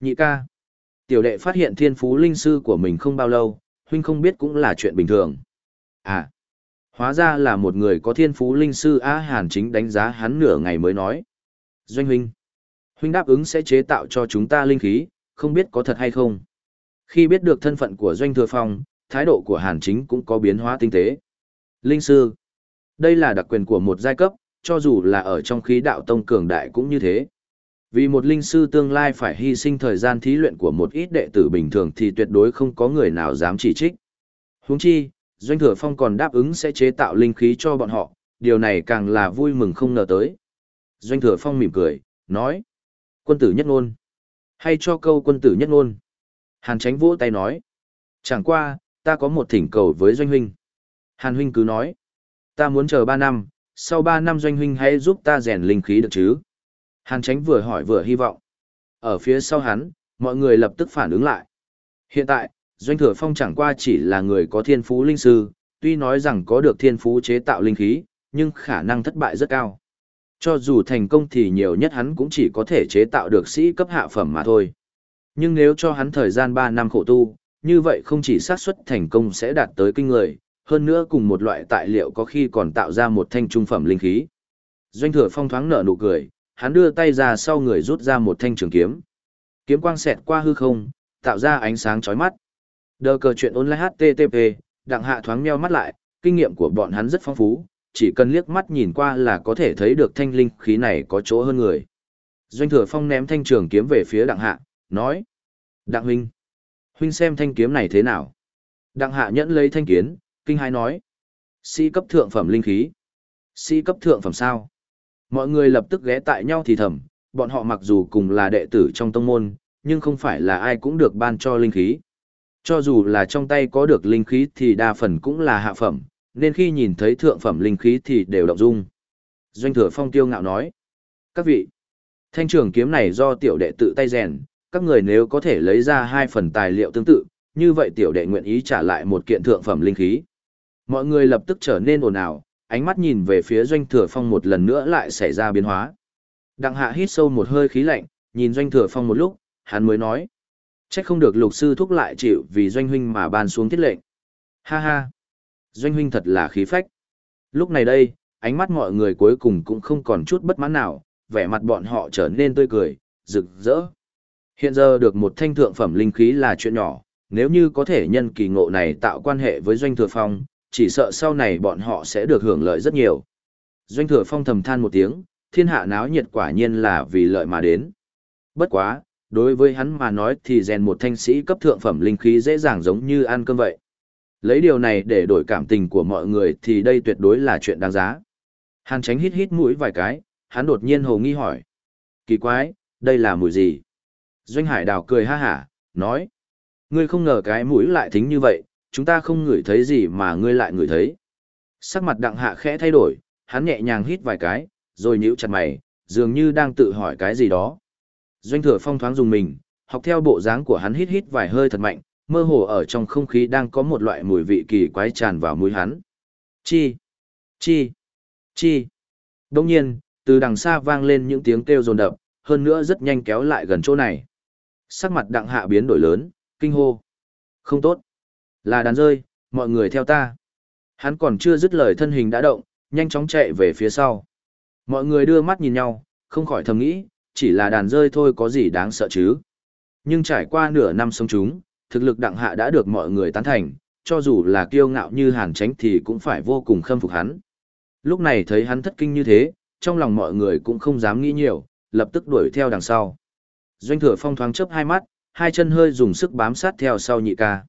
Nhị ca. Tiểu đệ phát hiện thiên phú linh sư của mình không bao lâu, huynh không biết cũng là chuyện bình thường. À, hóa ra là một người có thiên phú linh sư A Hàn chính đánh giá hắn nửa ngày mới nói. Doanh huynh, huynh đáp ứng sẽ chế tạo cho chúng ta linh khí, không biết có thật hay không. Khi biết được thân phận của Doanh Thừa Phong, thái độ của Hàn chính cũng có biến hóa tinh tế. Linh sư, đây là đặc quyền của một giai cấp, cho dù là ở trong khí đạo tông cường đại cũng như thế. Vì một linh sư tương lai phải hy sinh thời gian thí luyện của một ít đệ tử bình thường thì tuyệt đối không có người nào dám chỉ trích. Huống chi, Doanh Thừa Phong còn đáp ứng sẽ chế tạo linh khí cho bọn họ, điều này càng là vui mừng không ngờ tới. Doanh Thừa Phong mỉm cười, nói, quân tử nhất ngôn. Hay cho câu quân tử nhất ngôn. Hàn tránh vỗ tay nói, chẳng qua, ta có một thỉnh cầu với Doanh Huynh. Hàn Huynh cứ nói, ta muốn chờ 3 năm, sau 3 năm Doanh Huynh hãy giúp ta rèn linh khí được chứ. Hàn tránh vừa hỏi vừa hy vọng. Ở phía sau hắn, mọi người lập tức phản ứng lại. Hiện tại, Doanh Thừa Phong chẳng qua chỉ là người có thiên phú linh sư, tuy nói rằng có được thiên phú chế tạo linh khí, nhưng khả năng thất bại rất cao. Cho dù thành công thì nhiều nhất hắn cũng chỉ có thể chế tạo được sĩ cấp hạ phẩm mà thôi. Nhưng nếu cho hắn thời gian 3 năm khổ tu, như vậy không chỉ xác suất thành công sẽ đạt tới kinh người, hơn nữa cùng một loại tài liệu có khi còn tạo ra một thanh trung phẩm linh khí. Doanh Thừa Phong thoáng nở nụ cười, hắn đưa tay ra sau người rút ra một thanh trường kiếm. Kiếm quang xẹt qua hư không, tạo ra ánh sáng chói mắt. Đờ cờ chuyện online HTTP, đặng hạ thoáng meo mắt lại, kinh nghiệm của bọn hắn rất phong phú, chỉ cần liếc mắt nhìn qua là có thể thấy được thanh linh khí này có chỗ hơn người. Doanh thừa phong ném thanh trường kiếm về phía đặng hạ, nói. Đặng huynh, huynh xem thanh kiếm này thế nào? Đặng hạ nhẫn lấy thanh kiếm, kinh hai nói. Sĩ cấp thượng phẩm linh khí. Sĩ cấp thượng phẩm sao? Mọi người lập tức ghé tại nhau thì thầm, bọn họ mặc dù cùng là đệ tử trong tông môn, nhưng không phải là ai cũng được ban cho linh khí. Cho dù là trong tay có được linh khí thì đa phần cũng là hạ phẩm, nên khi nhìn thấy thượng phẩm linh khí thì đều động dung. Doanh thừa phong tiêu ngạo nói. Các vị, thanh trường kiếm này do tiểu đệ tự tay rèn, các người nếu có thể lấy ra hai phần tài liệu tương tự, như vậy tiểu đệ nguyện ý trả lại một kiện thượng phẩm linh khí. Mọi người lập tức trở nên ồn ào, ánh mắt nhìn về phía doanh thừa phong một lần nữa lại xảy ra biến hóa. Đặng hạ hít sâu một hơi khí lạnh, nhìn doanh thừa phong một lúc, hắn mới nói. Trách không được lục sư thúc lại chịu vì doanh huynh mà ban xuống tiết lệnh. Ha ha! Doanh huynh thật là khí phách. Lúc này đây, ánh mắt mọi người cuối cùng cũng không còn chút bất mãn nào, vẻ mặt bọn họ trở nên tươi cười, rực rỡ. Hiện giờ được một thanh thượng phẩm linh khí là chuyện nhỏ, nếu như có thể nhân kỳ ngộ này tạo quan hệ với doanh thừa phong, chỉ sợ sau này bọn họ sẽ được hưởng lợi rất nhiều. Doanh thừa phong thầm than một tiếng, thiên hạ náo nhiệt quả nhiên là vì lợi mà đến. Bất quá, đối với hắn mà nói thì rèn một thanh sĩ cấp thượng phẩm linh khí dễ dàng giống như ăn cơm vậy. Lấy điều này để đổi cảm tình của mọi người thì đây tuyệt đối là chuyện đáng giá. Hàn tránh hít hít mũi vài cái, hắn đột nhiên hồ nghi hỏi. Kỳ quái, đây là mùi gì? Doanh hải đào cười ha hả, nói. Ngươi không ngờ cái mũi lại thính như vậy, chúng ta không ngửi thấy gì mà ngươi lại ngửi thấy. Sắc mặt đặng hạ khẽ thay đổi, hắn nhẹ nhàng hít vài cái, rồi nhíu chặt mày, dường như đang tự hỏi cái gì đó. Doanh thừa phong thoáng dùng mình, học theo bộ dáng của hắn hít hít vài hơi thật mạnh, mơ hồ ở trong không khí đang có một loại mùi vị kỳ quái tràn vào mũi hắn. Chi! Chi! Chi! Đông nhiên, từ đằng xa vang lên những tiếng kêu rồn đập, hơn nữa rất nhanh kéo lại gần chỗ này. Sắc mặt đặng hạ biến đổi lớn, kinh hô. Không tốt. Là đàn rơi, mọi người theo ta. Hắn còn chưa dứt lời thân hình đã động, nhanh chóng chạy về phía sau. Mọi người đưa mắt nhìn nhau, không khỏi thầm nghĩ, chỉ là đàn rơi thôi có gì đáng sợ chứ. Nhưng trải qua nửa năm sống chúng, thực lực đặng hạ đã được mọi người tán thành, cho dù là kiêu ngạo như hàn tránh thì cũng phải vô cùng khâm phục hắn. Lúc này thấy hắn thất kinh như thế, trong lòng mọi người cũng không dám nghĩ nhiều, lập tức đuổi theo đằng sau. Doanh thừa phong thoáng chớp hai mắt, hai chân hơi dùng sức bám sát theo sau nhị ca.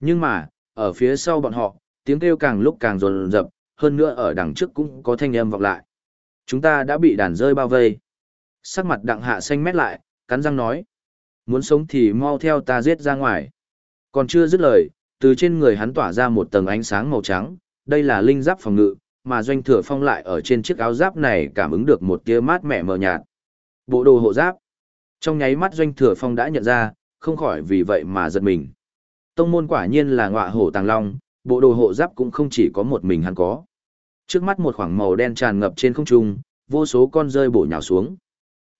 Nhưng mà, ở phía sau bọn họ, tiếng kêu càng lúc càng rồn rập, hơn nữa ở đằng trước cũng có thanh âm vọng lại. Chúng ta đã bị đàn rơi bao vây. Sắc mặt đặng hạ xanh mét lại, cắn răng nói. Muốn sống thì mau theo ta giết ra ngoài. Còn chưa dứt lời, từ trên người hắn tỏa ra một tầng ánh sáng màu trắng, đây là linh giáp phòng ngự, mà doanh thừa phong lại ở trên chiếc áo giáp này cảm ứng được một tia mát mẻ mờ nhạt. Bộ đồ hộ giáp. Trong nháy mắt doanh thừa phong đã nhận ra, không khỏi vì vậy mà giật mình. Tông môn quả nhiên là ngọa hổ tàng long, bộ đồ hộ giáp cũng không chỉ có một mình hắn có. Trước mắt một khoảng màu đen tràn ngập trên không trung, vô số con rơi bổ nhào xuống.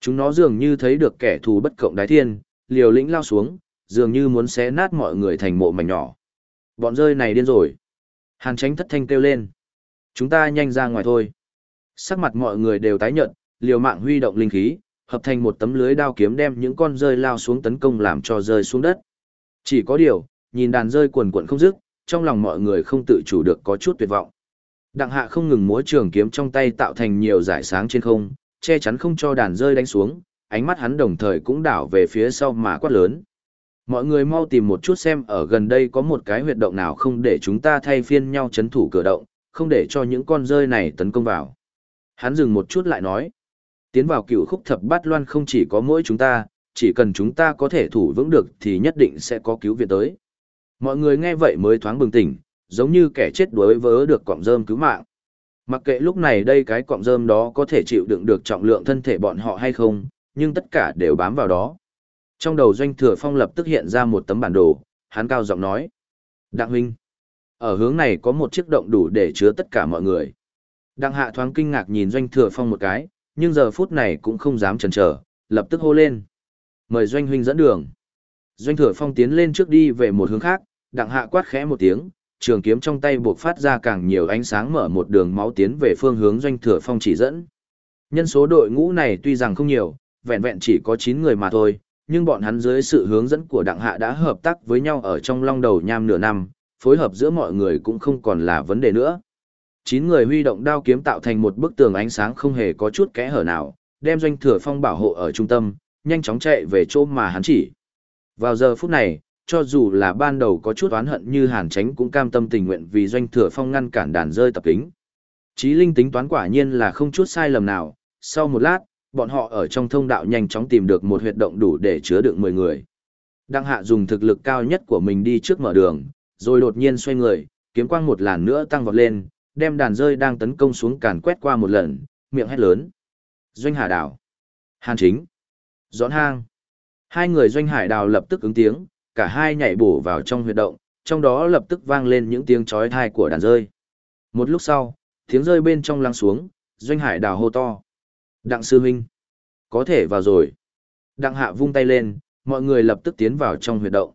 Chúng nó dường như thấy được kẻ thù bất cộng đái thiên, liều lĩnh lao xuống, dường như muốn xé nát mọi người thành mộ mảnh nhỏ. Bọn rơi này điên rồi. Hàn tránh thất thanh kêu lên. Chúng ta nhanh ra ngoài thôi. Sắc mặt mọi người đều tái nhợt, liều mạng huy động linh khí, hợp thành một tấm lưới đao kiếm đem những con rơi lao xuống tấn công làm cho rơi xuống đất. Chỉ có điều, nhìn đàn rơi quần quần không dứt, trong lòng mọi người không tự chủ được có chút tuyệt vọng. Đặng hạ không ngừng múa trường kiếm trong tay tạo thành nhiều giải sáng trên không, che chắn không cho đàn rơi đánh xuống, ánh mắt hắn đồng thời cũng đảo về phía sau mà quát lớn. Mọi người mau tìm một chút xem ở gần đây có một cái huyệt động nào không để chúng ta thay phiên nhau chấn thủ cửa động, không để cho những con rơi này tấn công vào. Hắn dừng một chút lại nói. Tiến vào cựu khúc thập bát loan không chỉ có mỗi chúng ta, chỉ cần chúng ta có thể thủ vững được thì nhất định sẽ có cứu viện tới. Mọi người nghe vậy mới thoáng bừng tỉnh, giống như kẻ chết đuối vớ được cọng rơm cứu mạng. Mặc kệ lúc này đây cái cọng rơm đó có thể chịu đựng được trọng lượng thân thể bọn họ hay không, nhưng tất cả đều bám vào đó. Trong đầu doanh thừa phong lập tức hiện ra một tấm bản đồ, hắn cao giọng nói. Đặng huynh, ở hướng này có một chiếc động đủ để chứa tất cả mọi người. Đặng hạ thoáng kinh ngạc nhìn doanh thừa phong một cái, nhưng giờ phút này cũng không dám chần chờ, lập tức hô lên. Mời doanh huynh dẫn đường. Doanh thừa phong tiến lên trước đi về một hướng khác, đặng hạ quát khẽ một tiếng, trường kiếm trong tay buộc phát ra càng nhiều ánh sáng mở một đường máu tiến về phương hướng doanh thừa phong chỉ dẫn. Nhân số đội ngũ này tuy rằng không nhiều, vẹn vẹn chỉ có 9 người mà thôi, nhưng bọn hắn dưới sự hướng dẫn của đặng hạ đã hợp tác với nhau ở trong long đầu nham nửa năm, phối hợp giữa mọi người cũng không còn là vấn đề nữa. 9 người huy động đao kiếm tạo thành một bức tường ánh sáng không hề có chút kẽ hở nào, đem doanh thừa phong bảo hộ ở trung tâm, nhanh chóng chạy về chỗ mà hắn chỉ. Vào giờ phút này, cho dù là ban đầu có chút oán hận như hàn tránh cũng cam tâm tình nguyện vì doanh thừa phong ngăn cản đàn rơi tập kính. Chí linh tính toán quả nhiên là không chút sai lầm nào, sau một lát, bọn họ ở trong thông đạo nhanh chóng tìm được một huyệt động đủ để chứa đựng 10 người. Đăng hạ dùng thực lực cao nhất của mình đi trước mở đường, rồi đột nhiên xoay người, kiếm quang một làn nữa tăng vọt lên, đem đàn rơi đang tấn công xuống càn quét qua một lần, miệng hét lớn. Doanh Hà Đào. Hàn Chính. dọn Hang. Hai người Doanh Hải Đào lập tức ứng tiếng, cả hai nhảy bổ vào trong huyệt động, trong đó lập tức vang lên những tiếng chói tai của đàn rơi. Một lúc sau, tiếng rơi bên trong lắng xuống, Doanh Hải Đào hô to. Đặng sư huynh. Có thể vào rồi. Đặng hạ vung tay lên, mọi người lập tức tiến vào trong huyệt động.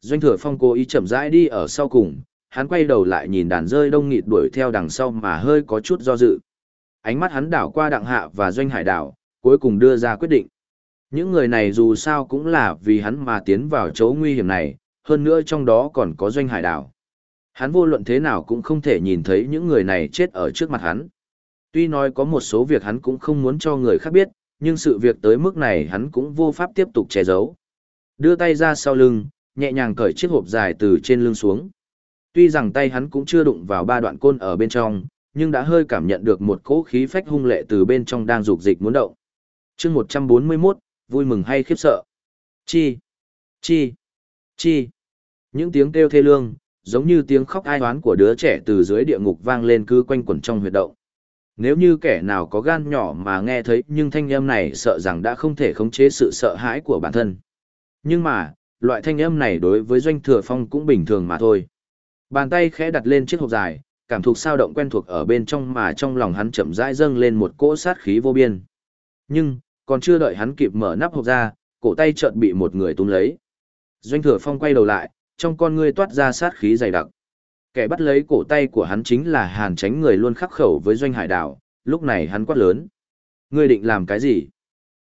Doanh thừa phong cố ý chậm rãi đi ở sau cùng, hắn quay đầu lại nhìn đàn rơi đông nghịt đuổi theo đằng sau mà hơi có chút do dự. Ánh mắt hắn đảo qua đặng hạ và doanh hải đảo, cuối cùng đưa ra quyết định. Những người này dù sao cũng là vì hắn mà tiến vào chỗ nguy hiểm này, hơn nữa trong đó còn có doanh hải đảo. Hắn vô luận thế nào cũng không thể nhìn thấy những người này chết ở trước mặt hắn. Tuy nói có một số việc hắn cũng không muốn cho người khác biết, nhưng sự việc tới mức này hắn cũng vô pháp tiếp tục che giấu. Đưa tay ra sau lưng, nhẹ nhàng cởi chiếc hộp dài từ trên lưng xuống. Tuy rằng tay hắn cũng chưa đụng vào ba đoạn côn ở bên trong, nhưng đã hơi cảm nhận được một cỗ khí phách hung lệ từ bên trong đang dục dịch muốn động. chương 141, vui mừng hay khiếp sợ. Chi, chi, chi. Những tiếng kêu thê lương, giống như tiếng khóc ai oán của đứa trẻ từ dưới địa ngục vang lên cứ quanh quẩn trong huyệt động. Nếu như kẻ nào có gan nhỏ mà nghe thấy nhưng thanh âm này sợ rằng đã không thể khống chế sự sợ hãi của bản thân. Nhưng mà, loại thanh âm này đối với doanh thừa phong cũng bình thường mà thôi. Bàn tay khẽ đặt lên chiếc hộp dài, cảm thụ sao động quen thuộc ở bên trong mà trong lòng hắn chậm rãi dâng lên một cỗ sát khí vô biên. Nhưng, còn chưa đợi hắn kịp mở nắp hộp ra, cổ tay chợt bị một người túm lấy. Doanh thừa phong quay đầu lại, trong con ngươi toát ra sát khí dày đặc. Kẻ bắt lấy cổ tay của hắn chính là hàn tránh người luôn khắc khẩu với doanh hải đảo, lúc này hắn quát lớn. Ngươi định làm cái gì?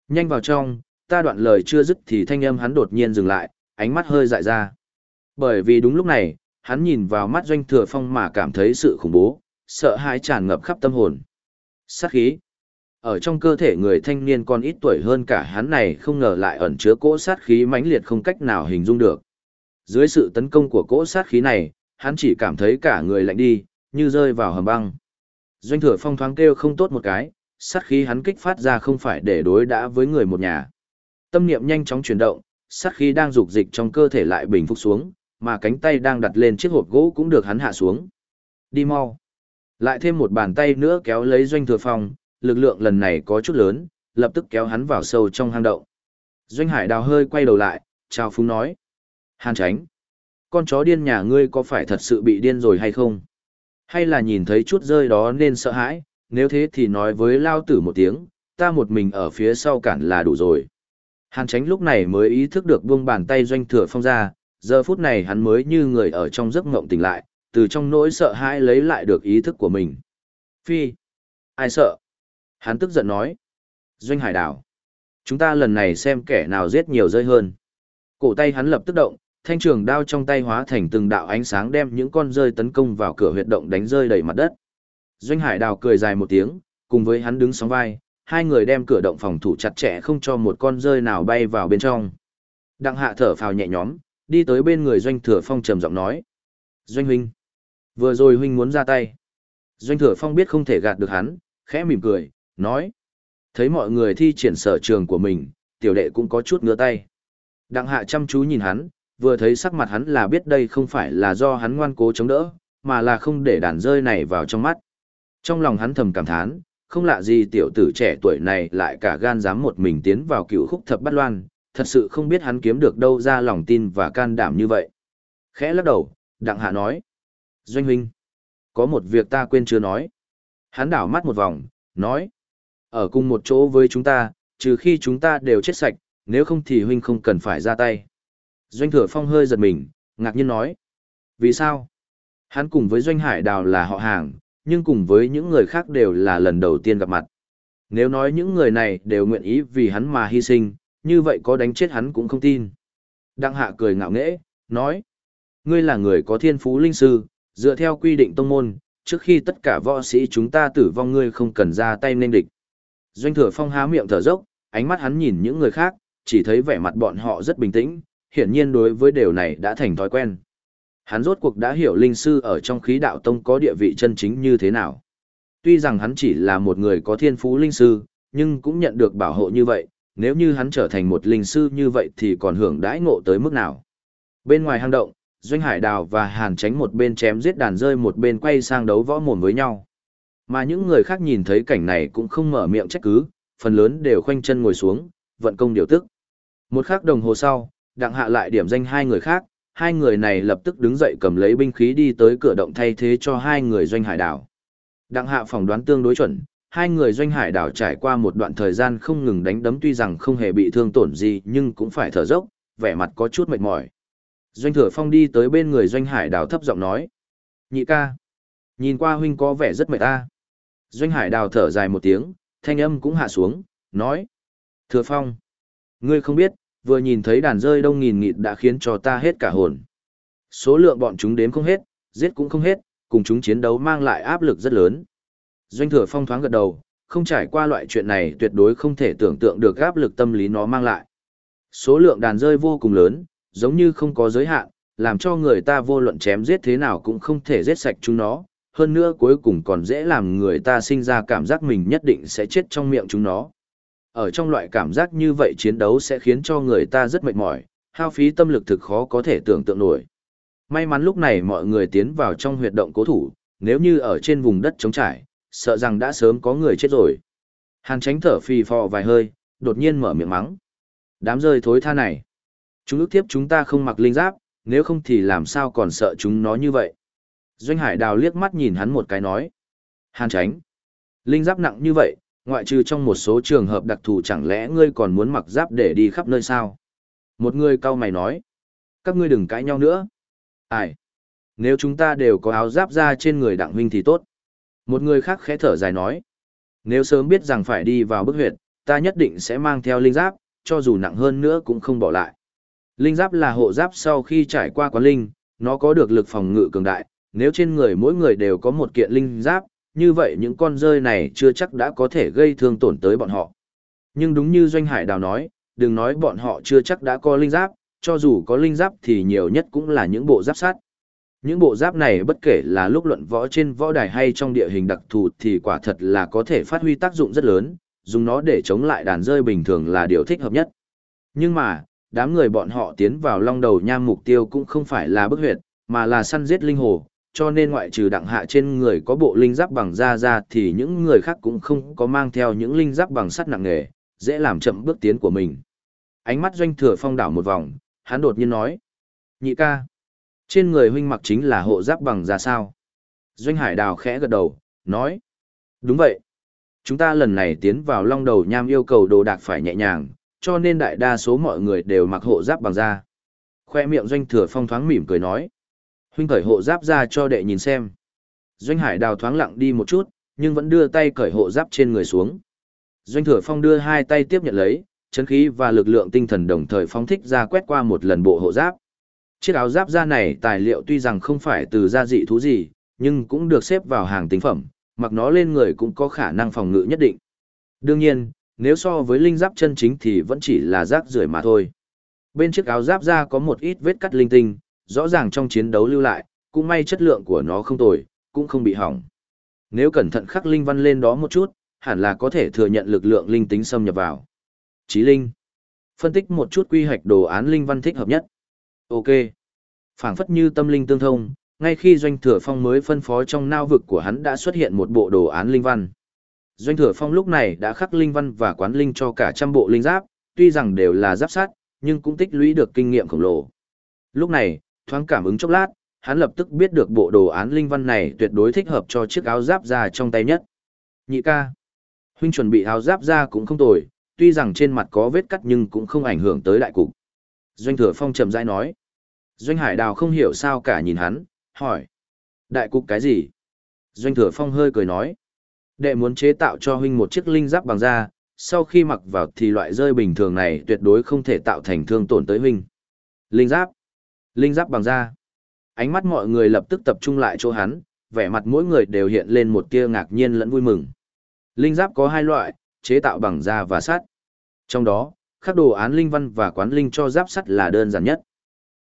Nhanh vào trong, ta đoạn lời chưa dứt thì thanh âm hắn đột nhiên dừng lại, ánh mắt hơi dại ra. Bởi vì đúng lúc này, hắn nhìn vào mắt doanh thừa phong mà cảm thấy sự khủng bố, sợ hãi tràn ngập khắp tâm hồn. Sát khí. Ở trong cơ thể người thanh niên còn ít tuổi hơn cả hắn này không ngờ lại ẩn chứa cỗ sát khí mãnh liệt không cách nào hình dung được. Dưới sự tấn công của cỗ sát khí này, hắn chỉ cảm thấy cả người lạnh đi, như rơi vào hầm băng. Doanh thừa phong thoáng kêu không tốt một cái, sát khí hắn kích phát ra không phải để đối đã với người một nhà. Tâm niệm nhanh chóng chuyển động, sát khí đang dục dịch trong cơ thể lại bình phục xuống, mà cánh tay đang đặt lên chiếc hộp gỗ cũng được hắn hạ xuống. Đi mau. Lại thêm một bàn tay nữa kéo lấy doanh thừa phong, lực lượng lần này có chút lớn, lập tức kéo hắn vào sâu trong hang động. Doanh hải đào hơi quay đầu lại, chào phúng nói. Hàn tránh. Con chó điên nhà ngươi có phải thật sự bị điên rồi hay không? Hay là nhìn thấy chút rơi đó nên sợ hãi, nếu thế thì nói với lao tử một tiếng, ta một mình ở phía sau cản là đủ rồi. Hàn tránh lúc này mới ý thức được buông bàn tay doanh thừa phong ra, giờ phút này hắn mới như người ở trong giấc mộng tỉnh lại, từ trong nỗi sợ hãi lấy lại được ý thức của mình. Phi! Ai sợ? Hắn tức giận nói. Doanh hải đảo. Chúng ta lần này xem kẻ nào giết nhiều rơi hơn. Cổ tay hắn lập tức động, thanh trường đao trong tay hóa thành từng đạo ánh sáng đem những con rơi tấn công vào cửa huyệt động đánh rơi đầy mặt đất. Doanh hải đào cười dài một tiếng, cùng với hắn đứng sóng vai, hai người đem cửa động phòng thủ chặt chẽ không cho một con rơi nào bay vào bên trong. Đặng hạ thở phào nhẹ nhõm, đi tới bên người doanh thừa phong trầm giọng nói. Doanh huynh. Vừa rồi huynh muốn ra tay. Doanh thừa phong biết không thể gạt được hắn, khẽ mỉm cười, nói. Thấy mọi người thi triển sở trường của mình, tiểu đệ cũng có chút ngứa tay. Đặng hạ chăm chú nhìn hắn, vừa thấy sắc mặt hắn là biết đây không phải là do hắn ngoan cố chống đỡ, mà là không để đàn rơi này vào trong mắt. Trong lòng hắn thầm cảm thán, không lạ gì tiểu tử trẻ tuổi này lại cả gan dám một mình tiến vào cựu khúc thập bát loan, thật sự không biết hắn kiếm được đâu ra lòng tin và can đảm như vậy. Khẽ lắc đầu, đặng hạ nói. Doanh huynh, có một việc ta quên chưa nói. Hắn đảo mắt một vòng, nói. Ở cùng một chỗ với chúng ta, trừ khi chúng ta đều chết sạch, nếu không thì huynh không cần phải ra tay. Doanh thừa phong hơi giật mình, ngạc nhiên nói. Vì sao? Hắn cùng với Doanh Hải Đào là họ hàng, nhưng cùng với những người khác đều là lần đầu tiên gặp mặt. Nếu nói những người này đều nguyện ý vì hắn mà hy sinh, như vậy có đánh chết hắn cũng không tin. Đặng hạ cười ngạo nghễ, nói. Ngươi là người có thiên phú linh sư, dựa theo quy định tông môn, trước khi tất cả võ sĩ chúng ta tử vong ngươi không cần ra tay nên địch. Doanh thừa phong há miệng thở dốc, ánh mắt hắn nhìn những người khác, chỉ thấy vẻ mặt bọn họ rất bình tĩnh, hiển nhiên đối với điều này đã thành thói quen. Hắn rốt cuộc đã hiểu linh sư ở trong khí đạo tông có địa vị chân chính như thế nào. Tuy rằng hắn chỉ là một người có thiên phú linh sư, nhưng cũng nhận được bảo hộ như vậy, nếu như hắn trở thành một linh sư như vậy thì còn hưởng đãi ngộ tới mức nào. Bên ngoài hang động, Doanh Hải Đào và Hàn Tránh một bên chém giết đàn rơi một bên quay sang đấu võ mồm với nhau. Mà những người khác nhìn thấy cảnh này cũng không mở miệng trách cứ, phần lớn đều khoanh chân ngồi xuống, vận công điều tức. Một khắc đồng hồ sau, đặng hạ lại điểm danh hai người khác, hai người này lập tức đứng dậy cầm lấy binh khí đi tới cửa động thay thế cho hai người doanh hải đảo. Đặng hạ phỏng đoán tương đối chuẩn, hai người doanh hải đảo trải qua một đoạn thời gian không ngừng đánh đấm tuy rằng không hề bị thương tổn gì nhưng cũng phải thở dốc, vẻ mặt có chút mệt mỏi. Doanh thừa phong đi tới bên người doanh hải đảo thấp giọng nói. Nhị ca, nhìn qua huynh có vẻ rất mệt ta. Doanh hải đào thở dài một tiếng, thanh âm cũng hạ xuống, nói. Thừa phong, ngươi không biết, vừa nhìn thấy đàn rơi đông nghìn nghịt đã khiến cho ta hết cả hồn. Số lượng bọn chúng đếm không hết, giết cũng không hết, cùng chúng chiến đấu mang lại áp lực rất lớn. Doanh thừa phong thoáng gật đầu, không trải qua loại chuyện này tuyệt đối không thể tưởng tượng được áp lực tâm lý nó mang lại. Số lượng đàn rơi vô cùng lớn, giống như không có giới hạn, làm cho người ta vô luận chém giết thế nào cũng không thể giết sạch chúng nó, hơn nữa cuối cùng còn dễ làm người ta sinh ra cảm giác mình nhất định sẽ chết trong miệng chúng nó. Ở trong loại cảm giác như vậy chiến đấu sẽ khiến cho người ta rất mệt mỏi, hao phí tâm lực thực khó có thể tưởng tượng nổi. May mắn lúc này mọi người tiến vào trong huyệt động cố thủ, nếu như ở trên vùng đất trống trải, sợ rằng đã sớm có người chết rồi. Hàn tránh thở phì phò vài hơi, đột nhiên mở miệng mắng. Đám rơi thối tha này. Chúng ước tiếp chúng ta không mặc linh giáp, nếu không thì làm sao còn sợ chúng nó như vậy. Doanh Hải Đào liếc mắt nhìn hắn một cái nói. Hàn tránh. Linh giáp nặng như vậy, ngoại trừ trong một số trường hợp đặc thù chẳng lẽ ngươi còn muốn mặc giáp để đi khắp nơi sao? Một người cao mày nói. Các ngươi đừng cãi nhau nữa. Ai? Nếu chúng ta đều có áo giáp ra trên người đặng huynh thì tốt. Một người khác khẽ thở dài nói. Nếu sớm biết rằng phải đi vào bức huyệt, ta nhất định sẽ mang theo linh giáp, cho dù nặng hơn nữa cũng không bỏ lại. Linh giáp là hộ giáp sau khi trải qua quán linh, nó có được lực phòng ngự cường đại, nếu trên người mỗi người đều có một kiện linh giáp, như vậy những con rơi này chưa chắc đã có thể gây thương tổn tới bọn họ. Nhưng đúng như Doanh Hải Đào nói, đừng nói bọn họ chưa chắc đã có linh giáp, cho dù có linh giáp thì nhiều nhất cũng là những bộ giáp sắt. Những bộ giáp này bất kể là lúc luận võ trên võ đài hay trong địa hình đặc thù thì quả thật là có thể phát huy tác dụng rất lớn, dùng nó để chống lại đàn rơi bình thường là điều thích hợp nhất. Nhưng mà, đám người bọn họ tiến vào long đầu nham mục tiêu cũng không phải là bức huyệt, mà là săn giết linh hồ, cho nên ngoại trừ đặng hạ trên người có bộ linh giáp bằng da ra thì những người khác cũng không có mang theo những linh giáp bằng sắt nặng nề, dễ làm chậm bước tiến của mình. Ánh mắt doanh thừa phong đảo một vòng, hắn đột nhiên nói. Nhị ca, trên người huynh mặc chính là hộ giáp bằng da sao? Doanh hải đào khẽ gật đầu, nói. Đúng vậy. Chúng ta lần này tiến vào long đầu nham yêu cầu đồ đạc phải nhẹ nhàng, cho nên đại đa số mọi người đều mặc hộ giáp bằng da. Khoe miệng doanh thừa phong thoáng mỉm cười nói. Huynh cởi hộ giáp ra cho đệ nhìn xem. Doanh hải đào thoáng lặng đi một chút, nhưng vẫn đưa tay cởi hộ giáp trên người xuống. Doanh thừa phong đưa hai tay tiếp nhận lấy, chấn khí và lực lượng tinh thần đồng thời phóng thích ra quét qua một lần bộ hộ giáp. Chiếc áo giáp da này tài liệu tuy rằng không phải từ da dị thú gì, nhưng cũng được xếp vào hàng tinh phẩm, mặc nó lên người cũng có khả năng phòng ngự nhất định. Đương nhiên, nếu so với linh giáp chân chính thì vẫn chỉ là giáp rưởi mà thôi. Bên chiếc áo giáp da có một ít vết cắt linh tinh, rõ ràng trong chiến đấu lưu lại, cũng may chất lượng của nó không tồi, cũng không bị hỏng. Nếu cẩn thận khắc linh văn lên đó một chút, hẳn là có thể thừa nhận lực lượng linh tính xâm nhập vào. Chí linh. Phân tích một chút quy hoạch đồ án linh văn thích hợp nhất. Ok. phảng phất như tâm linh tương thông, ngay khi doanh thừa phong mới phân phó trong nao vực của hắn đã xuất hiện một bộ đồ án linh văn. Doanh thừa phong lúc này đã khắc linh văn và quán linh cho cả trăm bộ linh giáp, tuy rằng đều là giáp sát, nhưng cũng tích lũy được kinh nghiệm khổng lồ. Lúc này, thoáng cảm ứng chốc lát, hắn lập tức biết được bộ đồ án linh văn này tuyệt đối thích hợp cho chiếc áo giáp da trong tay nhất. Nhị ca, huynh chuẩn bị áo giáp da cũng không tồi, tuy rằng trên mặt có vết cắt nhưng cũng không ảnh hưởng tới đại cục. Doanh thừa phong trầm rãi nói. Doanh hải đào không hiểu sao cả nhìn hắn, hỏi. Đại cục cái gì? Doanh thừa phong hơi cười nói. Đệ muốn chế tạo cho huynh một chiếc linh giáp bằng da, sau khi mặc vào thì loại rơi bình thường này tuyệt đối không thể tạo thành thương tổn tới huynh. Linh giáp. Linh giáp bằng da. Ánh mắt mọi người lập tức tập trung lại chỗ hắn, vẻ mặt mỗi người đều hiện lên một tia ngạc nhiên lẫn vui mừng. Linh giáp có hai loại, chế tạo bằng da và sắt. Trong đó, khắc đồ án linh văn và quán linh cho giáp sắt là đơn giản nhất.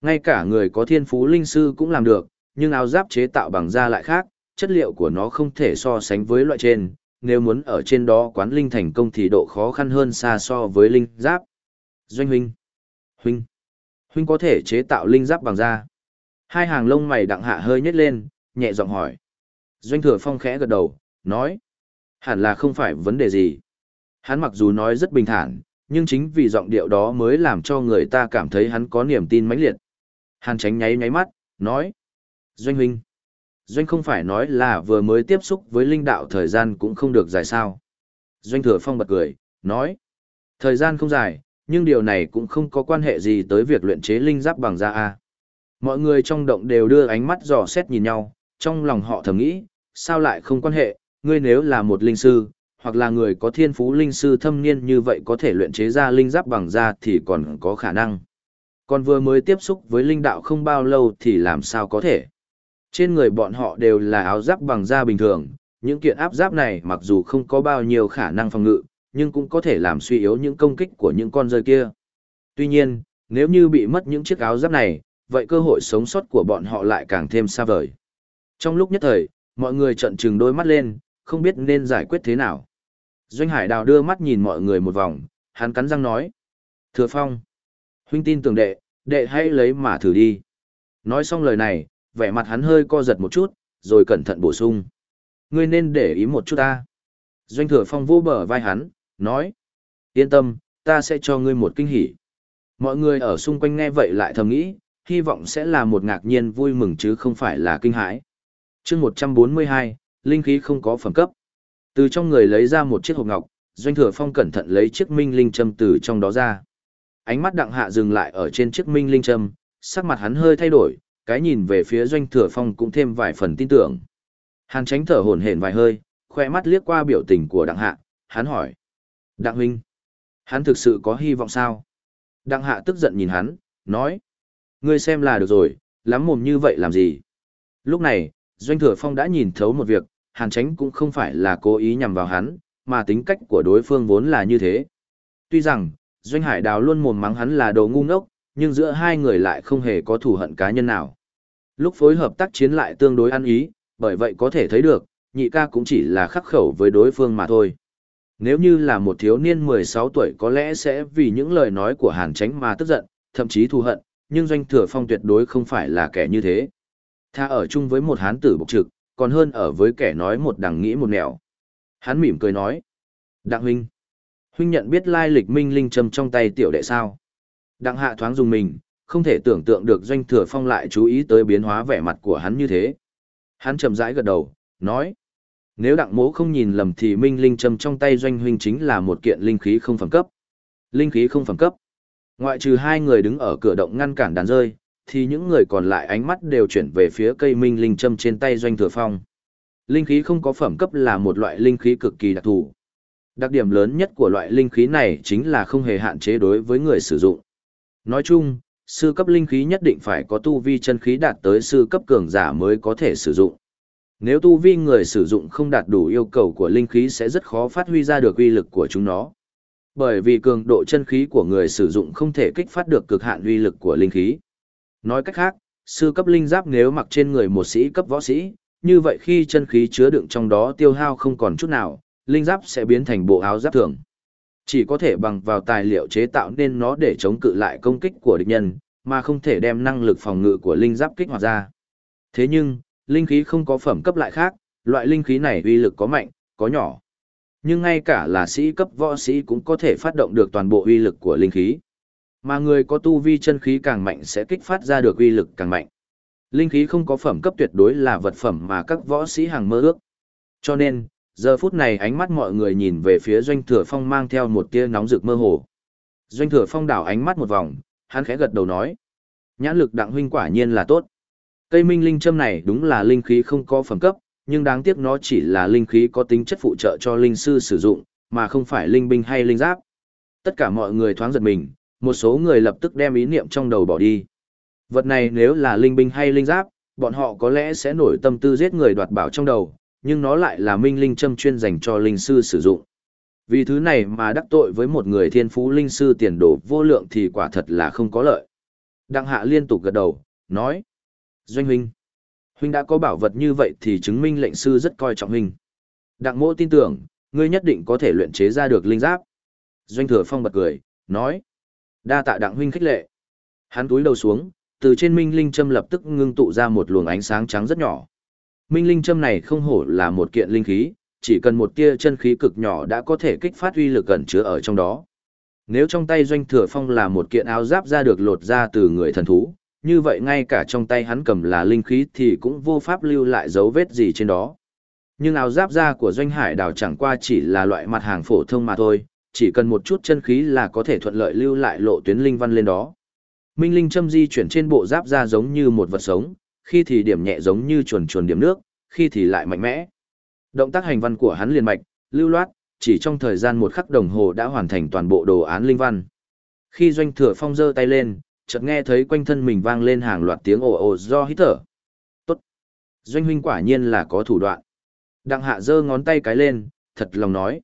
Ngay cả người có thiên phú linh sư cũng làm được, nhưng áo giáp chế tạo bằng da lại khác, chất liệu của nó không thể so sánh với loại trên, nếu muốn ở trên đó quán linh thành công thì độ khó khăn hơn xa so với linh giáp. Doanh huynh, huynh, huynh có thể chế tạo linh giáp bằng da. Hai hàng lông mày đặng hạ hơi nhếch lên, nhẹ giọng hỏi. Doanh thừa phong khẽ gật đầu, nói. Hẳn là không phải vấn đề gì. Hắn mặc dù nói rất bình thản, nhưng chính vì giọng điệu đó mới làm cho người ta cảm thấy hắn có niềm tin mãnh liệt. Hàn tránh nháy nháy mắt, nói. Doanh huynh. Doanh không phải nói là vừa mới tiếp xúc với linh đạo thời gian cũng không được dài sao. Doanh thừa phong bật cười, nói. Thời gian không dài, nhưng điều này cũng không có quan hệ gì tới việc luyện chế linh giáp bằng da A. Mọi người trong động đều đưa ánh mắt dò xét nhìn nhau, trong lòng họ thầm nghĩ, sao lại không quan hệ, ngươi nếu là một linh sư, hoặc là người có thiên phú linh sư thâm niên như vậy có thể luyện chế ra linh giáp bằng da thì còn có khả năng. Còn vừa mới tiếp xúc với linh đạo không bao lâu thì làm sao có thể. Trên người bọn họ đều là áo giáp bằng da bình thường, những kiện áp giáp này mặc dù không có bao nhiêu khả năng phòng ngự, nhưng cũng có thể làm suy yếu những công kích của những con rơi kia. Tuy nhiên, nếu như bị mất những chiếc áo giáp này, vậy cơ hội sống sót của bọn họ lại càng thêm xa vời. Trong lúc nhất thời, mọi người trận trừng đôi mắt lên, không biết nên giải quyết thế nào. Doanh Hải Đào đưa mắt nhìn mọi người một vòng, hắn cắn răng nói. Thừa Phong, huynh tin tưởng đệ, đệ hãy lấy mà thử đi. Nói xong lời này, vẻ mặt hắn hơi co giật một chút, rồi cẩn thận bổ sung. Ngươi nên để ý một chút ta. Doanh Thừa Phong vô bờ vai hắn, nói. Yên tâm, ta sẽ cho ngươi một kinh hỉ. Mọi người ở xung quanh nghe vậy lại thầm nghĩ, hy vọng sẽ là một ngạc nhiên vui mừng chứ không phải là kinh hãi. chương 142, linh khí không có phẩm cấp. Từ trong người lấy ra một chiếc hộp ngọc, Doanh Thừa Phong cẩn thận lấy chiếc minh linh châm từ trong đó ra. Ánh mắt đặng hạ dừng lại ở trên chiếc minh linh châm, sắc mặt hắn hơi thay đổi, cái nhìn về phía Doanh Thừa Phong cũng thêm vài phần tin tưởng. Hàn tránh thở hổn hển vài hơi, khoe mắt liếc qua biểu tình của đặng hạ, hắn hỏi. Đặng huynh, hắn thực sự có hy vọng sao? Đặng hạ tức giận nhìn hắn, nói. Ngươi xem là được rồi, lắm mồm như vậy làm gì? Lúc này, Doanh Thừa Phong đã nhìn thấu một việc, Hàn Tránh cũng không phải là cố ý nhằm vào hắn, mà tính cách của đối phương vốn là như thế. Tuy rằng, Doanh Hải Đào luôn mồm mắng hắn là đồ ngu ngốc, nhưng giữa hai người lại không hề có thù hận cá nhân nào. Lúc phối hợp tác chiến lại tương đối ăn ý, bởi vậy có thể thấy được, nhị ca cũng chỉ là khắc khẩu với đối phương mà thôi. Nếu như là một thiếu niên 16 tuổi có lẽ sẽ vì những lời nói của Hàn Tránh mà tức giận, thậm chí thù hận, nhưng Doanh Thừa Phong tuyệt đối không phải là kẻ như thế. Tha ở chung với một hán tử bộc trực, còn hơn ở với kẻ nói một đằng nghĩ một nẻo. Hắn mỉm cười nói. Đặng huynh. Huynh nhận biết lai lịch minh linh châm trong tay tiểu đệ sao. Đặng hạ thoáng dùng mình, không thể tưởng tượng được doanh thừa phong lại chú ý tới biến hóa vẻ mặt của hắn như thế. Hắn chậm rãi gật đầu, nói. Nếu đặng mố không nhìn lầm thì minh linh châm trong tay doanh huynh chính là một kiện linh khí không phẩm cấp. Linh khí không phẩm cấp. Ngoại trừ hai người đứng ở cửa động ngăn cản đàn rơi, thì những người còn lại ánh mắt đều chuyển về phía cây minh linh châm trên tay doanh thừa phong. Linh khí không có phẩm cấp là một loại linh khí cực kỳ đặc thù. Đặc điểm lớn nhất của loại linh khí này chính là không hề hạn chế đối với người sử dụng. Nói chung, sư cấp linh khí nhất định phải có tu vi chân khí đạt tới sư cấp cường giả mới có thể sử dụng. Nếu tu vi người sử dụng không đạt đủ yêu cầu của linh khí sẽ rất khó phát huy ra được uy lực của chúng nó. Bởi vì cường độ chân khí của người sử dụng không thể kích phát được cực hạn uy lực của linh khí. Nói cách khác, sư cấp linh giáp nếu mặc trên người một sĩ cấp võ sĩ, như vậy khi chân khí chứa đựng trong đó tiêu hao không còn chút nào, linh giáp sẽ biến thành bộ áo giáp thường. Chỉ có thể bằng vào tài liệu chế tạo nên nó để chống cự lại công kích của địch nhân, mà không thể đem năng lực phòng ngự của linh giáp kích hoạt ra. Thế nhưng, linh khí không có phẩm cấp lại khác, loại linh khí này uy lực có mạnh, có nhỏ. Nhưng ngay cả là sĩ cấp võ sĩ cũng có thể phát động được toàn bộ uy lực của linh khí. Mà người có tu vi chân khí càng mạnh sẽ kích phát ra được uy lực càng mạnh. Linh khí không có phẩm cấp tuyệt đối là vật phẩm mà các võ sĩ hàng mơ ước. Cho nên, giờ phút này ánh mắt mọi người nhìn về phía doanh thừa phong mang theo một tia nóng rực mơ hồ. Doanh thừa phong đảo ánh mắt một vòng, hắn khẽ gật đầu nói. Nhãn lực đặng huynh quả nhiên là tốt. Cây minh linh châm này đúng là linh khí không có phẩm cấp, nhưng đáng tiếc nó chỉ là linh khí có tính chất phụ trợ cho linh sư sử dụng, mà không phải linh binh hay linh giáp. Tất cả mọi người thoáng giật mình, một số người lập tức đem ý niệm trong đầu bỏ đi. Vật này nếu là linh binh hay linh giáp, bọn họ có lẽ sẽ nổi tâm tư giết người đoạt bảo trong đầu, nhưng nó lại là minh linh châm chuyên dành cho linh sư sử dụng. Vì thứ này mà đắc tội với một người thiên phú linh sư tiền đồ vô lượng thì quả thật là không có lợi. Đặng hạ liên tục gật đầu, nói. Doanh huynh, huynh đã có bảo vật như vậy thì chứng minh lệnh sư rất coi trọng huynh. Đặng mỗ tin tưởng, ngươi nhất định có thể luyện chế ra được linh giáp. Doanh thừa phong bật cười, nói. Đa tạ đặng huynh khích lệ. Hắn túi đầu xuống, từ trên minh linh châm lập tức ngưng tụ ra một luồng ánh sáng trắng rất nhỏ. Minh linh châm này không hổ là một kiện linh khí, chỉ cần một tia chân khí cực nhỏ đã có thể kích phát uy lực gần chứa ở trong đó. Nếu trong tay doanh thừa phong là một kiện áo giáp ra được lột ra từ người thần thú, như vậy ngay cả trong tay hắn cầm là linh khí thì cũng vô pháp lưu lại dấu vết gì trên đó. Nhưng áo giáp da của doanh hải đào chẳng qua chỉ là loại mặt hàng phổ thông mà thôi, chỉ cần một chút chân khí là có thể thuận lợi lưu lại lộ tuyến linh văn lên đó. Minh linh châm di chuyển trên bộ giáp da giống như một vật sống, khi thì điểm nhẹ giống như chuồn chuồn điểm nước, khi thì lại mạnh mẽ. Động tác hành văn của hắn liền mạch, lưu loát, chỉ trong thời gian một khắc đồng hồ đã hoàn thành toàn bộ đồ án linh văn. Khi doanh thừa phong giơ tay lên, chợt nghe thấy quanh thân mình vang lên hàng loạt tiếng ồ ồ do hít thở. Tốt! Doanh huynh quả nhiên là có thủ đoạn. Đặng hạ giơ ngón tay cái lên, thật lòng nói.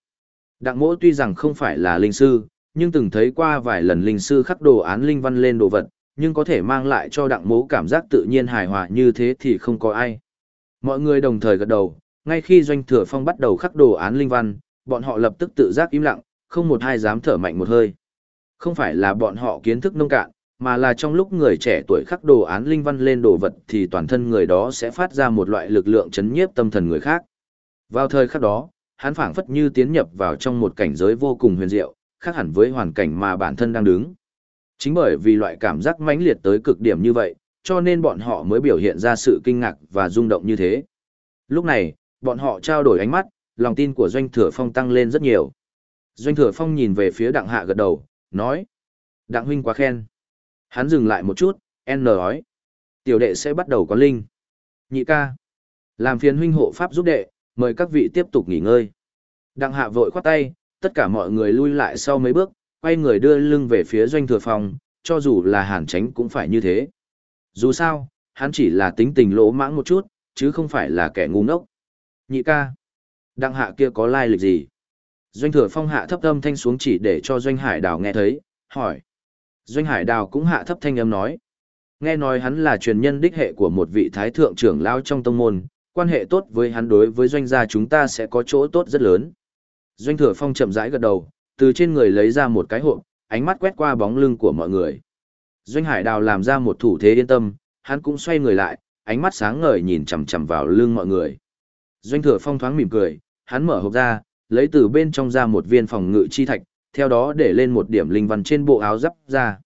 Đặng mỗ tuy rằng không phải là linh sư, nhưng từng thấy qua vài lần linh sư khắc đồ án linh văn lên đồ vật, nhưng có thể mang lại cho đặng mỗ cảm giác tự nhiên hài hòa như thế thì không có ai. Mọi người đồng thời gật đầu, ngay khi doanh thừa phong bắt đầu khắc đồ án linh văn, bọn họ lập tức tự giác im lặng, không một ai dám thở mạnh một hơi. Không phải là bọn họ kiến thức nông cạn, mà là trong lúc người trẻ tuổi khắc đồ án linh văn lên đồ vật thì toàn thân người đó sẽ phát ra một loại lực lượng chấn nhiếp tâm thần người khác. Vào thời khắc đó, hắn phảng phất như tiến nhập vào trong một cảnh giới vô cùng huyền diệu, khác hẳn với hoàn cảnh mà bản thân đang đứng. Chính bởi vì loại cảm giác mãnh liệt tới cực điểm như vậy, cho nên bọn họ mới biểu hiện ra sự kinh ngạc và rung động như thế. Lúc này, bọn họ trao đổi ánh mắt, lòng tin của Doanh Thừa Phong tăng lên rất nhiều. Doanh Thừa Phong nhìn về phía Đặng Hạ gật đầu, nói. Đặng huynh quá khen. Hắn dừng lại một chút, N nói. Tiểu đệ sẽ bắt đầu có linh. Nhị ca. Làm phiền huynh hộ pháp giúp đệ, mời các vị tiếp tục nghỉ ngơi. Đặng Hạ vội khoát tay, tất cả mọi người lui lại sau mấy bước, quay người đưa lưng về phía Doanh Thừa Phong, cho dù là hàn tránh cũng phải như thế. Dù sao, hắn chỉ là tính tình lỗ mãng một chút, chứ không phải là kẻ ngu ngốc. Nhị ca. Đặng hạ kia có lai lịch gì? Doanh thừa phong hạ thấp âm thanh xuống chỉ để cho doanh hải đào nghe thấy, hỏi. Doanh hải đào cũng hạ thấp thanh âm nói. Nghe nói hắn là truyền nhân đích hệ của một vị thái thượng trưởng lao trong tông môn, quan hệ tốt với hắn đối với doanh gia chúng ta sẽ có chỗ tốt rất lớn. Doanh thừa phong chậm rãi gật đầu, từ trên người lấy ra một cái hộp, ánh mắt quét qua bóng lưng của mọi người. Doanh hải đào làm ra một thủ thế yên tâm, hắn cũng xoay người lại, ánh mắt sáng ngời nhìn chằm chằm vào lưng mọi người. Doanh thừa phong thoáng mỉm cười, hắn mở hộp ra, lấy từ bên trong ra một viên phòng ngự chi thạch, theo đó để lên một điểm linh văn trên bộ áo giáp ra.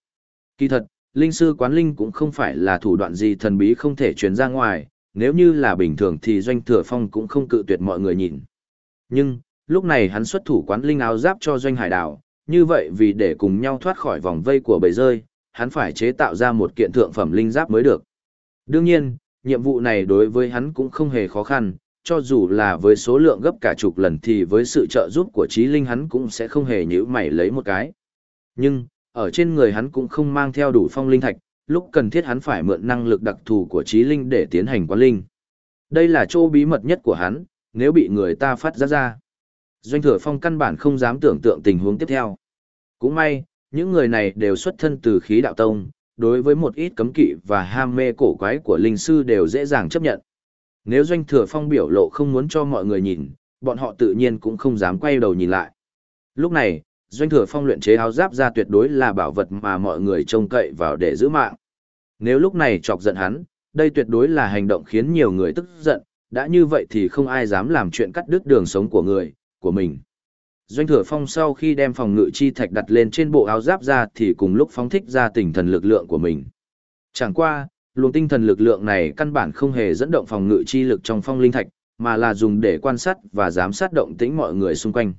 Kỳ thật, linh sư quán linh cũng không phải là thủ đoạn gì thần bí không thể truyền ra ngoài, nếu như là bình thường thì doanh thừa phong cũng không cự tuyệt mọi người nhìn. Nhưng, lúc này hắn xuất thủ quán linh áo giáp cho doanh hải đảo, như vậy vì để cùng nhau thoát khỏi vòng vây của bầy rơi, hắn phải chế tạo ra một kiện thượng phẩm linh giáp mới được. Đương nhiên, nhiệm vụ này đối với hắn cũng không hề khó khăn, cho dù là với số lượng gấp cả chục lần thì với sự trợ giúp của trí linh hắn cũng sẽ không hề nhữ mày lấy một cái. Nhưng, ở trên người hắn cũng không mang theo đủ phong linh thạch, lúc cần thiết hắn phải mượn năng lực đặc thù của trí linh để tiến hành quán linh. Đây là chỗ bí mật nhất của hắn, nếu bị người ta phát ra ra. Doanh thừa phong căn bản không dám tưởng tượng tình huống tiếp theo. Cũng may, những người này đều xuất thân từ khí đạo tông, đối với một ít cấm kỵ và ham mê cổ quái của linh sư đều dễ dàng chấp nhận. Nếu doanh thừa phong biểu lộ không muốn cho mọi người nhìn, bọn họ tự nhiên cũng không dám quay đầu nhìn lại. Lúc này, doanh thừa phong luyện chế áo giáp ra tuyệt đối là bảo vật mà mọi người trông cậy vào để giữ mạng. Nếu lúc này chọc giận hắn, đây tuyệt đối là hành động khiến nhiều người tức giận, đã như vậy thì không ai dám làm chuyện cắt đứt đường sống của người, của mình. Doanh thừa phong sau khi đem phòng ngự chi thạch đặt lên trên bộ áo giáp ra thì cùng lúc phóng thích ra tinh thần lực lượng của mình. Chẳng qua, luồng tinh thần lực lượng này căn bản không hề dẫn động phòng ngự chi lực trong phong linh thạch, mà là dùng để quan sát và giám sát động tĩnh mọi người xung quanh.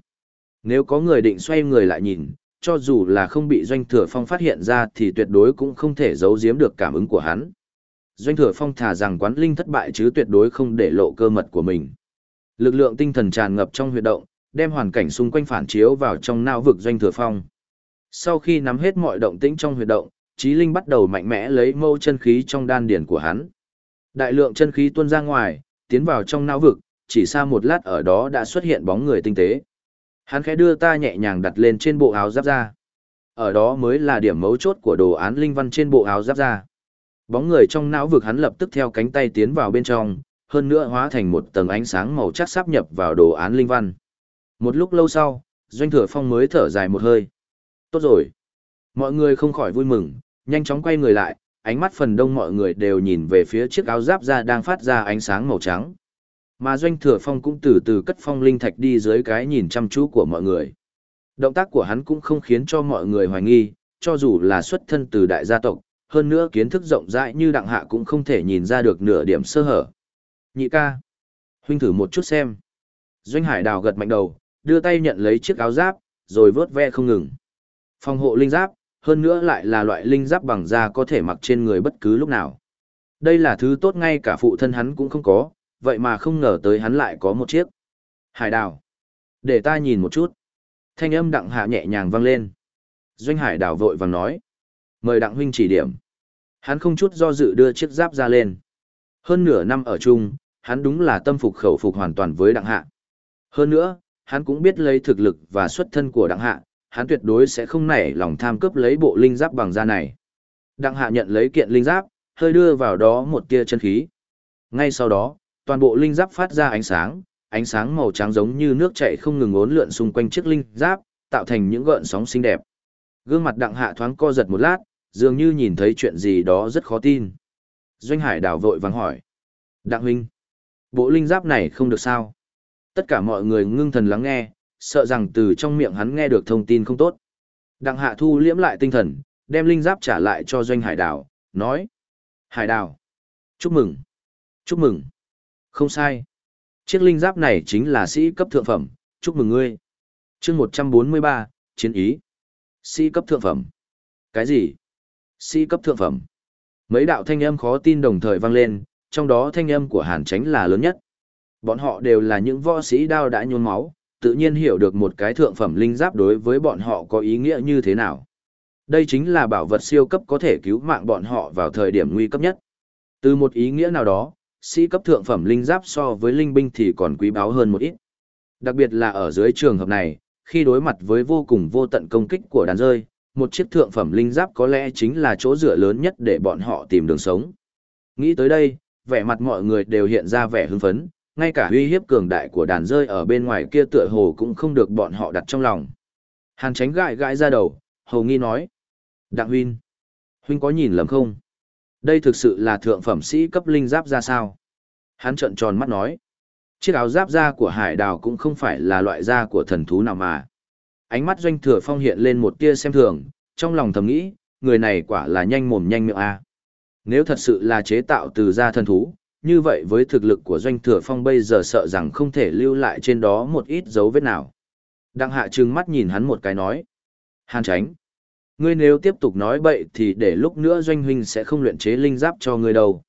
Nếu có người định xoay người lại nhìn, cho dù là không bị doanh thừa phong phát hiện ra thì tuyệt đối cũng không thể giấu giếm được cảm ứng của hắn. Doanh thừa phong thả rằng quán linh thất bại chứ tuyệt đối không để lộ cơ mật của mình. Lực lượng tinh thần tràn ngập trong huyệt động, đem hoàn cảnh xung quanh phản chiếu vào trong não vực doanh thừa phong. Sau khi nắm hết mọi động tĩnh trong huyệt động, Chí Linh bắt đầu mạnh mẽ lấy mâu chân khí trong đan điển của hắn. Đại lượng chân khí tuôn ra ngoài, tiến vào trong não vực, chỉ xa một lát ở đó đã xuất hiện bóng người tinh tế. Hắn khẽ đưa ta nhẹ nhàng đặt lên trên bộ áo giáp ra. Ở đó mới là điểm mấu chốt của đồ án linh văn trên bộ áo giáp ra. Bóng người trong não vực hắn lập tức theo cánh tay tiến vào bên trong, hơn nữa hóa thành một tầng ánh sáng màu chắc sắp nhập vào đồ án linh văn. Một lúc lâu sau, Doanh Thừa Phong mới thở dài một hơi. Tốt rồi. Mọi người không khỏi vui mừng, nhanh chóng quay người lại, ánh mắt phần đông mọi người đều nhìn về phía chiếc áo giáp ra đang phát ra ánh sáng màu trắng. Mà Doanh Thừa Phong cũng từ từ cất phong linh thạch đi dưới cái nhìn chăm chú của mọi người. Động tác của hắn cũng không khiến cho mọi người hoài nghi, cho dù là xuất thân từ đại gia tộc, hơn nữa kiến thức rộng rãi như đặng hạ cũng không thể nhìn ra được nửa điểm sơ hở. Nhị ca, huynh thử một chút xem. Doanh Hải Đào gật mạnh đầu, đưa tay nhận lấy chiếc áo giáp, rồi vớt ve không ngừng. Phòng hộ linh giáp, hơn nữa lại là loại linh giáp bằng da có thể mặc trên người bất cứ lúc nào. Đây là thứ tốt ngay cả phụ thân hắn cũng không có, vậy mà không ngờ tới hắn lại có một chiếc. Hải đảo Để ta nhìn một chút. Thanh âm đặng hạ nhẹ nhàng vang lên. Doanh hải đảo vội vàng nói. Mời đặng huynh chỉ điểm. Hắn không chút do dự đưa chiếc giáp ra lên. Hơn nửa năm ở chung, hắn đúng là tâm phục khẩu phục hoàn toàn với đặng hạ. Hơn nữa, hắn cũng biết lấy thực lực và xuất thân của đặng hạ, hắn tuyệt đối sẽ không nảy lòng tham cướp lấy bộ linh giáp bằng da này. Đặng hạ nhận lấy kiện linh giáp, hơi đưa vào đó một tia chân khí. Ngay sau đó, toàn bộ linh giáp phát ra ánh sáng, ánh sáng màu trắng giống như nước chảy không ngừng uốn lượn xung quanh chiếc linh giáp, tạo thành những gợn sóng xinh đẹp. Gương mặt đặng hạ thoáng co giật một lát, dường như nhìn thấy chuyện gì đó rất khó tin. Doanh hải đảo vội vắng hỏi. Đặng huynh, bộ linh giáp này không được sao? Tất cả mọi người ngưng thần lắng nghe, sợ rằng từ trong miệng hắn nghe được thông tin không tốt. Đặng hạ thu liễm lại tinh thần, đem linh giáp trả lại cho doanh hải đảo, nói. Hải đảo, chúc mừng, chúc mừng. Không sai. Chiếc linh giáp này chính là sĩ cấp thượng phẩm, chúc mừng ngươi. chương 143, chiến ý. Sĩ cấp thượng phẩm. Cái gì? Sĩ cấp thượng phẩm. Mấy đạo thanh âm khó tin đồng thời vang lên, trong đó thanh âm của Hàn Tránh là lớn nhất. Bọn họ đều là những võ sĩ đao đã nhuôn máu, tự nhiên hiểu được một cái thượng phẩm linh giáp đối với bọn họ có ý nghĩa như thế nào. Đây chính là bảo vật siêu cấp có thể cứu mạng bọn họ vào thời điểm nguy cấp nhất. Từ một ý nghĩa nào đó, sĩ cấp thượng phẩm linh giáp so với linh binh thì còn quý báu hơn một ít. Đặc biệt là ở dưới trường hợp này, khi đối mặt với vô cùng vô tận công kích của đàn rơi, một chiếc thượng phẩm linh giáp có lẽ chính là chỗ dựa lớn nhất để bọn họ tìm đường sống. Nghĩ tới đây, vẻ mặt mọi người đều hiện ra vẻ hưng phấn, ngay cả uy hiếp cường đại của đàn rơi ở bên ngoài kia tựa hồ cũng không được bọn họ đặt trong lòng. Hàn tránh gãi gãi ra đầu, hầu nghi nói. Đặng huynh, huynh có nhìn lầm không? Đây thực sự là thượng phẩm sĩ cấp linh giáp ra sao? Hắn trợn tròn mắt nói. Chiếc áo giáp da của hải đào cũng không phải là loại da của thần thú nào mà. Ánh mắt doanh thừa phong hiện lên một tia xem thường, trong lòng thầm nghĩ, người này quả là nhanh mồm nhanh miệng a. Nếu thật sự là chế tạo từ da thần thú, như vậy với thực lực của doanh thừa phong bây giờ sợ rằng không thể lưu lại trên đó một ít dấu vết nào. Đặng hạ trừng mắt nhìn hắn một cái nói. Hàn tránh. Ngươi nếu tiếp tục nói bậy thì để lúc nữa doanh huynh sẽ không luyện chế linh giáp cho ngươi đâu.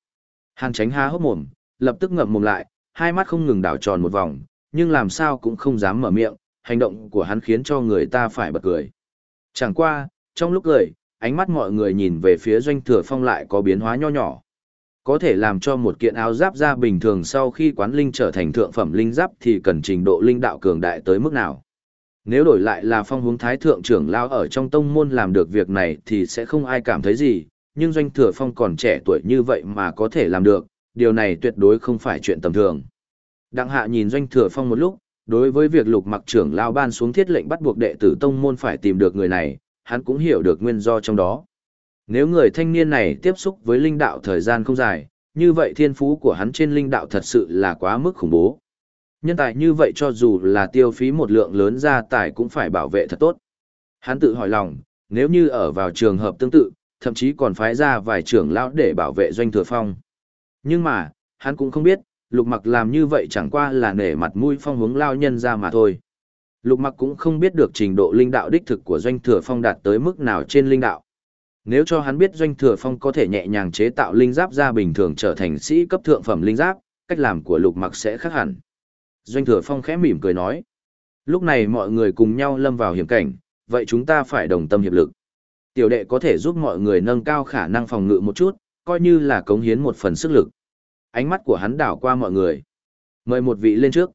Hàn tránh há hốc mồm, lập tức ngậm mồm lại, hai mắt không ngừng đảo tròn một vòng, nhưng làm sao cũng không dám mở miệng, hành động của hắn khiến cho người ta phải bật cười. Chẳng qua, trong lúc cười, ánh mắt mọi người nhìn về phía doanh thừa phong lại có biến hóa nho nhỏ. Có thể làm cho một kiện áo giáp ra bình thường sau khi quán linh trở thành thượng phẩm linh giáp thì cần trình độ linh đạo cường đại tới mức nào. Nếu đổi lại là phong hướng thái thượng trưởng lao ở trong tông môn làm được việc này thì sẽ không ai cảm thấy gì, nhưng doanh thừa phong còn trẻ tuổi như vậy mà có thể làm được, điều này tuyệt đối không phải chuyện tầm thường. Đặng hạ nhìn doanh thừa phong một lúc, đối với việc lục mặc trưởng lao ban xuống thiết lệnh bắt buộc đệ tử tông môn phải tìm được người này, hắn cũng hiểu được nguyên do trong đó. Nếu người thanh niên này tiếp xúc với linh đạo thời gian không dài, như vậy thiên phú của hắn trên linh đạo thật sự là quá mức khủng bố. Nhân tài như vậy cho dù là tiêu phí một lượng lớn ra tài cũng phải bảo vệ thật tốt. Hắn tự hỏi lòng, nếu như ở vào trường hợp tương tự, thậm chí còn phái ra vài trưởng lão để bảo vệ doanh thừa phong. Nhưng mà, hắn cũng không biết, lục mặc làm như vậy chẳng qua là nể mặt mũi phong hướng lao nhân ra mà thôi. Lục mặc cũng không biết được trình độ linh đạo đích thực của doanh thừa phong đạt tới mức nào trên linh đạo. Nếu cho hắn biết doanh thừa phong có thể nhẹ nhàng chế tạo linh giáp ra bình thường trở thành sĩ cấp thượng phẩm linh giáp, cách làm của lục mặc sẽ khác hẳn. Doanh thừa phong khẽ mỉm cười nói. Lúc này mọi người cùng nhau lâm vào hiểm cảnh, vậy chúng ta phải đồng tâm hiệp lực. Tiểu đệ có thể giúp mọi người nâng cao khả năng phòng ngự một chút, coi như là cống hiến một phần sức lực. Ánh mắt của hắn đảo qua mọi người. Mời một vị lên trước.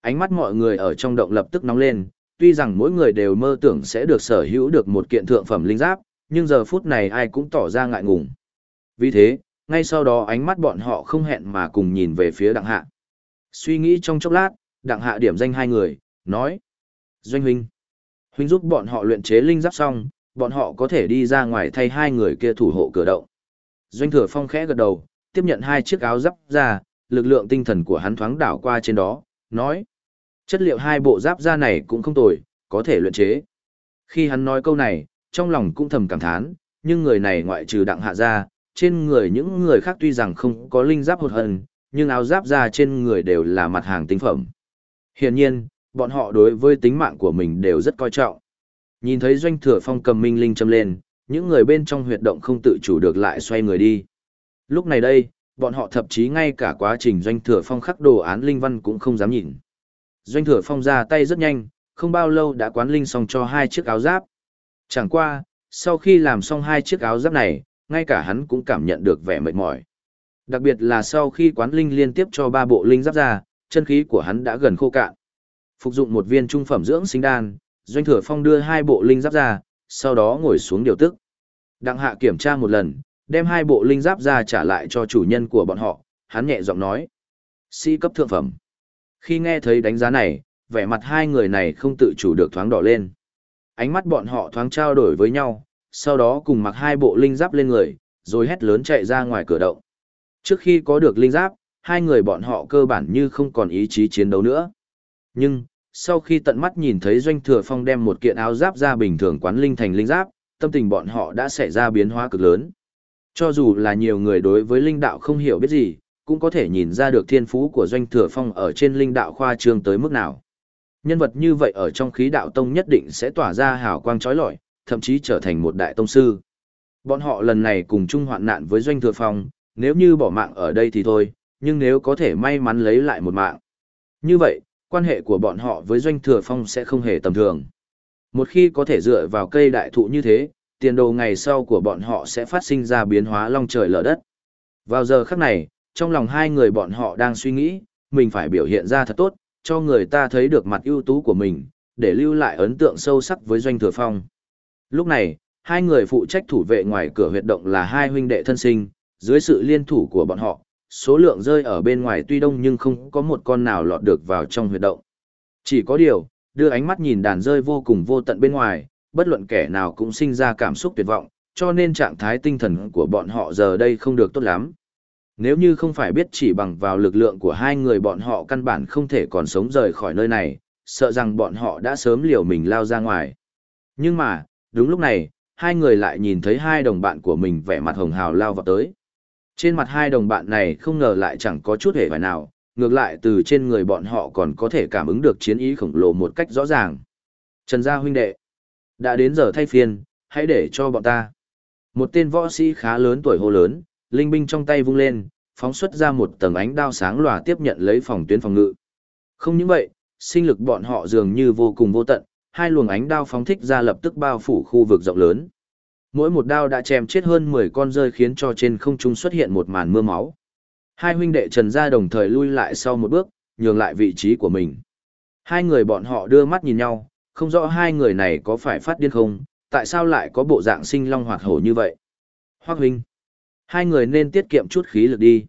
Ánh mắt mọi người ở trong động lập tức nóng lên, tuy rằng mỗi người đều mơ tưởng sẽ được sở hữu được một kiện thượng phẩm linh giáp, nhưng giờ phút này ai cũng tỏ ra ngại ngùng. Vì thế, ngay sau đó ánh mắt bọn họ không hẹn mà cùng nhìn về phía đặng hạ. Suy nghĩ trong chốc lát, đặng hạ điểm danh hai người, nói. Doanh huynh. Huynh giúp bọn họ luyện chế linh giáp xong, bọn họ có thể đi ra ngoài thay hai người kia thủ hộ cửa động. Doanh thừa phong khẽ gật đầu, tiếp nhận hai chiếc áo giáp ra, lực lượng tinh thần của hắn thoáng đảo qua trên đó, nói. Chất liệu hai bộ giáp da này cũng không tồi, có thể luyện chế. Khi hắn nói câu này, trong lòng cũng thầm cảm thán, nhưng người này ngoại trừ đặng hạ ra, trên người những người khác tuy rằng không có linh giáp hột hần, nhưng áo giáp ra trên người đều là mặt hàng tinh phẩm. Hiển nhiên, bọn họ đối với tính mạng của mình đều rất coi trọng. Nhìn thấy doanh thừa phong cầm minh linh châm lên, những người bên trong huyệt động không tự chủ được lại xoay người đi. Lúc này đây, bọn họ thậm chí ngay cả quá trình doanh thừa phong khắc đồ án linh văn cũng không dám nhìn. Doanh thừa phong ra tay rất nhanh, không bao lâu đã quán linh xong cho hai chiếc áo giáp. Chẳng qua, sau khi làm xong hai chiếc áo giáp này, ngay cả hắn cũng cảm nhận được vẻ mệt mỏi. Đặc biệt là sau khi quán linh liên tiếp cho ba bộ linh giáp ra, chân khí của hắn đã gần khô cạn. Phục dụng một viên trung phẩm dưỡng sinh đan, Doanh Thừa Phong đưa hai bộ linh giáp ra, sau đó ngồi xuống điều tức. Đặng Hạ kiểm tra một lần, đem hai bộ linh giáp ra trả lại cho chủ nhân của bọn họ, hắn nhẹ giọng nói: "Sĩ cấp thượng phẩm." Khi nghe thấy đánh giá này, vẻ mặt hai người này không tự chủ được thoáng đỏ lên. Ánh mắt bọn họ thoáng trao đổi với nhau, sau đó cùng mặc hai bộ linh giáp lên người, rồi hét lớn chạy ra ngoài cửa động. Trước khi có được linh giáp, hai người bọn họ cơ bản như không còn ý chí chiến đấu nữa. Nhưng, sau khi tận mắt nhìn thấy Doanh Thừa Phong đem một kiện áo giáp ra bình thường quán linh thành linh giáp, tâm tình bọn họ đã xảy ra biến hóa cực lớn. Cho dù là nhiều người đối với linh đạo không hiểu biết gì, cũng có thể nhìn ra được thiên phú của Doanh Thừa Phong ở trên linh đạo khoa trương tới mức nào. Nhân vật như vậy ở trong khí đạo tông nhất định sẽ tỏa ra hào quang trói lọi, thậm chí trở thành một đại tông sư. Bọn họ lần này cùng chung hoạn nạn với Doanh Thừa Phong, nếu như bỏ mạng ở đây thì thôi, nhưng nếu có thể may mắn lấy lại một mạng. Như vậy, quan hệ của bọn họ với Doanh Thừa Phong sẽ không hề tầm thường. Một khi có thể dựa vào cây đại thụ như thế, tiền đồ ngày sau của bọn họ sẽ phát sinh ra biến hóa long trời lở đất. Vào giờ khắc này, trong lòng hai người bọn họ đang suy nghĩ, mình phải biểu hiện ra thật tốt, cho người ta thấy được mặt ưu tú của mình, để lưu lại ấn tượng sâu sắc với Doanh Thừa Phong. Lúc này, hai người phụ trách thủ vệ ngoài cửa huyệt động là hai huynh đệ thân sinh, dưới sự liên thủ của bọn họ, số lượng rơi ở bên ngoài tuy đông nhưng không có một con nào lọt được vào trong huyệt động. Chỉ có điều, đưa ánh mắt nhìn đàn rơi vô cùng vô tận bên ngoài, bất luận kẻ nào cũng sinh ra cảm xúc tuyệt vọng, cho nên trạng thái tinh thần của bọn họ giờ đây không được tốt lắm. Nếu như không phải biết chỉ bằng vào lực lượng của hai người bọn họ căn bản không thể còn sống rời khỏi nơi này, sợ rằng bọn họ đã sớm liều mình lao ra ngoài. Nhưng mà, đúng lúc này, hai người lại nhìn thấy hai đồng bạn của mình vẻ mặt hồng hào lao vào tới. Trên mặt hai đồng bạn này không ngờ lại chẳng có chút hề phải nào, ngược lại từ trên người bọn họ còn có thể cảm ứng được chiến ý khổng lồ một cách rõ ràng. Trần gia huynh đệ. Đã đến giờ thay phiên, hãy để cho bọn ta. Một tên võ sĩ khá lớn tuổi hô lớn, linh binh trong tay vung lên, phóng xuất ra một tầng ánh đao sáng lòa tiếp nhận lấy phòng tuyến phòng ngự. Không những vậy, sinh lực bọn họ dường như vô cùng vô tận, hai luồng ánh đao phóng thích ra lập tức bao phủ khu vực rộng lớn. Mỗi một đao đã chém chết hơn 10 con rơi khiến cho trên không trung xuất hiện một màn mưa máu. Hai huynh đệ Trần Gia đồng thời lui lại sau một bước, nhường lại vị trí của mình. Hai người bọn họ đưa mắt nhìn nhau, không rõ hai người này có phải phát điên không, tại sao lại có bộ dạng sinh long hoạt hổ như vậy. Hoác huynh, hai người nên tiết kiệm chút khí lực đi.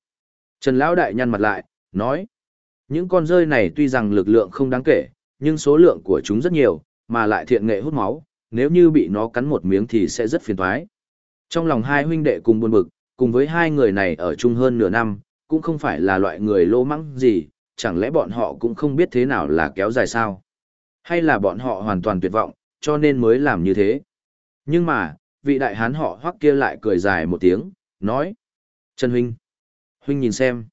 Trần Lão Đại nhăn mặt lại, nói, những con rơi này tuy rằng lực lượng không đáng kể, nhưng số lượng của chúng rất nhiều, mà lại thiện nghệ hút máu, nếu như bị nó cắn một miếng thì sẽ rất phiền toái. Trong lòng hai huynh đệ cùng buồn bực, cùng với hai người này ở chung hơn nửa năm, cũng không phải là loại người lô mắng gì, chẳng lẽ bọn họ cũng không biết thế nào là kéo dài sao? Hay là bọn họ hoàn toàn tuyệt vọng, cho nên mới làm như thế? Nhưng mà, vị đại hán họ hoắc kia lại cười dài một tiếng, nói. Trần Huynh, Huynh nhìn xem.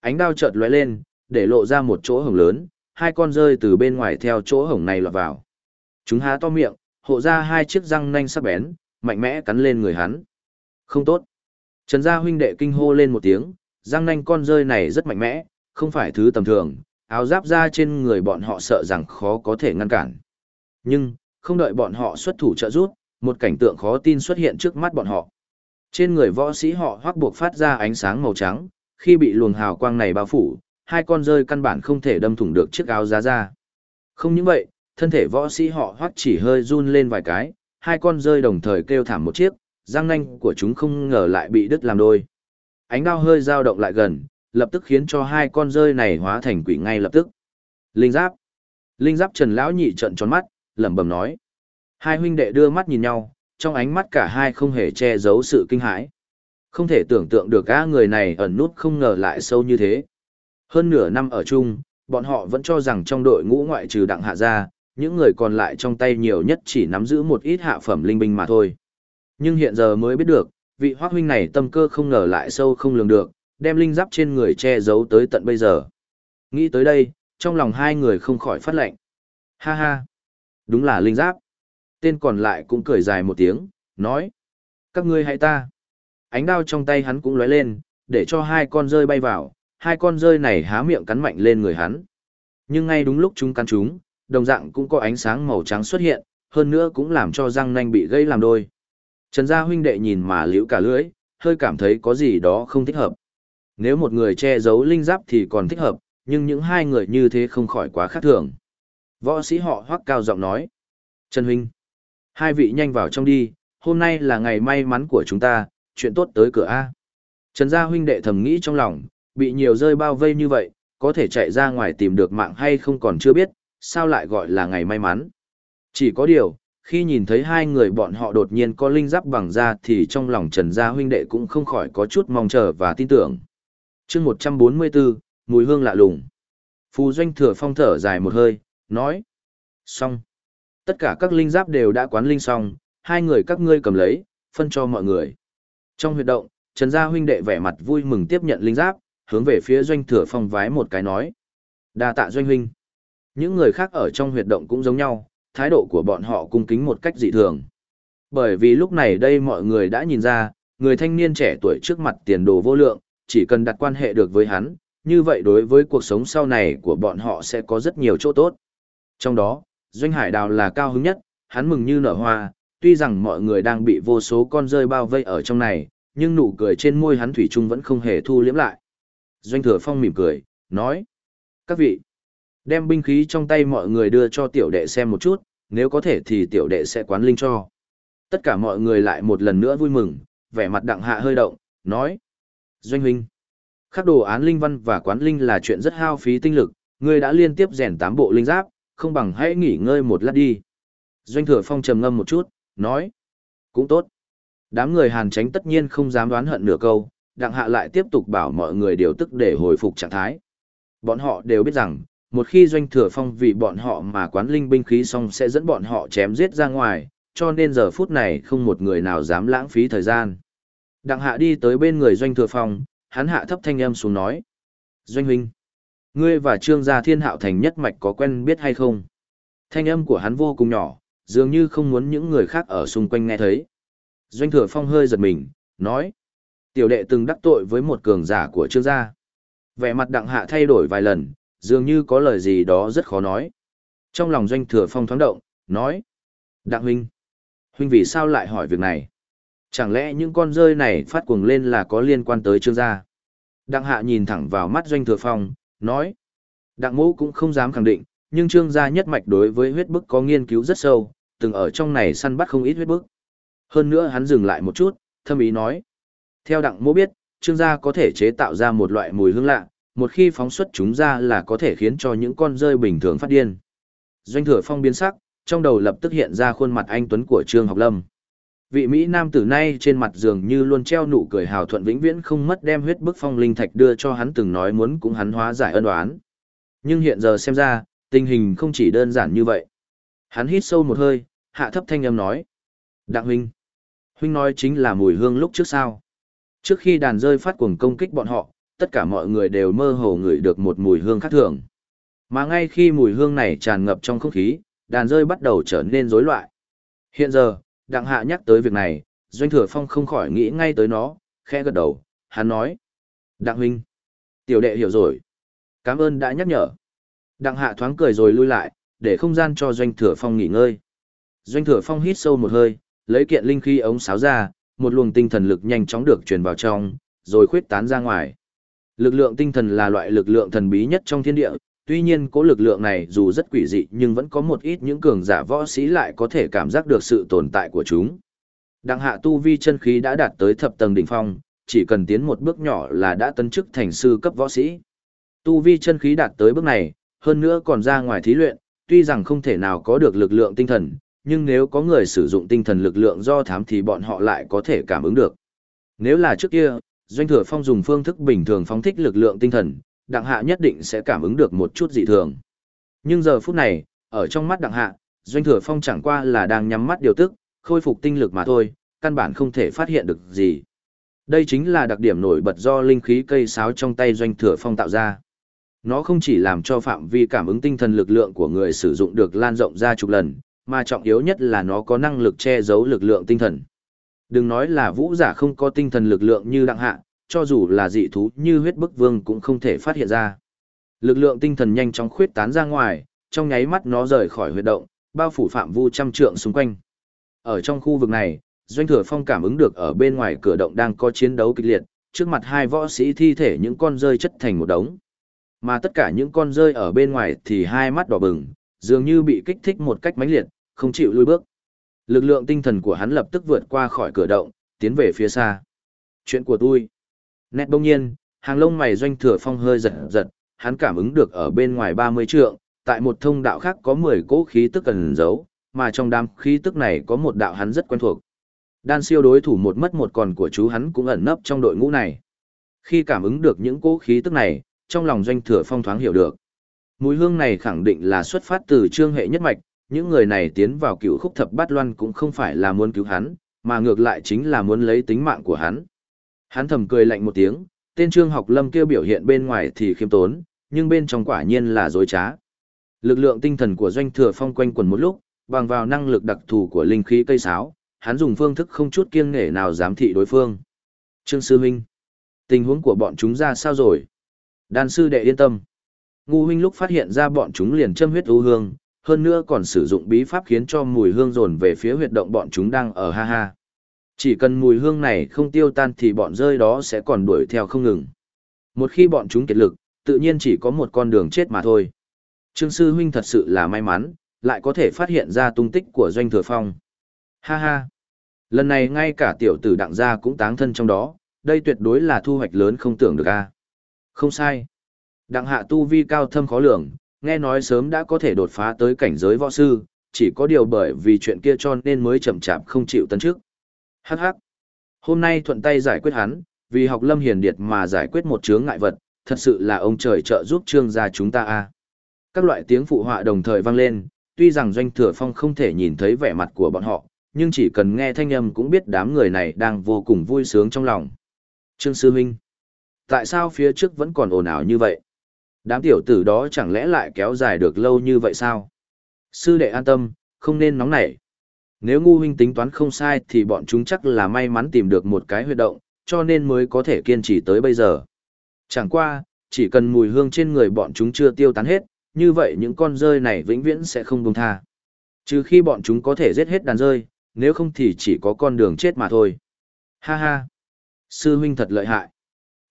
Ánh đao chợt lóe lên, để lộ ra một chỗ hổng lớn, hai con rơi từ bên ngoài theo chỗ hổng này lọt vào. Chúng há to miệng, hộ ra hai chiếc răng nanh sắc bén, mạnh mẽ cắn lên người hắn. Không tốt. Trần gia huynh đệ kinh hô lên một tiếng, răng nanh con rơi này rất mạnh mẽ, không phải thứ tầm thường, áo giáp ra trên người bọn họ sợ rằng khó có thể ngăn cản. Nhưng, không đợi bọn họ xuất thủ trợ giúp, một cảnh tượng khó tin xuất hiện trước mắt bọn họ. Trên người võ sĩ họ hoắc buộc phát ra ánh sáng màu trắng, khi bị luồng hào quang này bao phủ, hai con rơi căn bản không thể đâm thủng được chiếc áo giá ra. Không những vậy, thân thể võ sĩ họ hoắc chỉ hơi run lên vài cái, hai con rơi đồng thời kêu thảm một chiếc, răng nanh của chúng không ngờ lại bị đứt làm đôi. Ánh đao hơi dao động lại gần, lập tức khiến cho hai con rơi này hóa thành quỷ ngay lập tức. Linh giáp. Linh giáp Trần lão nhị trợn tròn mắt, lẩm bẩm nói: Hai huynh đệ đưa mắt nhìn nhau, trong ánh mắt cả hai không hề che giấu sự kinh hãi. Không thể tưởng tượng được gã người này ẩn nút không ngờ lại sâu như thế. Hơn nửa năm ở chung, bọn họ vẫn cho rằng trong đội ngũ ngoại trừ đặng hạ ra, những người còn lại trong tay nhiều nhất chỉ nắm giữ một ít hạ phẩm linh binh mà thôi. Nhưng hiện giờ mới biết được, vị hoác huynh này tâm cơ không ngờ lại sâu không lường được, đem linh giáp trên người che giấu tới tận bây giờ. Nghĩ tới đây, trong lòng hai người không khỏi phát lệnh. Ha ha, đúng là linh giáp. Tên còn lại cũng cười dài một tiếng, nói. Các ngươi hãy ta. Ánh đao trong tay hắn cũng lóe lên, để cho hai con rơi bay vào, hai con rơi này há miệng cắn mạnh lên người hắn. Nhưng ngay đúng lúc chúng cắn chúng, đồng dạng cũng có ánh sáng màu trắng xuất hiện, hơn nữa cũng làm cho răng nanh bị gây làm đôi. Trần gia huynh đệ nhìn mà liễu cả lưỡi, hơi cảm thấy có gì đó không thích hợp. Nếu một người che giấu linh giáp thì còn thích hợp, nhưng những hai người như thế không khỏi quá khác thường. Võ sĩ họ hoắc cao giọng nói. Trần huynh, hai vị nhanh vào trong đi, hôm nay là ngày may mắn của chúng ta, chuyện tốt tới cửa A. Trần gia huynh đệ thầm nghĩ trong lòng, bị nhiều rơi bao vây như vậy, có thể chạy ra ngoài tìm được mạng hay không còn chưa biết, sao lại gọi là ngày may mắn. Chỉ có điều, khi nhìn thấy hai người bọn họ đột nhiên có linh giáp bằng ra thì trong lòng Trần Gia huynh đệ cũng không khỏi có chút mong chờ và tin tưởng. chương 144, mùi hương lạ lùng. Phù doanh thừa phong thở dài một hơi, nói. Xong. Tất cả các linh giáp đều đã quán linh xong, hai người các ngươi cầm lấy, phân cho mọi người. Trong huyệt động, Trần Gia huynh đệ vẻ mặt vui mừng tiếp nhận linh giáp, hướng về phía doanh thừa phong vái một cái nói. đa tạ doanh huynh. Những người khác ở trong huyệt động cũng giống nhau, thái độ của bọn họ cung kính một cách dị thường. Bởi vì lúc này đây mọi người đã nhìn ra, người thanh niên trẻ tuổi trước mặt tiền đồ vô lượng, chỉ cần đặt quan hệ được với hắn, như vậy đối với cuộc sống sau này của bọn họ sẽ có rất nhiều chỗ tốt. Trong đó, Doanh Hải Đào là cao hứng nhất, hắn mừng như nở hoa, tuy rằng mọi người đang bị vô số con rơi bao vây ở trong này, nhưng nụ cười trên môi hắn thủy chung vẫn không hề thu liếm lại. Doanh Thừa Phong mỉm cười, nói: "Các vị, Đem binh khí trong tay mọi người đưa cho tiểu đệ xem một chút, nếu có thể thì tiểu đệ sẽ quán linh cho. Tất cả mọi người lại một lần nữa vui mừng, vẻ mặt đặng hạ hơi động, nói. Doanh huynh, khắc đồ án linh văn và quán linh là chuyện rất hao phí tinh lực, ngươi đã liên tiếp rèn tám bộ linh giáp, không bằng hãy nghỉ ngơi một lát đi. Doanh thừa phong trầm ngâm một chút, nói. Cũng tốt. Đám người hàn tránh tất nhiên không dám đoán hận nửa câu, đặng hạ lại tiếp tục bảo mọi người điều tức để hồi phục trạng thái. Bọn họ đều biết rằng, một khi doanh thừa phong vì bọn họ mà quán linh binh khí xong sẽ dẫn bọn họ chém giết ra ngoài, cho nên giờ phút này không một người nào dám lãng phí thời gian. Đặng hạ đi tới bên người doanh thừa phong, hắn hạ thấp thanh âm xuống nói. Doanh huynh, ngươi và trương gia thiên hạo thành nhất mạch có quen biết hay không? Thanh âm của hắn vô cùng nhỏ, dường như không muốn những người khác ở xung quanh nghe thấy. Doanh thừa phong hơi giật mình, nói. Tiểu đệ từng đắc tội với một cường giả của trương gia. Vẻ mặt đặng hạ thay đổi vài lần, dường như có lời gì đó rất khó nói. Trong lòng doanh thừa phong thoáng động, nói. Đặng huynh. Huynh vì sao lại hỏi việc này? Chẳng lẽ những con rơi này phát cuồng lên là có liên quan tới trương gia? Đặng hạ nhìn thẳng vào mắt doanh thừa phong, nói. Đặng mũ cũng không dám khẳng định, nhưng trương gia nhất mạch đối với huyết bức có nghiên cứu rất sâu, từng ở trong này săn bắt không ít huyết bức. Hơn nữa hắn dừng lại một chút, thâm ý nói. Theo đặng mũ biết, trương gia có thể chế tạo ra một loại mùi hương lạ, một khi phóng xuất chúng ra là có thể khiến cho những con rơi bình thường phát điên. Doanh thừa phong biến sắc, trong đầu lập tức hiện ra khuôn mặt anh Tuấn của Trương Học Lâm. Vị Mỹ Nam tử nay trên mặt giường như luôn treo nụ cười hào thuận vĩnh viễn không mất đem huyết bức phong linh thạch đưa cho hắn từng nói muốn cũng hắn hóa giải ân oán. Nhưng hiện giờ xem ra, tình hình không chỉ đơn giản như vậy. Hắn hít sâu một hơi, hạ thấp thanh âm nói. Đặng huynh. Huynh nói chính là mùi hương lúc trước sao. Trước khi đàn rơi phát cuồng công kích bọn họ, tất cả mọi người đều mơ hồ ngửi được một mùi hương khác thường. Mà ngay khi mùi hương này tràn ngập trong không khí, đàn rơi bắt đầu trở nên rối loạn. Hiện giờ, Đặng Hạ nhắc tới việc này, Doanh Thừa Phong không khỏi nghĩ ngay tới nó, khẽ gật đầu, hắn nói. Đặng huynh, tiểu đệ hiểu rồi. Cảm ơn đã nhắc nhở. Đặng Hạ thoáng cười rồi lui lại, để không gian cho Doanh Thừa Phong nghỉ ngơi. Doanh Thừa Phong hít sâu một hơi, lấy kiện linh khí ống sáo ra, một luồng tinh thần lực nhanh chóng được truyền vào trong, rồi khuyết tán ra ngoài. Lực lượng tinh thần là loại lực lượng thần bí nhất trong thiên địa, tuy nhiên cố lực lượng này dù rất quỷ dị nhưng vẫn có một ít những cường giả võ sĩ lại có thể cảm giác được sự tồn tại của chúng. Đặng hạ tu vi chân khí đã đạt tới thập tầng đỉnh phong, chỉ cần tiến một bước nhỏ là đã tấn chức thành sư cấp võ sĩ. Tu vi chân khí đạt tới bước này, hơn nữa còn ra ngoài thí luyện, tuy rằng không thể nào có được lực lượng tinh thần, nhưng nếu có người sử dụng tinh thần lực lượng do thám thì bọn họ lại có thể cảm ứng được. Nếu là trước kia, Doanh Thừa Phong dùng phương thức bình thường phóng thích lực lượng tinh thần, Đặng Hạ nhất định sẽ cảm ứng được một chút dị thường. Nhưng giờ phút này, ở trong mắt Đặng Hạ, Doanh Thừa Phong chẳng qua là đang nhắm mắt điều tức, khôi phục tinh lực mà thôi, căn bản không thể phát hiện được gì. Đây chính là đặc điểm nổi bật do linh khí cây sáo trong tay Doanh Thừa Phong tạo ra. Nó không chỉ làm cho phạm vi cảm ứng tinh thần lực lượng của người sử dụng được lan rộng ra chục lần, mà trọng yếu nhất là nó có năng lực che giấu lực lượng tinh thần. Đừng nói là vũ giả không có tinh thần lực lượng như đặng hạ, cho dù là dị thú như huyết bức vương cũng không thể phát hiện ra. Lực lượng tinh thần nhanh chóng khuyết tán ra ngoài, trong nháy mắt nó rời khỏi huyệt động, bao phủ phạm vu trăm trượng xung quanh. Ở trong khu vực này, Doanh Thừa Phong cảm ứng được ở bên ngoài cửa động đang có chiến đấu kịch liệt, trước mặt hai võ sĩ thi thể những con rơi chất thành một đống. Mà tất cả những con rơi ở bên ngoài thì hai mắt đỏ bừng, dường như bị kích thích một cách mãnh liệt, không chịu lùi bước. Lực lượng tinh thần của hắn lập tức vượt qua khỏi cửa động, tiến về phía xa. Chuyện của tôi. Nét bỗng nhiên, hàng lông mày doanh thừa phong hơi giật giật, hắn cảm ứng được ở bên ngoài 30 trượng, tại một thông đạo khác có 10 cỗ khí tức cần giấu, mà trong đám khí tức này có một đạo hắn rất quen thuộc. Đan siêu đối thủ một mất một còn của chú hắn cũng ẩn nấp trong đội ngũ này. Khi cảm ứng được những cỗ khí tức này, trong lòng doanh thừa phong thoáng hiểu được. Mùi hương này khẳng định là xuất phát từ trương hệ nhất mạch, những người này tiến vào cựu khúc thập bát loan cũng không phải là muốn cứu hắn, mà ngược lại chính là muốn lấy tính mạng của hắn. Hắn thầm cười lạnh một tiếng, tên trương học lâm kêu biểu hiện bên ngoài thì khiêm tốn, nhưng bên trong quả nhiên là dối trá. Lực lượng tinh thần của doanh thừa phong quanh quần một lúc, bằng vào năng lực đặc thù của linh khí cây sáo, hắn dùng phương thức không chút kiêng nể nào giám thị đối phương. Trương Sư Minh, tình huống của bọn chúng ra sao rồi? Đan sư đệ yên tâm. Ngu huynh lúc phát hiện ra bọn chúng liền châm huyết u hương, hơn nữa còn sử dụng bí pháp khiến cho mùi hương dồn về phía huyệt động bọn chúng đang ở ha ha. Chỉ cần mùi hương này không tiêu tan thì bọn rơi đó sẽ còn đuổi theo không ngừng. Một khi bọn chúng kiệt lực, tự nhiên chỉ có một con đường chết mà thôi. Trương Sư Huynh thật sự là may mắn, lại có thể phát hiện ra tung tích của Doanh Thừa Phong. Ha ha! Lần này ngay cả tiểu tử đặng gia cũng táng thân trong đó, đây tuyệt đối là thu hoạch lớn không tưởng được a. Không sai. Đặng hạ tu vi cao thâm khó lường, nghe nói sớm đã có thể đột phá tới cảnh giới võ sư, chỉ có điều bởi vì chuyện kia cho nên mới chậm chạp không chịu tấn trước. Hắc hắc. Hôm nay thuận tay giải quyết hắn, vì học lâm hiền điệt mà giải quyết một chướng ngại vật, thật sự là ông trời trợ giúp trương gia chúng ta a. Các loại tiếng phụ họa đồng thời vang lên, tuy rằng doanh thừa phong không thể nhìn thấy vẻ mặt của bọn họ, nhưng chỉ cần nghe thanh âm cũng biết đám người này đang vô cùng vui sướng trong lòng. Trương Sư Minh, tại sao phía trước vẫn còn ồn ào như vậy? Đám tiểu tử đó chẳng lẽ lại kéo dài được lâu như vậy sao? Sư đệ an tâm, không nên nóng nảy. Nếu ngu huynh tính toán không sai thì bọn chúng chắc là may mắn tìm được một cái huyệt động, cho nên mới có thể kiên trì tới bây giờ. Chẳng qua, chỉ cần mùi hương trên người bọn chúng chưa tiêu tán hết, như vậy những con rơi này vĩnh viễn sẽ không buông tha. Trừ khi bọn chúng có thể giết hết đàn rơi, nếu không thì chỉ có con đường chết mà thôi. Ha ha! Sư huynh thật lợi hại.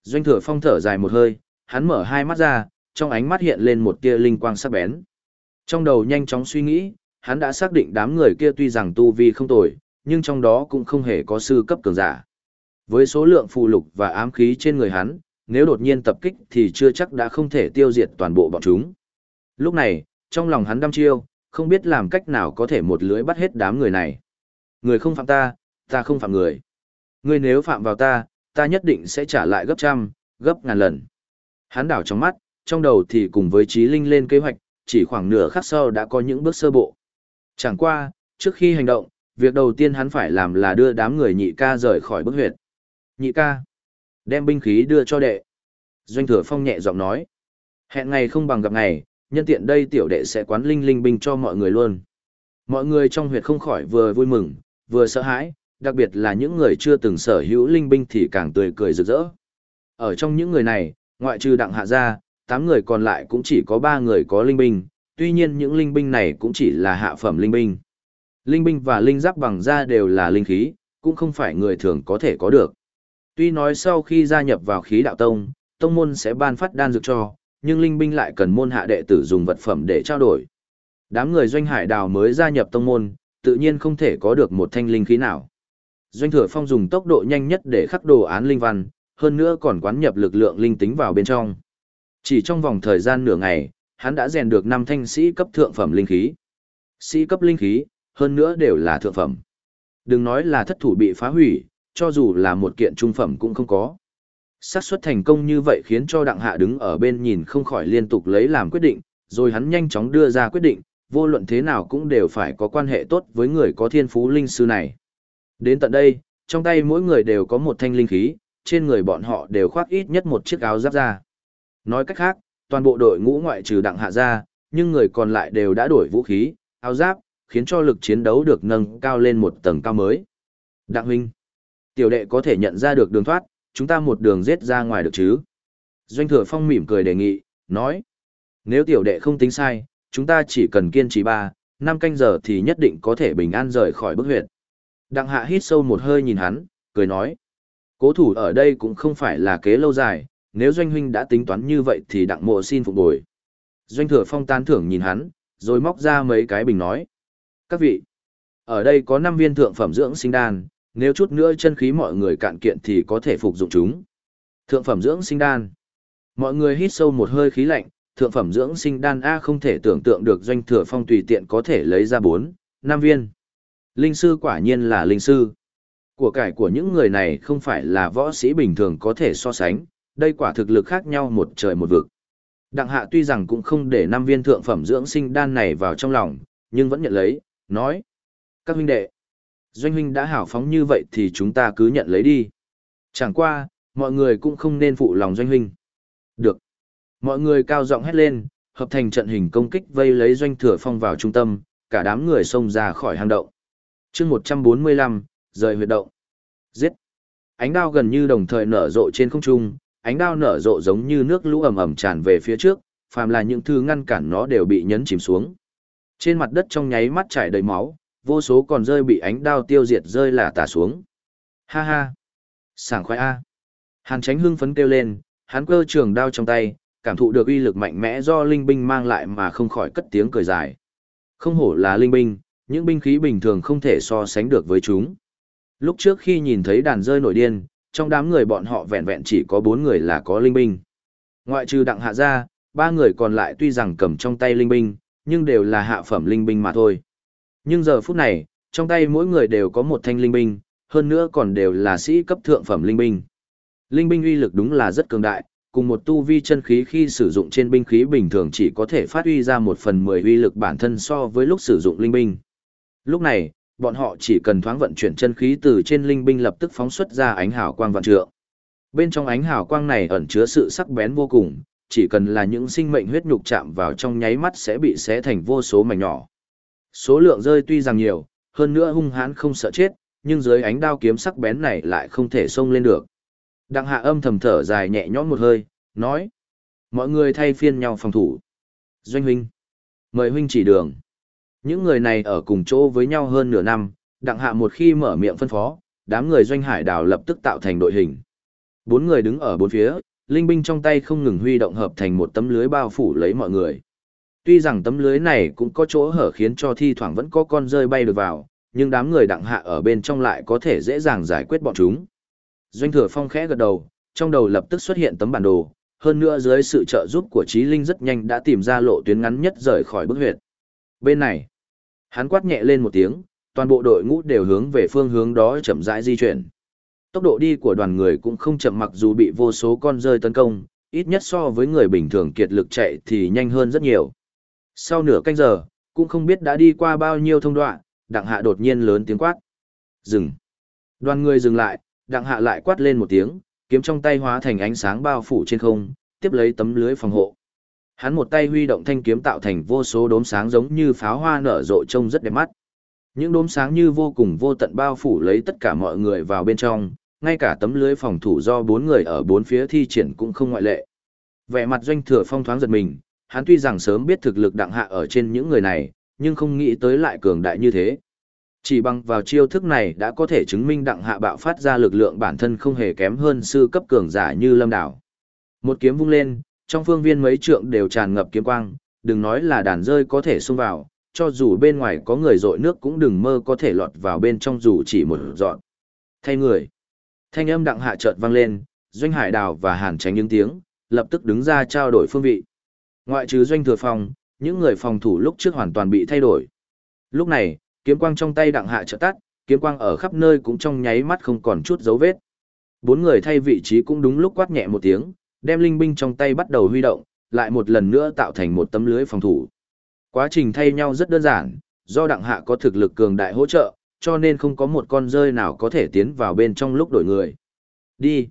Doanh thừa phong thở dài một hơi, hắn mở hai mắt ra, trong ánh mắt hiện lên một tia linh quang sắc bén. Trong đầu nhanh chóng suy nghĩ, hắn đã xác định đám người kia tuy rằng tu vi không tồi, nhưng trong đó cũng không hề có sư cấp cường giả. Với số lượng phù lục và ám khí trên người hắn, nếu đột nhiên tập kích thì chưa chắc đã không thể tiêu diệt toàn bộ bọn chúng. Lúc này, trong lòng hắn đăm chiêu, không biết làm cách nào có thể một lưới bắt hết đám người này. Người không phạm ta, ta không phạm người. Người nếu phạm vào ta, ta nhất định sẽ trả lại gấp trăm, gấp ngàn lần. Hắn đảo trong mắt, trong đầu thì cùng với trí linh lên kế hoạch, chỉ khoảng nửa khắc sau đã có những bước sơ bộ. Chẳng qua, trước khi hành động, việc đầu tiên hắn phải làm là đưa đám người nhị ca rời khỏi bức huyệt. Nhị ca, đem binh khí đưa cho đệ. Doanh thừa phong nhẹ giọng nói. Hẹn ngày không bằng gặp ngày, nhân tiện đây tiểu đệ sẽ quán linh linh binh cho mọi người luôn. Mọi người trong huyệt không khỏi vừa vui mừng, vừa sợ hãi, đặc biệt là những người chưa từng sở hữu linh binh thì càng tươi cười rực rỡ. Ở trong những người này, ngoại trừ đặng hạ gia 8 người còn lại cũng chỉ có 3 người có linh binh, tuy nhiên những linh binh này cũng chỉ là hạ phẩm linh binh. Linh binh và linh giáp bằng da đều là linh khí, cũng không phải người thường có thể có được. Tuy nói sau khi gia nhập vào khí đạo tông, tông môn sẽ ban phát đan dược cho, nhưng linh binh lại cần môn hạ đệ tử dùng vật phẩm để trao đổi. Đám người doanh hải đào mới gia nhập tông môn, tự nhiên không thể có được một thanh linh khí nào. Doanh thừa phong dùng tốc độ nhanh nhất để khắc đồ án linh văn, hơn nữa còn quán nhập lực lượng linh tính vào bên trong. Chỉ trong vòng thời gian nửa ngày, hắn đã rèn được 5 thanh sĩ cấp thượng phẩm linh khí. Sĩ cấp linh khí, hơn nữa đều là thượng phẩm. Đừng nói là thất thủ bị phá hủy, cho dù là một kiện trung phẩm cũng không có. xác suất thành công như vậy khiến cho đặng hạ đứng ở bên nhìn không khỏi liên tục lấy làm quyết định, rồi hắn nhanh chóng đưa ra quyết định, vô luận thế nào cũng đều phải có quan hệ tốt với người có thiên phú linh sư này. Đến tận đây, trong tay mỗi người đều có một thanh linh khí, trên người bọn họ đều khoác ít nhất một chiếc áo giáp ra. Nói cách khác, toàn bộ đội ngũ ngoại trừ đặng hạ ra, nhưng người còn lại đều đã đổi vũ khí, áo giáp, khiến cho lực chiến đấu được nâng cao lên một tầng cao mới. Đặng huynh, tiểu đệ có thể nhận ra được đường thoát, chúng ta một đường giết ra ngoài được chứ? Doanh thừa phong mỉm cười đề nghị, nói, nếu tiểu đệ không tính sai, chúng ta chỉ cần kiên trì ba, năm canh giờ thì nhất định có thể bình an rời khỏi bức huyệt. Đặng hạ hít sâu một hơi nhìn hắn, cười nói, cố thủ ở đây cũng không phải là kế lâu dài, nếu doanh huynh đã tính toán như vậy thì đặng mộ xin phục bồi. Doanh thừa phong tán thưởng nhìn hắn, rồi móc ra mấy cái bình nói. Các vị, ở đây có năm viên thượng phẩm dưỡng sinh đan, nếu chút nữa chân khí mọi người cạn kiện thì có thể phục dụng chúng. Thượng phẩm dưỡng sinh đan. Mọi người hít sâu một hơi khí lạnh, thượng phẩm dưỡng sinh đan A không thể tưởng tượng được doanh thừa phong tùy tiện có thể lấy ra 4, 5 viên. Linh sư quả nhiên là linh sư. Của cải của những người này không phải là võ sĩ bình thường có thể so sánh, đây quả thực lực khác nhau một trời một vực. Đặng hạ tuy rằng cũng không để năm viên thượng phẩm dưỡng sinh đan này vào trong lòng, nhưng vẫn nhận lấy, nói. Các huynh đệ, doanh huynh đã hảo phóng như vậy thì chúng ta cứ nhận lấy đi. Chẳng qua, mọi người cũng không nên phụ lòng doanh huynh. Được. Mọi người cao giọng hét lên, hợp thành trận hình công kích vây lấy doanh thừa phong vào trung tâm, cả đám người xông ra khỏi hang động. chương 145, rời huyệt động. Giết. Ánh đao gần như đồng thời nở rộ trên không trung, ánh đao nở rộ giống như nước lũ ầm ầm tràn về phía trước, phàm là những thứ ngăn cản nó đều bị nhấn chìm xuống. Trên mặt đất trong nháy mắt chảy đầy máu, vô số còn rơi bị ánh đao tiêu diệt rơi là tả xuống. Ha ha! Sảng khoái a! Hàn tránh hưng phấn kêu lên, hắn cơ trường đao trong tay, cảm thụ được uy lực mạnh mẽ do linh binh mang lại mà không khỏi cất tiếng cười dài. Không hổ là linh binh, những binh khí bình thường không thể so sánh được với chúng. Lúc trước khi nhìn thấy đàn rơi nổi điên, trong đám người bọn họ vẹn vẹn chỉ có bốn người là có linh binh. Ngoại trừ đặng hạ ra, ba người còn lại tuy rằng cầm trong tay linh binh, nhưng đều là hạ phẩm linh binh mà thôi. Nhưng giờ phút này, trong tay mỗi người đều có một thanh linh binh, hơn nữa còn đều là sĩ cấp thượng phẩm linh binh. Linh binh uy lực đúng là rất cường đại, cùng một tu vi chân khí khi sử dụng trên binh khí bình thường chỉ có thể phát huy ra một phần mười uy lực bản thân so với lúc sử dụng linh binh. Lúc này, bọn họ chỉ cần thoáng vận chuyển chân khí từ trên linh binh lập tức phóng xuất ra ánh hào quang vạn trượng. Bên trong ánh hào quang này ẩn chứa sự sắc bén vô cùng, chỉ cần là những sinh mệnh huyết nhục chạm vào trong nháy mắt sẽ bị xé thành vô số mảnh nhỏ. Số lượng rơi tuy rằng nhiều, hơn nữa hung hãn không sợ chết, nhưng dưới ánh đao kiếm sắc bén này lại không thể xông lên được. Đặng hạ âm thầm thở dài nhẹ nhõm một hơi, nói. Mọi người thay phiên nhau phòng thủ. Doanh huynh. Mời huynh chỉ đường. Những người này ở cùng chỗ với nhau hơn nửa năm, đặng hạ một khi mở miệng phân phó, đám người doanh hải đảo lập tức tạo thành đội hình. Bốn người đứng ở bốn phía, linh binh trong tay không ngừng huy động hợp thành một tấm lưới bao phủ lấy mọi người. Tuy rằng tấm lưới này cũng có chỗ hở khiến cho thi thoảng vẫn có con rơi bay được vào, nhưng đám người đặng hạ ở bên trong lại có thể dễ dàng giải quyết bọn chúng. Doanh thừa phong khẽ gật đầu, trong đầu lập tức xuất hiện tấm bản đồ, hơn nữa dưới sự trợ giúp của trí linh rất nhanh đã tìm ra lộ tuyến ngắn nhất rời khỏi bức huyệt. Bên này, hắn quát nhẹ lên một tiếng, toàn bộ đội ngũ đều hướng về phương hướng đó chậm rãi di chuyển. Tốc độ đi của đoàn người cũng không chậm mặc dù bị vô số con rơi tấn công, ít nhất so với người bình thường kiệt lực chạy thì nhanh hơn rất nhiều. Sau nửa canh giờ, cũng không biết đã đi qua bao nhiêu thông đoạn, đặng hạ đột nhiên lớn tiếng quát. Dừng. Đoàn người dừng lại, đặng hạ lại quát lên một tiếng, kiếm trong tay hóa thành ánh sáng bao phủ trên không, tiếp lấy tấm lưới phòng hộ. Hắn một tay huy động thanh kiếm tạo thành vô số đốm sáng giống như pháo hoa nở rộ trông rất đẹp mắt. Những đốm sáng như vô cùng vô tận bao phủ lấy tất cả mọi người vào bên trong, ngay cả tấm lưới phòng thủ do bốn người ở bốn phía thi triển cũng không ngoại lệ. Vẻ mặt doanh thừa phong thoáng giật mình, hắn tuy rằng sớm biết thực lực đặng hạ ở trên những người này, nhưng không nghĩ tới lại cường đại như thế. Chỉ bằng vào chiêu thức này đã có thể chứng minh đặng hạ bạo phát ra lực lượng bản thân không hề kém hơn sư cấp cường giả như lâm đảo. Một kiếm vung lên, trong phương viên mấy trượng đều tràn ngập kiếm quang, đừng nói là đàn rơi có thể xông vào, cho dù bên ngoài có người dội nước cũng đừng mơ có thể lọt vào bên trong dù chỉ một dọn. Thay người. Thanh âm đặng hạ chợt vang lên, Doanh Hải Đào và Hàn Tránh những tiếng, lập tức đứng ra trao đổi phương vị. Ngoại trừ Doanh Thừa phòng, những người phòng thủ lúc trước hoàn toàn bị thay đổi. Lúc này, kiếm quang trong tay đặng hạ chợt tắt, kiếm quang ở khắp nơi cũng trong nháy mắt không còn chút dấu vết. Bốn người thay vị trí cũng đúng lúc quát nhẹ một tiếng, đem linh binh trong tay bắt đầu huy động, lại một lần nữa tạo thành một tấm lưới phòng thủ. Quá trình thay nhau rất đơn giản, do đặng hạ có thực lực cường đại hỗ trợ, cho nên không có một con rơi nào có thể tiến vào bên trong lúc đổi người. Đi.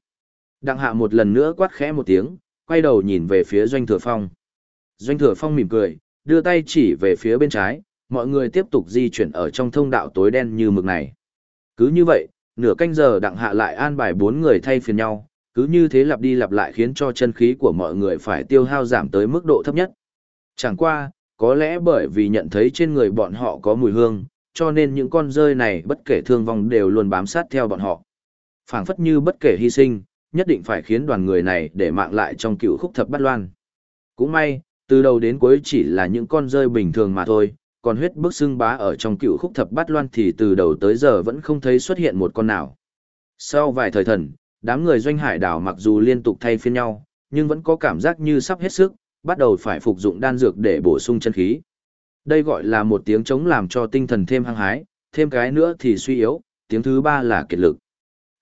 Đặng hạ một lần nữa quát khẽ một tiếng, quay đầu nhìn về phía doanh thừa phong. Doanh thừa phong mỉm cười, đưa tay chỉ về phía bên trái, mọi người tiếp tục di chuyển ở trong thông đạo tối đen như mực này. Cứ như vậy, nửa canh giờ đặng hạ lại an bài bốn người thay phiên nhau, cứ như thế lặp đi lặp lại khiến cho chân khí của mọi người phải tiêu hao giảm tới mức độ thấp nhất. Chẳng qua, có lẽ bởi vì nhận thấy trên người bọn họ có mùi hương, cho nên những con rơi này bất kể thương vong đều luôn bám sát theo bọn họ. phảng phất như bất kể hy sinh, nhất định phải khiến đoàn người này để mạng lại trong cựu khúc thập bát loan. Cũng may, từ đầu đến cuối chỉ là những con rơi bình thường mà thôi, còn huyết bức xưng bá ở trong cựu khúc thập bát loan thì từ đầu tới giờ vẫn không thấy xuất hiện một con nào. Sau vài thời thần, đám người doanh hải đảo mặc dù liên tục thay phiên nhau, nhưng vẫn có cảm giác như sắp hết sức, bắt đầu phải phục dụng đan dược để bổ sung chân khí. Đây gọi là một tiếng chống làm cho tinh thần thêm hăng hái, thêm cái nữa thì suy yếu, tiếng thứ ba là kiệt lực.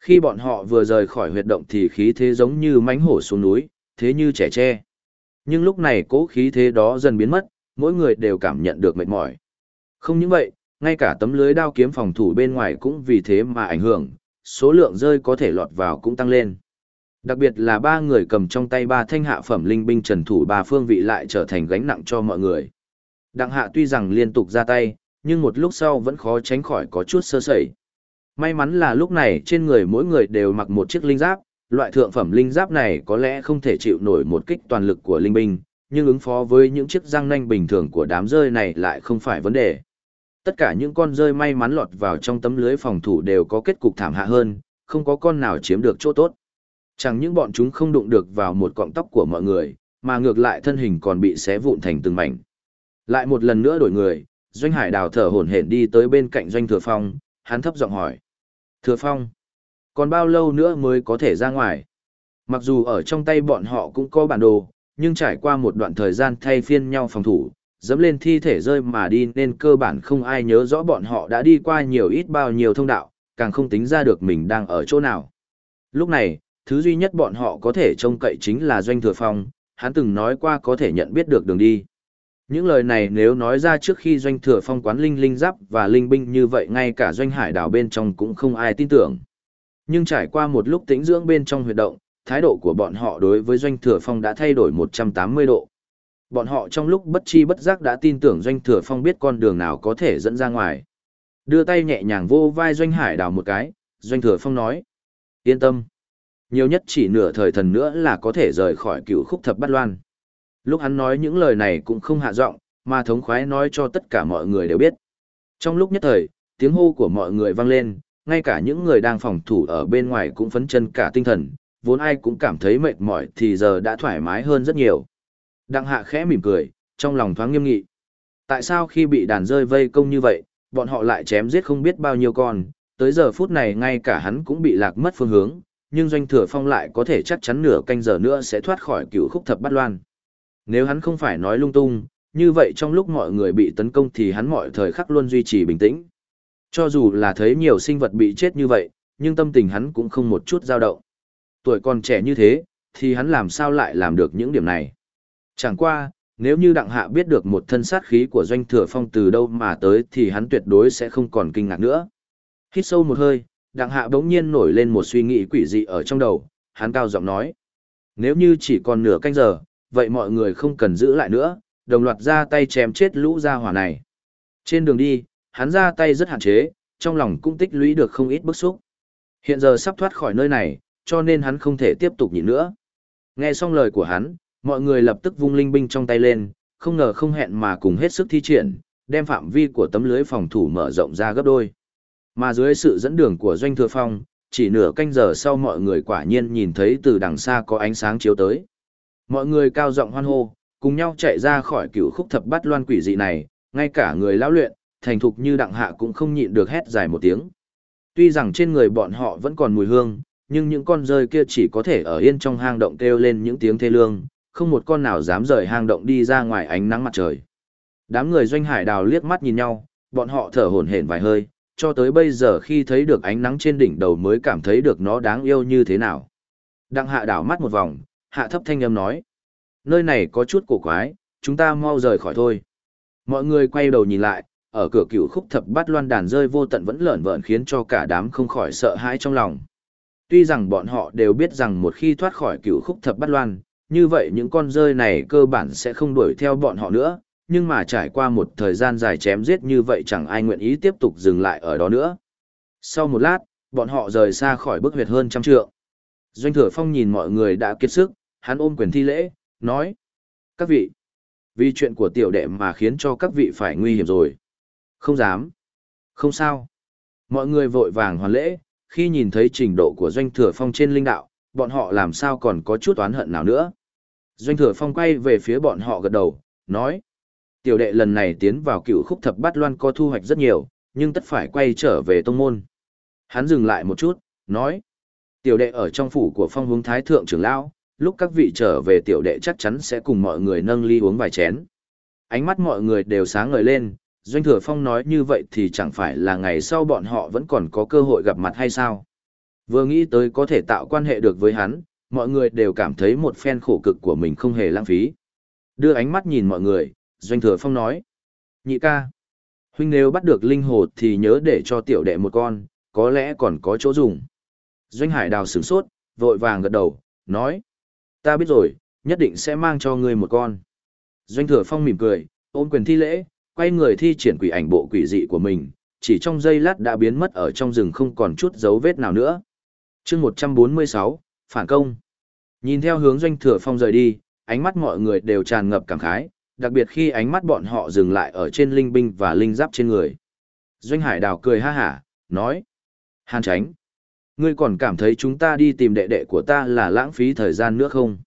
Khi bọn họ vừa rời khỏi huyệt động thì khí thế giống như mánh hổ xuống núi, thế như trẻ tre. Nhưng lúc này cố khí thế đó dần biến mất, mỗi người đều cảm nhận được mệt mỏi. Không những vậy, ngay cả tấm lưới đao kiếm phòng thủ bên ngoài cũng vì thế mà ảnh hưởng, số lượng rơi có thể lọt vào cũng tăng lên. Đặc biệt là ba người cầm trong tay ba thanh hạ phẩm linh binh trần thủ ba phương vị lại trở thành gánh nặng cho mọi người. Đặng hạ tuy rằng liên tục ra tay, nhưng một lúc sau vẫn khó tránh khỏi có chút sơ sẩy. May mắn là lúc này trên người mỗi người đều mặc một chiếc linh giáp, loại thượng phẩm linh giáp này có lẽ không thể chịu nổi một kích toàn lực của linh binh, nhưng ứng phó với những chiếc răng nanh bình thường của đám rơi này lại không phải vấn đề. Tất cả những con rơi may mắn lọt vào trong tấm lưới phòng thủ đều có kết cục thảm hạ hơn, không có con nào chiếm được chỗ tốt. Chẳng những bọn chúng không đụng được vào một cọng tóc của mọi người, mà ngược lại thân hình còn bị xé vụn thành từng mảnh. Lại một lần nữa đổi người, Doanh Hải Đào thở hổn hển đi tới bên cạnh Doanh Thừa Phong, hắn thấp giọng hỏi. Thừa Phong, còn bao lâu nữa mới có thể ra ngoài? Mặc dù ở trong tay bọn họ cũng có bản đồ, nhưng trải qua một đoạn thời gian thay phiên nhau phòng thủ, dẫm lên thi thể rơi mà đi nên cơ bản không ai nhớ rõ bọn họ đã đi qua nhiều ít bao nhiêu thông đạo, càng không tính ra được mình đang ở chỗ nào. Lúc này, thứ duy nhất bọn họ có thể trông cậy chính là Doanh Thừa Phong, hắn từng nói qua có thể nhận biết được đường đi. Những lời này nếu nói ra trước khi Doanh Thừa Phong quán linh linh giáp và linh binh như vậy ngay cả Doanh Hải đảo bên trong cũng không ai tin tưởng. Nhưng trải qua một lúc tĩnh dưỡng bên trong huyệt động, thái độ của bọn họ đối với Doanh Thừa Phong đã thay đổi 180 độ. Bọn họ trong lúc bất chi bất giác đã tin tưởng Doanh Thừa Phong biết con đường nào có thể dẫn ra ngoài. Đưa tay nhẹ nhàng vô vai Doanh Hải đào một cái, Doanh Thừa Phong nói. Yên tâm. Nhiều nhất chỉ nửa thời thần nữa là có thể rời khỏi cựu khúc thập bát loan. Lúc hắn nói những lời này cũng không hạ giọng, mà thống khoái nói cho tất cả mọi người đều biết. Trong lúc nhất thời, tiếng hô của mọi người vang lên, ngay cả những người đang phòng thủ ở bên ngoài cũng phấn chân cả tinh thần, vốn ai cũng cảm thấy mệt mỏi thì giờ đã thoải mái hơn rất nhiều. Đặng hạ khẽ mỉm cười, trong lòng thoáng nghiêm nghị. Tại sao khi bị đàn rơi vây công như vậy, bọn họ lại chém giết không biết bao nhiêu con, tới giờ phút này ngay cả hắn cũng bị lạc mất phương hướng, nhưng doanh thừa phong lại có thể chắc chắn nửa canh giờ nữa sẽ thoát khỏi cựu khúc thập bát loan. Nếu hắn không phải nói lung tung, như vậy trong lúc mọi người bị tấn công thì hắn mọi thời khắc luôn duy trì bình tĩnh. Cho dù là thấy nhiều sinh vật bị chết như vậy, nhưng tâm tình hắn cũng không một chút dao động. Tuổi còn trẻ như thế, thì hắn làm sao lại làm được những điểm này. Chẳng qua, nếu như đặng hạ biết được một thân sát khí của doanh thừa phong từ đâu mà tới thì hắn tuyệt đối sẽ không còn kinh ngạc nữa. Hít sâu một hơi, đặng hạ bỗng nhiên nổi lên một suy nghĩ quỷ dị ở trong đầu, hắn cao giọng nói. Nếu như chỉ còn nửa canh giờ, vậy mọi người không cần giữ lại nữa, đồng loạt ra tay chém chết lũ gia hỏa này. Trên đường đi, hắn ra tay rất hạn chế, trong lòng cũng tích lũy được không ít bức xúc. Hiện giờ sắp thoát khỏi nơi này, cho nên hắn không thể tiếp tục nhịn nữa. Nghe xong lời của hắn, mọi người lập tức vung linh binh trong tay lên, không ngờ không hẹn mà cùng hết sức thi triển, đem phạm vi của tấm lưới phòng thủ mở rộng ra gấp đôi. Mà dưới sự dẫn đường của Doanh Thừa Phong, chỉ nửa canh giờ sau mọi người quả nhiên nhìn thấy từ đằng xa có ánh sáng chiếu tới. Mọi người cao giọng hoan hô, cùng nhau chạy ra khỏi cựu khúc thập bát loan quỷ dị này, ngay cả người lão luyện, thành thục như đặng hạ cũng không nhịn được hét dài một tiếng. Tuy rằng trên người bọn họ vẫn còn mùi hương, nhưng những con rơi kia chỉ có thể ở yên trong hang động kêu lên những tiếng thê lương, không một con nào dám rời hang động đi ra ngoài ánh nắng mặt trời. Đám người doanh hải đào liếc mắt nhìn nhau, bọn họ thở hổn hển vài hơi, cho tới bây giờ khi thấy được ánh nắng trên đỉnh đầu mới cảm thấy được nó đáng yêu như thế nào. Đặng hạ đảo mắt một vòng, hạ thấp thanh âm nói. Nơi này có chút cổ quái, chúng ta mau rời khỏi thôi. Mọi người quay đầu nhìn lại, ở cửa cựu khúc thập bát loan đàn rơi vô tận vẫn lởn vợn khiến cho cả đám không khỏi sợ hãi trong lòng. Tuy rằng bọn họ đều biết rằng một khi thoát khỏi cựu khúc thập bát loan, như vậy những con rơi này cơ bản sẽ không đuổi theo bọn họ nữa, nhưng mà trải qua một thời gian dài chém giết như vậy chẳng ai nguyện ý tiếp tục dừng lại ở đó nữa. Sau một lát, bọn họ rời xa khỏi bức huyệt hơn trăm trượng. Doanh thừa phong nhìn mọi người đã kiệt sức, hắn ôm quyền thi lễ, nói. Các vị, vì chuyện của tiểu đệ mà khiến cho các vị phải nguy hiểm rồi. Không dám. Không sao. Mọi người vội vàng hoàn lễ, khi nhìn thấy trình độ của doanh thừa phong trên linh đạo, bọn họ làm sao còn có chút oán hận nào nữa. Doanh thừa phong quay về phía bọn họ gật đầu, nói. Tiểu đệ lần này tiến vào cựu khúc thập bát loan có thu hoạch rất nhiều, nhưng tất phải quay trở về tông môn. Hắn dừng lại một chút, nói. Tiểu đệ ở trong phủ của phong hướng thái thượng trưởng lão, lúc các vị trở về tiểu đệ chắc chắn sẽ cùng mọi người nâng ly uống vài chén. Ánh mắt mọi người đều sáng ngời lên, Doanh Thừa Phong nói như vậy thì chẳng phải là ngày sau bọn họ vẫn còn có cơ hội gặp mặt hay sao? Vừa nghĩ tới có thể tạo quan hệ được với hắn, mọi người đều cảm thấy một phen khổ cực của mình không hề lãng phí. Đưa ánh mắt nhìn mọi người, Doanh Thừa Phong nói. Nhị ca, huynh nếu bắt được linh hồ thì nhớ để cho tiểu đệ một con, có lẽ còn có chỗ dùng. Doanh Hải đào sửng sốt, vội vàng gật đầu, nói. Ta biết rồi, nhất định sẽ mang cho ngươi một con. Doanh Thừa Phong mỉm cười, ôm quyền thi lễ, quay người thi triển quỷ ảnh bộ quỷ dị của mình, chỉ trong giây lát đã biến mất ở trong rừng không còn chút dấu vết nào nữa. chương 146, Phản công. Nhìn theo hướng Doanh Thừa Phong rời đi, ánh mắt mọi người đều tràn ngập cảm khái, đặc biệt khi ánh mắt bọn họ dừng lại ở trên linh binh và linh giáp trên người. Doanh Hải Đào cười ha hả, nói. Hàn tránh. Ngươi còn cảm thấy chúng ta đi tìm đệ đệ của ta là lãng phí thời gian nữa không?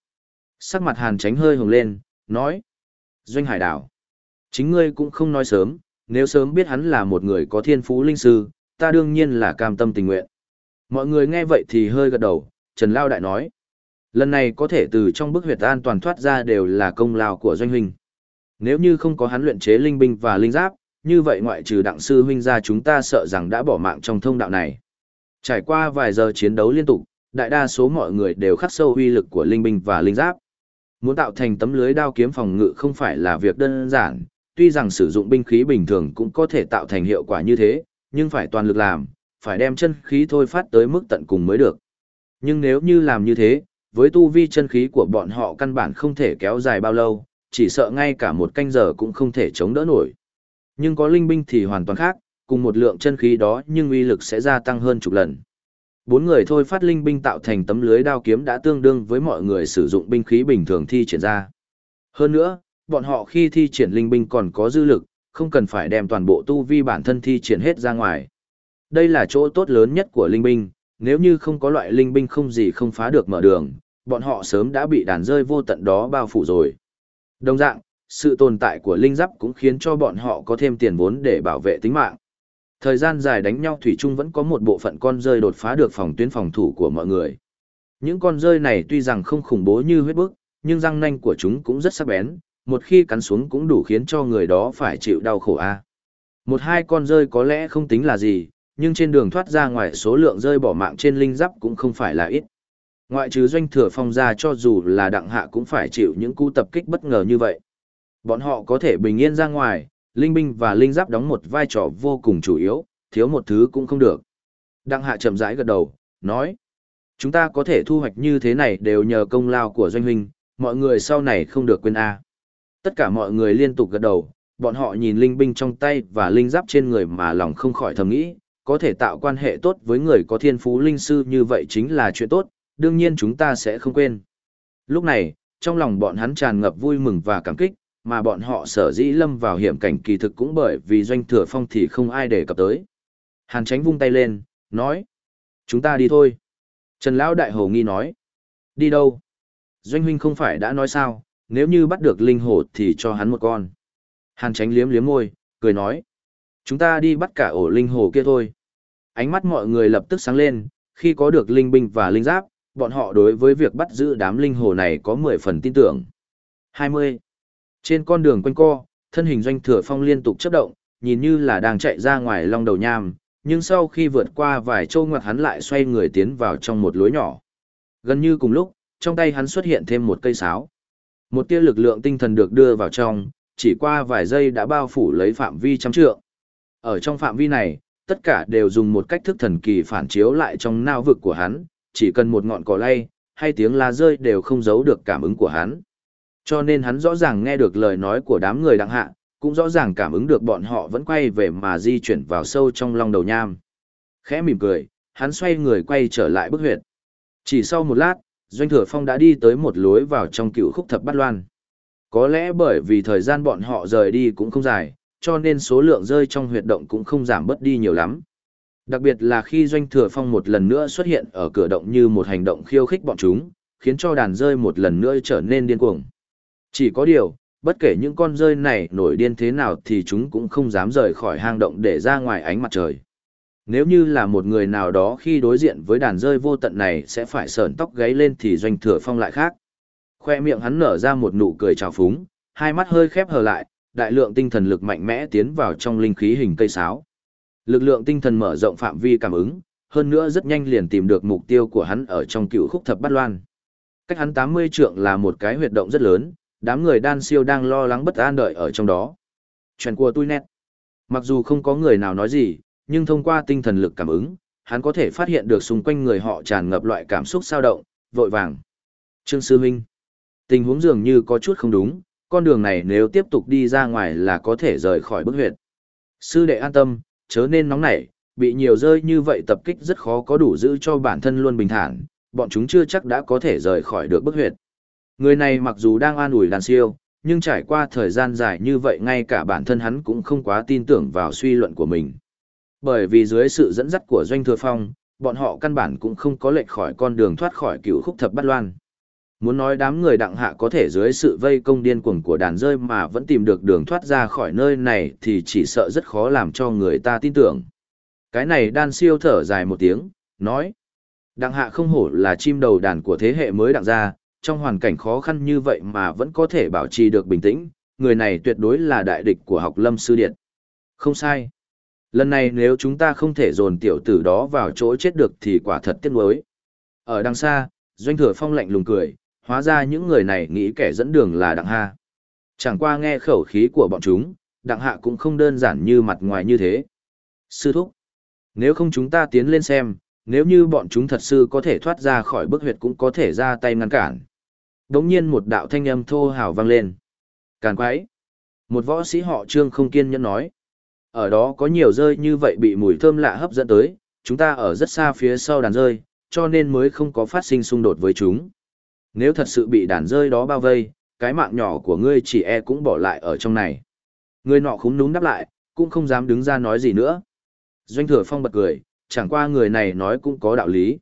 Sắc mặt hàn tránh hơi hồng lên, nói. Doanh Hải Đào. Chính ngươi cũng không nói sớm, nếu sớm biết hắn là một người có thiên phú linh sư, ta đương nhiên là cam tâm tình nguyện. Mọi người nghe vậy thì hơi gật đầu, Trần Lao Đại nói. Lần này có thể từ trong bức huyệt an toàn thoát ra đều là công lao của doanh huynh. Nếu như không có hắn luyện chế linh binh và linh giáp, như vậy ngoại trừ đặng sư huynh ra chúng ta sợ rằng đã bỏ mạng trong thông đạo này. Trải qua vài giờ chiến đấu liên tục, đại đa số mọi người đều khắc sâu uy lực của linh binh và linh giáp. Muốn tạo thành tấm lưới đao kiếm phòng ngự không phải là việc đơn giản, tuy rằng sử dụng binh khí bình thường cũng có thể tạo thành hiệu quả như thế, nhưng phải toàn lực làm, phải đem chân khí thôi phát tới mức tận cùng mới được. Nhưng nếu như làm như thế, với tu vi chân khí của bọn họ căn bản không thể kéo dài bao lâu, chỉ sợ ngay cả một canh giờ cũng không thể chống đỡ nổi. Nhưng có linh binh thì hoàn toàn khác, cùng một lượng chân khí đó nhưng uy lực sẽ gia tăng hơn chục lần. Bốn người thôi phát linh binh tạo thành tấm lưới đao kiếm đã tương đương với mọi người sử dụng binh khí bình thường thi triển ra. Hơn nữa, bọn họ khi thi triển linh binh còn có dư lực, không cần phải đem toàn bộ tu vi bản thân thi triển hết ra ngoài. Đây là chỗ tốt lớn nhất của linh binh, nếu như không có loại linh binh không gì không phá được mở đường, bọn họ sớm đã bị đàn rơi vô tận đó bao phủ rồi. Đồng dạng, sự tồn tại của linh giáp cũng khiến cho bọn họ có thêm tiền vốn để bảo vệ tính mạng. Thời gian dài đánh nhau Thủy Trung vẫn có một bộ phận con rơi đột phá được phòng tuyến phòng thủ của mọi người. Những con rơi này tuy rằng không khủng bố như huyết bức, nhưng răng nanh của chúng cũng rất sắc bén, một khi cắn xuống cũng đủ khiến cho người đó phải chịu đau khổ a. Một hai con rơi có lẽ không tính là gì, nhưng trên đường thoát ra ngoài số lượng rơi bỏ mạng trên linh giáp cũng không phải là ít. Ngoại trừ doanh thừa phong ra cho dù là đặng hạ cũng phải chịu những cú tập kích bất ngờ như vậy. Bọn họ có thể bình yên ra ngoài, linh binh và linh giáp đóng một vai trò vô cùng chủ yếu, thiếu một thứ cũng không được. Đặng hạ chậm rãi gật đầu, nói. Chúng ta có thể thu hoạch như thế này đều nhờ công lao của doanh huynh, mọi người sau này không được quên A. Tất cả mọi người liên tục gật đầu, bọn họ nhìn linh binh trong tay và linh giáp trên người mà lòng không khỏi thầm nghĩ, có thể tạo quan hệ tốt với người có thiên phú linh sư như vậy chính là chuyện tốt, đương nhiên chúng ta sẽ không quên. Lúc này, trong lòng bọn hắn tràn ngập vui mừng và cảm kích, mà bọn họ sở dĩ lâm vào hiểm cảnh kỳ thực cũng bởi vì doanh thừa phong thì không ai để cập tới. Hàn tránh vung tay lên, nói. Chúng ta đi thôi. Trần Lão Đại Hồ nghi nói. Đi đâu? Doanh huynh không phải đã nói sao, nếu như bắt được linh hồ thì cho hắn một con. Hàn tránh liếm liếm môi, cười nói. Chúng ta đi bắt cả ổ linh hồ kia thôi. Ánh mắt mọi người lập tức sáng lên, khi có được linh binh và linh giáp, bọn họ đối với việc bắt giữ đám linh hồ này có 10 phần tin tưởng. 20. Trên con đường quanh co, thân hình doanh thừa phong liên tục chấp động, nhìn như là đang chạy ra ngoài long đầu nham, nhưng sau khi vượt qua vài châu ngoặt hắn lại xoay người tiến vào trong một lối nhỏ. Gần như cùng lúc, trong tay hắn xuất hiện thêm một cây sáo. Một tia lực lượng tinh thần được đưa vào trong, chỉ qua vài giây đã bao phủ lấy phạm vi trăm trượng. Ở trong phạm vi này, tất cả đều dùng một cách thức thần kỳ phản chiếu lại trong nao vực của hắn, chỉ cần một ngọn cỏ lay, hay tiếng la rơi đều không giấu được cảm ứng của hắn. Cho nên hắn rõ ràng nghe được lời nói của đám người đặng hạ, cũng rõ ràng cảm ứng được bọn họ vẫn quay về mà di chuyển vào sâu trong lòng đầu nham. Khẽ mỉm cười, hắn xoay người quay trở lại bức huyệt. Chỉ sau một lát, Doanh Thừa Phong đã đi tới một lối vào trong cựu khúc thập bát loan. Có lẽ bởi vì thời gian bọn họ rời đi cũng không dài, cho nên số lượng rơi trong huyệt động cũng không giảm bớt đi nhiều lắm. Đặc biệt là khi Doanh Thừa Phong một lần nữa xuất hiện ở cửa động như một hành động khiêu khích bọn chúng, khiến cho đàn rơi một lần nữa trở nên điên cuồng. Chỉ có điều, bất kể những con rơi này nổi điên thế nào thì chúng cũng không dám rời khỏi hang động để ra ngoài ánh mặt trời. Nếu như là một người nào đó khi đối diện với đàn rơi vô tận này sẽ phải sờn tóc gáy lên thì doanh thừa phong lại khác. Khoe miệng hắn nở ra một nụ cười trào phúng, hai mắt hơi khép hờ lại, đại lượng tinh thần lực mạnh mẽ tiến vào trong linh khí hình cây sáo. Lực lượng tinh thần mở rộng phạm vi cảm ứng, hơn nữa rất nhanh liền tìm được mục tiêu của hắn ở trong cựu khúc thập bát loan. Cách hắn 80 trượng là một cái huyệt động rất lớn, đám người đan siêu đang lo lắng bất an đợi ở trong đó. Chuyện của tôi nét. Mặc dù không có người nào nói gì, nhưng thông qua tinh thần lực cảm ứng, hắn có thể phát hiện được xung quanh người họ tràn ngập loại cảm xúc sao động, vội vàng. Trương Sư Minh. Tình huống dường như có chút không đúng, con đường này nếu tiếp tục đi ra ngoài là có thể rời khỏi bức huyệt. Sư đệ an tâm, chớ nên nóng nảy, bị nhiều rơi như vậy tập kích rất khó có đủ giữ cho bản thân luôn bình thản, bọn chúng chưa chắc đã có thể rời khỏi được bức huyệt. Người này mặc dù đang an ủi đàn siêu, nhưng trải qua thời gian dài như vậy ngay cả bản thân hắn cũng không quá tin tưởng vào suy luận của mình. Bởi vì dưới sự dẫn dắt của Doanh Thừa Phong, bọn họ căn bản cũng không có lệch khỏi con đường thoát khỏi cựu khúc thập bát loan. Muốn nói đám người đặng hạ có thể dưới sự vây công điên cuồng của đàn rơi mà vẫn tìm được đường thoát ra khỏi nơi này thì chỉ sợ rất khó làm cho người ta tin tưởng. Cái này đan siêu thở dài một tiếng, nói. Đặng hạ không hổ là chim đầu đàn của thế hệ mới đặng ra, trong hoàn cảnh khó khăn như vậy mà vẫn có thể bảo trì được bình tĩnh, người này tuyệt đối là đại địch của học lâm sư điện. Không sai. Lần này nếu chúng ta không thể dồn tiểu tử đó vào chỗ chết được thì quả thật tiếc nuối. Ở đằng xa, Doanh Thừa Phong lạnh lùng cười, hóa ra những người này nghĩ kẻ dẫn đường là Đặng Hà. Chẳng qua nghe khẩu khí của bọn chúng, Đặng Hạ cũng không đơn giản như mặt ngoài như thế. Sư thúc, nếu không chúng ta tiến lên xem, nếu như bọn chúng thật sự có thể thoát ra khỏi bức huyệt cũng có thể ra tay ngăn cản. Đống nhiên một đạo thanh âm thô hào vang lên. Càn quái. Một võ sĩ họ trương không kiên nhẫn nói. Ở đó có nhiều rơi như vậy bị mùi thơm lạ hấp dẫn tới, chúng ta ở rất xa phía sau đàn rơi, cho nên mới không có phát sinh xung đột với chúng. Nếu thật sự bị đàn rơi đó bao vây, cái mạng nhỏ của ngươi chỉ e cũng bỏ lại ở trong này. Người nọ khúng núm đáp lại, cũng không dám đứng ra nói gì nữa. Doanh thừa phong bật cười, chẳng qua người này nói cũng có đạo lý.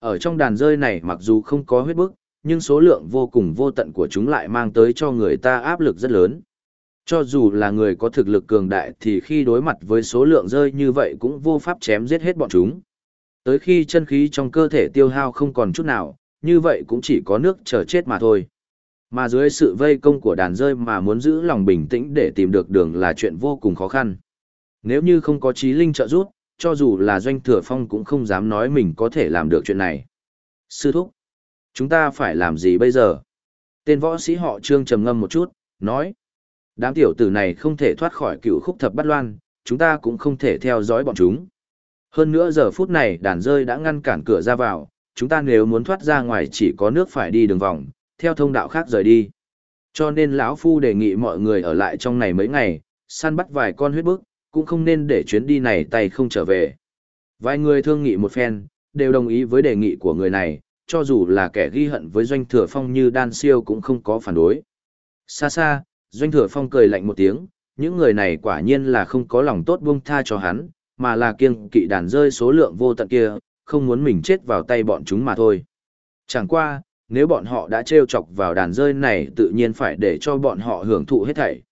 Ở trong đàn rơi này mặc dù không có huyết bức, nhưng số lượng vô cùng vô tận của chúng lại mang tới cho người ta áp lực rất lớn. Cho dù là người có thực lực cường đại thì khi đối mặt với số lượng rơi như vậy cũng vô pháp chém giết hết bọn chúng. Tới khi chân khí trong cơ thể tiêu hao không còn chút nào, như vậy cũng chỉ có nước chờ chết mà thôi. Mà dưới sự vây công của đàn rơi mà muốn giữ lòng bình tĩnh để tìm được đường là chuyện vô cùng khó khăn. Nếu như không có trí linh trợ giúp, cho dù là doanh thừa phong cũng không dám nói mình có thể làm được chuyện này. Sư thúc, chúng ta phải làm gì bây giờ? Tên võ sĩ họ trương trầm ngâm một chút, nói. Đám tiểu tử này không thể thoát khỏi cựu khúc thập bắt loan, chúng ta cũng không thể theo dõi bọn chúng. Hơn nữa giờ phút này đàn rơi đã ngăn cản cửa ra vào, chúng ta nếu muốn thoát ra ngoài chỉ có nước phải đi đường vòng, theo thông đạo khác rời đi. Cho nên lão phu đề nghị mọi người ở lại trong này mấy ngày, săn bắt vài con huyết bức, cũng không nên để chuyến đi này tay không trở về. Vài người thương nghị một phen, đều đồng ý với đề nghị của người này, cho dù là kẻ ghi hận với doanh thừa phong như đan siêu cũng không có phản đối. Xa xa, doanh thừa phong cười lạnh một tiếng, những người này quả nhiên là không có lòng tốt buông tha cho hắn, mà là kiêng kỵ đàn rơi số lượng vô tận kia, không muốn mình chết vào tay bọn chúng mà thôi. Chẳng qua, nếu bọn họ đã trêu chọc vào đàn rơi này tự nhiên phải để cho bọn họ hưởng thụ hết thảy.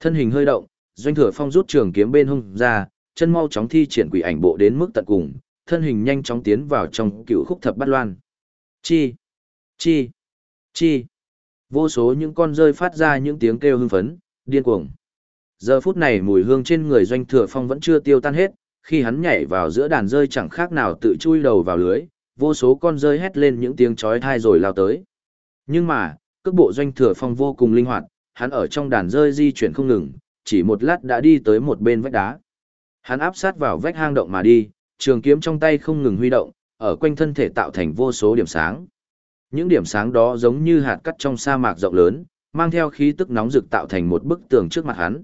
Thân hình hơi động, doanh thừa phong rút trường kiếm bên hông ra, chân mau chóng thi triển quỷ ảnh bộ đến mức tận cùng, thân hình nhanh chóng tiến vào trong cựu khúc thập bát loan. Chi, chi, chi. Vô số những con rơi phát ra những tiếng kêu hưng phấn, điên cuồng. Giờ phút này mùi hương trên người doanh thừa phong vẫn chưa tiêu tan hết, khi hắn nhảy vào giữa đàn rơi chẳng khác nào tự chui đầu vào lưới, vô số con rơi hét lên những tiếng chói tai rồi lao tới. Nhưng mà, cước bộ doanh thừa phong vô cùng linh hoạt, hắn ở trong đàn rơi di chuyển không ngừng, chỉ một lát đã đi tới một bên vách đá. Hắn áp sát vào vách hang động mà đi, trường kiếm trong tay không ngừng huy động, ở quanh thân thể tạo thành vô số điểm sáng. Những điểm sáng đó giống như hạt cát trong sa mạc rộng lớn, mang theo khí tức nóng rực tạo thành một bức tường trước mặt hắn.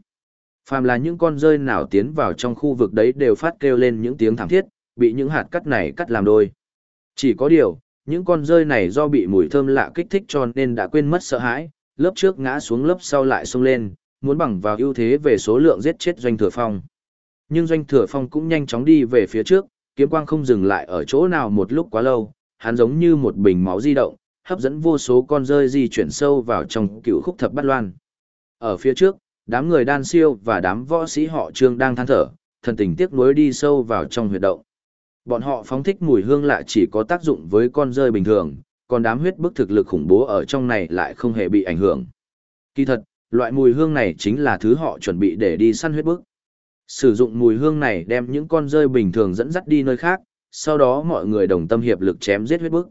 Phàm là những con rơi nào tiến vào trong khu vực đấy đều phát kêu lên những tiếng thảm thiết, bị những hạt cắt này cắt làm đôi. Chỉ có điều, những con rơi này do bị mùi thơm lạ kích thích cho nên đã quên mất sợ hãi, lớp trước ngã xuống lớp sau lại xông lên, muốn bằng vào ưu thế về số lượng giết chết doanh thừa phong. Nhưng doanh thừa phong cũng nhanh chóng đi về phía trước, kiếm quang không dừng lại ở chỗ nào một lúc quá lâu, hắn giống như một bình máu di động, hấp dẫn vô số con rơi di chuyển sâu vào trong cựu khúc thập bát loan. Ở phía trước, đám người đan siêu và đám võ sĩ họ trương đang than thở, thần tình tiếc nuối đi sâu vào trong huyệt động. Bọn họ phóng thích mùi hương lạ chỉ có tác dụng với con rơi bình thường, còn đám huyết bức thực lực khủng bố ở trong này lại không hề bị ảnh hưởng. Kỳ thật, loại mùi hương này chính là thứ họ chuẩn bị để đi săn huyết bức. Sử dụng mùi hương này đem những con rơi bình thường dẫn dắt đi nơi khác, sau đó mọi người đồng tâm hiệp lực chém giết huyết bức.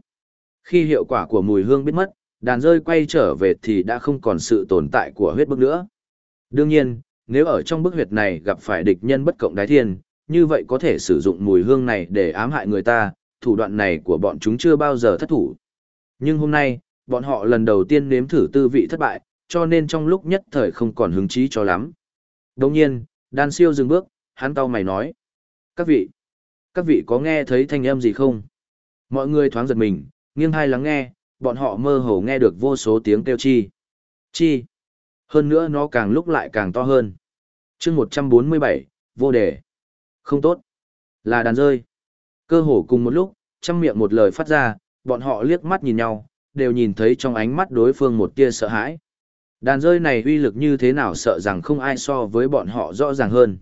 Khi hiệu quả của mùi hương biết mất, đàn rơi quay trở về thì đã không còn sự tồn tại của huyết bức nữa. Đương nhiên, nếu ở trong bức huyệt này gặp phải địch nhân bất cộng đái thiên, như vậy có thể sử dụng mùi hương này để ám hại người ta, thủ đoạn này của bọn chúng chưa bao giờ thất thủ. Nhưng hôm nay, bọn họ lần đầu tiên nếm thử tư vị thất bại, cho nên trong lúc nhất thời không còn hứng chí cho lắm. Đồng nhiên, đan siêu dừng bước, hắn tao mày nói. Các vị, các vị có nghe thấy thanh âm gì không? Mọi người thoáng giật mình, nghiêng hai lắng nghe, bọn họ mơ hồ nghe được vô số tiếng kêu chi. Chi. Hơn nữa nó càng lúc lại càng to hơn. chương 147, vô đề. Không tốt. Là đàn rơi. Cơ hồ cùng một lúc, trăm miệng một lời phát ra, bọn họ liếc mắt nhìn nhau, đều nhìn thấy trong ánh mắt đối phương một tia sợ hãi. Đàn rơi này uy lực như thế nào sợ rằng không ai so với bọn họ rõ ràng hơn.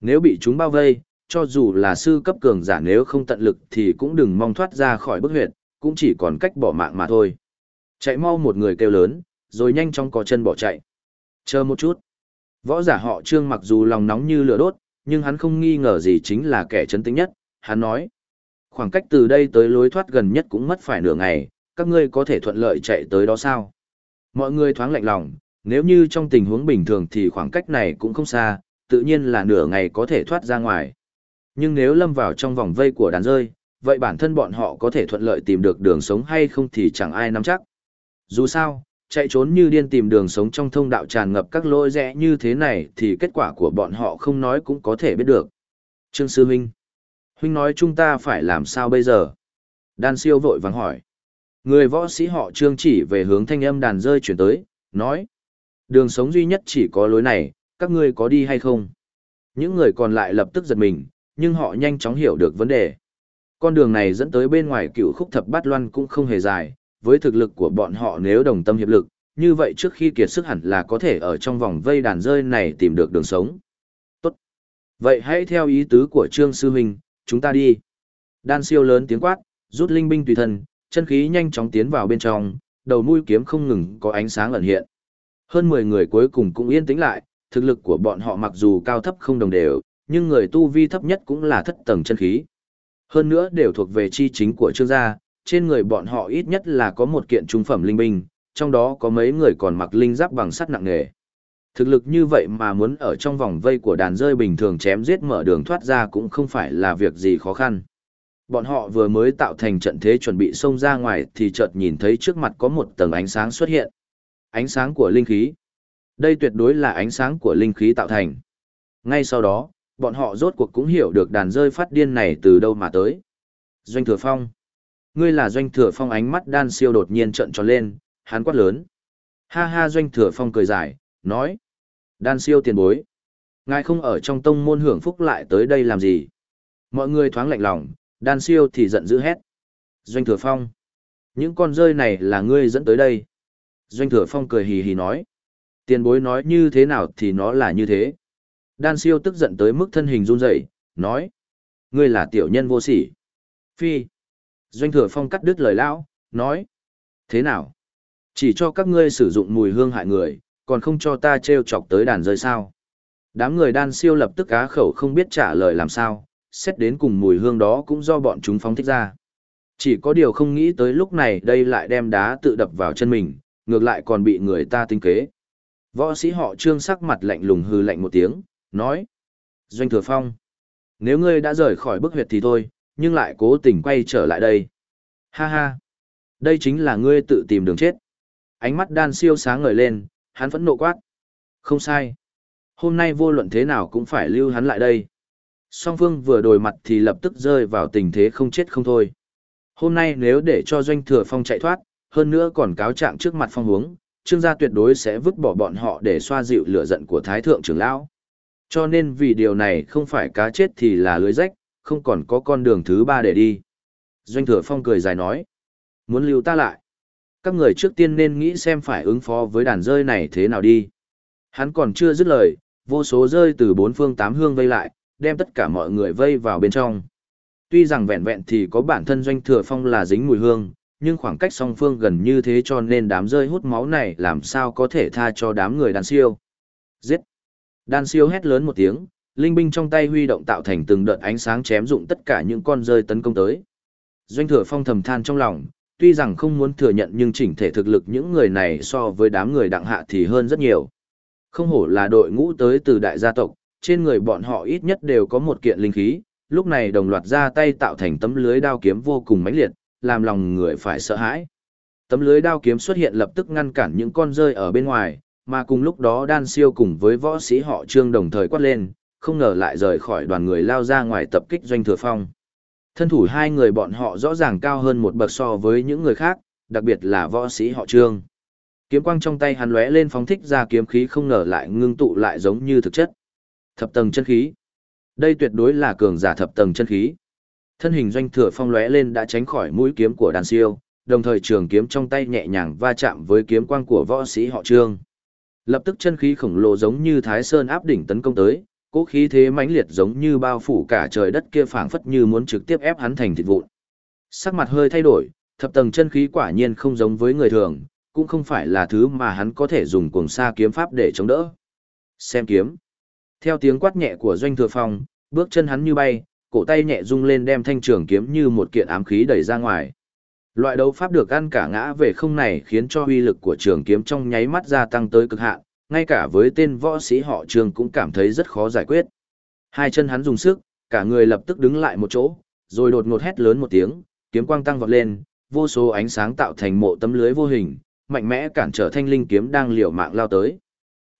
Nếu bị chúng bao vây, cho dù là sư cấp cường giả nếu không tận lực thì cũng đừng mong thoát ra khỏi bức huyệt, cũng chỉ còn cách bỏ mạng mà thôi. Chạy mau một người kêu lớn, rồi nhanh chóng có chân bỏ chạy. Chờ một chút. Võ giả họ trương mặc dù lòng nóng như lửa đốt, nhưng hắn không nghi ngờ gì chính là kẻ chấn tĩnh nhất, hắn nói. Khoảng cách từ đây tới lối thoát gần nhất cũng mất phải nửa ngày, các ngươi có thể thuận lợi chạy tới đó sao? Mọi người thoáng lạnh lòng, nếu như trong tình huống bình thường thì khoảng cách này cũng không xa, tự nhiên là nửa ngày có thể thoát ra ngoài. Nhưng nếu lâm vào trong vòng vây của đàn rơi, vậy bản thân bọn họ có thể thuận lợi tìm được đường sống hay không thì chẳng ai nắm chắc. Dù sao, chạy trốn như điên tìm đường sống trong thông đạo tràn ngập các lỗi rẽ như thế này thì kết quả của bọn họ không nói cũng có thể biết được. Trương Sư Huynh. Huynh nói chúng ta phải làm sao bây giờ? Đan siêu vội vàng hỏi. Người võ sĩ họ Trương chỉ về hướng thanh âm đàn rơi chuyển tới, nói. Đường sống duy nhất chỉ có lối này, các ngươi có đi hay không? Những người còn lại lập tức giật mình, nhưng họ nhanh chóng hiểu được vấn đề. Con đường này dẫn tới bên ngoài cựu khúc thập bát loan cũng không hề dài, với thực lực của bọn họ nếu đồng tâm hiệp lực, như vậy trước khi kiệt sức hẳn là có thể ở trong vòng vây đàn rơi này tìm được đường sống. Tốt. Vậy hãy theo ý tứ của Trương Sư Huynh, chúng ta đi. Đan siêu lớn tiếng quát, rút linh binh tùy thân, chân khí nhanh chóng tiến vào bên trong, đầu mũi kiếm không ngừng có ánh sáng ẩn hiện. Hơn 10 người cuối cùng cũng yên tĩnh lại, thực lực của bọn họ mặc dù cao thấp không đồng đều, nhưng người tu vi thấp nhất cũng là thất tầng chân khí. Hơn nữa đều thuộc về chi chính của trương gia, trên người bọn họ ít nhất là có một kiện trung phẩm linh binh, trong đó có mấy người còn mặc linh giáp bằng sắt nặng nề. Thực lực như vậy mà muốn ở trong vòng vây của đàn rơi bình thường chém giết mở đường thoát ra cũng không phải là việc gì khó khăn. Bọn họ vừa mới tạo thành trận thế chuẩn bị xông ra ngoài thì chợt nhìn thấy trước mặt có một tầng ánh sáng xuất hiện. Ánh sáng của linh khí. Đây tuyệt đối là ánh sáng của linh khí tạo thành. Ngay sau đó, bọn họ rốt cuộc cũng hiểu được đàn rơi phát điên này từ đâu mà tới. Doanh Thừa Phong. Ngươi là Doanh Thừa Phong ánh mắt đan siêu đột nhiên trợn tròn lên, hắn quát lớn. Ha ha Doanh Thừa Phong cười dài, nói. Đan siêu tiền bối. Ngài không ở trong tông môn hưởng phúc lại tới đây làm gì? Mọi người thoáng lạnh lòng, đan siêu thì giận dữ hét. Doanh Thừa Phong. Những con rơi này là ngươi dẫn tới đây. Doanh Thừa Phong cười hì hì nói. Tiền bối nói như thế nào thì nó là như thế. Đan siêu tức giận tới mức thân hình run rẩy, nói. Ngươi là tiểu nhân vô sỉ. Phi. Doanh thừa phong cắt đứt lời lão, nói. Thế nào? Chỉ cho các ngươi sử dụng mùi hương hại người, còn không cho ta treo chọc tới đàn rơi sao. Đám người đan siêu lập tức á khẩu không biết trả lời làm sao, xét đến cùng mùi hương đó cũng do bọn chúng phóng thích ra. Chỉ có điều không nghĩ tới lúc này đây lại đem đá tự đập vào chân mình, ngược lại còn bị người ta tinh kế. Võ sĩ họ trương sắc mặt lạnh lùng hư lạnh một tiếng, nói. Doanh thừa phong, nếu ngươi đã rời khỏi bức huyệt thì thôi, nhưng lại cố tình quay trở lại đây. Ha ha, đây chính là ngươi tự tìm đường chết. Ánh mắt đan siêu sáng ngời lên, hắn vẫn nộ quát. Không sai. Hôm nay vô luận thế nào cũng phải lưu hắn lại đây. Song phương vừa đổi mặt thì lập tức rơi vào tình thế không chết không thôi. Hôm nay nếu để cho doanh thừa phong chạy thoát, hơn nữa còn cáo trạng trước mặt phong hướng, trương gia tuyệt đối sẽ vứt bỏ bọn họ để xoa dịu lửa giận của thái thượng trưởng lão. Cho nên vì điều này không phải cá chết thì là lưới rách, không còn có con đường thứ ba để đi. Doanh thừa phong cười dài nói, muốn lưu ta lại. Các người trước tiên nên nghĩ xem phải ứng phó với đàn rơi này thế nào đi. Hắn còn chưa dứt lời, vô số rơi từ bốn phương tám hương vây lại, đem tất cả mọi người vây vào bên trong. Tuy rằng vẹn vẹn thì có bản thân doanh thừa phong là dính mùi hương, nhưng khoảng cách song phương gần như thế cho nên đám rơi hút máu này làm sao có thể tha cho đám người đàn siêu. Giết! Đàn siêu hét lớn một tiếng, linh binh trong tay huy động tạo thành từng đợt ánh sáng chém dụng tất cả những con rơi tấn công tới. Doanh thừa phong thầm than trong lòng, tuy rằng không muốn thừa nhận nhưng chỉnh thể thực lực những người này so với đám người đặng hạ thì hơn rất nhiều. Không hổ là đội ngũ tới từ đại gia tộc, trên người bọn họ ít nhất đều có một kiện linh khí, lúc này đồng loạt ra tay tạo thành tấm lưới đao kiếm vô cùng mãnh liệt, làm lòng người phải sợ hãi. Tấm lưới đao kiếm xuất hiện lập tức ngăn cản những con rơi ở bên ngoài, mà cùng lúc đó đan siêu cùng với võ sĩ họ trương đồng thời quát lên, không ngờ lại rời khỏi đoàn người lao ra ngoài tập kích doanh thừa phong. Thân thủ hai người bọn họ rõ ràng cao hơn một bậc so với những người khác, đặc biệt là võ sĩ họ trương. Kiếm quang trong tay hắn lóe lên phóng thích ra kiếm khí không ngờ lại ngưng tụ lại giống như thực chất. Thập tầng chân khí. Đây tuyệt đối là cường giả thập tầng chân khí. Thân hình doanh thừa phong lóe lên đã tránh khỏi mũi kiếm của đàn siêu, đồng thời trường kiếm trong tay nhẹ nhàng va chạm với kiếm quang của võ sĩ họ trương. Lập tức chân khí khổng lồ giống như Thái Sơn áp đỉnh tấn công tới, cỗ khí thế mãnh liệt giống như bao phủ cả trời đất kia phảng phất như muốn trực tiếp ép hắn thành thịt vụn. Sắc mặt hơi thay đổi, thập tầng chân khí quả nhiên không giống với người thường, cũng không phải là thứ mà hắn có thể dùng cuồng sa kiếm pháp để chống đỡ. Xem kiếm. Theo tiếng quát nhẹ của doanh thừa phong, bước chân hắn như bay, cổ tay nhẹ rung lên đem thanh trường kiếm như một kiện ám khí đẩy ra ngoài. Loại đấu pháp được ăn cả ngã về không này khiến cho uy lực của trường kiếm trong nháy mắt gia tăng tới cực hạn, ngay cả với tên võ sĩ họ trường cũng cảm thấy rất khó giải quyết. Hai chân hắn dùng sức, cả người lập tức đứng lại một chỗ, rồi đột ngột hét lớn một tiếng, kiếm quang tăng vọt lên, vô số ánh sáng tạo thành mộ tấm lưới vô hình, mạnh mẽ cản trở thanh linh kiếm đang liều mạng lao tới.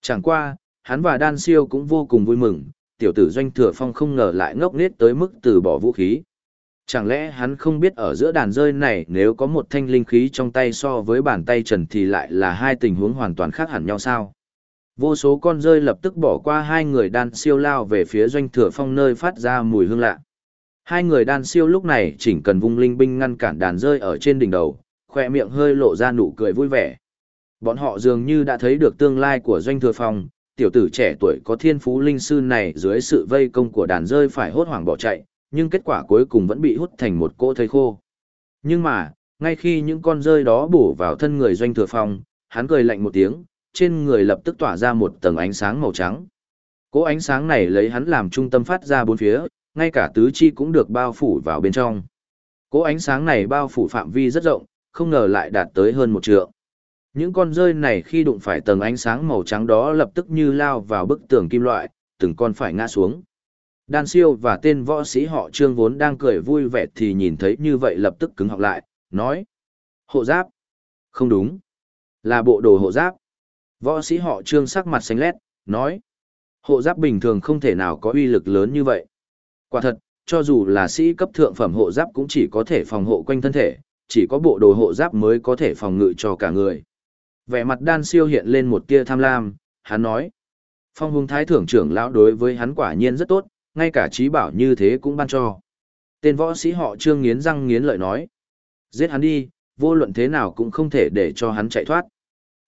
Chẳng qua, hắn và đan siêu cũng vô cùng vui mừng, tiểu tử doanh thừa phong không ngờ lại ngốc nghếch tới mức từ bỏ vũ khí. Chẳng lẽ hắn không biết ở giữa đàn rơi này nếu có một thanh linh khí trong tay so với bàn tay trần thì lại là hai tình huống hoàn toàn khác hẳn nhau sao? Vô số con rơi lập tức bỏ qua hai người đan siêu lao về phía doanh thừa phong nơi phát ra mùi hương lạ. Hai người đan siêu lúc này chỉnh cần vung linh binh ngăn cản đàn rơi ở trên đỉnh đầu, khỏe miệng hơi lộ ra nụ cười vui vẻ. Bọn họ dường như đã thấy được tương lai của doanh thừa phong, tiểu tử trẻ tuổi có thiên phú linh sư này dưới sự vây công của đàn rơi phải hốt hoảng bỏ chạy, nhưng kết quả cuối cùng vẫn bị hút thành một cỗ thây khô. Nhưng mà, ngay khi những con rơi đó bổ vào thân người doanh thừa phong, hắn cười lạnh một tiếng, trên người lập tức tỏa ra một tầng ánh sáng màu trắng. Cỗ ánh sáng này lấy hắn làm trung tâm phát ra bốn phía, ngay cả tứ chi cũng được bao phủ vào bên trong. Cỗ ánh sáng này bao phủ phạm vi rất rộng, không ngờ lại đạt tới hơn một trượng. Những con rơi này khi đụng phải tầng ánh sáng màu trắng đó lập tức như lao vào bức tường kim loại, từng con phải ngã xuống. Đan siêu và tên võ sĩ họ trương vốn đang cười vui vẻ thì nhìn thấy như vậy lập tức cứng học lại, nói. Hộ giáp. Không đúng. Là bộ đồ hộ giáp. Võ sĩ họ trương sắc mặt xanh lét, nói. Hộ giáp bình thường không thể nào có uy lực lớn như vậy. Quả thật, cho dù là sĩ cấp thượng phẩm hộ giáp cũng chỉ có thể phòng hộ quanh thân thể, chỉ có bộ đồ hộ giáp mới có thể phòng ngự cho cả người. Vẻ mặt đan siêu hiện lên một tia tham lam, hắn nói. Phong hùng thái thưởng trưởng lão đối với hắn quả nhiên rất tốt, ngay cả trí bảo như thế cũng ban cho. Tên võ sĩ họ trương nghiến răng nghiến lợi nói. Giết hắn đi, vô luận thế nào cũng không thể để cho hắn chạy thoát.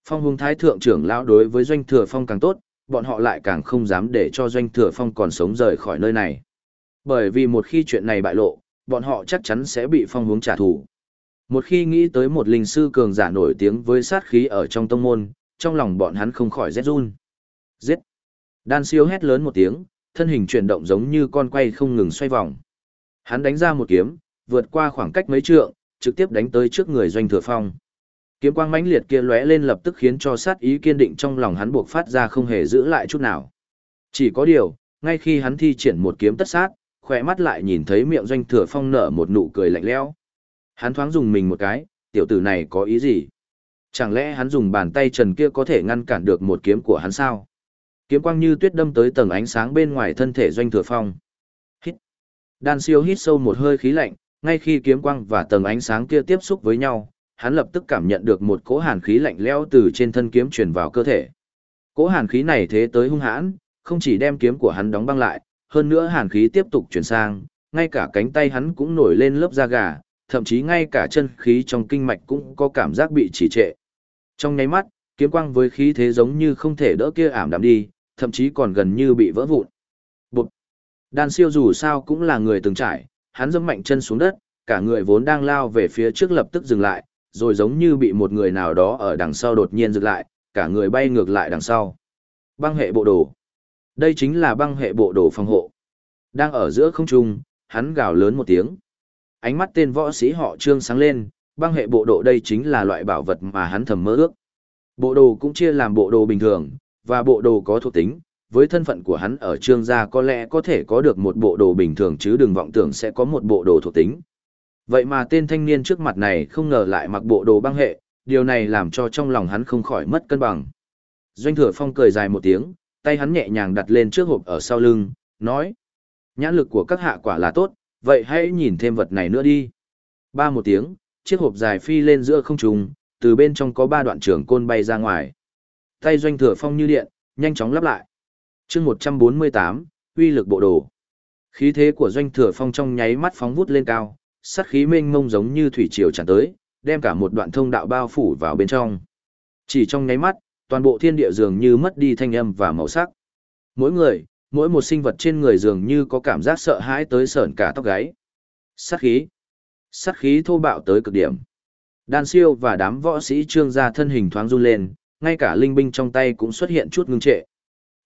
Phong hùng thái thượng trưởng lão đối với doanh thừa phong càng tốt, bọn họ lại càng không dám để cho doanh thừa phong còn sống rời khỏi nơi này. Bởi vì một khi chuyện này bại lộ, bọn họ chắc chắn sẽ bị phong hướng trả thù. Một khi nghĩ tới một linh sư cường giả nổi tiếng với sát khí ở trong tông môn, trong lòng bọn hắn không khỏi rét run. Giết! Đan siêu hét lớn một tiếng, thân hình chuyển động giống như con quay không ngừng xoay vòng. Hắn đánh ra một kiếm, vượt qua khoảng cách mấy trượng, trực tiếp đánh tới trước người doanh thừa phong. Kiếm quang mãnh liệt kia lóe lên lập tức khiến cho sát ý kiên định trong lòng hắn buộc phát ra không hề giữ lại chút nào. Chỉ có điều, ngay khi hắn thi triển một kiếm tất sát, khỏe mắt lại nhìn thấy miệng doanh thừa phong nở một nụ cười lạnh lẽo. Hắn thoáng dùng mình một cái, tiểu tử này có ý gì? Chẳng lẽ hắn dùng bàn tay trần kia có thể ngăn cản được một kiếm của hắn sao? Kiếm quang như tuyết đâm tới tầng ánh sáng bên ngoài thân thể doanh thừa phong. Hít. Đan siêu hít sâu một hơi khí lạnh, ngay khi kiếm quang và tầng ánh sáng kia tiếp xúc với nhau, hắn lập tức cảm nhận được một cỗ hàn khí lạnh lẽo từ trên thân kiếm truyền vào cơ thể. Cỗ hàn khí này thế tới hung hãn, không chỉ đem kiếm của hắn đóng băng lại, hơn nữa hàn khí tiếp tục truyền sang, ngay cả cánh tay hắn cũng nổi lên lớp da gà, thậm chí ngay cả chân khí trong kinh mạch cũng có cảm giác bị trì trệ. Trong nháy mắt, kiếm quang với khí thế giống như không thể đỡ kia ảm đạm đi, thậm chí còn gần như bị vỡ vụn. Bụt! Đan siêu dù sao cũng là người từng trải, hắn dẫm mạnh chân xuống đất, cả người vốn đang lao về phía trước lập tức dừng lại, rồi giống như bị một người nào đó ở đằng sau đột nhiên dừng lại, cả người bay ngược lại đằng sau. Băng hệ bộ đồ. Đây chính là băng hệ bộ đồ phòng hộ. Đang ở giữa không trung, hắn gào lớn một tiếng. Ánh mắt tên võ sĩ họ trương sáng lên, băng hệ bộ đồ đây chính là loại bảo vật mà hắn thầm mơ ước. Bộ đồ cũng chia làm bộ đồ bình thường, và bộ đồ có thuộc tính, với thân phận của hắn ở trương gia có lẽ có thể có được một bộ đồ bình thường chứ đừng vọng tưởng sẽ có một bộ đồ thuộc tính. Vậy mà tên thanh niên trước mặt này không ngờ lại mặc bộ đồ băng hệ, điều này làm cho trong lòng hắn không khỏi mất cân bằng. Doanh thừa phong cười dài một tiếng, tay hắn nhẹ nhàng đặt lên trước hộp ở sau lưng, nói. Nhãn lực của các hạ quả là tốt, vậy hãy nhìn thêm vật này nữa đi. Ba một tiếng, chiếc hộp dài phi lên giữa không trung, từ bên trong có ba đoạn trường côn bay ra ngoài. Tay doanh thừa phong như điện, nhanh chóng lắp lại. chương 148, uy lực bộ đồ. Khí thế của doanh thừa phong trong nháy mắt phóng vút lên cao, sát khí mênh mông giống như thủy triều tràn tới, đem cả một đoạn thông đạo bao phủ vào bên trong. Chỉ trong nháy mắt, toàn bộ thiên địa dường như mất đi thanh âm và màu sắc. Mỗi người, mỗi một sinh vật trên người dường như có cảm giác sợ hãi tới sởn cả tóc gáy. Sát khí. Sát khí thô bạo tới cực điểm. Đan siêu và đám võ sĩ trương gia thân hình thoáng run lên, ngay cả linh binh trong tay cũng xuất hiện chút ngưng trệ.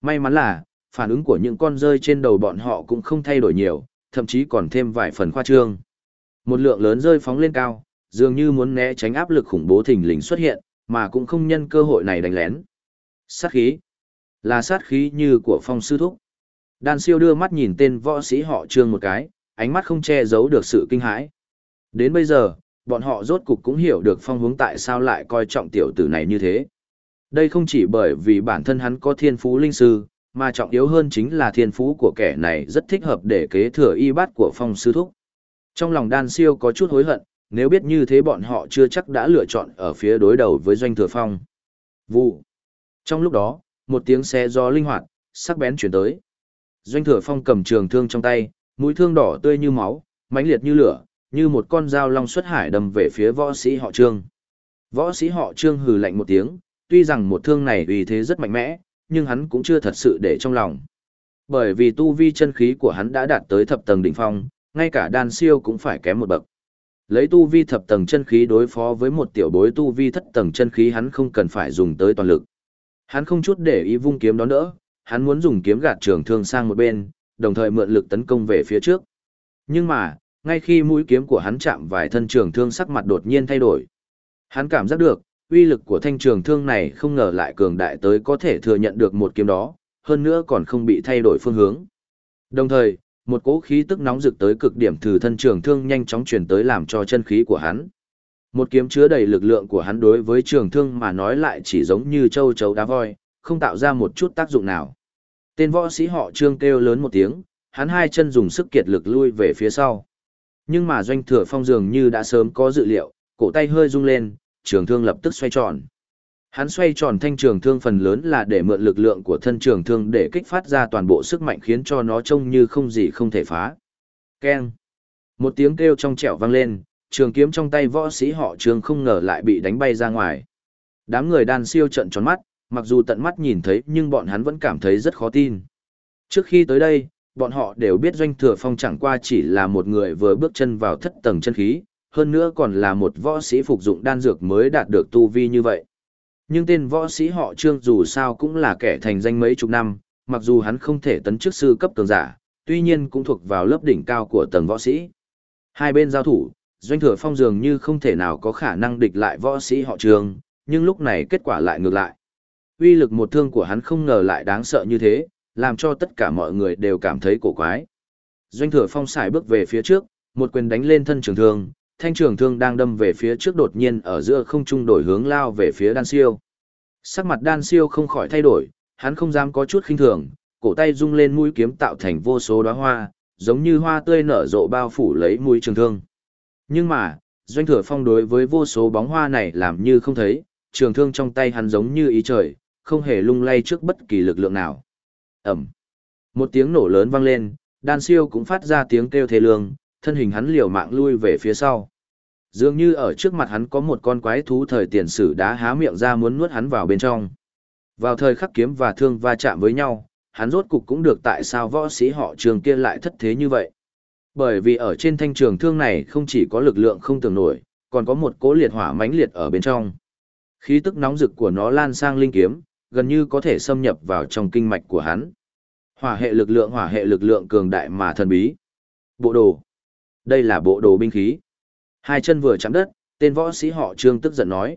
May mắn là, phản ứng của những con rơi trên đầu bọn họ cũng không thay đổi nhiều, thậm chí còn thêm vài phần khoa trương. Một lượng lớn rơi phóng lên cao, dường như muốn né tránh áp lực khủng bố thình lình xuất hiện, mà cũng không nhân cơ hội này đánh lén. Sát khí. Là sát khí như của phong sư thúc. Đan siêu đưa mắt nhìn tên võ sĩ họ trương một cái, ánh mắt không che giấu được sự kinh hãi. Đến bây giờ, bọn họ rốt cục cũng hiểu được phong hướng tại sao lại coi trọng tiểu tử này như thế. Đây không chỉ bởi vì bản thân hắn có thiên phú linh sư, mà trọng yếu hơn chính là thiên phú của kẻ này rất thích hợp để kế thừa y bát của phong sư thúc. Trong lòng đan siêu có chút hối hận, nếu biết như thế bọn họ chưa chắc đã lựa chọn ở phía đối đầu với doanh thừa phong. Vụ. Trong lúc đó, một tiếng xe do linh hoạt, sắc bén chuyển tới. Doanh thừa phong cầm trường thương trong tay, mũi thương đỏ tươi như máu, mãnh liệt như lửa, như một con dao long xuất hải đâm về phía võ sĩ họ trương. Võ sĩ họ trương hừ lạnh một tiếng, tuy rằng một thương này uy thế rất mạnh mẽ, nhưng hắn cũng chưa thật sự để trong lòng. Bởi vì tu vi chân khí của hắn đã đạt tới thập tầng đỉnh phong, ngay cả đan siêu cũng phải kém một bậc. Lấy tu vi thập tầng chân khí đối phó với một tiểu bối tu vi thất tầng chân khí hắn không cần phải dùng tới toàn lực. Hắn không chút để ý vung kiếm đó nữa. hắn muốn dùng kiếm gạt trường thương sang một bên, đồng thời mượn lực tấn công về phía trước. Nhưng mà, ngay khi mũi kiếm của hắn chạm vài thân trường thương sắc mặt đột nhiên thay đổi. Hắn cảm giác được, uy lực của thanh trường thương này không ngờ lại cường đại tới có thể thừa nhận được một kiếm đó, hơn nữa còn không bị thay đổi phương hướng. Đồng thời, một cỗ khí tức nóng rực tới cực điểm từ thân trường thương nhanh chóng truyền tới làm cho chân khí của hắn. Một kiếm chứa đầy lực lượng của hắn đối với trường thương mà nói lại chỉ giống như châu chấu đá voi, không tạo ra một chút tác dụng nào. Tên võ sĩ họ trương kêu lớn một tiếng, hắn hai chân dùng sức kiệt lực lui về phía sau. Nhưng mà doanh thừa phong dường như đã sớm có dự liệu, cổ tay hơi rung lên, trường thương lập tức xoay tròn. Hắn xoay tròn thanh trường thương phần lớn là để mượn lực lượng của thân trường thương để kích phát ra toàn bộ sức mạnh khiến cho nó trông như không gì không thể phá. Keng. Một tiếng kêu trong trẻo vang lên, trường kiếm trong tay võ sĩ họ trường không ngờ lại bị đánh bay ra ngoài. Đám người đan siêu trận tròn mắt, mặc dù tận mắt nhìn thấy nhưng bọn hắn vẫn cảm thấy rất khó tin. Trước khi tới đây, bọn họ đều biết doanh thừa phong chẳng qua chỉ là một người vừa bước chân vào thất tầng chân khí, hơn nữa còn là một võ sĩ phục dụng đan dược mới đạt được tu vi như vậy. Nhưng tên võ sĩ họ trương dù sao cũng là kẻ thành danh mấy chục năm, mặc dù hắn không thể tấn chức sư cấp cường giả, tuy nhiên cũng thuộc vào lớp đỉnh cao của tầng võ sĩ. Hai bên giao thủ, doanh thừa phong dường như không thể nào có khả năng địch lại võ sĩ họ trương, nhưng lúc này kết quả lại ngược lại. Uy lực một thương của hắn không ngờ lại đáng sợ như thế, làm cho tất cả mọi người đều cảm thấy cổ quái. Doanh thừa phong xài bước về phía trước, một quyền đánh lên thân trường thương, thanh trường thương đang đâm về phía trước đột nhiên ở giữa không trung đổi hướng lao về phía đan siêu. Sắc mặt đan siêu không khỏi thay đổi, hắn không dám có chút khinh thường, cổ tay rung lên mũi kiếm tạo thành vô số đóa hoa, giống như hoa tươi nở rộ bao phủ lấy mũi trường thương. Nhưng mà, doanh thừa phong đối với vô số bóng hoa này làm như không thấy, trường thương trong tay hắn giống như ý trời, không hề lung lay trước bất kỳ lực lượng nào. Ẩm. Một tiếng nổ lớn vang lên, đan siêu cũng phát ra tiếng kêu thê lương, thân hình hắn liều mạng lui về phía sau. Dường như ở trước mặt hắn có một con quái thú thời tiền sử đã há miệng ra muốn nuốt hắn vào bên trong. Vào thời khắc kiếm và thương va chạm với nhau, hắn rốt cục cũng được tại sao võ sĩ họ trường kia lại thất thế như vậy. Bởi vì ở trên thanh trường thương này không chỉ có lực lượng không tưởng nổi, còn có một cỗ liệt hỏa mãnh liệt ở bên trong. Khí tức nóng rực của nó lan sang linh kiếm, gần như có thể xâm nhập vào trong kinh mạch của hắn. Hỏa hệ lực lượng hỏa hệ lực lượng cường đại mà thần bí. Bộ đồ. Đây là bộ đồ binh khí. Hai chân vừa chạm đất, tên võ sĩ họ trương tức giận nói.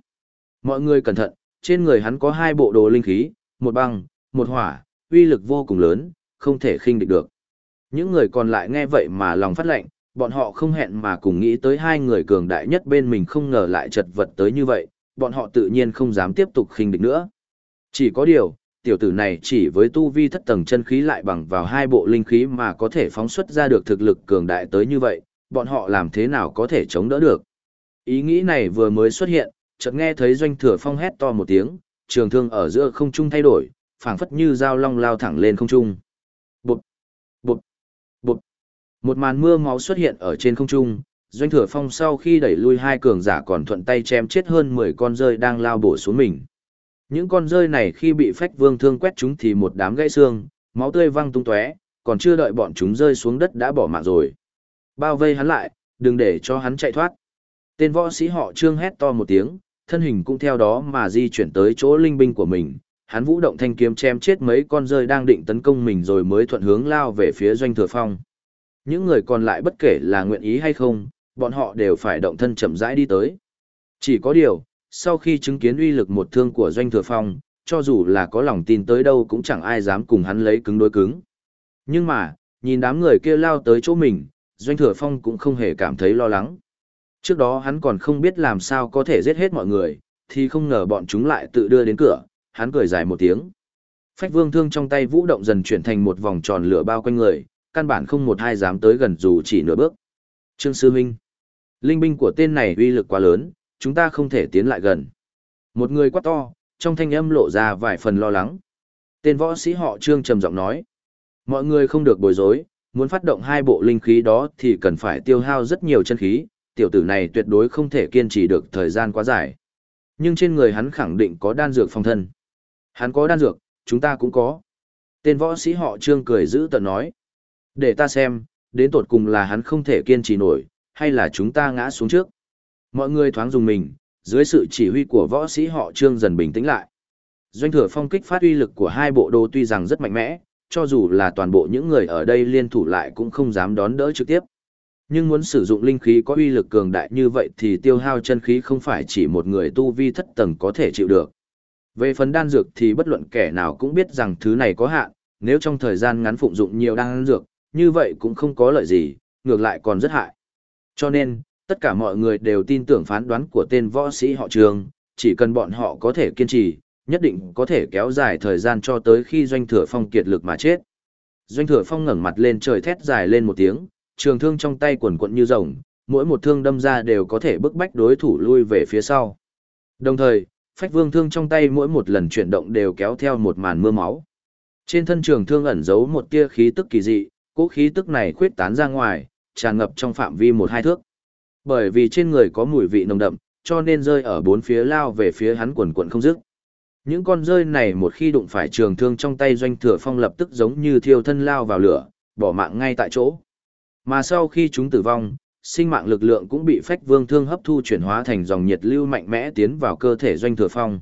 Mọi người cẩn thận, trên người hắn có hai bộ đồ linh khí, một băng, một hỏa, uy lực vô cùng lớn, không thể khinh địch được. Những người còn lại nghe vậy mà lòng phát lệnh, bọn họ không hẹn mà cùng nghĩ tới hai người cường đại nhất bên mình không ngờ lại chật vật tới như vậy, bọn họ tự nhiên không dám tiếp tục khinh địch nữa. Chỉ có điều, tiểu tử này chỉ với tu vi thất tầng chân khí lại bằng vào hai bộ linh khí mà có thể phóng xuất ra được thực lực cường đại tới như vậy, bọn họ làm thế nào có thể chống đỡ được. Ý nghĩ này vừa mới xuất hiện, chợt nghe thấy doanh thừa phong hét to một tiếng, trường thương ở giữa không trung thay đổi, phảng phất như dao long lao thẳng lên không trung. Bụt, bụt, bụt. Một màn mưa máu xuất hiện ở trên không trung, doanh thừa phong sau khi đẩy lui hai cường giả còn thuận tay chém chết hơn 10 con rơi đang lao bổ xuống mình. Những con rơi này khi bị phách vương thương quét chúng thì một đám gãy xương, máu tươi văng tung tóe, còn chưa đợi bọn chúng rơi xuống đất đã bỏ mạng rồi. Bao vây hắn lại, đừng để cho hắn chạy thoát. Tên võ sĩ họ trương hét to một tiếng, thân hình cũng theo đó mà di chuyển tới chỗ linh binh của mình. Hắn vũ động thanh kiếm chém chết mấy con rơi đang định tấn công mình rồi mới thuận hướng lao về phía doanh thừa phong. Những người còn lại bất kể là nguyện ý hay không, bọn họ đều phải động thân chậm rãi đi tới. Chỉ có điều, sau khi chứng kiến uy lực một thương của doanh thừa phong, cho dù là có lòng tin tới đâu cũng chẳng ai dám cùng hắn lấy cứng đối cứng. Nhưng mà, nhìn đám người kia lao tới chỗ mình, doanh thừa phong cũng không hề cảm thấy lo lắng. Trước đó hắn còn không biết làm sao có thể giết hết mọi người, thì không ngờ bọn chúng lại tự đưa đến cửa, hắn cười dài một tiếng. Phách vương thương trong tay vũ động dần chuyển thành một vòng tròn lửa bao quanh người, căn bản không một ai dám tới gần dù chỉ nửa bước. Trương Sư Minh. Linh binh của tên này uy lực quá lớn, chúng ta không thể tiến lại gần. Một người quát to, trong thanh âm lộ ra vài phần lo lắng. Tên võ sĩ họ Trương trầm giọng nói. Mọi người không được bối rối, muốn phát động hai bộ linh khí đó thì cần phải tiêu hao rất nhiều chân khí, tiểu tử này tuyệt đối không thể kiên trì được thời gian quá dài. Nhưng trên người hắn khẳng định có đan dược phòng thân. Hắn có đan dược, chúng ta cũng có. Tên võ sĩ họ Trương cười giữ tận nói. Để ta xem, đến tột cùng là hắn không thể kiên trì nổi, hay là chúng ta ngã xuống trước. Mọi người thoáng dùng mình, dưới sự chỉ huy của võ sĩ họ Trương dần bình tĩnh lại. Doanh thừa phong kích phát uy lực của hai bộ đồ tuy rằng rất mạnh mẽ, cho dù là toàn bộ những người ở đây liên thủ lại cũng không dám đón đỡ trực tiếp. Nhưng muốn sử dụng linh khí có uy lực cường đại như vậy thì tiêu hao chân khí không phải chỉ một người tu vi thất tầng có thể chịu được. Về phần đan dược thì bất luận kẻ nào cũng biết rằng thứ này có hạn, nếu trong thời gian ngắn phụng dụng nhiều đan dược, như vậy cũng không có lợi gì, ngược lại còn rất hại. Cho nên, tất cả mọi người đều tin tưởng phán đoán của tên võ sĩ họ trường, chỉ cần bọn họ có thể kiên trì, nhất định có thể kéo dài thời gian cho tới khi doanh thừa phong kiệt lực mà chết. Doanh thừa phong ngẩng mặt lên trời thét dài lên một tiếng, trường thương trong tay quần quận như rồng, mỗi một thương đâm ra đều có thể bức bách đối thủ lui về phía sau. Đồng thời, phách vương thương trong tay mỗi một lần chuyển động đều kéo theo một màn mưa máu. Trên thân trường thương ẩn giấu một tia khí tức kỳ dị, cỗ khí tức này khuyết tán ra ngoài, tràn ngập trong phạm vi một hai thước. Bởi vì trên người có mùi vị nồng đậm, cho nên rơi ở bốn phía lao về phía hắn quần quần không dứt. Những con rơi này một khi đụng phải trường thương trong tay doanh thừa phong lập tức giống như thiêu thân lao vào lửa, bỏ mạng ngay tại chỗ. Mà sau khi chúng tử vong, sinh mạng lực lượng cũng bị phách vương thương hấp thu chuyển hóa thành dòng nhiệt lưu mạnh mẽ tiến vào cơ thể doanh thừa phong.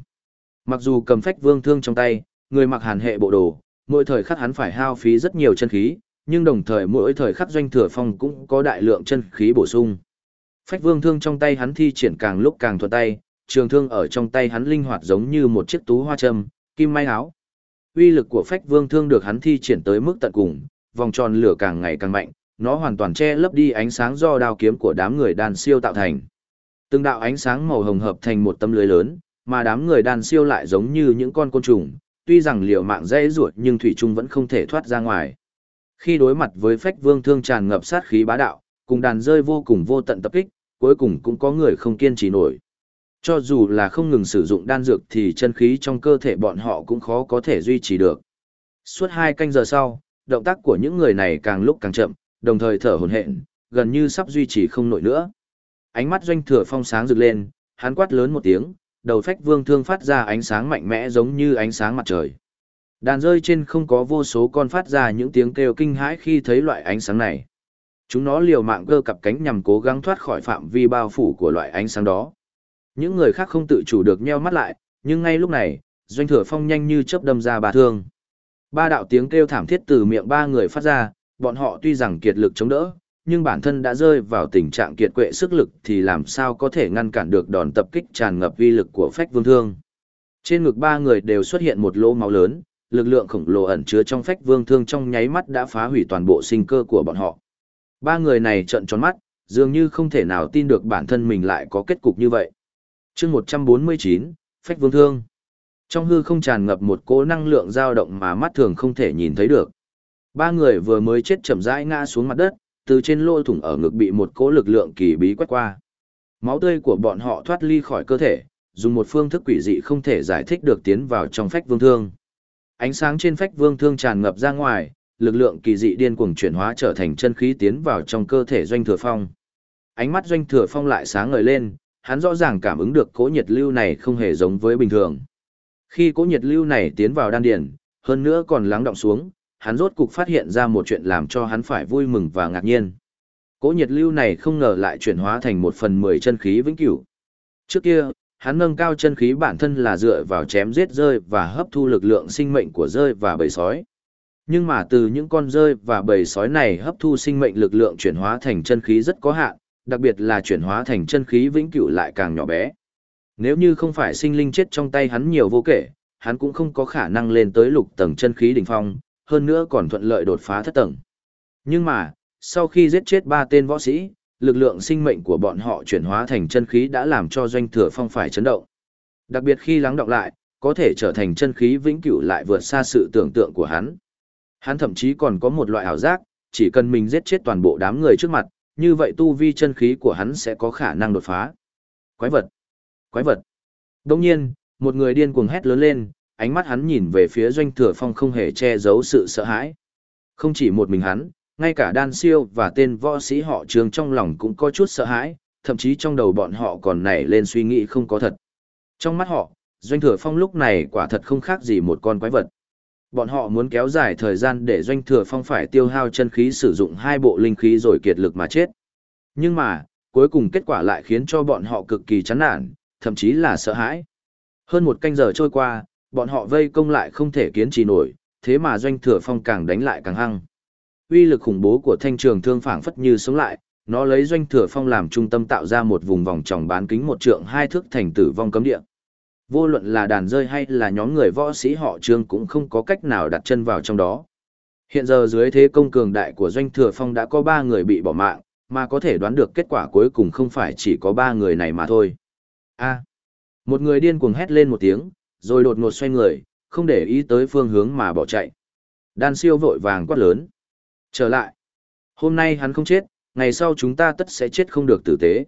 Mặc dù cầm phách vương thương trong tay, người mặc hàn hệ bộ đồ, mỗi thời khắc hắn phải hao phí rất nhiều chân khí, nhưng đồng thời mỗi thời khắc doanh thừa phong cũng có đại lượng chân khí bổ sung. Phách vương thương trong tay hắn thi triển càng lúc càng thuận tay, trường thương ở trong tay hắn linh hoạt giống như một chiếc tú hoa châm, kim may áo. Uy lực của phách vương thương được hắn thi triển tới mức tận cùng, vòng tròn lửa càng ngày càng mạnh, nó hoàn toàn che lấp đi ánh sáng do đao kiếm của đám người đàn siêu tạo thành. Từng đạo ánh sáng màu hồng hợp thành một tấm lưới lớn, mà đám người đàn siêu lại giống như những con côn trùng, tuy rằng liều mạng dễ ruột nhưng thủy trung vẫn không thể thoát ra ngoài. Khi đối mặt với phách vương thương tràn ngập sát khí bá đạo, cùng đàn rơi vô cùng vô tận tập kích, cuối cùng cũng có người không kiên trì nổi. Cho dù là không ngừng sử dụng đan dược thì chân khí trong cơ thể bọn họ cũng khó có thể duy trì được. Suốt hai canh giờ sau, động tác của những người này càng lúc càng chậm, đồng thời thở hổn hển, gần như sắp duy trì không nổi nữa. Ánh mắt doanh thừa phong sáng rực lên, hắn quát lớn một tiếng, đầu phách vương thương phát ra ánh sáng mạnh mẽ giống như ánh sáng mặt trời. Đàn rơi trên không có vô số con phát ra những tiếng kêu kinh hãi khi thấy loại ánh sáng này. Chúng nó liều mạng cơ cặp cánh nhằm cố gắng thoát khỏi phạm vi bao phủ của loại ánh sáng đó. Những người khác không tự chủ được nheo mắt lại, nhưng ngay lúc này, doanh thừa phong nhanh như chớp đâm ra bà thương. Ba đạo tiếng kêu thảm thiết từ miệng ba người phát ra, bọn họ tuy rằng kiệt lực chống đỡ, nhưng bản thân đã rơi vào tình trạng kiệt quệ sức lực thì làm sao có thể ngăn cản được đòn tập kích tràn ngập uy lực của phách vương thương. Trên ngực ba người đều xuất hiện một lỗ máu lớn, lực lượng khổng lồ ẩn chứa trong phách vương thương trong nháy mắt đã phá hủy toàn bộ sinh cơ của bọn họ. Ba người này trợn tròn mắt, dường như không thể nào tin được bản thân mình lại có kết cục như vậy chương 149, Phách Vương Thương. Trong hư không tràn ngập một cỗ năng lượng dao động mà mắt thường không thể nhìn thấy được. Ba người vừa mới chết chậm rãi ngã xuống mặt đất, từ trên lỗ thủng ở ngực bị một cỗ lực lượng kỳ bí quét qua. Máu tươi của bọn họ thoát ly khỏi cơ thể, dùng một phương thức quỷ dị không thể giải thích được tiến vào trong phách vương thương. Ánh sáng trên phách vương thương tràn ngập ra ngoài, lực lượng kỳ dị điên cuồng chuyển hóa trở thành chân khí tiến vào trong cơ thể doanh thừa phong. Ánh mắt doanh thừa phong lại sáng ngời lên, hắn rõ ràng cảm ứng được cỗ nhiệt lưu này không hề giống với bình thường. Khi cỗ nhiệt lưu này tiến vào đan điền, hơn nữa còn lắng động xuống, hắn rốt cục phát hiện ra một chuyện làm cho hắn phải vui mừng và ngạc nhiên. Cỗ nhiệt lưu này không ngờ lại chuyển hóa thành một phần mười chân khí vĩnh cửu. Trước kia, hắn nâng cao chân khí bản thân là dựa vào chém giết rơi và hấp thu lực lượng sinh mệnh của rơi và bầy sói. Nhưng mà từ những con rơi và bầy sói này hấp thu sinh mệnh lực lượng chuyển hóa thành chân khí rất có hạn, đặc biệt là chuyển hóa thành chân khí vĩnh cửu lại càng nhỏ bé. Nếu như không phải sinh linh chết trong tay hắn nhiều vô kể, hắn cũng không có khả năng lên tới lục tầng chân khí đỉnh phong, hơn nữa còn thuận lợi đột phá thất tầng. Nhưng mà, sau khi giết chết ba tên võ sĩ, lực lượng sinh mệnh của bọn họ chuyển hóa thành chân khí đã làm cho doanh thừa phong phải chấn động. Đặc biệt khi lắng động lại, có thể trở thành chân khí vĩnh cửu lại vượt xa sự tưởng tượng của hắn. Hắn thậm chí còn có một loại ảo giác, chỉ cần mình giết chết toàn bộ đám người trước mặt, như vậy tu vi chân khí của hắn sẽ có khả năng đột phá. Quái vật! Quái vật! Đông nhiên, một người điên cuồng hét lớn lên, ánh mắt hắn nhìn về phía doanh thừa phong không hề che giấu sự sợ hãi. Không chỉ một mình hắn, ngay cả đan siêu và tên võ sĩ họ trường trong lòng cũng có chút sợ hãi, thậm chí trong đầu bọn họ còn nảy lên suy nghĩ không có thật. Trong mắt họ, doanh thừa phong lúc này quả thật không khác gì một con quái vật. Bọn họ muốn kéo dài thời gian để doanh thừa phong phải tiêu hao chân khí sử dụng hai bộ linh khí rồi kiệt lực mà chết. Nhưng mà, cuối cùng kết quả lại khiến cho bọn họ cực kỳ chán nản, thậm chí là sợ hãi. Hơn một canh giờ trôi qua, bọn họ vây công lại không thể kiến trì nổi, thế mà doanh thừa phong càng đánh lại càng hăng. Uy lực khủng bố của thanh trường thương phảng phất như sống lại, nó lấy doanh thừa phong làm trung tâm tạo ra một vùng vòng tròn bán kính một trượng hai thước thành tử vong cấm địa. Vô luận là đàn rơi hay là nhóm người võ sĩ họ trương cũng không có cách nào đặt chân vào trong đó. Hiện giờ dưới thế công cường đại của doanh thừa phong đã có ba người bị bỏ mạng, mà có thể đoán được kết quả cuối cùng không phải chỉ có ba người này mà thôi. A. một người điên cuồng hét lên một tiếng, rồi đột ngột xoay người, không để ý tới phương hướng mà bỏ chạy. Đan siêu vội vàng quát lớn. Trở lại. Hôm nay hắn không chết, ngày sau chúng ta tất sẽ chết không được tử tế.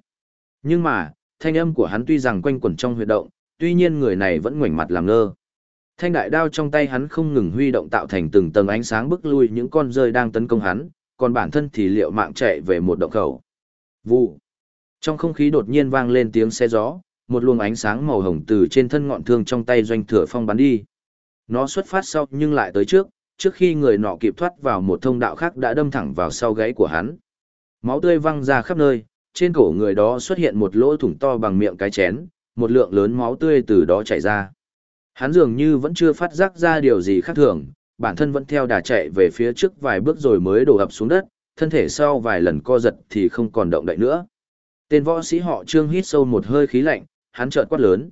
Nhưng mà, thanh âm của hắn tuy rằng quanh quẩn trong huyệt động, tuy nhiên người này vẫn ngoảnh mặt làm ngơ. Thanh đại đao trong tay hắn không ngừng huy động tạo thành từng tầng ánh sáng bức lui những con rơi đang tấn công hắn, còn bản thân thì liệu mạng chạy về một động khẩu. Vụ. Trong không khí đột nhiên vang lên tiếng xe gió, một luồng ánh sáng màu hồng từ trên thân ngọn thương trong tay doanh thừa phong bắn đi. Nó xuất phát sau nhưng lại tới trước, trước khi người nọ kịp thoát vào một thông đạo khác đã đâm thẳng vào sau gáy của hắn. Máu tươi văng ra khắp nơi, trên cổ người đó xuất hiện một lỗ thủng to bằng miệng cái chén, một lượng lớn máu tươi từ đó chảy ra. Hắn dường như vẫn chưa phát giác ra điều gì khác thường, bản thân vẫn theo đà chạy về phía trước vài bước rồi mới đổ ập xuống đất, thân thể sau vài lần co giật thì không còn động đậy nữa. Tên võ sĩ họ Trương hít sâu một hơi khí lạnh, hắn chợt quát lớn.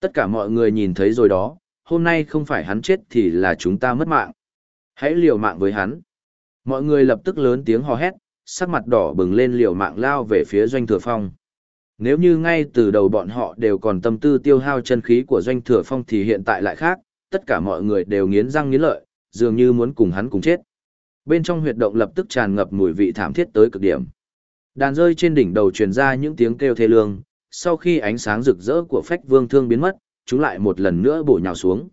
Tất cả mọi người nhìn thấy rồi đó, hôm nay không phải hắn chết thì là chúng ta mất mạng. Hãy liều mạng với hắn. Mọi người lập tức lớn tiếng hò hét, sắc mặt đỏ bừng lên liều mạng lao về phía doanh thừa phong. Nếu như ngay từ đầu bọn họ đều còn tâm tư tiêu hao chân khí của doanh thừa phong thì hiện tại lại khác, tất cả mọi người đều nghiến răng nghiến lợi, dường như muốn cùng hắn cùng chết. Bên trong huyệt động lập tức tràn ngập mùi vị thảm thiết tới cực điểm. Đàn rơi trên đỉnh đầu truyền ra những tiếng kêu thê lương, sau khi ánh sáng rực rỡ của phách vương thương biến mất, chúng lại một lần nữa bổ nhào xuống.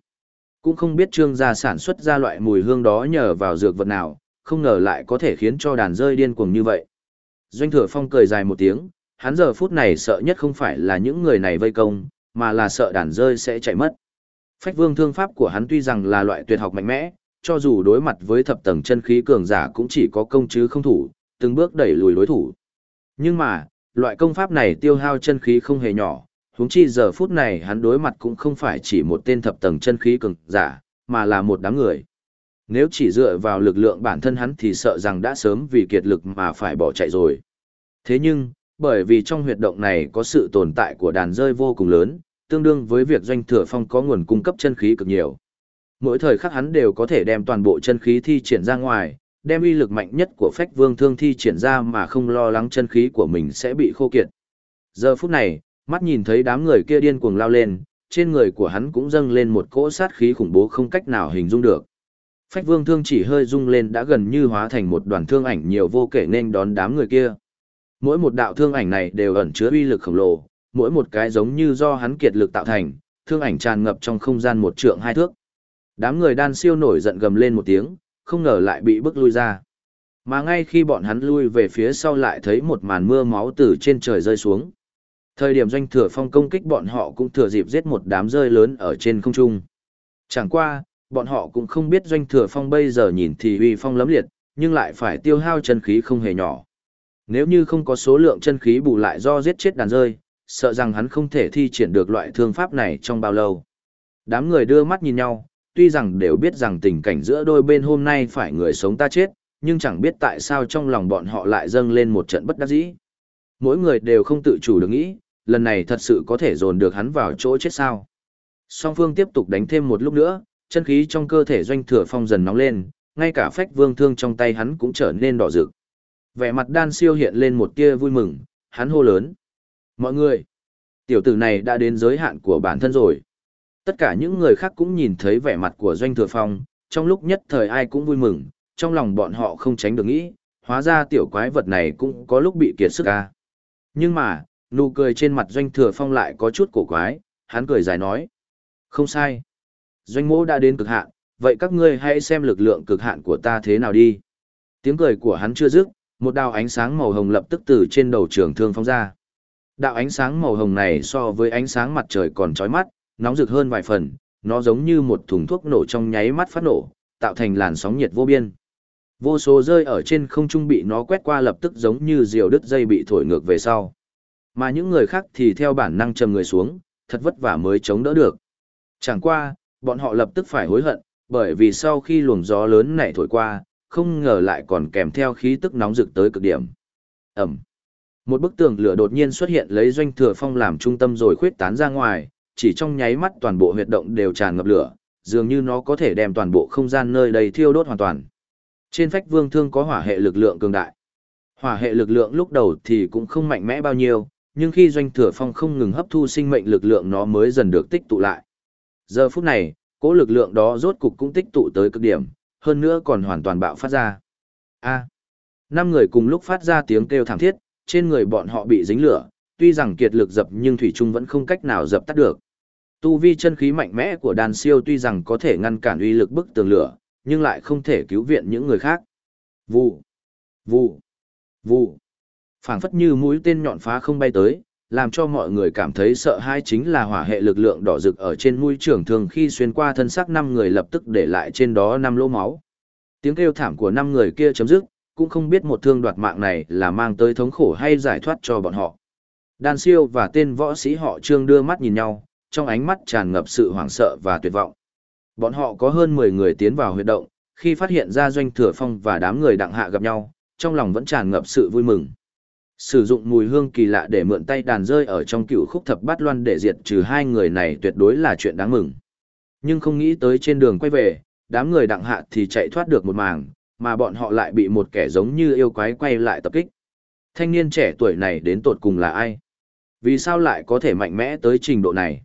Cũng không biết trương gia sản xuất ra loại mùi hương đó nhờ vào dược vật nào, không ngờ lại có thể khiến cho đàn rơi điên cuồng như vậy. Doanh thừa phong cười dài một tiếng, hắn giờ phút này sợ nhất không phải là những người này vây công, mà là sợ đàn rơi sẽ chạy mất. Phách vương thương pháp của hắn tuy rằng là loại tuyệt học mạnh mẽ, cho dù đối mặt với thập tầng chân khí cường giả cũng chỉ có công chứ không thủ, từng bước đẩy lùi đối thủ. Nhưng mà, loại công pháp này tiêu hao chân khí không hề nhỏ, huống chi giờ phút này hắn đối mặt cũng không phải chỉ một tên thập tầng chân khí cường giả, mà là một đám người. Nếu chỉ dựa vào lực lượng bản thân hắn thì sợ rằng đã sớm vì kiệt lực mà phải bỏ chạy rồi. Thế nhưng, bởi vì trong huyệt động này có sự tồn tại của đàn rơi vô cùng lớn, tương đương với việc doanh thừa phong có nguồn cung cấp chân khí cực nhiều. Mỗi thời khắc hắn đều có thể đem toàn bộ chân khí thi triển ra ngoài, đem uy lực mạnh nhất của phách vương thương thi triển ra mà không lo lắng chân khí của mình sẽ bị khô kiệt. Giờ phút này, mắt nhìn thấy đám người kia điên cuồng lao lên, trên người của hắn cũng dâng lên một cỗ sát khí khủng bố không cách nào hình dung được. Phách vương thương chỉ hơi rung lên đã gần như hóa thành một đoàn thương ảnh nhiều vô kể nên đón đám người kia. Mỗi một đạo thương ảnh này đều ẩn chứa uy lực khổng lồ, mỗi một cái giống như do hắn kiệt lực tạo thành, thương ảnh tràn ngập trong không gian một trượng hai thước. Đám người đan siêu nổi giận gầm lên một tiếng, không ngờ lại bị bức lui ra. Mà ngay khi bọn hắn lui về phía sau lại thấy một màn mưa máu từ trên trời rơi xuống. Thời điểm doanh thừa phong công kích bọn họ cũng thừa dịp giết một đám rơi lớn ở trên không trung. Chẳng qua, bọn họ cũng không biết doanh thừa phong bây giờ nhìn thì uy phong lấm liệt, nhưng lại phải tiêu hao chân khí không hề nhỏ. Nếu như không có số lượng chân khí bù lại do giết chết đàn rơi, sợ rằng hắn không thể thi triển được loại thương pháp này trong bao lâu. Đám người đưa mắt nhìn nhau, tuy rằng đều biết rằng tình cảnh giữa đôi bên hôm nay phải người sống ta chết, nhưng chẳng biết tại sao trong lòng bọn họ lại dâng lên một trận bất đắc dĩ. Mỗi người đều không tự chủ được nghĩ, lần này thật sự có thể dồn được hắn vào chỗ chết sao. Song phương tiếp tục đánh thêm một lúc nữa, chân khí trong cơ thể doanh thừa phong dần nóng lên, ngay cả phách vương thương trong tay hắn cũng trở nên đỏ rực. Vẻ mặt đan siêu hiện lên một tia vui mừng, hắn hô lớn. Mọi người, tiểu tử này đã đến giới hạn của bản thân rồi. Tất cả những người khác cũng nhìn thấy vẻ mặt của Doanh Thừa Phong, trong lúc nhất thời ai cũng vui mừng, trong lòng bọn họ không tránh được nghĩ, hóa ra tiểu quái vật này cũng có lúc bị kiệt sức ca. Nhưng mà, nụ cười trên mặt Doanh Thừa Phong lại có chút cổ quái, hắn cười dài nói. Không sai. Doanh mỗ đã đến cực hạn, vậy các ngươi hãy xem lực lượng cực hạn của ta thế nào đi. Tiếng cười của hắn chưa dứt, một đạo ánh sáng màu hồng lập tức từ trên đầu trường thương phóng ra. Đạo ánh sáng màu hồng này so với ánh sáng mặt trời còn chói mắt, nóng rực hơn vài phần, nó giống như một thùng thuốc nổ trong nháy mắt phát nổ, tạo thành làn sóng nhiệt vô biên. Vô số rơi ở trên không trung bị nó quét qua lập tức giống như diều đứt dây bị thổi ngược về sau. Mà những người khác thì theo bản năng trầm người xuống, thật vất vả mới chống đỡ được. Chẳng qua, bọn họ lập tức phải hối hận, bởi vì sau khi luồng gió lớn này thổi qua, không ngờ lại còn kèm theo khí tức nóng rực tới cực điểm. Ẩm. Một bức tường lửa đột nhiên xuất hiện lấy doanh thừa phong làm trung tâm rồi khuyết tán ra ngoài, chỉ trong nháy mắt toàn bộ huyệt động đều tràn ngập lửa, dường như nó có thể đem toàn bộ không gian nơi đây thiêu đốt hoàn toàn. Trên phách vương thương có hỏa hệ lực lượng cường đại. Hỏa hệ lực lượng lúc đầu thì cũng không mạnh mẽ bao nhiêu, nhưng khi doanh thừa phong không ngừng hấp thu sinh mệnh lực lượng nó mới dần được tích tụ lại. Giờ phút này, cỗ lực lượng đó rốt cục cũng tích tụ tới cực điểm, hơn nữa còn hoàn toàn bạo phát ra. A. năm người cùng lúc phát ra tiếng kêu thảm thiết, trên người bọn họ bị dính lửa, tuy rằng kiệt lực dập nhưng thủy trung vẫn không cách nào dập tắt được. Tu vi chân khí mạnh mẽ của đàn siêu tuy rằng có thể ngăn cản uy lực bức tường lửa, nhưng lại không thể cứu viện những người khác. Vụ, vụ, vụ. phảng phất như mũi tên nhọn phá không bay tới, làm cho mọi người cảm thấy sợ hãi chính là hỏa hệ lực lượng đỏ rực ở trên mũi trưởng thường khi xuyên qua thân xác năm người lập tức để lại trên đó năm lỗ máu. Tiếng kêu thảm của năm người kia chấm dứt, cũng không biết một thương đoạt mạng này là mang tới thống khổ hay giải thoát cho bọn họ. Đan siêu và tên võ sĩ họ trương đưa mắt nhìn nhau, trong ánh mắt tràn ngập sự hoảng sợ và tuyệt vọng. Bọn họ có hơn 10 người tiến vào huyệt động, khi phát hiện ra doanh thừa phong và đám người đặng hạ gặp nhau, trong lòng vẫn tràn ngập sự vui mừng. Sử dụng mùi hương kỳ lạ để mượn tay đàn rơi ở trong cựu khúc thập bát loan để diệt trừ hai người này tuyệt đối là chuyện đáng mừng. Nhưng không nghĩ tới trên đường quay về, đám người đặng hạ thì chạy thoát được một màng, mà bọn họ lại bị một kẻ giống như yêu quái quay lại tập kích. Thanh niên trẻ tuổi này đến tột cùng là ai? Vì sao lại có thể mạnh mẽ tới trình độ này?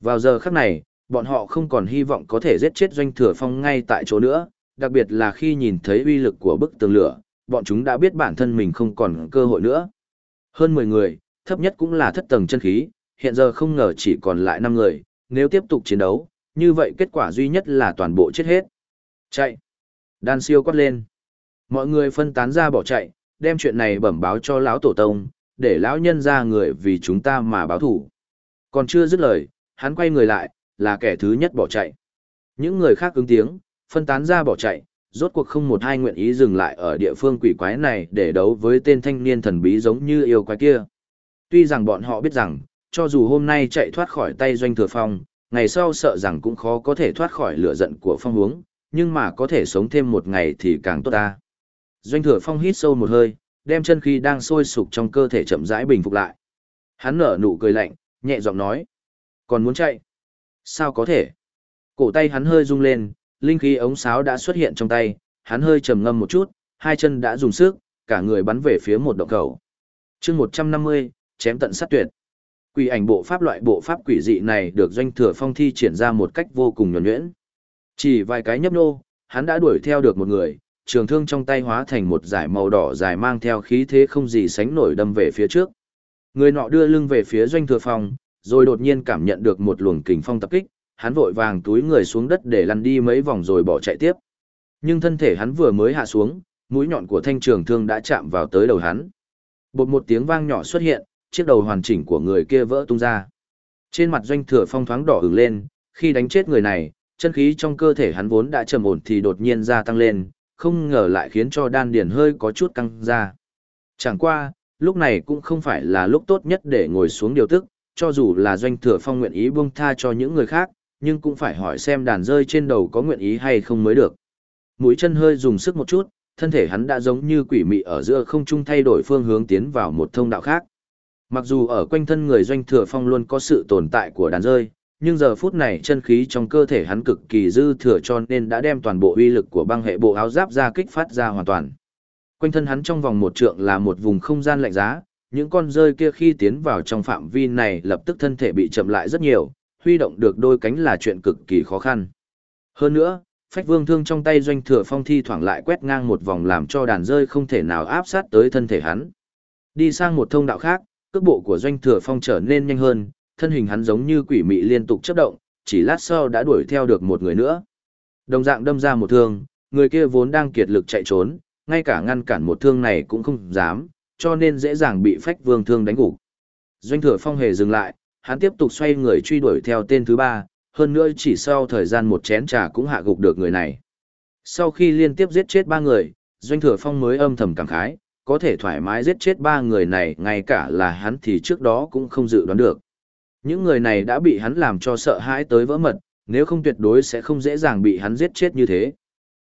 Vào giờ khắc này, bọn họ không còn hy vọng có thể giết chết doanh thừa phong ngay tại chỗ nữa, đặc biệt là khi nhìn thấy uy lực của bức tường lửa, bọn chúng đã biết bản thân mình không còn cơ hội nữa. Hơn 10 người, thấp nhất cũng là thất tầng chân khí, hiện giờ không ngờ chỉ còn lại 5 người, nếu tiếp tục chiến đấu, như vậy kết quả duy nhất là toàn bộ chết hết. Chạy! Đan siêu quát lên. Mọi người phân tán ra bỏ chạy, đem chuyện này bẩm báo cho lão tổ tông, để lão nhân ra người vì chúng ta mà báo thủ. Còn chưa dứt lời, hắn quay người lại, là kẻ thứ nhất bỏ chạy. Những người khác ứng tiếng, phân tán ra bỏ chạy, rốt cuộc không một hai nguyện ý dừng lại ở địa phương quỷ quái này để đấu với tên thanh niên thần bí giống như yêu quái kia. Tuy rằng bọn họ biết rằng, cho dù hôm nay chạy thoát khỏi tay doanh thừa phong, ngày sau sợ rằng cũng khó có thể thoát khỏi lửa giận của phong hướng, nhưng mà có thể sống thêm một ngày thì càng tốt ta. Doanh thừa phong hít sâu một hơi, đem chân khí đang sôi sục trong cơ thể chậm rãi bình phục lại. Hắn nở nụ cười lạnh, nhẹ giọng nói. Còn muốn chạy? Sao có thể? Cổ tay hắn hơi rung lên, linh khí ống sáo đã xuất hiện trong tay, hắn hơi trầm ngâm một chút, hai chân đã dùng sức, cả người bắn về phía một động khẩu. chương 150, chém tận sát tuyệt. Quỷ ảnh bộ pháp loại bộ pháp quỷ dị này được doanh thừa phong thi triển ra một cách vô cùng nhuần nhuyễn. Chỉ vài cái nhấp nô, hắn đã đuổi theo được một người, trường thương trong tay hóa thành một dải màu đỏ dài mang theo khí thế không gì sánh nổi đâm về phía trước. Người nọ đưa lưng về phía doanh thừa phong, rồi đột nhiên cảm nhận được một luồng kình phong tập kích, hắn vội vàng túi người xuống đất để lăn đi mấy vòng rồi bỏ chạy tiếp. Nhưng thân thể hắn vừa mới hạ xuống, mũi nhọn của thanh trường thương đã chạm vào tới đầu hắn. Bột một tiếng vang nhỏ xuất hiện, chiếc đầu hoàn chỉnh của người kia vỡ tung ra. Trên mặt doanh thừa phong thoáng đỏ ửng lên, khi đánh chết người này, chân khí trong cơ thể hắn vốn đã trầm ổn thì đột nhiên gia tăng lên, không ngờ lại khiến cho đan điền hơi có chút căng ra. Chẳng qua, lúc này cũng không phải là lúc tốt nhất để ngồi xuống điều tức, cho dù là doanh thừa phong nguyện ý buông tha cho những người khác, nhưng cũng phải hỏi xem đàn rơi trên đầu có nguyện ý hay không mới được. Mũi chân hơi dùng sức một chút, thân thể hắn đã giống như quỷ mị ở giữa không trung thay đổi phương hướng tiến vào một thông đạo khác. Mặc dù ở quanh thân người doanh thừa phong luôn có sự tồn tại của đàn rơi, nhưng giờ phút này chân khí trong cơ thể hắn cực kỳ dư thừa cho nên đã đem toàn bộ uy lực của băng hệ bộ áo giáp ra kích phát ra hoàn toàn. Quanh thân hắn trong vòng một trượng là một vùng không gian lạnh giá, những con rơi kia khi tiến vào trong phạm vi này lập tức thân thể bị chậm lại rất nhiều, huy động được đôi cánh là chuyện cực kỳ khó khăn. Hơn nữa, phách vương thương trong tay doanh thừa phong thi thoảng lại quét ngang một vòng làm cho đàn rơi không thể nào áp sát tới thân thể hắn. Đi sang một thông đạo khác, cước bộ của doanh thừa phong trở nên nhanh hơn, thân hình hắn giống như quỷ mị liên tục chấp động, chỉ lát sau đã đuổi theo được một người nữa. Đồng dạng đâm ra một thương, người kia vốn đang kiệt lực chạy trốn, ngay cả ngăn cản một thương này cũng không dám, cho nên dễ dàng bị phách vương thương đánh gục. Doanh thừa phong hề dừng lại, hắn tiếp tục xoay người truy đuổi theo tên thứ ba, hơn nữa chỉ sau thời gian một chén trà cũng hạ gục được người này. Sau khi liên tiếp giết chết ba người, Doanh thừa phong mới âm thầm cảm khái, có thể thoải mái giết chết ba người này ngay cả là hắn thì trước đó cũng không dự đoán được. Những người này đã bị hắn làm cho sợ hãi tới vỡ mật, nếu không tuyệt đối sẽ không dễ dàng bị hắn giết chết như thế.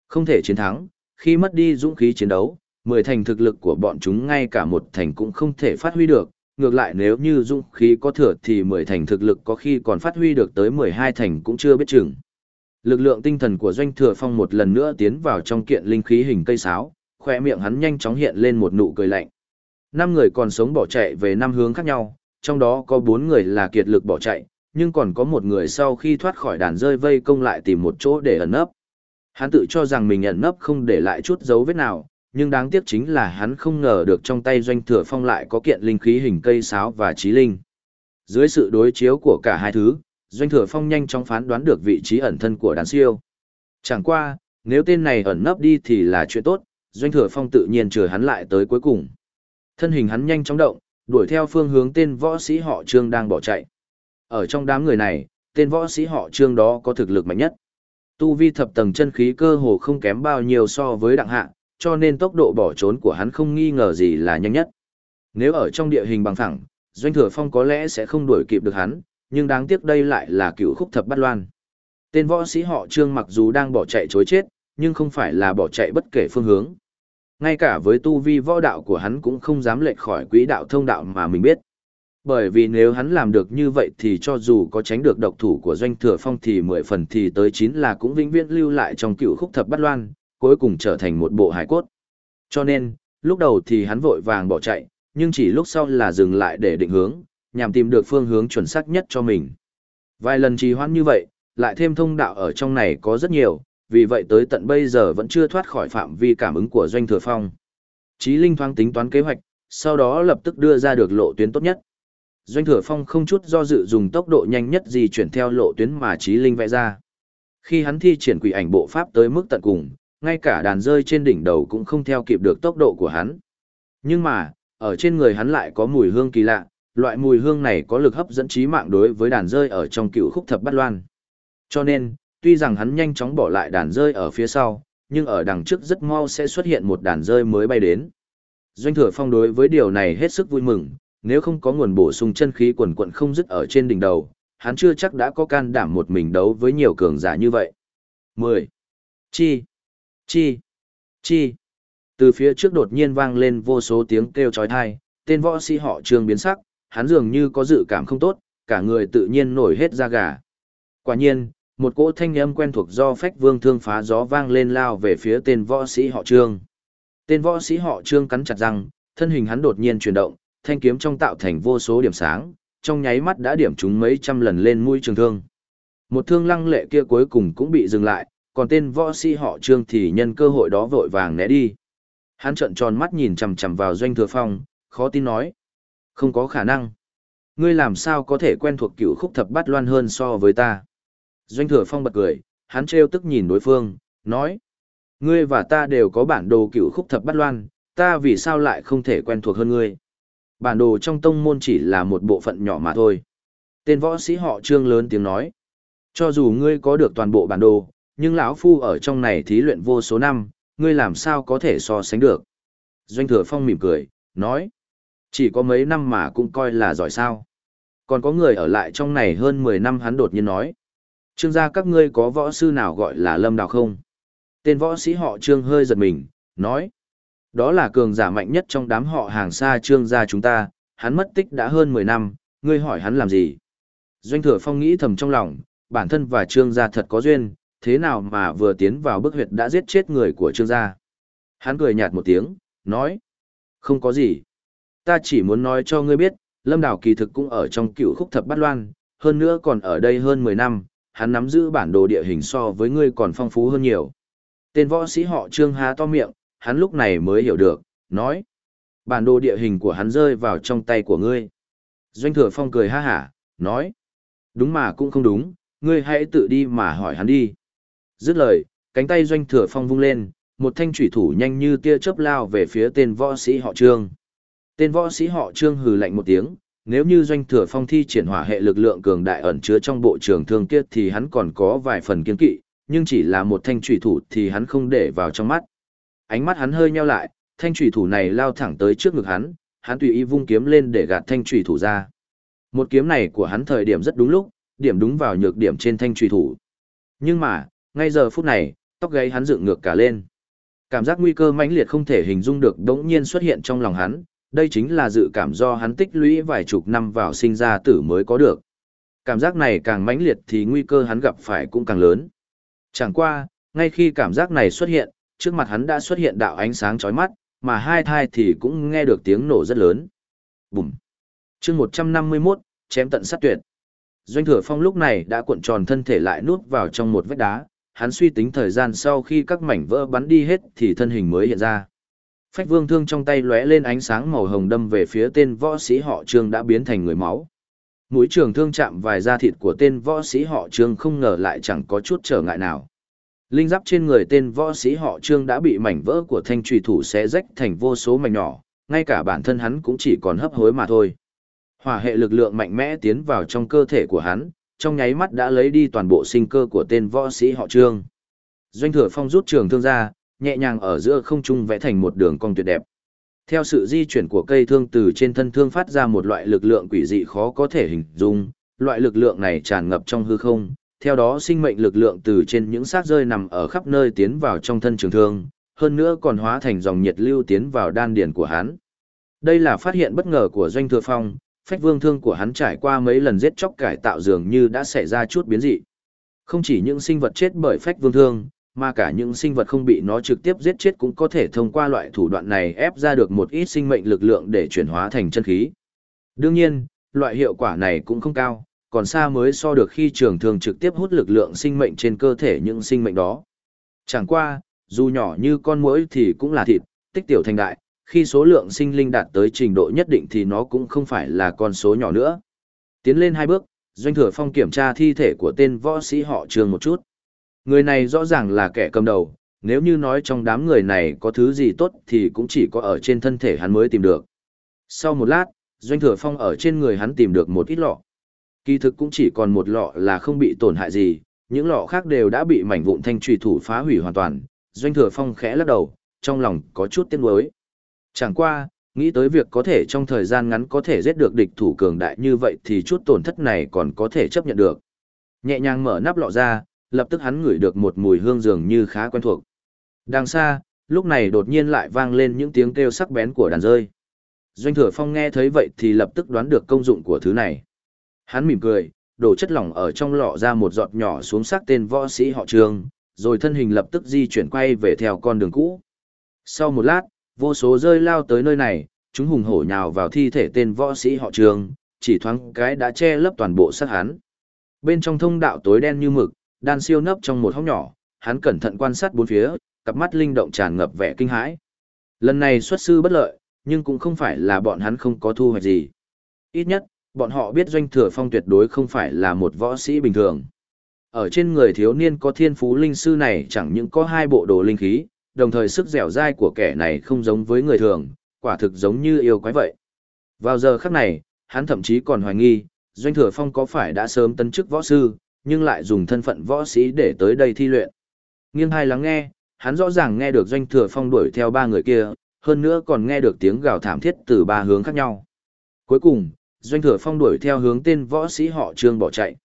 Không thể chiến thắng, khi mất đi dũng khí chiến đấu, mười thành thực lực của bọn chúng ngay cả một thành cũng không thể phát huy được, ngược lại nếu như dũng khí có thừa thì mười thành thực lực có khi còn phát huy được tới mười hai thành cũng chưa biết chừng. Lực lượng tinh thần của Doanh Thừa Phong một lần nữa tiến vào trong kiện linh khí hình cây sáo, khoe miệng hắn nhanh chóng hiện lên một nụ cười lạnh. Năm người còn sống bỏ chạy về năm hướng khác nhau, trong đó có bốn người là kiệt lực bỏ chạy, nhưng còn có một người sau khi thoát khỏi đàn rơi vây công lại tìm một chỗ để ẩn nấp. Hắn tự cho rằng mình ẩn nấp không để lại chút dấu vết nào, nhưng đáng tiếc chính là hắn không ngờ được trong tay doanh thừa phong lại có kiện linh khí hình cây sáo và trí linh. Dưới sự đối chiếu của cả hai thứ, doanh thừa phong nhanh chóng phán đoán được vị trí ẩn thân của đàn siêu. Chẳng qua, nếu tên này ẩn nấp đi thì là chuyện tốt, doanh thừa phong tự nhiên chờ hắn lại tới cuối cùng. Thân hình hắn nhanh chóng động, đuổi theo phương hướng tên võ sĩ họ Trương đang bỏ chạy. Ở trong đám người này, tên võ sĩ họ Trương đó có thực lực mạnh nhất. Tu vi thập tầng chân khí cơ hồ không kém bao nhiêu so với đặng hạ, cho nên tốc độ bỏ trốn của hắn không nghi ngờ gì là nhanh nhất. Nếu ở trong địa hình bằng phẳng, Doanh Thừa Phong có lẽ sẽ không đuổi kịp được hắn, nhưng đáng tiếc đây lại là cựu khúc thập bát loan. Tên võ sĩ họ Trương mặc dù đang bỏ chạy chối chết, nhưng không phải là bỏ chạy bất kể phương hướng. Ngay cả với tu vi võ đạo của hắn cũng không dám lệch khỏi quỹ đạo thông đạo mà mình biết. Bởi vì nếu hắn làm được như vậy thì cho dù có tránh được độc thủ của doanh thừa phong thì mười phần thì tới chín là cũng vĩnh viễn lưu lại trong cựu khúc thập bát loan, cuối cùng trở thành một bộ hải cốt. Cho nên, lúc đầu thì hắn vội vàng bỏ chạy, nhưng chỉ lúc sau là dừng lại để định hướng, nhằm tìm được phương hướng chuẩn xác nhất cho mình. Vài lần trì hoãn như vậy, lại thêm thông đạo ở trong này có rất nhiều, vì vậy tới tận bây giờ vẫn chưa thoát khỏi phạm vi cảm ứng của doanh thừa phong. Chí Linh thoáng tính toán kế hoạch, sau đó lập tức đưa ra được lộ tuyến tốt nhất. Doanh thừa phong không chút do dự dùng tốc độ nhanh nhất di chuyển theo lộ tuyến mà Chí Linh vẽ ra. Khi hắn thi triển quỷ ảnh bộ pháp tới mức tận cùng, ngay cả đàn rơi trên đỉnh đầu cũng không theo kịp được tốc độ của hắn. Nhưng mà, ở trên người hắn lại có mùi hương kỳ lạ, loại mùi hương này có lực hấp dẫn trí mạng đối với đàn rơi ở trong cựu khúc thập bát loan. Cho nên, tuy rằng hắn nhanh chóng bỏ lại đàn rơi ở phía sau, nhưng ở đằng trước rất mau sẽ xuất hiện một đàn rơi mới bay đến. Doanh thừa phong đối với điều này hết sức vui mừng, nếu không có nguồn bổ sung chân khí quần quận không dứt ở trên đỉnh đầu, hắn chưa chắc đã có can đảm một mình đấu với nhiều cường giả như vậy. 10. Chi. Chi. Chi. Từ phía trước đột nhiên vang lên vô số tiếng kêu chói tai, tên võ sĩ họ Trương biến sắc, hắn dường như có dự cảm không tốt, cả người tự nhiên nổi hết da gà. Quả nhiên, một cỗ thanh âm quen thuộc do phách vương thương phá gió vang lên lao về phía tên võ sĩ họ Trương. Tên võ sĩ họ Trương cắn chặt răng, thân hình hắn đột nhiên chuyển động, thanh kiếm trong tạo thành vô số điểm sáng, trong nháy mắt đã điểm chúng mấy trăm lần lên mũi trường thương. Một thương lăng lệ kia cuối cùng cũng bị dừng lại, còn tên võ sĩ họ Trương thì nhân cơ hội đó vội vàng né đi. Hắn trợn tròn mắt nhìn chằm chằm vào Doanh Thừa Phong, khó tin nói: "Không có khả năng. Ngươi làm sao có thể quen thuộc cựu khúc thập bát loan hơn so với ta?" Doanh Thừa Phong bật cười, hắn trêu tức nhìn đối phương, nói: "Ngươi và ta đều có bản đồ cựu khúc thập bát loan, ta vì sao lại không thể quen thuộc hơn ngươi?" Bản đồ trong tông môn chỉ là một bộ phận nhỏ mà thôi. Tên võ sĩ họ Trương lớn tiếng nói: "Cho dù ngươi có được toàn bộ bản đồ, nhưng lão phu ở trong này thí luyện vô số năm, ngươi làm sao có thể so sánh được. Doanh thừa phong mỉm cười, nói, chỉ có mấy năm mà cũng coi là giỏi sao. Còn có người ở lại trong này hơn 10 năm hắn đột nhiên nói. Trương gia các ngươi có võ sư nào gọi là lâm đào không? Tên võ sĩ họ trương hơi giật mình, nói. Đó là cường giả mạnh nhất trong đám họ hàng xa trương gia chúng ta, hắn mất tích đã hơn 10 năm, ngươi hỏi hắn làm gì? Doanh thừa phong nghĩ thầm trong lòng, bản thân và trương gia thật có duyên, thế nào mà vừa tiến vào bức huyệt đã giết chết người của trương gia. Hắn cười nhạt một tiếng, nói. Không có gì. Ta chỉ muốn nói cho ngươi biết, Lâm đảo kỳ thực cũng ở trong cựu khúc thập bát loan, hơn nữa còn ở đây hơn 10 năm, hắn nắm giữ bản đồ địa hình so với ngươi còn phong phú hơn nhiều. Tên võ sĩ họ Trương há to miệng, hắn lúc này mới hiểu được, nói. Bản đồ địa hình của hắn rơi vào trong tay của ngươi. Doanh thừa phong cười ha hả, nói. Đúng mà cũng không đúng, ngươi hãy tự đi mà hỏi hắn đi. Dứt lời, cánh tay doanh thừa phong vung lên, một thanh thủy thủ nhanh như tia chớp lao về phía tên võ sĩ họ Trương. Tên võ sĩ họ Trương hừ lạnh một tiếng, nếu như doanh thừa phong thi triển hỏa hệ lực lượng cường đại ẩn chứa trong bộ trường thương kia thì hắn còn có vài phần kiên kỵ, nhưng chỉ là một thanh thủy thủ thì hắn không để vào trong mắt. Ánh mắt hắn hơi nheo lại, thanh thủy thủ này lao thẳng tới trước ngực hắn, hắn tùy ý vung kiếm lên để gạt thanh thủy thủ ra. Một kiếm này của hắn thời điểm rất đúng lúc, điểm đúng vào nhược điểm trên thanh thủy thủ. Nhưng mà, ngay giờ phút này, tóc gáy hắn dựng ngược cả lên. Cảm giác nguy cơ mãnh liệt không thể hình dung được đống nhiên xuất hiện trong lòng hắn, đây chính là dự cảm do hắn tích lũy vài chục năm vào sinh ra tử mới có được. Cảm giác này càng mãnh liệt thì nguy cơ hắn gặp phải cũng càng lớn. Chẳng qua, ngay khi cảm giác này xuất hiện, trước mặt hắn đã xuất hiện đạo ánh sáng chói mắt, mà hai thai thì cũng nghe được tiếng nổ rất lớn. Bùm! chương 151, chém tận sát tuyệt. Doanh thừa phong lúc này đã cuộn tròn thân thể lại nuốt vào trong một vách đá, hắn suy tính thời gian sau khi các mảnh vỡ bắn đi hết thì thân hình mới hiện ra. Phách vương thương trong tay lóe lên ánh sáng màu hồng đâm về phía tên võ sĩ họ trương đã biến thành người máu. Mũi trường thương chạm vài da thịt của tên võ sĩ họ trương không ngờ lại chẳng có chút trở ngại nào. Linh giáp trên người tên võ sĩ họ trương đã bị mảnh vỡ của thanh trùy thủ xé rách thành vô số mảnh nhỏ, ngay cả bản thân hắn cũng chỉ còn hấp hối mà thôi. Hỏa hệ lực lượng mạnh mẽ tiến vào trong cơ thể của hắn, trong nháy mắt đã lấy đi toàn bộ sinh cơ của tên võ sĩ họ trương. Doanh thừa phong rút trường thương ra, nhẹ nhàng ở giữa không trung vẽ thành một đường cong tuyệt đẹp. Theo sự di chuyển của cây thương từ trên thân thương phát ra một loại lực lượng quỷ dị khó có thể hình dung, loại lực lượng này tràn ngập trong hư không, theo đó sinh mệnh lực lượng từ trên những xác rơi nằm ở khắp nơi tiến vào trong thân trường thương, hơn nữa còn hóa thành dòng nhiệt lưu tiến vào đan điền của hắn. Đây là phát hiện bất ngờ của Doanh Thừa Phong, phách vương thương của hắn trải qua mấy lần giết chóc cải tạo dường như đã xảy ra chút biến dị. Không chỉ những sinh vật chết bởi phách vương thương, mà cả những sinh vật không bị nó trực tiếp giết chết cũng có thể thông qua loại thủ đoạn này ép ra được một ít sinh mệnh lực lượng để chuyển hóa thành chân khí. Đương nhiên, loại hiệu quả này cũng không cao, còn xa mới so được khi trường thường trực tiếp hút lực lượng sinh mệnh trên cơ thể những sinh mệnh đó. Chẳng qua, dù nhỏ như con muỗi thì cũng là thịt, tích tiểu thành đại, khi số lượng sinh linh đạt tới trình độ nhất định thì nó cũng không phải là con số nhỏ nữa. Tiến lên hai bước, Doanh Thừa Phong kiểm tra thi thể của tên võ sĩ họ trường một chút. Người này rõ ràng là kẻ cầm đầu, nếu như nói trong đám người này có thứ gì tốt thì cũng chỉ có ở trên thân thể hắn mới tìm được. Sau một lát, Doanh Thừa Phong ở trên người hắn tìm được một ít lọ. Kỳ thực cũng chỉ còn một lọ là không bị tổn hại gì, những lọ khác đều đã bị mảnh vụn thanh trùy thủ phá hủy hoàn toàn. Doanh Thừa Phong khẽ lắc đầu, trong lòng có chút tiếc nuối. Chẳng qua, nghĩ tới việc có thể trong thời gian ngắn có thể giết được địch thủ cường đại như vậy thì chút tổn thất này còn có thể chấp nhận được. Nhẹ nhàng mở nắp lọ ra, lập tức hắn ngửi được một mùi hương dường như khá quen thuộc. Đằng xa, lúc này đột nhiên lại vang lên những tiếng kêu sắc bén của đàn rơi. Doanh thừa phong nghe thấy vậy thì lập tức đoán được công dụng của thứ này. Hắn mỉm cười, đổ chất lỏng ở trong lọ ra một giọt nhỏ xuống xác tên võ sĩ họ trường, rồi thân hình lập tức di chuyển quay về theo con đường cũ. Sau một lát, vô số rơi lao tới nơi này, chúng hùng hổ nhào vào thi thể tên võ sĩ họ trường, chỉ thoáng cái đã che lấp toàn bộ xác hắn. Bên trong thông đạo tối đen như mực, đan siêu nấp trong một hốc nhỏ, hắn cẩn thận quan sát bốn phía, cặp mắt linh động tràn ngập vẻ kinh hãi. Lần này xuất sư bất lợi, nhưng cũng không phải là bọn hắn không có thu hoạch gì. Ít nhất, bọn họ biết doanh thừa phong tuyệt đối không phải là một võ sĩ bình thường. Ở trên người thiếu niên có thiên phú linh sư này chẳng những có hai bộ đồ linh khí, đồng thời sức dẻo dai của kẻ này không giống với người thường, quả thực giống như yêu quái vậy. Vào giờ khắc này, hắn thậm chí còn hoài nghi, doanh thừa phong có phải đã sớm tấn chức võ sư, nhưng lại dùng thân phận võ sĩ để tới đây thi luyện. Nghiêng hai lắng nghe, hắn rõ ràng nghe được doanh thừa phong đuổi theo ba người kia, hơn nữa còn nghe được tiếng gào thảm thiết từ ba hướng khác nhau. Cuối cùng, doanh thừa phong đuổi theo hướng tên võ sĩ họ trương bỏ chạy.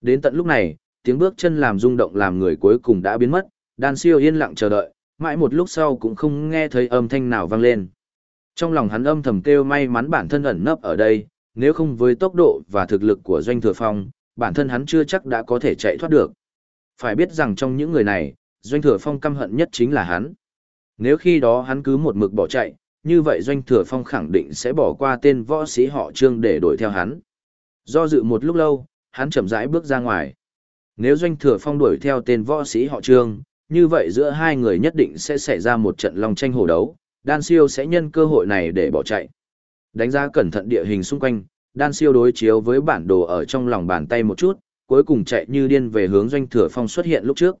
Đến tận lúc này, tiếng bước chân làm rung động làm người cuối cùng đã biến mất, đan siêu yên lặng chờ đợi, mãi một lúc sau cũng không nghe thấy âm thanh nào vang lên. Trong lòng hắn âm thầm kêu may mắn bản thân ẩn nấp ở đây, nếu không với tốc độ và thực lực của doanh thừa phong, bản thân hắn chưa chắc đã có thể chạy thoát được. Phải biết rằng trong những người này, doanh thừa phong căm hận nhất chính là hắn. Nếu khi đó hắn cứ một mực bỏ chạy, như vậy Doanh Thừa Phong khẳng định sẽ bỏ qua tên võ sĩ họ Trương để đuổi theo hắn. Do dự một lúc lâu, hắn chậm rãi bước ra ngoài. Nếu Doanh Thừa Phong đuổi theo tên võ sĩ họ Trương, như vậy giữa hai người nhất định sẽ xảy ra một trận long tranh hổ đấu, Đan Siêu sẽ nhân cơ hội này để bỏ chạy. Đánh giá cẩn thận địa hình xung quanh, Đan Siêu đối chiếu với bản đồ ở trong lòng bàn tay một chút, cuối cùng chạy như điên về hướng Doanh Thừa Phong xuất hiện lúc trước.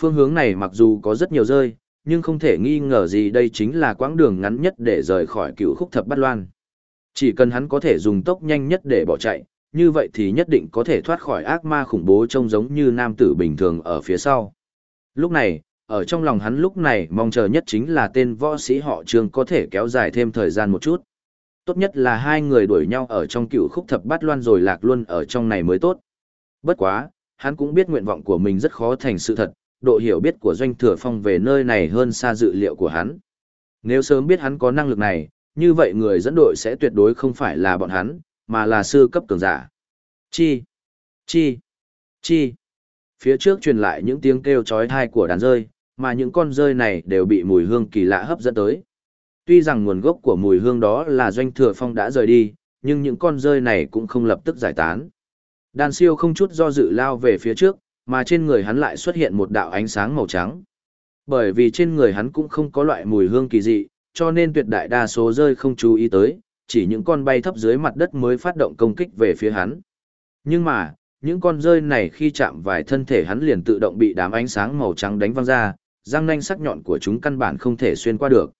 Phương hướng này mặc dù có rất nhiều rơi, nhưng không thể nghi ngờ gì đây chính là quãng đường ngắn nhất để rời khỏi cựu khúc thập bát loan. Chỉ cần hắn có thể dùng tốc nhanh nhất để bỏ chạy, như vậy thì nhất định có thể thoát khỏi ác ma khủng bố trông giống như nam tử bình thường ở phía sau. Lúc này, ở trong lòng hắn lúc này mong chờ nhất chính là tên võ sĩ họ trương có thể kéo dài thêm thời gian một chút. Tốt nhất là hai người đuổi nhau ở trong cựu khúc thập bát loan rồi lạc luôn ở trong này mới tốt. Bất quá, hắn cũng biết nguyện vọng của mình rất khó thành sự thật, độ hiểu biết của doanh thừa phong về nơi này hơn xa dự liệu của hắn. Nếu sớm biết hắn có năng lực này, như vậy người dẫn đội sẽ tuyệt đối không phải là bọn hắn, mà là sư cấp cường giả. Chi, chi, chi. Phía trước truyền lại những tiếng kêu chói tai của đàn rơi, mà những con rơi này đều bị mùi hương kỳ lạ hấp dẫn tới. Tuy rằng nguồn gốc của mùi hương đó là doanh thừa phong đã rời đi, nhưng những con rơi này cũng không lập tức giải tán. Đàn siêu không chút do dự lao về phía trước, mà trên người hắn lại xuất hiện một đạo ánh sáng màu trắng. Bởi vì trên người hắn cũng không có loại mùi hương kỳ dị, cho nên tuyệt đại đa số rơi không chú ý tới, chỉ những con bay thấp dưới mặt đất mới phát động công kích về phía hắn. Nhưng mà, những con rơi này khi chạm vài thân thể hắn liền tự động bị đám ánh sáng màu trắng đánh văng ra, răng nanh sắc nhọn của chúng căn bản không thể xuyên qua được.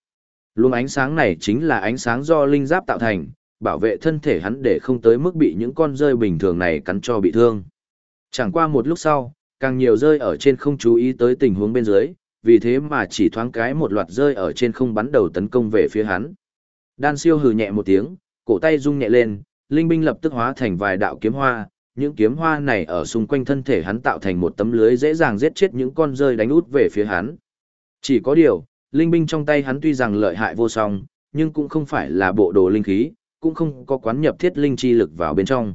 Luồng ánh sáng này chính là ánh sáng do linh giáp tạo thành, bảo vệ thân thể hắn để không tới mức bị những con rơi bình thường này cắn cho bị thương. Chẳng qua một lúc sau, càng nhiều rơi ở trên không chú ý tới tình huống bên dưới, vì thế mà chỉ thoáng cái một loạt rơi ở trên không bắn đầu tấn công về phía hắn. Đan siêu hừ nhẹ một tiếng, cổ tay rung nhẹ lên, linh binh lập tức hóa thành vài đạo kiếm hoa, những kiếm hoa này ở xung quanh thân thể hắn tạo thành một tấm lưới dễ dàng giết chết những con rơi đánh út về phía hắn. Chỉ có điều, linh binh trong tay hắn tuy rằng lợi hại vô song, nhưng cũng không phải là bộ đồ linh khí, cũng không có quán nhập thiết linh chi lực vào bên trong.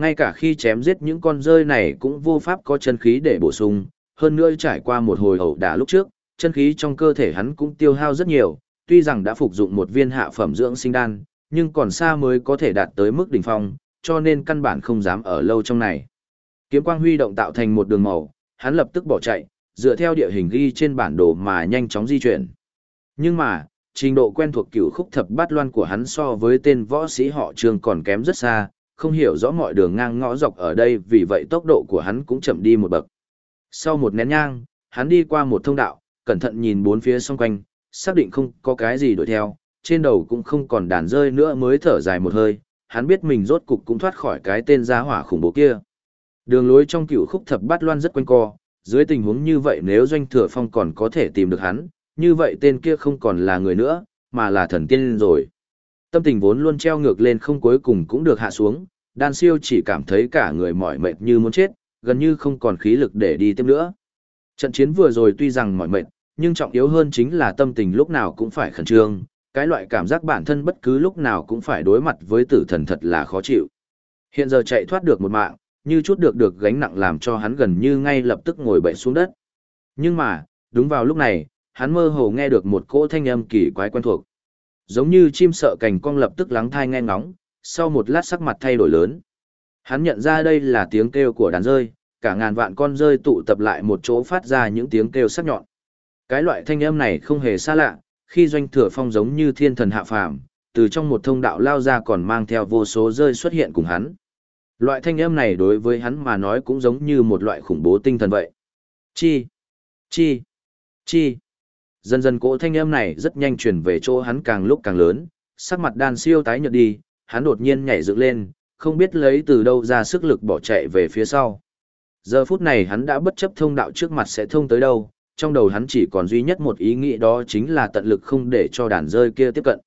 Ngay cả khi chém giết những con rơi này cũng vô pháp có chân khí để bổ sung, hơn nữa trải qua một hồi ẩu đả lúc trước, chân khí trong cơ thể hắn cũng tiêu hao rất nhiều, tuy rằng đã phục dụng một viên hạ phẩm dưỡng sinh đan, nhưng còn xa mới có thể đạt tới mức đỉnh phong, cho nên căn bản không dám ở lâu trong này. Kiếm quang huy động tạo thành một đường màu, hắn lập tức bỏ chạy, dựa theo địa hình ghi trên bản đồ mà nhanh chóng di chuyển. Nhưng mà, trình độ quen thuộc cửu khúc thập bát loan của hắn so với tên võ sĩ họ Trương còn kém rất xa, không hiểu rõ mọi đường ngang ngõ dọc ở đây vì vậy tốc độ của hắn cũng chậm đi một bậc. Sau một nén nhang, hắn đi qua một thông đạo, cẩn thận nhìn bốn phía xung quanh, xác định không có cái gì đuổi theo, trên đầu cũng không còn đàn rơi nữa mới thở dài một hơi, hắn biết mình rốt cục cũng thoát khỏi cái tên gia hỏa khủng bố kia. Đường lối trong cựu khúc thập bát loan rất quanh co, dưới tình huống như vậy nếu doanh thừa phong còn có thể tìm được hắn, như vậy tên kia không còn là người nữa, mà là thần tiên rồi. Tâm tình vốn luôn treo ngược lên không cuối cùng cũng được hạ xuống, đan siêu chỉ cảm thấy cả người mỏi mệt như muốn chết, gần như không còn khí lực để đi tiếp nữa. Trận chiến vừa rồi tuy rằng mỏi mệt, nhưng trọng yếu hơn chính là tâm tình lúc nào cũng phải khẩn trương, cái loại cảm giác bản thân bất cứ lúc nào cũng phải đối mặt với tử thần thật là khó chịu. Hiện giờ chạy thoát được một mạng, như chút được được gánh nặng làm cho hắn gần như ngay lập tức ngồi bậy xuống đất. Nhưng mà, đúng vào lúc này, hắn mơ hồ nghe được một cỗ thanh âm kỳ quái quen thuộc. Giống như chim sợ cành cong lập tức lắng thai nghe ngóng, sau một lát sắc mặt thay đổi lớn. Hắn nhận ra đây là tiếng kêu của đàn rơi, cả ngàn vạn con rơi tụ tập lại một chỗ phát ra những tiếng kêu sắc nhọn. Cái loại thanh âm này không hề xa lạ, khi doanh thừa phong giống như thiên thần hạ phàm, từ trong một thông đạo lao ra còn mang theo vô số rơi xuất hiện cùng hắn. Loại thanh âm này đối với hắn mà nói cũng giống như một loại khủng bố tinh thần vậy. Chi, chi, chi. Dần dần cỗ thanh âm này rất nhanh chuyển về chỗ hắn càng lúc càng lớn, sắc mặt đan siêu tái nhợt đi, hắn đột nhiên nhảy dựng lên, không biết lấy từ đâu ra sức lực bỏ chạy về phía sau. Giờ phút này hắn đã bất chấp thông đạo trước mặt sẽ thông tới đâu, trong đầu hắn chỉ còn duy nhất một ý nghĩ đó chính là tận lực không để cho đàn rơi kia tiếp cận.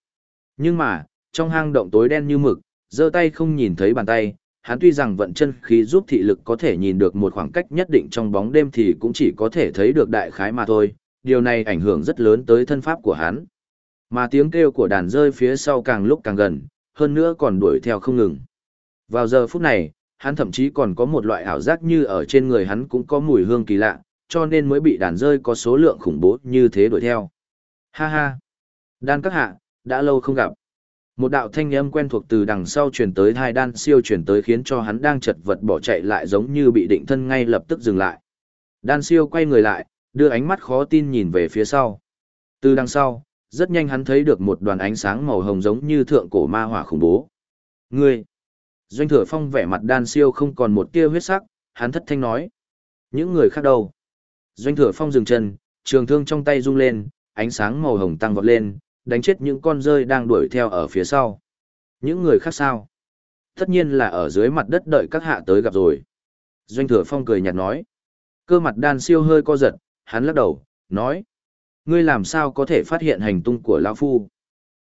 Nhưng mà, trong hang động tối đen như mực, giơ tay không nhìn thấy bàn tay, hắn tuy rằng vận chân khí giúp thị lực có thể nhìn được một khoảng cách nhất định trong bóng đêm thì cũng chỉ có thể thấy được đại khái mà thôi, điều này ảnh hưởng rất lớn tới thân pháp của hắn. Mà tiếng kêu của đàn rơi phía sau càng lúc càng gần, hơn nữa còn đuổi theo không ngừng. Vào giờ phút này, hắn thậm chí còn có một loại ảo giác như ở trên người hắn cũng có mùi hương kỳ lạ, cho nên mới bị đàn rơi có số lượng khủng bố như thế đuổi theo. Ha ha. Đan các hạ, đã lâu không gặp. Một đạo thanh âm quen thuộc từ đằng sau truyền tới hai đan siêu truyền tới khiến cho hắn đang chật vật bỏ chạy lại giống như bị định thân ngay lập tức dừng lại. Đan siêu quay người lại, đưa ánh mắt khó tin nhìn về phía sau. Từ đằng sau, rất nhanh hắn thấy được một đoàn ánh sáng màu hồng giống như thượng cổ ma hỏa khủng bố. Ngươi! Doanh thừa phong vẻ mặt đan siêu không còn một tia huyết sắc, hắn thất thanh nói. Những người khác đâu? Doanh thừa phong dừng chân, trường thương trong tay rung lên, ánh sáng màu hồng tăng vọt lên, đánh chết những con rơi đang đuổi theo ở phía sau. Những người khác sao? Tất nhiên là ở dưới mặt đất đợi các hạ tới gặp rồi. Doanh thừa phong cười nhạt nói. Cơ mặt đan siêu hơi co giật, hắn lắc đầu, nói. Ngươi làm sao có thể phát hiện hành tung của lão Phu?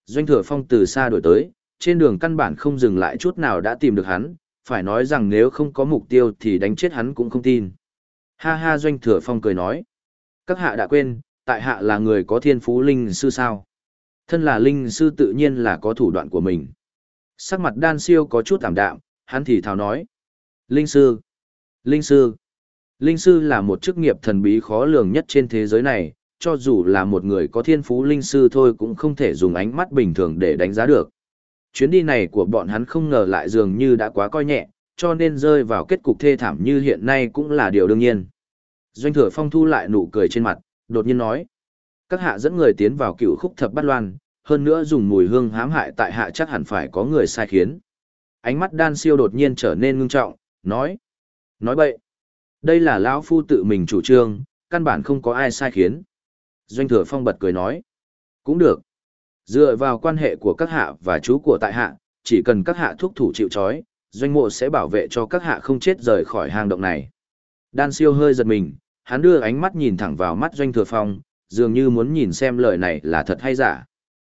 Doanh thừa phong từ xa đuổi tới, trên đường căn bản không dừng lại chút nào đã tìm được hắn, phải nói rằng nếu không có mục tiêu thì đánh chết hắn cũng không tin. Ha ha Doanh thừa phong cười nói. Các hạ đã quên, tại hạ là người có thiên phú linh sư sao? Thân là linh sư tự nhiên là có thủ đoạn của mình. Sắc mặt đan siêu có chút tạm đạm, hắn thì thào nói. Linh sư! Linh sư! Linh sư là một chức nghiệp thần bí khó lường nhất trên thế giới này, cho dù là một người có thiên phú linh sư thôi cũng không thể dùng ánh mắt bình thường để đánh giá được. Chuyến đi này của bọn hắn không ngờ lại dường như đã quá coi nhẹ, cho nên rơi vào kết cục thê thảm như hiện nay cũng là điều đương nhiên. Doanh thừa phong thu lại nụ cười trên mặt, đột nhiên nói. Các hạ dẫn người tiến vào cựu khúc thập bát loan, hơn nữa dùng mùi hương hãm hại tại hạ chắc hẳn phải có người sai khiến. Ánh mắt đan siêu đột nhiên trở nên ngưng trọng, nói. Nói bậy. Đây là lão phu tự mình chủ trương, căn bản không có ai sai khiến. Doanh thừa phong bật cười nói. Cũng được. Dựa vào quan hệ của các hạ và chú của tại hạ, chỉ cần các hạ thúc thủ chịu trói, doanh mộ sẽ bảo vệ cho các hạ không chết rời khỏi hang động này. Đan siêu hơi giật mình, hắn đưa ánh mắt nhìn thẳng vào mắt doanh thừa phong, dường như muốn nhìn xem lời này là thật hay giả.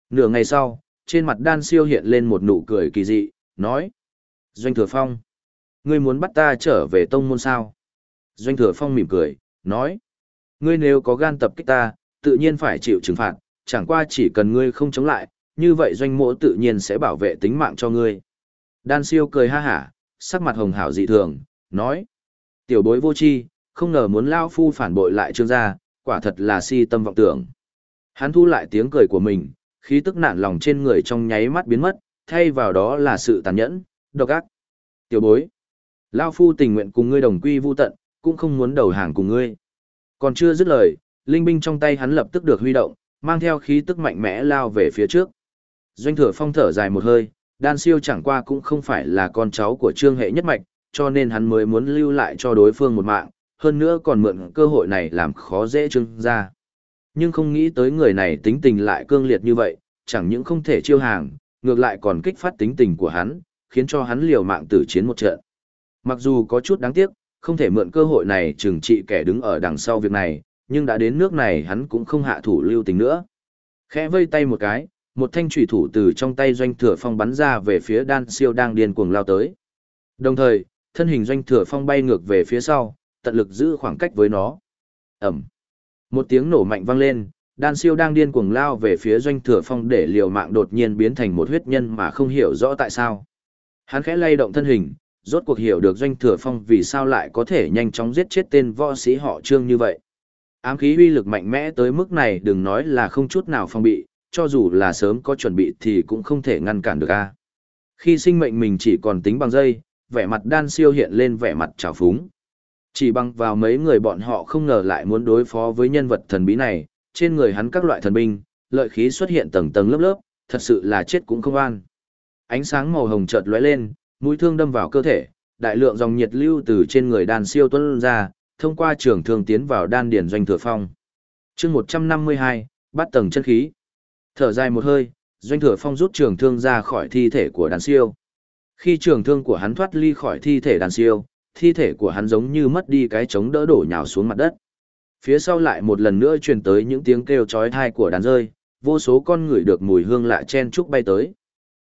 Nửa ngày sau, trên mặt đan siêu hiện lên một nụ cười kỳ dị, nói. Doanh thừa phong, ngươi muốn bắt ta trở về tông môn sao? Doanh thừa phong mỉm cười, nói. Ngươi nếu có gan tập kích ta, tự nhiên phải chịu trừng phạt, chẳng qua chỉ cần ngươi không chống lại, như vậy doanh mộ tự nhiên sẽ bảo vệ tính mạng cho ngươi. Đan siêu cười ha hả, sắc mặt hồng hảo dị thường, nói. Tiểu bối vô chi, không ngờ muốn lao phu phản bội lại trương gia, quả thật là si tâm vọng tưởng. Hắn thu lại tiếng cười của mình, khí tức nạn lòng trên người trong nháy mắt biến mất, thay vào đó là sự tàn nhẫn, độc ác. Tiểu bối, lao phu tình nguyện cùng ngươi đồng quy vu tận, cũng không muốn đầu hàng cùng ngươi. Còn chưa dứt lời, linh binh trong tay hắn lập tức được huy động, mang theo khí tức mạnh mẽ lao về phía trước. Doanh thừa phong thở dài một hơi, đan siêu chẳng qua cũng không phải là con cháu của trương hệ nhất mạch, cho nên hắn mới muốn lưu lại cho đối phương một mạng, hơn nữa còn mượn cơ hội này làm khó dễ trương gia. Nhưng không nghĩ tới người này tính tình lại cương liệt như vậy, chẳng những không thể chiêu hàng, ngược lại còn kích phát tính tình của hắn, khiến cho hắn liều mạng tử chiến một trận. Mặc dù có chút đáng tiếc, không thể mượn cơ hội này trừng trị kẻ đứng ở đằng sau việc này, nhưng đã đến nước này hắn cũng không hạ thủ lưu tình nữa. Khẽ vây tay một cái, một thanh trùy thủ từ trong tay doanh thừa phong bắn ra về phía đan siêu đang điên cuồng lao tới. Đồng thời, thân hình doanh thừa phong bay ngược về phía sau, tận lực giữ khoảng cách với nó. Ẩm. Một tiếng nổ mạnh vang lên, đan siêu đang điên cuồng lao về phía doanh thừa phong để liều mạng đột nhiên biến thành một huyết nhân mà không hiểu rõ tại sao. Hắn khẽ lay động thân hình, rốt cuộc hiểu được doanh thừa phong vì sao lại có thể nhanh chóng giết chết tên võ sĩ họ trương như vậy. Ám khí uy lực mạnh mẽ tới mức này đừng nói là không chút nào phong bị, cho dù là sớm có chuẩn bị thì cũng không thể ngăn cản được a. Khi sinh mệnh mình chỉ còn tính bằng dây, vẻ mặt đan siêu hiện lên vẻ mặt trào phúng. Chỉ bằng vào mấy người bọn họ không ngờ lại muốn đối phó với nhân vật thần bí này, trên người hắn các loại thần binh, lợi khí xuất hiện tầng tầng lớp lớp, thật sự là chết cũng không an. Ánh sáng màu hồng chợt lóe lên, mũi thương đâm vào cơ thể, đại lượng dòng nhiệt lưu từ trên người đan siêu tuôn ra, thông qua trường thương tiến vào đan điển doanh thừa phong. chương 152, bắt tầng chân khí. Thở dài một hơi, doanh thừa phong rút trường thương ra khỏi thi thể của Đàn siêu. Khi trường thương của hắn thoát ly khỏi thi thể Đàn siêu, thi thể của hắn giống như mất đi cái chống đỡ đổ nhào xuống mặt đất. Phía sau lại một lần nữa truyền tới những tiếng kêu chói tai của đàn rơi, vô số con người được mùi hương lạ chen chúc bay tới.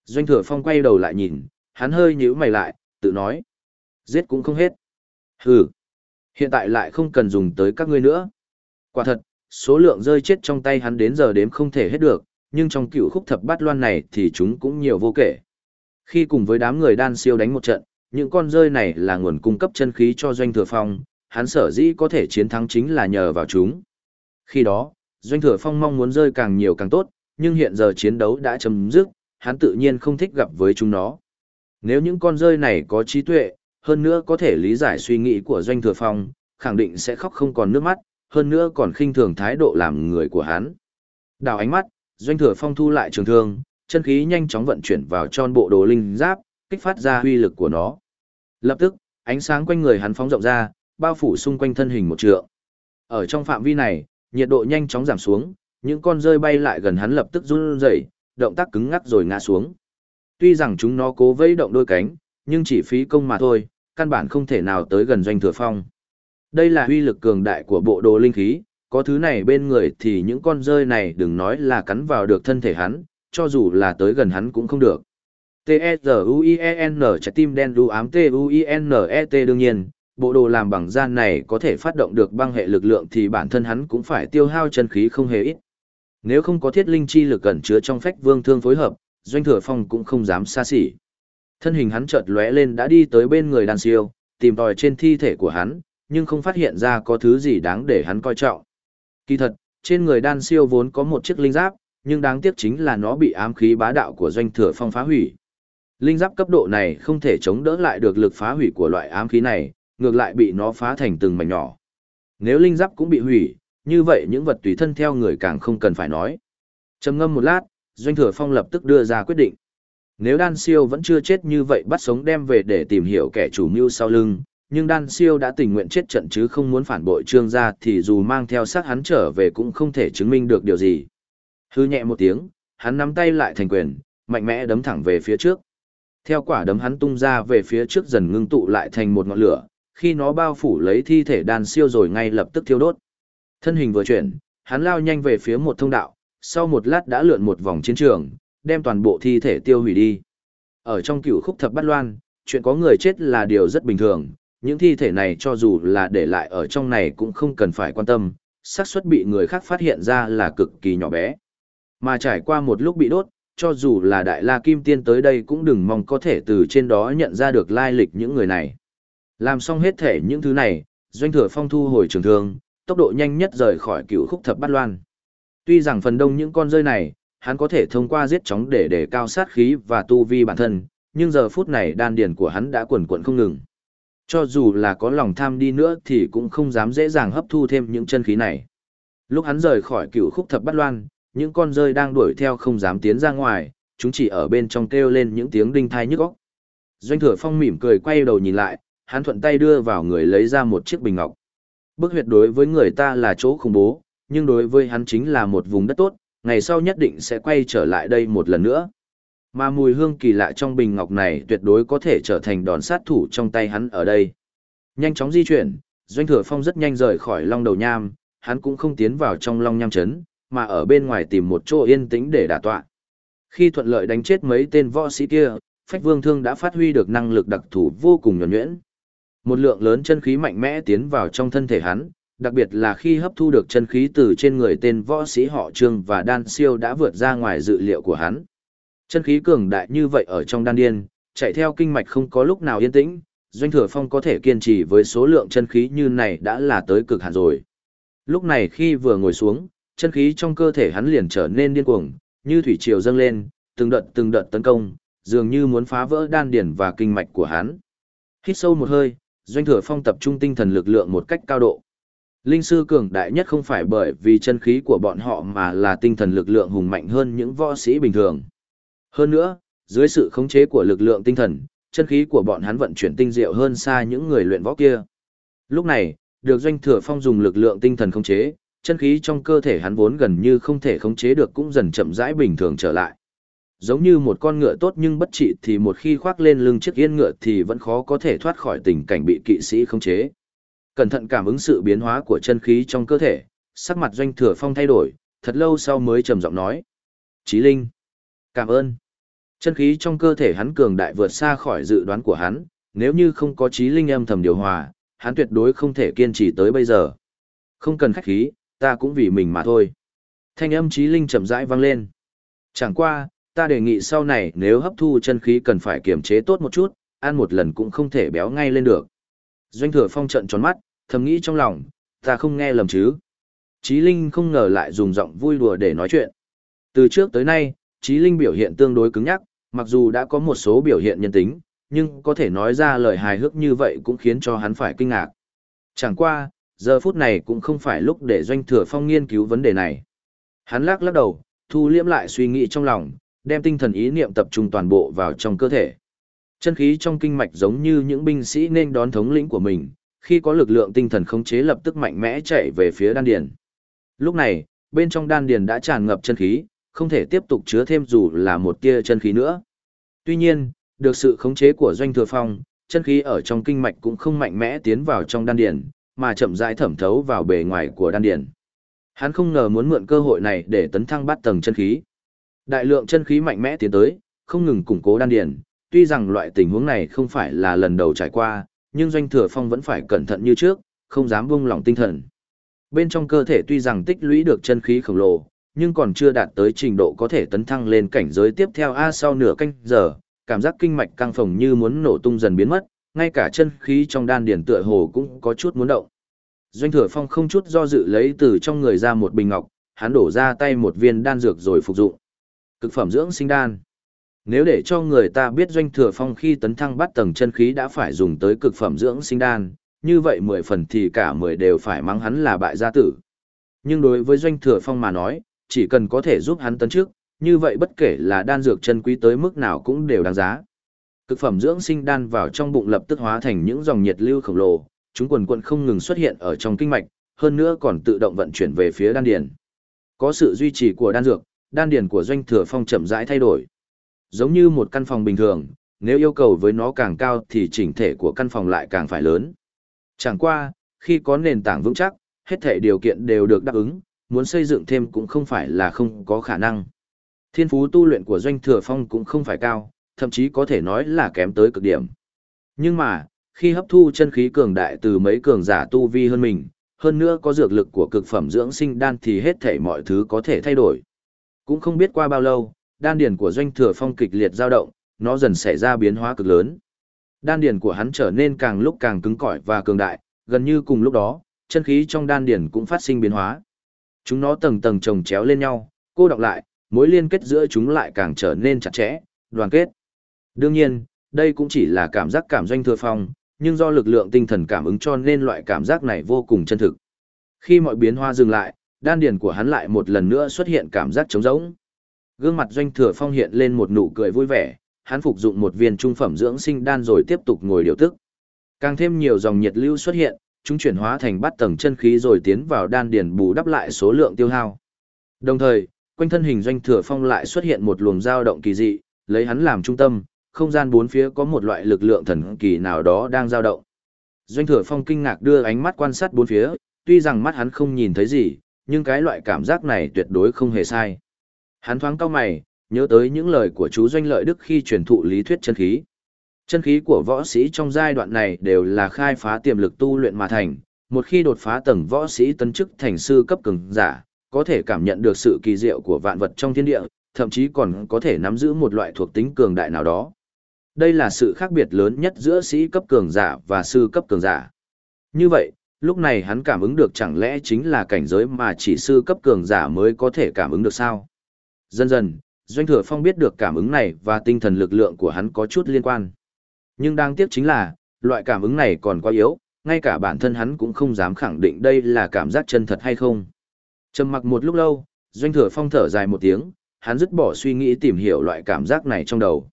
Doanh thừa phong quay đầu lại nhìn, hắn hơi nhíu mày lại, tự nói. Giết cũng không hết. Hừ. Hiện tại lại không cần dùng tới các ngươi nữa. Quả thật, số lượng rơi chết trong tay hắn đến giờ đếm không thể hết được, nhưng trong cựu khúc thập bát loan này thì chúng cũng nhiều vô kể. Khi cùng với đám người đan siêu đánh một trận, những con rơi này là nguồn cung cấp chân khí cho doanh thừa phong, hắn sở dĩ có thể chiến thắng chính là nhờ vào chúng. Khi đó, Doanh Thừa Phong mong muốn rơi càng nhiều càng tốt, nhưng hiện giờ chiến đấu đã chấm dứt, hắn tự nhiên không thích gặp với chúng nó. Nếu những con rơi này có trí tuệ, hơn nữa có thể lý giải suy nghĩ của Doanh Thừa Phong, khẳng định sẽ khóc không còn nước mắt, hơn nữa còn khinh thường thái độ làm người của hắn. Đào ánh mắt, Doanh Thừa Phong thu lại trường thương, chân khí nhanh chóng vận chuyển vào tròn bộ đồ linh giáp, kích phát ra huy lực của nó. Lập tức, ánh sáng quanh người hắn phóng rộng ra, bao phủ xung quanh thân hình một trượng. Ở trong phạm vi này, nhiệt độ nhanh chóng giảm xuống, những con rơi bay lại gần hắn lập tức run rẩy, động tác cứng ngắc rồi ngã xuống. Tuy rằng chúng nó cố vẫy động đôi cánh, nhưng chỉ phí công mà thôi, căn bản không thể nào tới gần doanh thừa phong. Đây là huy lực cường đại của bộ đồ linh khí, có thứ này bên người thì những con rơi này đừng nói là cắn vào được thân thể hắn, cho dù là tới gần hắn cũng không được. T-E-Z-U-I-E-N trái tim đen đu ám T-U-I-N-E-T đương nhiên, bộ đồ làm bằng gian này có thể phát động được băng hệ lực lượng thì bản thân hắn cũng phải tiêu hao chân khí không hề ít. Nếu không có thiết linh chi lực cẩn chứa trong phách vương thương phối hợp, doanh thừa phong cũng không dám xa xỉ. Thân hình hắn chợt lóe lên đã đi tới bên người đàn siêu, tìm tòi trên thi thể của hắn, nhưng không phát hiện ra có thứ gì đáng để hắn coi trọng. Kỳ thật, trên người đan siêu vốn có một chiếc linh giáp, nhưng đáng tiếc chính là nó bị ám khí bá đạo của doanh thừa phong phá hủy. Linh giáp cấp độ này không thể chống đỡ lại được lực phá hủy của loại ám khí này, ngược lại bị nó phá thành từng mảnh nhỏ. Nếu linh giáp cũng bị hủy, như vậy những vật tùy thân theo người càng không cần phải nói. Trầm ngâm một lát, Doanh Thừa Phong lập tức đưa ra quyết định. Nếu Đan Siêu vẫn chưa chết như vậy bắt sống đem về để tìm hiểu kẻ chủ mưu sau lưng, nhưng Đan Siêu đã tình nguyện chết trận chứ không muốn phản bội trương gia thì dù mang theo xác hắn trở về cũng không thể chứng minh được điều gì. Hư nhẹ một tiếng, hắn nắm tay lại thành quyền, mạnh mẽ đấm thẳng về phía trước. Theo quả đấm hắn tung ra về phía trước dần ngưng tụ lại thành một ngọn lửa, khi nó bao phủ lấy thi thể đan siêu rồi ngay lập tức thiêu đốt. Thân hình vừa chuyển, hắn lao nhanh về phía một thông đạo, sau một lát đã lượn một vòng chiến trường, đem toàn bộ thi thể tiêu hủy đi. Ở trong cựu khúc thập bát loan, chuyện có người chết là điều rất bình thường, những thi thể này cho dù là để lại ở trong này cũng không cần phải quan tâm, xác suất bị người khác phát hiện ra là cực kỳ nhỏ bé. Mà trải qua một lúc bị đốt, cho dù là đại la kim tiên tới đây cũng đừng mong có thể từ trên đó nhận ra được lai lịch những người này. Làm xong hết thể những thứ này, doanh thừa phong thu hồi trường thương, tốc độ nhanh nhất rời khỏi cựu khúc thập bát loan. Tuy rằng phần đông những con rơi này, hắn có thể thông qua giết chóng để để cao sát khí và tu vi bản thân, nhưng giờ phút này đan điền của hắn đã quần quần không ngừng. Cho dù là có lòng tham đi nữa thì cũng không dám dễ dàng hấp thu thêm những chân khí này. Lúc hắn rời khỏi cựu khúc thập bát loan, những con rơi đang đuổi theo không dám tiến ra ngoài, chúng chỉ ở bên trong kêu lên những tiếng đinh thai nhức óc. Doanh thừa phong mỉm cười quay đầu nhìn lại, hắn thuận tay đưa vào người lấy ra một chiếc bình ngọc. Bức huyệt đối với người ta là chỗ khủng bố, nhưng đối với hắn chính là một vùng đất tốt, ngày sau nhất định sẽ quay trở lại đây một lần nữa. Mà mùi hương kỳ lạ trong bình ngọc này tuyệt đối có thể trở thành đòn sát thủ trong tay hắn ở đây. Nhanh chóng di chuyển, Doanh Thừa Phong rất nhanh rời khỏi Long Đầu Nham, hắn cũng không tiến vào trong Long Nham Trấn, mà ở bên ngoài tìm một chỗ yên tĩnh để đả tọa. Khi thuận lợi đánh chết mấy tên võ sĩ kia, Phách Vương Thương đã phát huy được năng lực đặc thù vô cùng nhuần nhuyễn. Một lượng lớn chân khí mạnh mẽ tiến vào trong thân thể hắn, đặc biệt là khi hấp thu được chân khí từ trên người tên võ sĩ họ Trương và Đan Siêu đã vượt ra ngoài dự liệu của hắn. Chân khí cường đại như vậy ở trong đan điên, chạy theo kinh mạch không có lúc nào yên tĩnh, Doanh Thừa Phong có thể kiên trì với số lượng chân khí như này đã là tới cực hạn rồi. Lúc này khi vừa ngồi xuống, chân khí trong cơ thể hắn liền trở nên điên cuồng, như thủy triều dâng lên, từng đợt từng đợt tấn công, dường như muốn phá vỡ đan điển và kinh mạch của hắn. Hít sâu một hơi, Doanh Thừa Phong tập trung tinh thần lực lượng một cách cao độ. Linh sư cường đại nhất không phải bởi vì chân khí của bọn họ mà là tinh thần lực lượng hùng mạnh hơn những võ sĩ bình thường. Hơn nữa, dưới sự khống chế của lực lượng tinh thần, chân khí của bọn hắn vận chuyển tinh diệu hơn xa những người luyện võ kia. Lúc này, được Doanh Thừa Phong dùng lực lượng tinh thần khống chế, chân khí trong cơ thể hắn vốn gần như không thể khống chế được cũng dần chậm rãi bình thường trở lại. Giống như một con ngựa tốt nhưng bất trị thì một khi khoác lên lưng chiếc yên ngựa thì vẫn khó có thể thoát khỏi tình cảnh bị kỵ sĩ khống chế. Cẩn thận cảm ứng sự biến hóa của chân khí trong cơ thể, sắc mặt doanh thừa phong thay đổi, thật lâu sau mới trầm giọng nói. Chí Linh, cảm ơn. Chân khí trong cơ thể hắn cường đại vượt xa khỏi dự đoán của hắn, nếu như không có trí Linh âm thầm điều hòa, hắn tuyệt đối không thể kiên trì tới bây giờ. Không cần khách khí, ta cũng vì mình mà thôi. Thanh âm trí Linh chậm rãi vang lên. Chẳng qua, ta đề nghị sau này nếu hấp thu chân khí cần phải kiềm chế tốt một chút, ăn một lần cũng không thể béo ngay lên được. Doanh thừa phong trận tròn mắt, thầm nghĩ trong lòng, ta không nghe lầm chứ. trí Linh không ngờ lại dùng giọng vui đùa để nói chuyện. Từ trước tới nay, Chí Linh biểu hiện tương đối cứng nhắc, mặc dù đã có một số biểu hiện nhân tính, nhưng có thể nói ra lời hài hước như vậy cũng khiến cho hắn phải kinh ngạc. Chẳng qua, giờ phút này cũng không phải lúc để Doanh Thừa Phong nghiên cứu vấn đề này. Hắn lắc lắc đầu, thu liễm lại suy nghĩ trong lòng, đem tinh thần ý niệm tập trung toàn bộ vào trong cơ thể. Chân khí trong kinh mạch giống như những binh sĩ nên đón thống lĩnh của mình, khi có lực lượng tinh thần khống chế lập tức mạnh mẽ chạy về phía đan điền. Lúc này, bên trong đan điền đã tràn ngập chân khí, không thể tiếp tục chứa thêm dù là một tia chân khí nữa. Tuy nhiên, được sự khống chế của doanh thừa phong, chân khí ở trong kinh mạch cũng không mạnh mẽ tiến vào trong đan điền, mà chậm rãi thẩm thấu vào bề ngoài của đan điền. Hắn không ngờ muốn mượn cơ hội này để tấn thăng bát tầng chân khí. Đại lượng chân khí mạnh mẽ tiến tới, không ngừng củng cố đan điền, tuy rằng loại tình huống này không phải là lần đầu trải qua, nhưng doanh thừa phong vẫn phải cẩn thận như trước, không dám buông lỏng tinh thần. Bên trong cơ thể tuy rằng tích lũy được chân khí khổng lồ, nhưng còn chưa đạt tới trình độ có thể tấn thăng lên cảnh giới tiếp theo A sau nửa canh giờ, cảm giác kinh mạch căng phồng như muốn nổ tung dần biến mất, ngay cả chân khí trong đan điền tựa hồ cũng có chút muốn động. Doanh Thừa Phong không chút do dự lấy từ trong người ra một bình ngọc, hắn đổ ra tay một viên đan dược rồi phục dụng. Cực phẩm dưỡng sinh đan. Nếu để cho người ta biết Doanh Thừa Phong khi tấn thăng bắt tầng chân khí đã phải dùng tới cực phẩm dưỡng sinh đan, như vậy mười phần thì cả mười đều phải mắng hắn là bại gia tử. Nhưng đối với Doanh Thừa Phong mà nói, chỉ cần có thể giúp hắn tấn trước, như vậy bất kể là đan dược chân quý tới mức nào cũng đều đáng giá. Cực phẩm dưỡng sinh đan vào trong bụng lập tức hóa thành những dòng nhiệt lưu khổng lồ, chúng quần quần không ngừng xuất hiện ở trong kinh mạch, hơn nữa còn tự động vận chuyển về phía đan điền. Có sự duy trì của đan dược, đan điền của doanh thừa phong chậm rãi thay đổi. Giống như một căn phòng bình thường, nếu yêu cầu với nó càng cao thì chỉnh thể của căn phòng lại càng phải lớn. Chẳng qua, khi có nền tảng vững chắc, hết thể điều kiện đều được đáp ứng, muốn xây dựng thêm cũng không phải là không có khả năng. Thiên phú tu luyện của doanh thừa phong cũng không phải cao, thậm chí có thể nói là kém tới cực điểm. Nhưng mà, khi hấp thu chân khí cường đại từ mấy cường giả tu vi hơn mình, hơn nữa có dược lực của cực phẩm dưỡng sinh đan thì hết thảy mọi thứ có thể thay đổi. Cũng không biết qua bao lâu, đan điền của doanh thừa phong kịch liệt dao động, nó dần xảy ra biến hóa cực lớn. Đan điền của hắn trở nên càng lúc càng cứng cỏi và cường đại, gần như cùng lúc đó, chân khí trong đan điền cũng phát sinh biến hóa. Chúng nó tầng tầng chồng chéo lên nhau, cô đọc lại, mối liên kết giữa chúng lại càng trở nên chặt chẽ, đoàn kết. Đương nhiên, đây cũng chỉ là cảm giác cảm doanh thừa phong, nhưng do lực lượng tinh thần cảm ứng cho nên loại cảm giác này vô cùng chân thực. Khi mọi biến hoa dừng lại, đan điền của hắn lại một lần nữa xuất hiện cảm giác trống rỗng. Gương mặt doanh thừa phong hiện lên một nụ cười vui vẻ, hắn phục dụng một viên trung phẩm dưỡng sinh đan rồi tiếp tục ngồi điều tức. Càng thêm nhiều dòng nhiệt lưu xuất hiện, chúng chuyển hóa thành bát tầng chân khí rồi tiến vào đan điền bù đắp lại số lượng tiêu hao. Đồng thời, quanh thân hình doanh thừa phong lại xuất hiện một luồng dao động kỳ dị, lấy hắn làm trung tâm, không gian bốn phía có một loại lực lượng thần kỳ nào đó đang dao động. Doanh thừa phong kinh ngạc đưa ánh mắt quan sát bốn phía, tuy rằng mắt hắn không nhìn thấy gì, nhưng cái loại cảm giác này tuyệt đối không hề sai. Hắn thoáng cau mày, nhớ tới những lời của chú Doanh Lợi Đức khi truyền thụ lý thuyết chân khí. Chân khí của võ sĩ trong giai đoạn này đều là khai phá tiềm lực tu luyện mà thành, một khi đột phá tầng võ sĩ tấn chức thành sư cấp cường giả, có thể cảm nhận được sự kỳ diệu của vạn vật trong thiên địa, thậm chí còn có thể nắm giữ một loại thuộc tính cường đại nào đó. Đây là sự khác biệt lớn nhất giữa sĩ cấp cường giả và sư cấp cường giả. Như vậy, lúc này hắn cảm ứng được chẳng lẽ chính là cảnh giới mà chỉ sư cấp cường giả mới có thể cảm ứng được sao? Dần dần, Doanh Thừa Phong biết được cảm ứng này và tinh thần lực lượng của hắn có chút liên quan. Nhưng đáng tiếc chính là, loại cảm ứng này còn quá yếu, ngay cả bản thân hắn cũng không dám khẳng định đây là cảm giác chân thật hay không. Trầm mặc một lúc lâu, Doanh Thừa Phong thở dài một tiếng, hắn dứt bỏ suy nghĩ tìm hiểu loại cảm giác này trong đầu.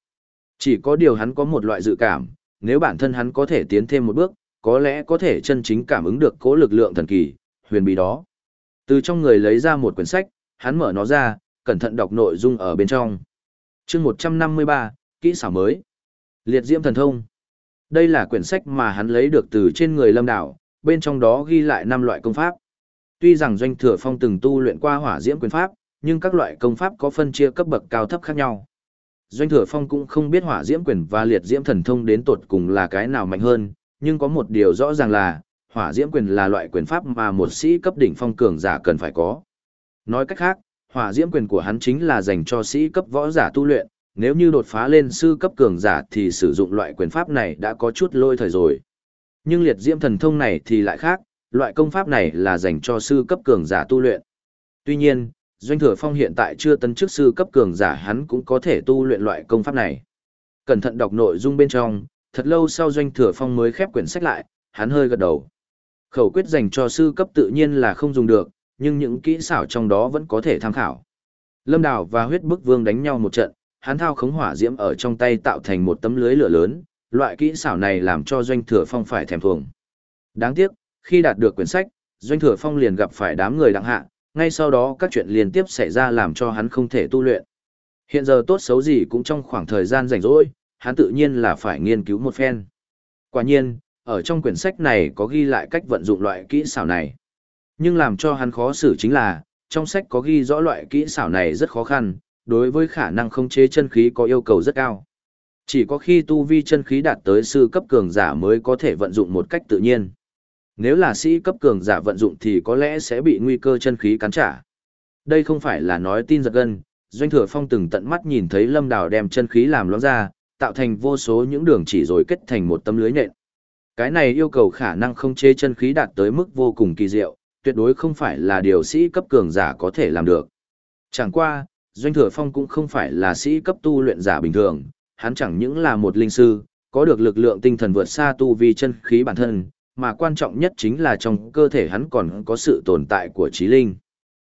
Chỉ có điều hắn có một loại dự cảm, nếu bản thân hắn có thể tiến thêm một bước, có lẽ có thể chân chính cảm ứng được cố lực lượng thần kỳ, huyền bí đó. Từ trong người lấy ra một quyển sách, hắn mở nó ra, cẩn thận đọc nội dung ở bên trong. chương 153, kỹ xảo mới. Liệt diễm thần thông. Đây là quyển sách mà hắn lấy được từ trên người lâm đảo, bên trong đó ghi lại năm loại công pháp. Tuy rằng doanh thừa phong từng tu luyện qua hỏa diễm quyền pháp, nhưng các loại công pháp có phân chia cấp bậc cao thấp khác nhau. Doanh thừa phong cũng không biết hỏa diễm quyền và liệt diễm thần thông đến tột cùng là cái nào mạnh hơn, nhưng có một điều rõ ràng là, hỏa diễm quyền là loại quyền pháp mà một sĩ cấp đỉnh phong cường giả cần phải có. Nói cách khác, hỏa diễm quyền của hắn chính là dành cho sĩ cấp võ giả tu luyện, nếu như đột phá lên sư cấp cường giả thì sử dụng loại quyền pháp này đã có chút lôi thời rồi. Nhưng liệt diễm thần thông này thì lại khác, loại công pháp này là dành cho sư cấp cường giả tu luyện. Tuy nhiên, Doanh Thừa Phong hiện tại chưa tấn chức sư cấp cường giả hắn cũng có thể tu luyện loại công pháp này. Cẩn thận đọc nội dung bên trong, thật lâu sau Doanh Thừa Phong mới khép quyển sách lại, hắn hơi gật đầu. Khẩu quyết dành cho sư cấp tự nhiên là không dùng được, nhưng những kỹ xảo trong đó vẫn có thể tham khảo. Lâm Đào và huyết bức vương đánh nhau một trận, hắn thao khống hỏa diễm ở trong tay tạo thành một tấm lưới lửa lớn, loại kỹ xảo này làm cho Doanh Thừa Phong phải thèm thuồng. Đáng tiếc, khi đạt được quyển sách, Doanh Thừa Phong liền gặp phải đám người đặng hạ, ngay sau đó các chuyện liên tiếp xảy ra làm cho hắn không thể tu luyện. Hiện giờ tốt xấu gì cũng trong khoảng thời gian rảnh rỗi, hắn tự nhiên là phải nghiên cứu một phen. Quả nhiên, ở trong quyển sách này có ghi lại cách vận dụng loại kỹ xảo này. Nhưng làm cho hắn khó xử chính là, trong sách có ghi rõ loại kỹ xảo này rất khó khăn, đối với khả năng khống chế chân khí có yêu cầu rất cao. Chỉ có khi tu vi chân khí đạt tới sư cấp cường giả mới có thể vận dụng một cách tự nhiên. Nếu là sĩ cấp cường giả vận dụng thì có lẽ sẽ bị nguy cơ chân khí cắn trả. Đây không phải là nói tin giật gân, Doanh Thừa Phong từng tận mắt nhìn thấy Lâm Đào đem chân khí làm loãng ra, tạo thành vô số những đường chỉ rồi kết thành một tấm lưới nện. Cái này yêu cầu khả năng không chế chân khí đạt tới mức vô cùng kỳ diệu, tuyệt đối không phải là điều sĩ cấp cường giả có thể làm được. Chẳng qua, Doanh Thừa Phong cũng không phải là sĩ cấp tu luyện giả bình thường, hắn chẳng những là một linh sư, có được lực lượng tinh thần vượt xa tu vi chân khí bản thân, mà quan trọng nhất chính là trong cơ thể hắn còn có sự tồn tại của trí linh.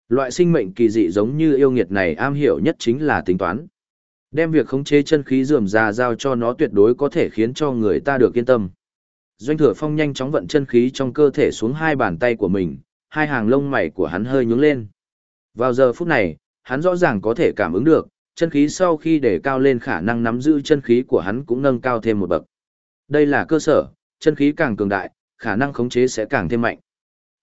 Loại sinh mệnh kỳ dị giống như yêu nghiệt này am hiểu nhất chính là tính toán. Đem việc khống chế chân khí dườm ra giao cho nó tuyệt đối có thể khiến cho người ta được yên tâm. Doanh thừa phong nhanh chóng vận chân khí trong cơ thể xuống hai bàn tay của mình, hai hàng lông mày của hắn hơi nhướng lên. Vào giờ phút này, hắn rõ ràng có thể cảm ứng được, chân khí sau khi để cao lên khả năng nắm giữ chân khí của hắn cũng nâng cao thêm một bậc. Đây là cơ sở, chân khí càng cường đại, khả năng khống chế sẽ càng thêm mạnh.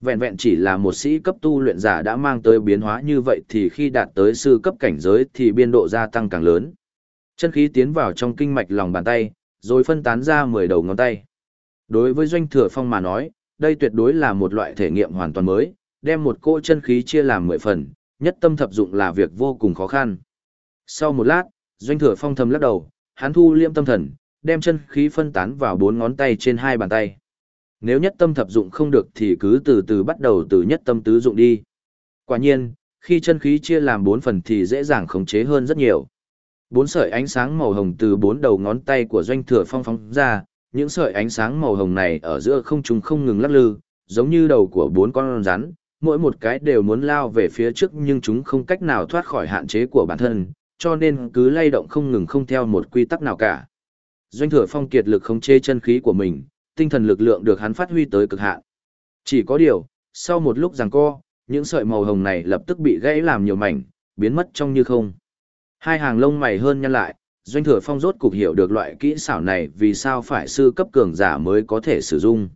Vẹn vẹn chỉ là một sĩ cấp tu luyện giả đã mang tới biến hóa như vậy thì khi đạt tới sư cấp cảnh giới thì biên độ gia tăng càng lớn. Chân khí tiến vào trong kinh mạch lòng bàn tay, rồi phân tán ra 10 đầu ngón tay. Đối với doanh thừa phong mà nói, đây tuyệt đối là một loại thể nghiệm hoàn toàn mới, đem một cỗ chân khí chia làm 10 phần, nhất tâm thập dụng là việc vô cùng khó khăn. Sau một lát, doanh thừa phong thầm lắc đầu, hắn thu liêm tâm thần, đem chân khí phân tán vào bốn ngón tay trên hai bàn tay. Nếu nhất tâm thập dụng không được thì cứ từ từ bắt đầu từ nhất tâm tứ dụng đi. Quả nhiên, khi chân khí chia làm bốn phần thì dễ dàng khống chế hơn rất nhiều. Bốn sợi ánh sáng màu hồng từ bốn đầu ngón tay của doanh thừa phong phóng ra, những sợi ánh sáng màu hồng này ở giữa không trung không ngừng lắc lư, giống như đầu của bốn con rắn, mỗi một cái đều muốn lao về phía trước nhưng chúng không cách nào thoát khỏi hạn chế của bản thân, cho nên cứ lay động không ngừng không theo một quy tắc nào cả. Doanh thừa phong kiệt lực khống chế chân khí của mình, tinh thần lực lượng được hắn phát huy tới cực hạn. Chỉ có điều, sau một lúc giằng co, những sợi màu hồng này lập tức bị gãy làm nhiều mảnh, biến mất trong như không. Hai hàng lông mày hơn nhăn lại, doanh thừa phong rốt cục hiểu được loại kỹ xảo này vì sao phải sư cấp cường giả mới có thể sử dụng.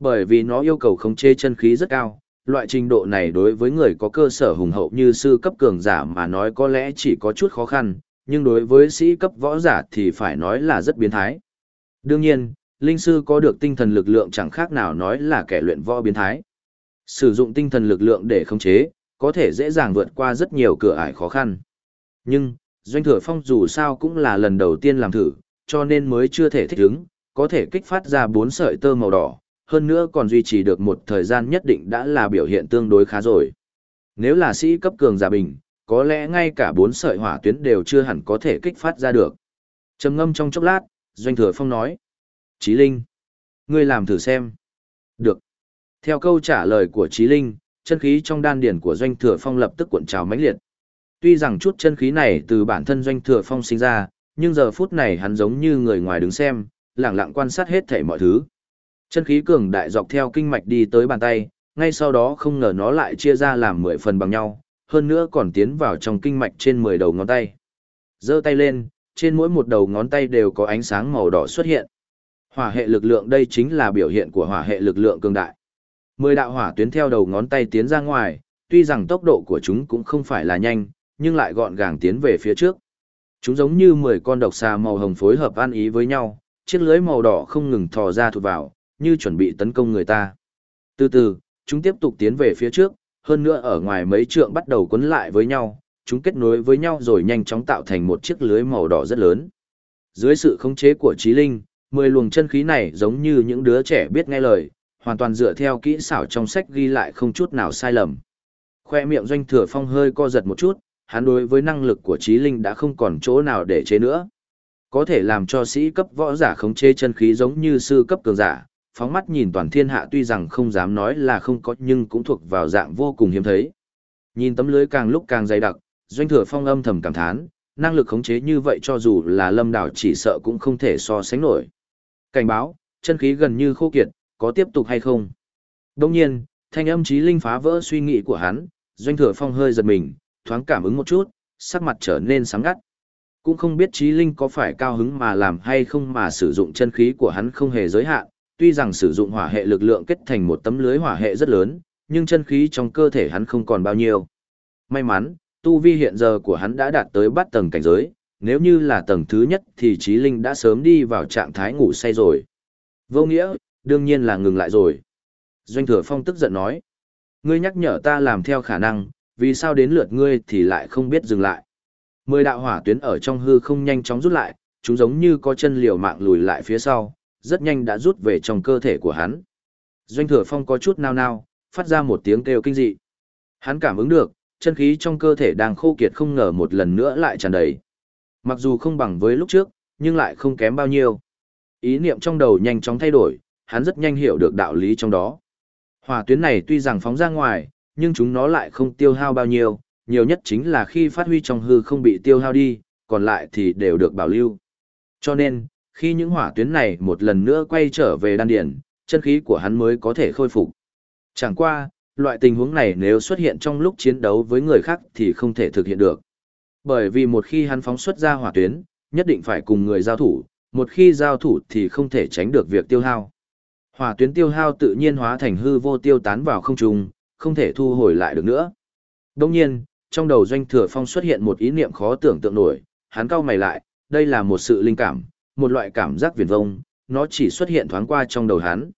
Bởi vì nó yêu cầu khống chế chân khí rất cao, loại trình độ này đối với người có cơ sở hùng hậu như sư cấp cường giả mà nói có lẽ chỉ có chút khó khăn, nhưng đối với sĩ cấp võ giả thì phải nói là rất biến thái. Đương nhiên, linh sư có được tinh thần lực lượng chẳng khác nào nói là kẻ luyện võ biến thái. Sử dụng tinh thần lực lượng để khống chế, có thể dễ dàng vượt qua rất nhiều cửa ải khó khăn. Nhưng, Doanh Thừa Phong dù sao cũng là lần đầu tiên làm thử, cho nên mới chưa thể thích ứng, có thể kích phát ra bốn sợi tơ màu đỏ, hơn nữa còn duy trì được một thời gian nhất định đã là biểu hiện tương đối khá rồi. Nếu là sĩ cấp cường giả bình, có lẽ ngay cả bốn sợi hỏa tuyến đều chưa hẳn có thể kích phát ra được. Trầm ngâm trong chốc lát, Doanh Thừa Phong nói. Chí Linh, ngươi làm thử xem. Được. Theo câu trả lời của Chí Linh, chân khí trong đan điển của Doanh Thừa Phong lập tức cuộn trào mãnh liệt. Tuy rằng chút chân khí này từ bản thân Doanh Thừa Phong sinh ra, nhưng giờ phút này hắn giống như người ngoài đứng xem, lặng lặng quan sát hết thảy mọi thứ. Chân khí cường đại dọc theo kinh mạch đi tới bàn tay, ngay sau đó không ngờ nó lại chia ra làm 10 phần bằng nhau, hơn nữa còn tiến vào trong kinh mạch trên 10 đầu ngón tay. Giơ tay lên, trên mỗi một đầu ngón tay đều có ánh sáng màu đỏ xuất hiện. Hỏa hệ lực lượng đây chính là biểu hiện của hỏa hệ lực lượng cường đại. Mười đạo hỏa tuyến theo đầu ngón tay tiến ra ngoài, tuy rằng tốc độ của chúng cũng không phải là nhanh, nhưng lại gọn gàng tiến về phía trước. Chúng giống như 10 con độc xà màu hồng phối hợp ăn ý với nhau, chiếc lưới màu đỏ không ngừng thò ra thụt vào, như chuẩn bị tấn công người ta. Từ từ, chúng tiếp tục tiến về phía trước, hơn nữa ở ngoài mấy trượng bắt đầu quấn lại với nhau, chúng kết nối với nhau rồi nhanh chóng tạo thành một chiếc lưới màu đỏ rất lớn. Dưới sự khống chế của trí linh, mười luồng chân khí này giống như những đứa trẻ biết nghe lời, hoàn toàn dựa theo kỹ xảo trong sách ghi lại không chút nào sai lầm. Khoe miệng doanh thừa phong hơi co giật một chút, hắn đối với năng lực của trí linh đã không còn chỗ nào để chế nữa. Có thể làm cho sĩ cấp võ giả khống chế chân khí giống như sư cấp cường giả, phóng mắt nhìn toàn thiên hạ tuy rằng không dám nói là không có nhưng cũng thuộc vào dạng vô cùng hiếm thấy. Nhìn tấm lưới càng lúc càng dày đặc, doanh thừa phong âm thầm cảm thán, năng lực khống chế như vậy cho dù là lâm đảo chỉ sợ cũng không thể so sánh nổi. Cảnh báo, chân khí gần như khô kiệt, có tiếp tục hay không? Đồng nhiên, thanh âm trí linh phá vỡ suy nghĩ của hắn, doanh thừa phong hơi giật mình, thoáng cảm ứng một chút, sắc mặt trở nên sáng ngắt. Cũng không biết trí linh có phải cao hứng mà làm hay không mà sử dụng chân khí của hắn không hề giới hạn, tuy rằng sử dụng hỏa hệ lực lượng kết thành một tấm lưới hỏa hệ rất lớn, nhưng chân khí trong cơ thể hắn không còn bao nhiêu. May mắn, tu vi hiện giờ của hắn đã đạt tới bát tầng cảnh giới, nếu như là tầng thứ nhất thì trí linh đã sớm đi vào trạng thái ngủ say rồi. Vô nghĩa, đương nhiên là ngừng lại rồi. Doanh thừa phong tức giận nói. Ngươi nhắc nhở ta làm theo khả năng, vì sao đến lượt ngươi thì lại không biết dừng lại. Mười đạo hỏa tuyến ở trong hư không nhanh chóng rút lại, chúng giống như có chân liều mạng lùi lại phía sau, rất nhanh đã rút về trong cơ thể của hắn. Doanh thừa phong có chút nao nao, phát ra một tiếng kêu kinh dị. Hắn cảm ứng được, chân khí trong cơ thể đang khô kiệt không ngờ một lần nữa lại tràn đầy. Mặc dù không bằng với lúc trước, nhưng lại không kém bao nhiêu. Ý niệm trong đầu nhanh chóng thay đổi, hắn rất nhanh hiểu được đạo lý trong đó. Hỏa tuyến này tuy rằng phóng ra ngoài, nhưng chúng nó lại không tiêu hao bao nhiêu, nhiều nhất chính là khi phát huy trong hư không bị tiêu hao đi, còn lại thì đều được bảo lưu. Cho nên, khi những hỏa tuyến này một lần nữa quay trở về đan điển, chân khí của hắn mới có thể khôi phục. Chẳng qua, loại tình huống này nếu xuất hiện trong lúc chiến đấu với người khác thì không thể thực hiện được. Bởi vì một khi hắn phóng xuất ra hỏa tuyến, nhất định phải cùng người giao thủ, một khi giao thủ thì không thể tránh được việc tiêu hao. Hỏa tuyến tiêu hao tự nhiên hóa thành hư vô tiêu tán vào không trung, không thể thu hồi lại được nữa. Đồng nhiên, trong đầu doanh thừa phong xuất hiện một ý niệm khó tưởng tượng nổi, hắn cau mày lại, đây là một sự linh cảm, một loại cảm giác viển vông, nó chỉ xuất hiện thoáng qua trong đầu hắn.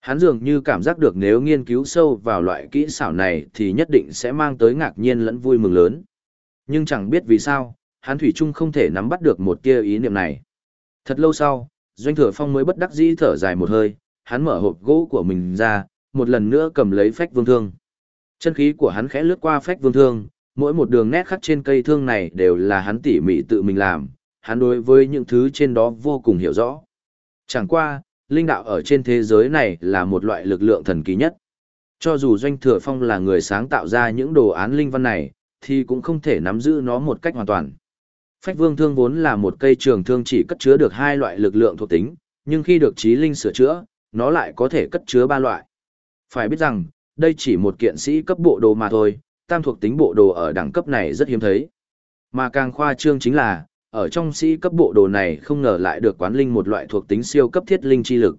Hắn dường như cảm giác được nếu nghiên cứu sâu vào loại kỹ xảo này thì nhất định sẽ mang tới ngạc nhiên lẫn vui mừng lớn. Nhưng chẳng biết vì sao, hắn thủy chung không thể nắm bắt được một tia ý niệm này. Thật lâu sau, Doanh Thừa Phong mới bất đắc dĩ thở dài một hơi, hắn mở hộp gỗ của mình ra, một lần nữa cầm lấy phách vương thương. Chân khí của hắn khẽ lướt qua phách vương thương, mỗi một đường nét khắc trên cây thương này đều là hắn tỉ mỉ tự mình làm, hắn đối với những thứ trên đó vô cùng hiểu rõ. Chẳng qua, linh đạo ở trên thế giới này là một loại lực lượng thần kỳ nhất. Cho dù Doanh Thừa Phong là người sáng tạo ra những đồ án linh văn này, thì cũng không thể nắm giữ nó một cách hoàn toàn. Phách vương thương vốn là một cây trường thương chỉ cất chứa được hai loại lực lượng thuộc tính, nhưng khi được trí linh sửa chữa, nó lại có thể cất chứa ba loại. Phải biết rằng, đây chỉ một kiện sĩ cấp bộ đồ mà thôi, tam thuộc tính bộ đồ ở đẳng cấp này rất hiếm thấy. Mà càng khoa trương chính là, ở trong sĩ cấp bộ đồ này không ngờ lại được quán linh một loại thuộc tính siêu cấp thiết linh chi lực.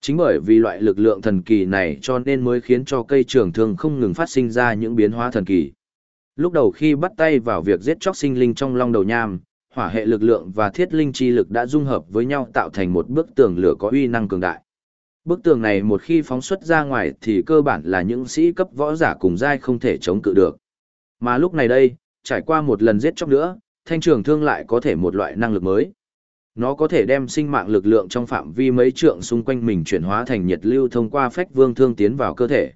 Chính bởi vì loại lực lượng thần kỳ này cho nên mới khiến cho cây trường thương không ngừng phát sinh ra những biến hóa thần kỳ. Lúc đầu khi bắt tay vào việc giết chóc sinh linh trong long đầu nham, hỏa hệ lực lượng và thiết linh chi lực đã dung hợp với nhau tạo thành một bức tường lửa có uy năng cường đại. Bức tường này một khi phóng xuất ra ngoài thì cơ bản là những sĩ cấp võ giả cùng giai không thể chống cự được. Mà lúc này đây, trải qua một lần giết chóc nữa, thanh trường thương lại có thể một loại năng lực mới. Nó có thể đem sinh mạng lực lượng trong phạm vi mấy trượng xung quanh mình chuyển hóa thành nhiệt lưu thông qua phách vương thương tiến vào cơ thể.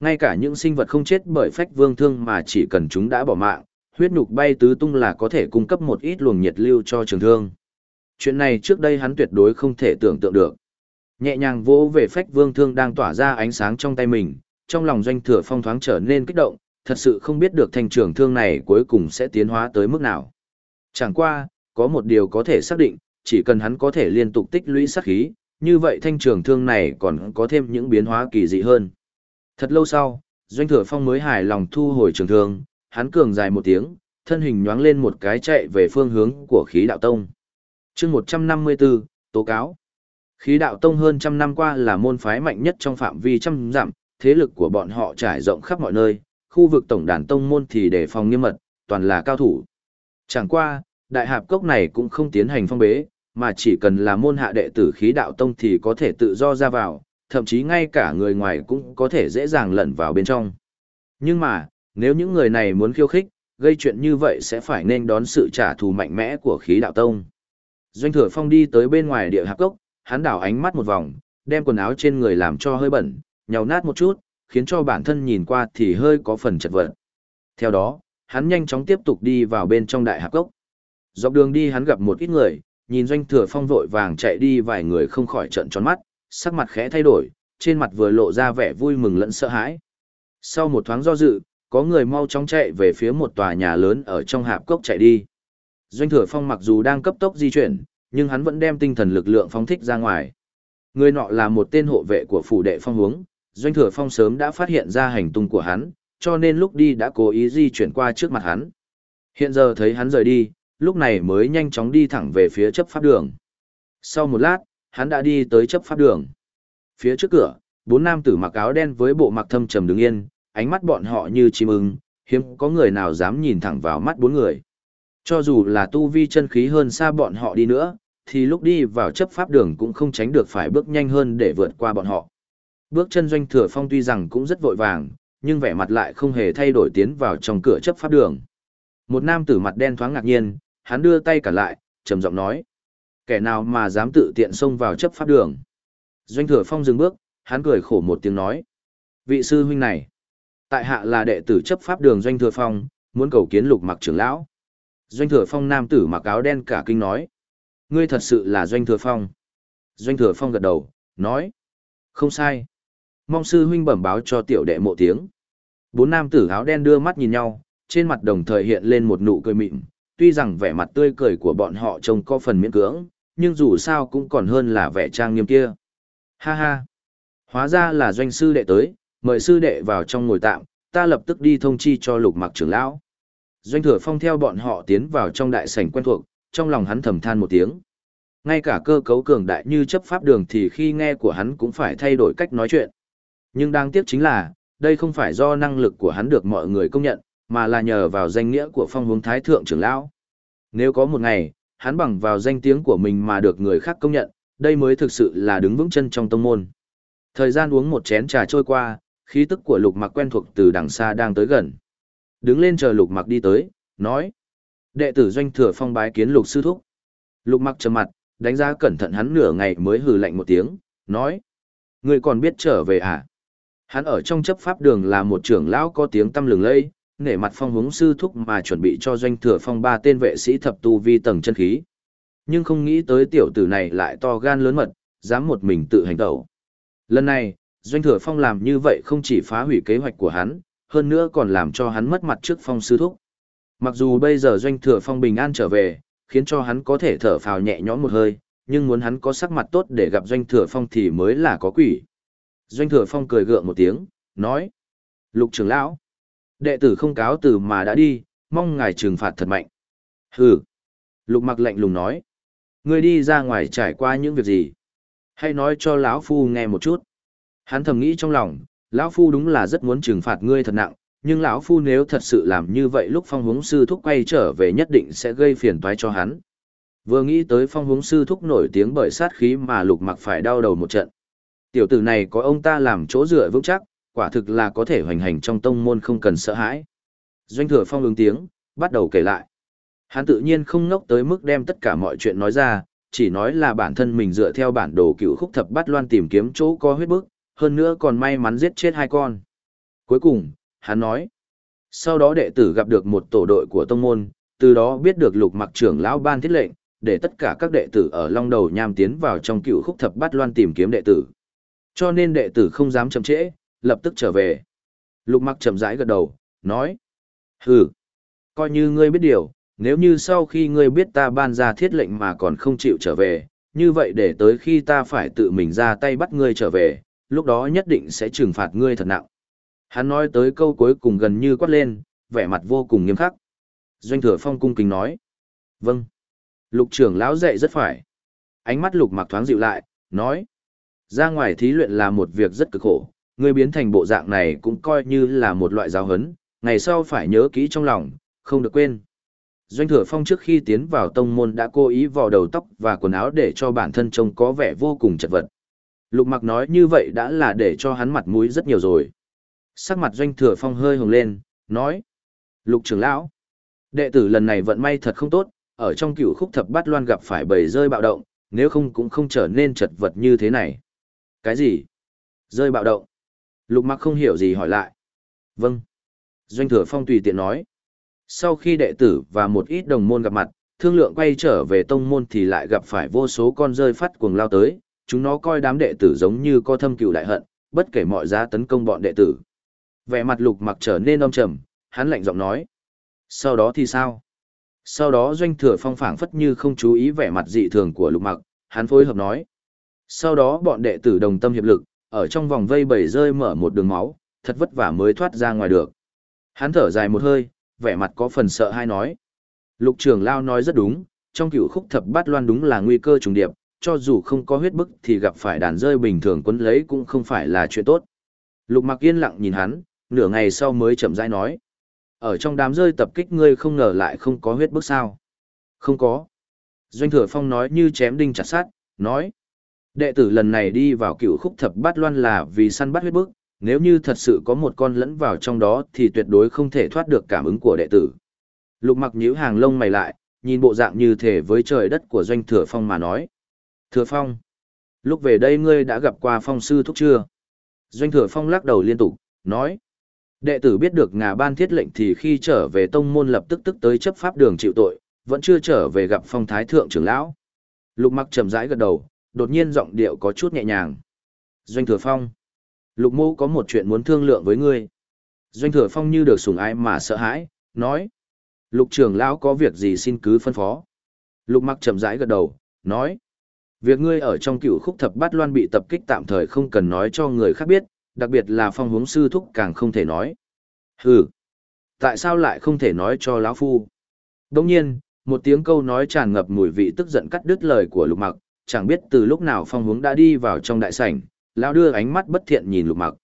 Ngay cả những sinh vật không chết bởi phách vương thương mà chỉ cần chúng đã bỏ mạng, huyết nhục bay tứ tung là có thể cung cấp một ít luồng nhiệt lưu cho trường thương. Chuyện này trước đây hắn tuyệt đối không thể tưởng tượng được. Nhẹ nhàng vỗ về phách vương thương đang tỏa ra ánh sáng trong tay mình, trong lòng doanh thừa phong thoáng trở nên kích động, thật sự không biết được thanh trường thương này cuối cùng sẽ tiến hóa tới mức nào. Chẳng qua, có một điều có thể xác định, chỉ cần hắn có thể liên tục tích lũy sát khí, như vậy thanh trường thương này còn có thêm những biến hóa kỳ dị hơn. Thật lâu sau, Doanh Thừa Phong mới hài lòng thu hồi trường thương, hắn cường dài một tiếng, thân hình nhoáng lên một cái chạy về phương hướng của khí đạo tông. chương 154, tố cáo. Khí đạo tông hơn trăm năm qua là môn phái mạnh nhất trong phạm vi trăm dặm, thế lực của bọn họ trải rộng khắp mọi nơi, khu vực tổng đàn tông môn thì đề phòng nghiêm mật, toàn là cao thủ. Chẳng qua, đại hạp cốc này cũng không tiến hành phong bế, mà chỉ cần là môn hạ đệ tử khí đạo tông thì có thể tự do ra vào, thậm chí ngay cả người ngoài cũng có thể dễ dàng lẩn vào bên trong. Nhưng mà, nếu những người này muốn khiêu khích, gây chuyện như vậy sẽ phải nên đón sự trả thù mạnh mẽ của khí đạo tông. Doanh thừa phong đi tới bên ngoài địa hạp cốc, hắn đảo ánh mắt một vòng, đem quần áo trên người làm cho hơi bẩn, nhàu nát một chút, khiến cho bản thân nhìn qua thì hơi có phần chật vật. Theo đó, hắn nhanh chóng tiếp tục đi vào bên trong đại hạp cốc. Dọc đường đi hắn gặp một ít người, nhìn doanh thừa phong vội vàng chạy đi vài người không khỏi trận tròn mắt, sắc mặt khẽ thay đổi, trên mặt vừa lộ ra vẻ vui mừng lẫn sợ hãi. Sau một thoáng do dự, có người mau chóng chạy về phía một tòa nhà lớn ở trong hạp cốc chạy đi. Doanh thừa phong mặc dù đang cấp tốc di chuyển, nhưng hắn vẫn đem tinh thần lực lượng phóng thích ra ngoài. Người nọ là một tên hộ vệ của phủ đệ phong hướng, doanh thừa phong sớm đã phát hiện ra hành tung của hắn, cho nên lúc đi đã cố ý di chuyển qua trước mặt hắn. Hiện giờ thấy hắn rời đi, lúc này mới nhanh chóng đi thẳng về phía chấp pháp đường. Sau một lát, hắn đã đi tới chấp pháp đường. Phía trước cửa, bốn nam tử mặc áo đen với bộ mặc thâm trầm đứng yên, ánh mắt bọn họ như chim ưng, hiếm có người nào dám nhìn thẳng vào mắt bốn người. Cho dù là tu vi chân khí hơn xa bọn họ đi nữa, thì lúc đi vào chấp pháp đường cũng không tránh được phải bước nhanh hơn để vượt qua bọn họ. Bước chân doanh thừa phong tuy rằng cũng rất vội vàng, nhưng vẻ mặt lại không hề thay đổi tiến vào trong cửa chấp pháp đường. Một nam tử mặt đen thoáng ngạc nhiên, hắn đưa tay cả lại, trầm giọng nói. Kẻ nào mà dám tự tiện xông vào chấp pháp đường. Doanh thừa phong dừng bước, hắn cười khổ một tiếng nói. Vị sư huynh này, tại hạ là đệ tử chấp pháp đường Doanh thừa phong, muốn cầu kiến lục mặc trưởng lão. Doanh thừa phong nam tử mặc áo đen cả kinh nói. Ngươi thật sự là Doanh thừa phong. Doanh thừa phong gật đầu, nói. Không sai. Mong sư huynh bẩm báo cho tiểu đệ mộ tiếng. Bốn nam tử áo đen đưa mắt nhìn nhau, trên mặt đồng thời hiện lên một nụ cười mịn, tuy rằng vẻ mặt tươi cười của bọn họ trông có phần miễn cưỡng, nhưng dù sao cũng còn hơn là vẻ trang nghiêm kia. Ha ha! Hóa ra là doanh sư đệ tới, mời sư đệ vào trong ngồi tạm, ta lập tức đi thông chi cho lục mặc trưởng lão. Doanh thừa phong theo bọn họ tiến vào trong đại sảnh quen thuộc, trong lòng hắn thầm than một tiếng. Ngay cả cơ cấu cường đại như chấp pháp đường thì khi nghe của hắn cũng phải thay đổi cách nói chuyện. Nhưng đáng tiếc chính là, đây không phải do năng lực của hắn được mọi người công nhận, mà là nhờ vào danh nghĩa của phong hướng thái thượng trưởng lão. Nếu có một ngày, hắn bằng vào danh tiếng của mình mà được người khác công nhận, đây mới thực sự là đứng vững chân trong tông môn. Thời gian uống một chén trà trôi qua, khí tức của lục mặc quen thuộc từ đằng xa đang tới gần. Đứng lên chờ lục mặc đi tới, nói. Đệ tử doanh thừa phong bái kiến lục sư thúc. Lục mặc trầm mặt, đánh giá cẩn thận hắn nửa ngày mới hừ lạnh một tiếng, nói. Người còn biết trở về à? Hắn ở trong chấp pháp đường là một trưởng lão có tiếng tâm lừng lây, nể mặt phong hướng sư thúc mà chuẩn bị cho doanh thừa phong ba tên vệ sĩ thập tu vi tầng chân khí. Nhưng không nghĩ tới tiểu tử này lại to gan lớn mật, dám một mình tự hành tẩu. Lần này, doanh thừa phong làm như vậy không chỉ phá hủy kế hoạch của hắn, hơn nữa còn làm cho hắn mất mặt trước phong sư thúc. Mặc dù bây giờ doanh thừa phong bình an trở về, khiến cho hắn có thể thở phào nhẹ nhõm một hơi, nhưng muốn hắn có sắc mặt tốt để gặp doanh thừa phong thì mới là có quỷ. Doanh thừa phong cười gượng một tiếng, nói. Lục trưởng lão. Đệ tử không cáo từ mà đã đi, mong ngài trừng phạt thật mạnh. Hừ. Lục mặc lạnh lùng nói. Ngươi đi ra ngoài trải qua những việc gì? Hãy nói cho lão phu nghe một chút. Hắn thầm nghĩ trong lòng, lão phu đúng là rất muốn trừng phạt ngươi thật nặng, nhưng lão phu nếu thật sự làm như vậy lúc phong hướng sư thúc quay trở về nhất định sẽ gây phiền toái cho hắn. Vừa nghĩ tới phong hướng sư thúc nổi tiếng bởi sát khí mà lục mặc phải đau đầu một trận. Tiểu tử này có ông ta làm chỗ dựa vững chắc, quả thực là có thể hoành hành trong tông môn không cần sợ hãi. Doanh thừa phong ứng tiếng, bắt đầu kể lại. Hắn tự nhiên không ngốc tới mức đem tất cả mọi chuyện nói ra, chỉ nói là bản thân mình dựa theo bản đồ cựu khúc thập bát loan tìm kiếm chỗ có huyết bức, hơn nữa còn may mắn giết chết hai con. Cuối cùng, hắn nói, sau đó đệ tử gặp được một tổ đội của tông môn, từ đó biết được lục mặc trưởng lão ban thiết lệnh, để tất cả các đệ tử ở long đầu nham tiến vào trong cựu khúc thập bát loan tìm kiếm đệ tử. Cho nên đệ tử không dám chậm trễ, lập tức trở về. Lục mặc chậm rãi gật đầu, nói. Hừ, coi như ngươi biết điều, nếu như sau khi ngươi biết ta ban ra thiết lệnh mà còn không chịu trở về, như vậy để tới khi ta phải tự mình ra tay bắt ngươi trở về, lúc đó nhất định sẽ trừng phạt ngươi thật nặng. Hắn nói tới câu cuối cùng gần như quát lên, vẻ mặt vô cùng nghiêm khắc. Doanh thừa phong cung kính nói. Vâng. Lục trưởng lão dạy rất phải. Ánh mắt lục mặc thoáng dịu lại, nói. Ra ngoài thí luyện là một việc rất cực khổ, ngươi biến thành bộ dạng này cũng coi như là một loại giáo hấn, ngày sau phải nhớ kỹ trong lòng, không được quên. Doanh thừa phong trước khi tiến vào tông môn đã cố ý vò đầu tóc và quần áo để cho bản thân trông có vẻ vô cùng chật vật. Lục mặc nói như vậy đã là để cho hắn mặt mũi rất nhiều rồi. Sắc mặt doanh thừa phong hơi hồng lên, nói. Lục trưởng lão, đệ tử lần này vận may thật không tốt, ở trong cựu khúc thập bát loan gặp phải bầy rơi bạo động, nếu không cũng không trở nên chật vật như thế này. Cái gì? Rơi bạo động. Lục mặc không hiểu gì hỏi lại. Vâng. Doanh thừa phong tùy tiện nói. Sau khi đệ tử và một ít đồng môn gặp mặt, thương lượng quay trở về tông môn thì lại gặp phải vô số con rơi phát cuồng lao tới, chúng nó coi đám đệ tử giống như co thâm cựu đại hận, bất kể mọi giá tấn công bọn đệ tử. Vẻ mặt lục mặc trở nên âm trầm, hắn lạnh giọng nói. Sau đó thì sao? Sau đó doanh thừa phong phảng phất như không chú ý vẻ mặt dị thường của lục mặc, hắn phối hợp nói. Sau đó bọn đệ tử đồng tâm hiệp lực, ở trong vòng vây bầy rơi mở một đường máu, thật vất vả mới thoát ra ngoài được. Hắn thở dài một hơi, vẻ mặt có phần sợ hay nói. Lục trưởng lao nói rất đúng, trong cựu khúc thập bát loan đúng là nguy cơ trùng điệp, cho dù không có huyết bức thì gặp phải đàn rơi bình thường quấn lấy cũng không phải là chuyện tốt. Lục mặc yên lặng nhìn hắn, nửa ngày sau mới chậm rãi nói. Ở trong đám rơi tập kích ngươi không ngờ lại không có huyết bức sao. Không có. Doanh thừa phong nói như chém đinh chặt sát, nói. Đệ tử lần này đi vào cựu khúc thập bát loan là vì săn bắt huyết bức, nếu như thật sự có một con lẫn vào trong đó thì tuyệt đối không thể thoát được cảm ứng của đệ tử. Lục mặc nhíu hàng lông mày lại, nhìn bộ dạng như thể với trời đất của doanh thừa phong mà nói. Thừa phong, lúc về đây ngươi đã gặp qua phong sư thúc chưa? Doanh thừa phong lắc đầu liên tục, nói. Đệ tử biết được ngà ban thiết lệnh thì khi trở về tông môn lập tức tức tới chấp pháp đường chịu tội, vẫn chưa trở về gặp phong thái thượng trưởng lão. Lục mặc chậm rãi gật đầu, đột nhiên giọng điệu có chút nhẹ nhàng. Doanh thừa phong. Lục mô có một chuyện muốn thương lượng với ngươi. Doanh thừa phong như được sủng ái mà sợ hãi, nói. Lục trưởng lão có việc gì xin cứ phân phó. Lục mặc chậm rãi gật đầu, nói. Việc ngươi ở trong cựu khúc thập bát loan bị tập kích tạm thời không cần nói cho người khác biết, đặc biệt là phong hướng sư thúc càng không thể nói. Hừ, tại sao lại không thể nói cho lão phu? Đông nhiên, một tiếng câu nói tràn ngập mùi vị tức giận cắt đứt lời của lục mặc, chẳng biết từ lúc nào phong hướng đã đi vào trong đại sảnh, lão đưa ánh mắt bất thiện nhìn lục mặc.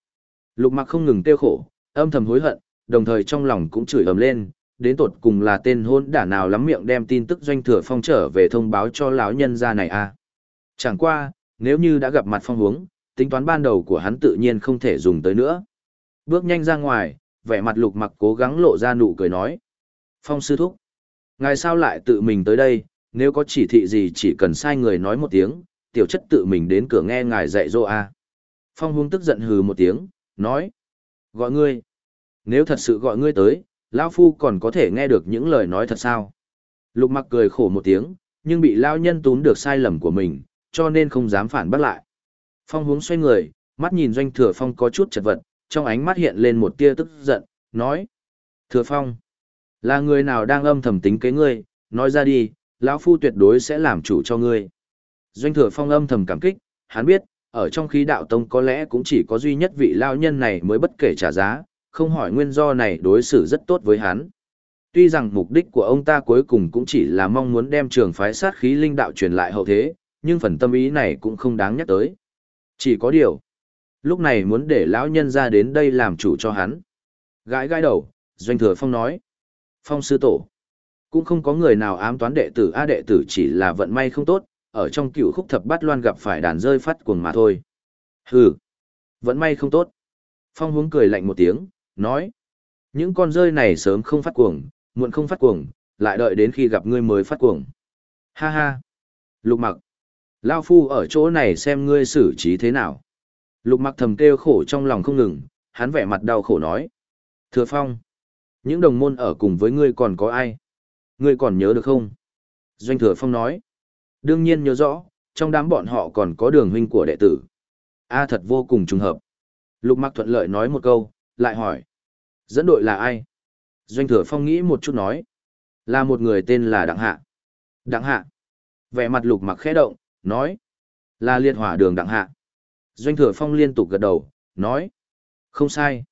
Lục mặc không ngừng tiêu khổ, âm thầm hối hận, đồng thời trong lòng cũng chửi ầm lên, đến tột cùng là tên hôn đả nào lắm miệng đem tin tức doanh thừa phong trở về thông báo cho lão nhân gia này à. Chẳng qua, nếu như đã gặp mặt phong hướng, tính toán ban đầu của hắn tự nhiên không thể dùng tới nữa. Bước nhanh ra ngoài, vẻ mặt lục mặc cố gắng lộ ra nụ cười nói. Phong sư thúc. Ngài sao lại tự mình tới đây, nếu có chỉ thị gì chỉ cần sai người nói một tiếng, tiểu chất tự mình đến cửa nghe ngài dạy dỗ a. À. Phong Hung tức giận hừ một tiếng, nói. Gọi ngươi. Nếu thật sự gọi ngươi tới, lão Phu còn có thể nghe được những lời nói thật sao? Lục mặc cười khổ một tiếng, nhưng bị lão nhân túm được sai lầm của mình, cho nên không dám phản bác lại. Phong Hung xoay người, mắt nhìn doanh thừa phong có chút chật vật, trong ánh mắt hiện lên một tia tức giận, nói. Thừa phong, là người nào đang âm thầm tính kế ngươi, nói ra đi, lão phu tuyệt đối sẽ làm chủ cho ngươi. Doanh thừa phong âm thầm cảm kích, hắn biết, ở trong khí đạo tông có lẽ cũng chỉ có duy nhất vị lao nhân này mới bất kể trả giá, không hỏi nguyên do này đối xử rất tốt với hắn. Tuy rằng mục đích của ông ta cuối cùng cũng chỉ là mong muốn đem trường phái sát khí linh đạo truyền lại hậu thế, nhưng phần tâm ý này cũng không đáng nhắc tới. Chỉ có điều, lúc này muốn để lão nhân ra đến đây làm chủ cho hắn. Gãi gãi đầu, Doanh Thừa Phong nói. Phong sư tổ. Cũng không có người nào ám toán đệ tử A đệ tử chỉ là vận may không tốt, ở trong cựu khúc thập bát loan gặp phải đàn rơi phát cuồng mà thôi. Hừ, vận may không tốt. Phong hướng cười lạnh một tiếng, nói. Những con rơi này sớm không phát cuồng, muộn không phát cuồng, lại đợi đến khi gặp ngươi mới phát cuồng. Ha ha. Lục mặc. Lao phu ở chỗ này xem ngươi xử trí thế nào. Lục mặc thầm kêu khổ trong lòng không ngừng, hắn vẻ mặt đau khổ nói. Thừa phong. Những đồng môn ở cùng với ngươi còn có ai? Ngươi còn nhớ được không? Doanh thừa phong nói. Đương nhiên nhớ rõ, trong đám bọn họ còn có đường huynh của đệ tử. A thật vô cùng trùng hợp. Lục mặc thuận lợi nói một câu, lại hỏi. Dẫn đội là ai? Doanh thừa phong nghĩ một chút nói. Là một người tên là Đặng Hạ. Đặng Hạ. Vẻ mặt lục mặc khẽ động, nói. Là liệt hỏa đường Đặng Hạ. Doanh thừa phong liên tục gật đầu, nói. Không sai.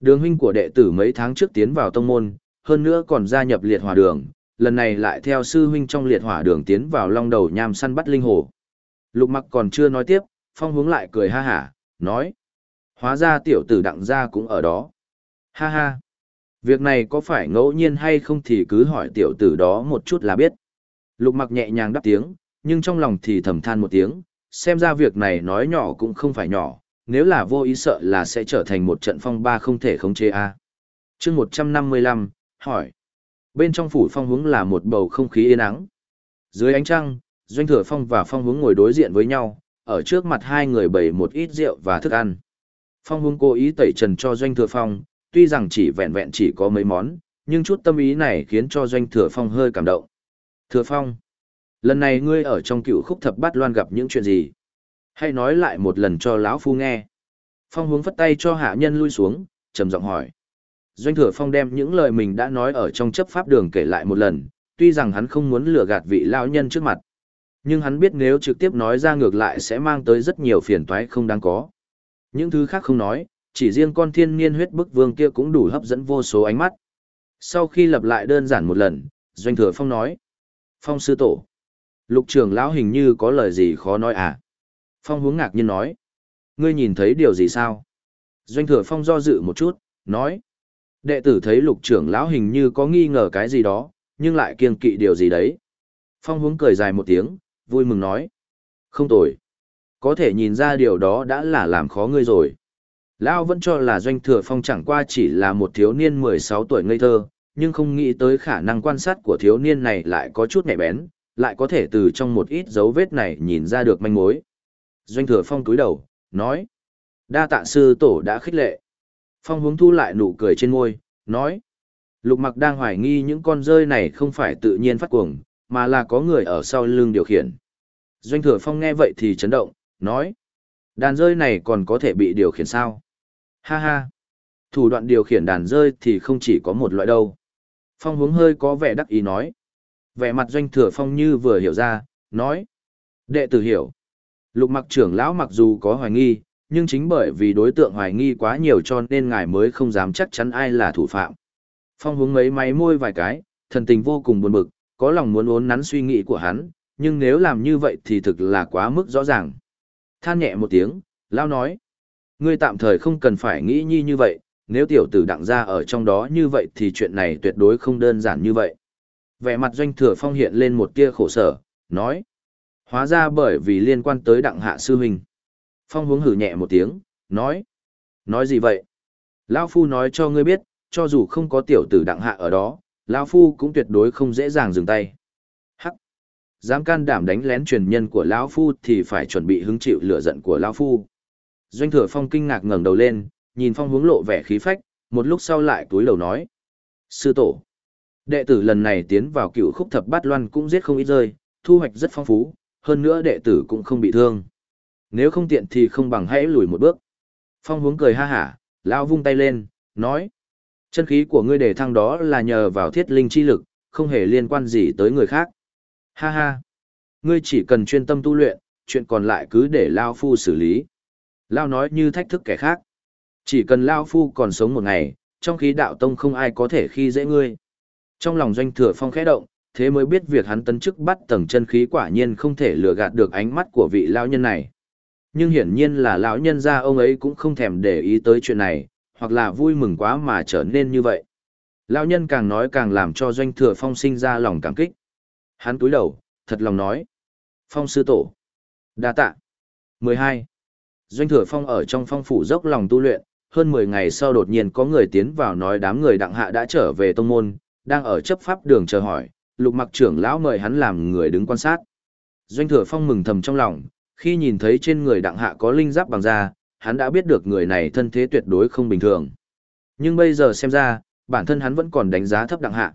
Đường huynh của đệ tử mấy tháng trước tiến vào tông môn, hơn nữa còn gia nhập liệt hỏa đường, lần này lại theo sư huynh trong liệt hỏa đường tiến vào long đầu nham săn bắt linh hồ. Lục mặc còn chưa nói tiếp, phong hướng lại cười ha hả, nói. Hóa ra tiểu tử đặng gia cũng ở đó. Ha ha. Việc này có phải ngẫu nhiên hay không thì cứ hỏi tiểu tử đó một chút là biết. Lục mặc nhẹ nhàng đáp tiếng, nhưng trong lòng thì thầm than một tiếng, xem ra việc này nói nhỏ cũng không phải nhỏ, nếu là vô ý sợ là sẽ trở thành một trận phong ba không thể khống chế a. À. Chương 155, hỏi. Bên trong phủ phong hướng là một bầu không khí yên ắng. Dưới ánh trăng, Doanh Thừa Phong và Phong hướng ngồi đối diện với nhau, ở trước mặt hai người bày một ít rượu và thức ăn. Phong Hướng cố ý tẩy trần cho Doanh Thừa Phong, tuy rằng chỉ vẹn vẹn chỉ có mấy món, nhưng chút tâm ý này khiến cho Doanh Thừa Phong hơi cảm động. Thừa Phong, lần này ngươi ở trong cựu khúc thập bát loan gặp những chuyện gì? Hãy nói lại một lần cho lão phu nghe. Phong Hướng phất tay cho hạ nhân lui xuống, trầm giọng hỏi. Doanh Thừa Phong đem những lời mình đã nói ở trong chấp pháp đường kể lại một lần, tuy rằng hắn không muốn lừa gạt vị lão nhân trước mặt. Nhưng hắn biết nếu trực tiếp nói ra ngược lại sẽ mang tới rất nhiều phiền toái không đáng có. Những thứ khác không nói, chỉ riêng con thiên niên huyết bức vương kia cũng đủ hấp dẫn vô số ánh mắt. Sau khi lặp lại đơn giản một lần, Doanh Thừa Phong nói. Phong sư tổ. Lục trưởng lão hình như có lời gì khó nói à? Phong hướng ngạc nhiên nói. Ngươi nhìn thấy điều gì sao? Doanh Thừa Phong do dự một chút, nói. Đệ tử thấy lục trưởng lão hình như có nghi ngờ cái gì đó, nhưng lại kiêng kỵ điều gì đấy. Phong hướng cười dài một tiếng, vui mừng nói. Không tồi. Có thể nhìn ra điều đó đã là làm khó ngươi rồi. Lão vẫn cho là doanh thừa phong chẳng qua chỉ là một thiếu niên 16 tuổi ngây thơ, nhưng không nghĩ tới khả năng quan sát của thiếu niên này lại có chút nhạy bén, lại có thể từ trong một ít dấu vết này nhìn ra được manh mối. Doanh thừa phong cúi đầu, nói. Đa tạ sư tổ đã khích lệ. Phong hướng thu lại nụ cười trên môi, nói. Lục mặc đang hoài nghi những con rơi này không phải tự nhiên phát cuồng, mà là có người ở sau lưng điều khiển. Doanh thừa phong nghe vậy thì chấn động, nói. Đàn rơi này còn có thể bị điều khiển sao? Ha ha. Thủ đoạn điều khiển đàn rơi thì không chỉ có một loại đâu. Phong hướng hơi có vẻ đắc ý nói. Vẻ mặt doanh thừa phong như vừa hiểu ra, nói. Đệ tử hiểu. Lục mặc trưởng lão mặc dù có hoài nghi, nhưng chính bởi vì đối tượng hoài nghi quá nhiều cho nên ngài mới không dám chắc chắn ai là thủ phạm. Phong hướng mấy máy môi vài cái, thần tình vô cùng buồn bực, có lòng muốn uốn nắn suy nghĩ của hắn, nhưng nếu làm như vậy thì thực là quá mức rõ ràng. Than nhẹ một tiếng, lao nói. Ngươi tạm thời không cần phải nghĩ nhi như vậy, nếu tiểu tử đặng ra ở trong đó như vậy thì chuyện này tuyệt đối không đơn giản như vậy. Vẻ mặt doanh thừa phong hiện lên một tia khổ sở, nói. Hóa ra bởi vì liên quan tới đặng hạ sư huynh. Phong hướng hử nhẹ một tiếng, nói. Nói gì vậy? Lao Phu nói cho ngươi biết, cho dù không có tiểu tử đặng hạ ở đó, Lao Phu cũng tuyệt đối không dễ dàng dừng tay. Hắc! Dám can đảm đánh lén truyền nhân của lão Phu thì phải chuẩn bị hứng chịu lửa giận của Lao Phu. Doanh thừa phong kinh ngạc ngẩng đầu lên, nhìn phong hướng lộ vẻ khí phách, một lúc sau lại túi đầu nói. Sư tổ! Đệ tử lần này tiến vào cựu khúc thập bát loan cũng giết không ít rơi, thu hoạch rất phong phú, hơn nữa đệ tử cũng không bị thương. Nếu không tiện thì không bằng hãy lùi một bước. Phong hướng cười ha hả, Lão vung tay lên, nói. Chân khí của ngươi để thăng đó là nhờ vào thiết linh chi lực, không hề liên quan gì tới người khác. Ha ha. Ngươi chỉ cần chuyên tâm tu luyện, chuyện còn lại cứ để Lao Phu xử lý. Lao nói như thách thức kẻ khác. Chỉ cần Lao Phu còn sống một ngày, trong khí đạo tông không ai có thể khi dễ ngươi. Trong lòng doanh thừa phong khẽ động, thế mới biết việc hắn tấn chức bắt tầng chân khí quả nhiên không thể lừa gạt được ánh mắt của vị lao nhân này. Nhưng hiển nhiên là lão nhân gia ông ấy cũng không thèm để ý tới chuyện này, hoặc là vui mừng quá mà trở nên như vậy. Lão nhân càng nói càng làm cho doanh thừa phong sinh ra lòng cảm kích. Hắn túi đầu, thật lòng nói. Phong sư tổ. đa tạ. 12. Doanh thừa phong ở trong phong phủ dốc lòng tu luyện, hơn 10 ngày sau đột nhiên có người tiến vào nói đám người đặng hạ đã trở về tông môn, đang ở chấp pháp đường chờ hỏi, lục mặc trưởng lão mời hắn làm người đứng quan sát. Doanh thừa phong mừng thầm trong lòng, khi nhìn thấy trên người đặng hạ có linh giáp bằng da, hắn đã biết được người này thân thế tuyệt đối không bình thường. Nhưng bây giờ xem ra, bản thân hắn vẫn còn đánh giá thấp đặng hạ.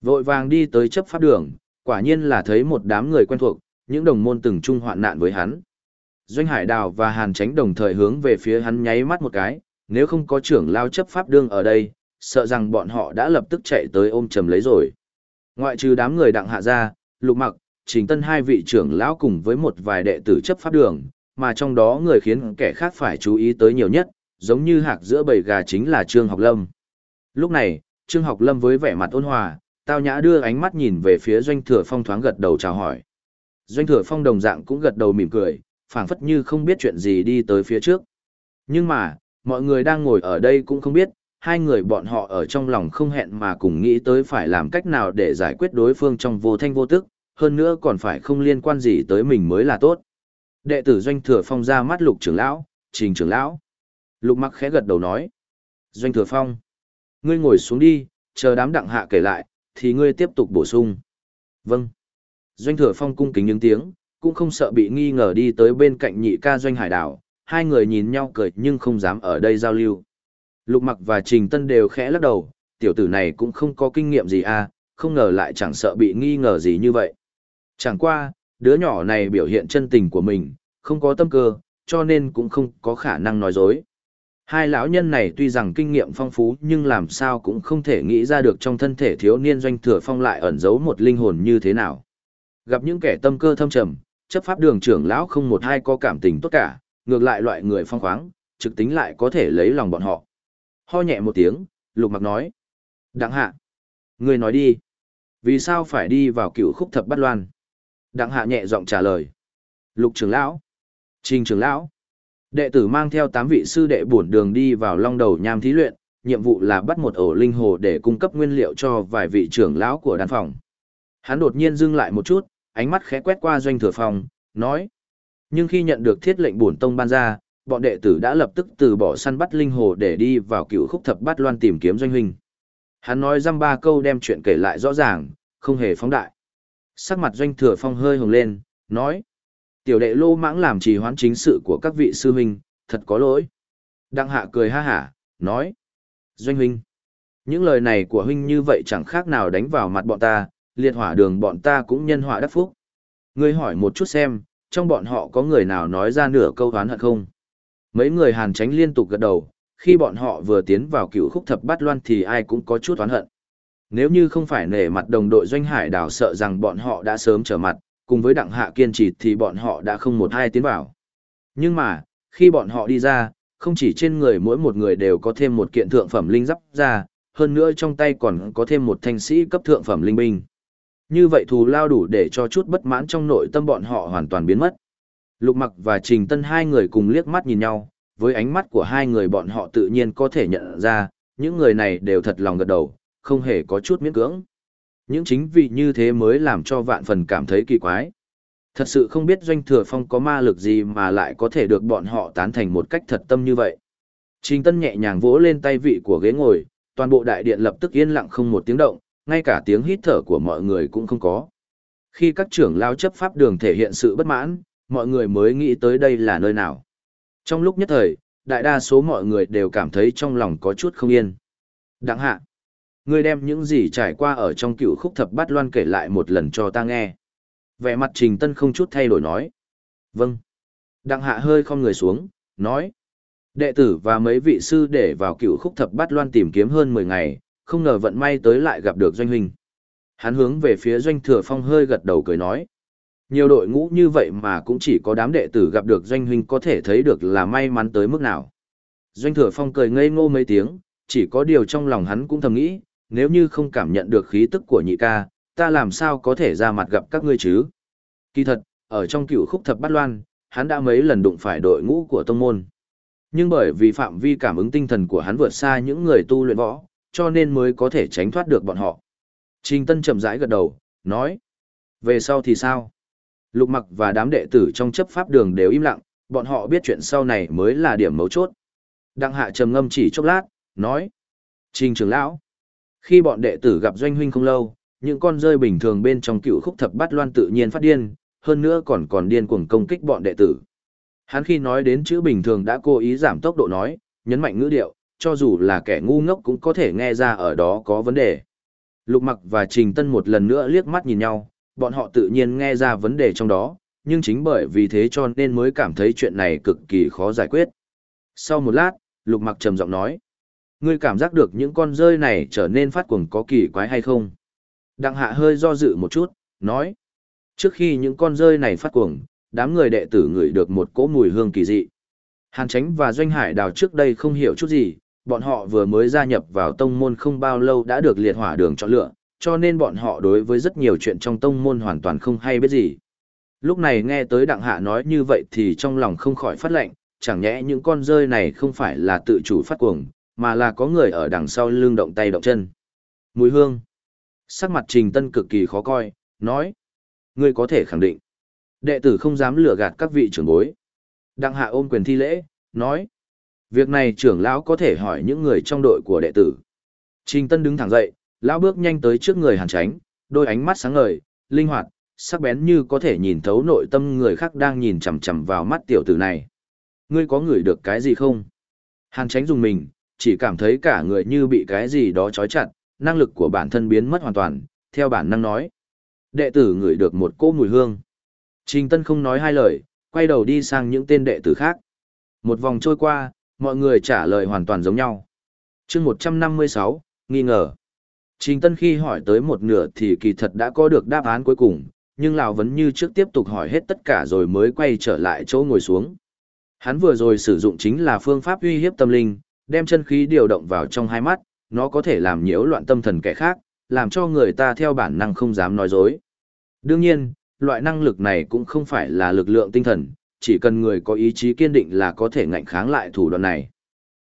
Vội vàng đi tới chấp pháp đường, quả nhiên là thấy một đám người quen thuộc, những đồng môn từng chung hoạn nạn với hắn. Doanh Hải Đào và Hàn Tránh đồng thời hướng về phía hắn nháy mắt một cái, nếu không có trưởng lao chấp pháp đương ở đây, sợ rằng bọn họ đã lập tức chạy tới ôm chầm lấy rồi. Ngoại trừ đám người đặng hạ ra, lục mặc, trình tân hai vị trưởng lão cùng với một vài đệ tử chấp pháp đường, mà trong đó người khiến kẻ khác phải chú ý tới nhiều nhất, giống như hạc giữa bầy gà chính là Trương Học Lâm. Lúc này, Trương Học Lâm với vẻ mặt ôn hòa, tao nhã đưa ánh mắt nhìn về phía Doanh Thừa Phong thoáng gật đầu chào hỏi. Doanh Thừa Phong đồng dạng cũng gật đầu mỉm cười, phảng phất như không biết chuyện gì đi tới phía trước. Nhưng mà, mọi người đang ngồi ở đây cũng không biết, hai người bọn họ ở trong lòng không hẹn mà cùng nghĩ tới phải làm cách nào để giải quyết đối phương trong vô thanh vô tức, hơn nữa còn phải không liên quan gì tới mình mới là tốt. Đệ tử Doanh Thừa Phong ra mắt Lục trưởng lão, Trình trưởng lão. Lục Mặc khẽ gật đầu nói: "Doanh Thừa Phong, ngươi ngồi xuống đi, chờ đám đặng hạ kể lại, thì ngươi tiếp tục bổ sung." "Vâng." Doanh Thừa Phong cung kính những tiếng, cũng không sợ bị nghi ngờ đi tới bên cạnh nhị ca doanh hải đảo, hai người nhìn nhau cười nhưng không dám ở đây giao lưu. Lục mặc và Trình Tân đều khẽ lắc đầu, tiểu tử này cũng không có kinh nghiệm gì à, không ngờ lại chẳng sợ bị nghi ngờ gì như vậy. Chẳng qua, đứa nhỏ này biểu hiện chân tình của mình, không có tâm cơ, cho nên cũng không có khả năng nói dối. Hai lão nhân này tuy rằng kinh nghiệm phong phú nhưng làm sao cũng không thể nghĩ ra được trong thân thể thiếu niên doanh thừa phong lại ẩn giấu một linh hồn như thế nào. Gặp những kẻ tâm cơ thâm trầm, chấp pháp đường trưởng lão không một hai có cảm tình tốt cả, ngược lại loại người phong khoáng, trực tính lại có thể lấy lòng bọn họ. Ho nhẹ một tiếng, lục mặc nói. Đặng hạ. Người nói đi. Vì sao phải đi vào cựu khúc thập bắt loan? Đặng hạ nhẹ giọng trả lời. Lục trưởng lão. Trình trưởng lão. Đệ tử mang theo 8 vị sư đệ bổn đường đi vào long đầu nham thí luyện, nhiệm vụ là bắt một ổ linh hồ để cung cấp nguyên liệu cho vài vị trưởng lão của đàn phòng. Hắn đột nhiên dừng lại một chút, ánh mắt khẽ quét qua doanh thừa phòng, nói. Nhưng khi nhận được thiết lệnh bổn tông ban ra, bọn đệ tử đã lập tức từ bỏ săn bắt linh hồ để đi vào cựu khúc thập bát loan tìm kiếm doanh huynh. Hắn nói dăm ba câu đem chuyện kể lại rõ ràng, không hề phóng đại. Sắc mặt doanh thừa phong hơi hồng lên, nói. Tiểu đệ lô mãng làm trì hoãn chính sự của các vị sư huynh, thật có lỗi. Đặng hạ cười ha hả, nói. Doanh huynh. Những lời này của huynh như vậy chẳng khác nào đánh vào mặt bọn ta, liệt hỏa đường bọn ta cũng nhân họa đắc phúc. Ngươi hỏi một chút xem, trong bọn họ có người nào nói ra nửa câu oán hận không? Mấy người hàn tránh liên tục gật đầu, khi bọn họ vừa tiến vào cựu khúc thập bát loan thì ai cũng có chút oán hận. Nếu như không phải nể mặt đồng đội doanh hải đảo sợ rằng bọn họ đã sớm trở mặt, cùng với đặng hạ kiên trì thì bọn họ đã không một hai tiến vào. Nhưng mà, khi bọn họ đi ra, không chỉ trên người mỗi một người đều có thêm một kiện thượng phẩm linh giáp ra, hơn nữa trong tay còn có thêm một thanh sĩ cấp thượng phẩm linh binh. Như vậy thù lao đủ để cho chút bất mãn trong nội tâm bọn họ hoàn toàn biến mất. Lục mặc và Trình Tân hai người cùng liếc mắt nhìn nhau, với ánh mắt của hai người bọn họ tự nhiên có thể nhận ra, những người này đều thật lòng gật đầu, không hề có chút miễn cưỡng. Những chính vì như thế mới làm cho vạn phần cảm thấy kỳ quái. Thật sự không biết doanh thừa phong có ma lực gì mà lại có thể được bọn họ tán thành một cách thật tâm như vậy. Trình Tân nhẹ nhàng vỗ lên tay vị của ghế ngồi, toàn bộ đại điện lập tức yên lặng không một tiếng động, ngay cả tiếng hít thở của mọi người cũng không có. Khi các trưởng lao chấp pháp đường thể hiện sự bất mãn, mọi người mới nghĩ tới đây là nơi nào. Trong lúc nhất thời, đại đa số mọi người đều cảm thấy trong lòng có chút không yên. Đặng hạ, ngươi đem những gì trải qua ở trong cựu khúc thập bát loan kể lại một lần cho ta nghe. Vẻ mặt trình tân không chút thay đổi nói. Vâng. Đặng hạ hơi không người xuống, nói. Đệ tử và mấy vị sư để vào cựu khúc thập bát loan tìm kiếm hơn 10 ngày, không ngờ vận may tới lại gặp được doanh huynh. Hắn hướng về phía doanh thừa phong hơi gật đầu cười nói. Nhiều đội ngũ như vậy mà cũng chỉ có đám đệ tử gặp được doanh huynh có thể thấy được là may mắn tới mức nào. Doanh thừa phong cười ngây ngô mấy tiếng, chỉ có điều trong lòng hắn cũng thầm nghĩ, nếu như không cảm nhận được khí tức của nhị ca, ta làm sao có thể ra mặt gặp các ngươi chứ? Kỳ thật, ở trong cựu khúc thập bát loan, hắn đã mấy lần đụng phải đội ngũ của tông môn. Nhưng bởi vì phạm vi cảm ứng tinh thần của hắn vượt xa những người tu luyện võ, cho nên mới có thể tránh thoát được bọn họ. Trình Tân chậm rãi gật đầu, nói. Về sau thì sao? Lục mặc và đám đệ tử trong chấp pháp đường đều im lặng, bọn họ biết chuyện sau này mới là điểm mấu chốt. Đặng hạ trầm ngâm chỉ chốc lát, nói. Trình trưởng lão. Khi bọn đệ tử gặp doanh huynh không lâu, những con rơi bình thường bên trong cựu khúc thập bát loan tự nhiên phát điên, hơn nữa còn còn điên cuồng công kích bọn đệ tử. Hắn khi nói đến chữ bình thường đã cố ý giảm tốc độ nói, nhấn mạnh ngữ điệu, cho dù là kẻ ngu ngốc cũng có thể nghe ra ở đó có vấn đề. Lục mặc và Trình Tân một lần nữa liếc mắt nhìn nhau, bọn họ tự nhiên nghe ra vấn đề trong đó, nhưng chính bởi vì thế cho nên mới cảm thấy chuyện này cực kỳ khó giải quyết. Sau một lát, Lục mặc trầm giọng nói, ngươi cảm giác được những con rơi này trở nên phát cuồng có kỳ quái hay không? Đặng hạ hơi do dự một chút, nói, trước khi những con rơi này phát cuồng, đám người đệ tử ngửi được một cỗ mùi hương kỳ dị. Hàn Tránh và Doanh Hải Đào trước đây không hiểu chút gì, bọn họ vừa mới gia nhập vào tông môn không bao lâu đã được liệt hỏa đường chọn lựa, cho nên bọn họ đối với rất nhiều chuyện trong tông môn hoàn toàn không hay biết gì. Lúc này nghe tới đặng hạ nói như vậy thì trong lòng không khỏi phát lệnh, chẳng nhẽ những con rơi này không phải là tự chủ phát cuồng, mà là có người ở đằng sau lưng động tay động chân. Mùi hương. Sắc mặt trình tân cực kỳ khó coi, nói. Ngươi có thể khẳng định. Đệ tử không dám lừa gạt các vị trưởng bối. Đặng hạ ôm quyền thi lễ, nói. Việc này trưởng lão có thể hỏi những người trong đội của đệ tử. Trình Tân đứng thẳng dậy, lão bước nhanh tới trước người Hàn Tránh, đôi ánh mắt sáng ngời, linh hoạt, sắc bén như có thể nhìn thấu nội tâm người khác đang nhìn chằm chằm vào mắt tiểu tử này. Ngươi có ngửi được cái gì không? Hàn tránh dùng mình, chỉ cảm thấy cả người như bị cái gì đó trói chặt, năng lực của bản thân biến mất hoàn toàn, theo bản năng nói. Đệ tử ngửi được một cỗ mùi hương. Trình Tân không nói hai lời, quay đầu đi sang những tên đệ tử khác. Một vòng trôi qua, mọi người trả lời hoàn toàn giống nhau. chương 156, nghi ngờ. Trình Tân khi hỏi tới một nửa thì kỳ thật đã có được đáp án cuối cùng, nhưng Lào vẫn như trước tiếp tục hỏi hết tất cả rồi mới quay trở lại chỗ ngồi xuống. Hắn vừa rồi sử dụng chính là phương pháp uy hiếp tâm linh, đem chân khí điều động vào trong hai mắt, nó có thể làm nhiễu loạn tâm thần kẻ khác, làm cho người ta theo bản năng không dám nói dối. Đương nhiên, loại năng lực này cũng không phải là lực lượng tinh thần, chỉ cần người có ý chí kiên định là có thể ngạnh kháng lại thủ đoạn này.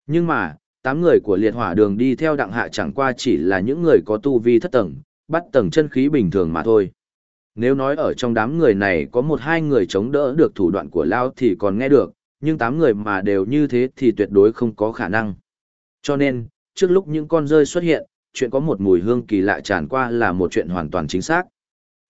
Nhưng mà, tám người của liệt hỏa đường đi theo đặng hạ chẳng qua chỉ là những người có tu vi thất tầng, bắt tầng chân khí bình thường mà thôi. Nếu nói ở trong đám người này có một hai người chống đỡ được thủ đoạn của Lao thì còn nghe được, nhưng tám người mà đều như thế thì tuyệt đối không có khả năng. Cho nên, trước lúc những con rơi xuất hiện, chuyện có một mùi hương kỳ lạ tràn qua là một chuyện hoàn toàn chính xác.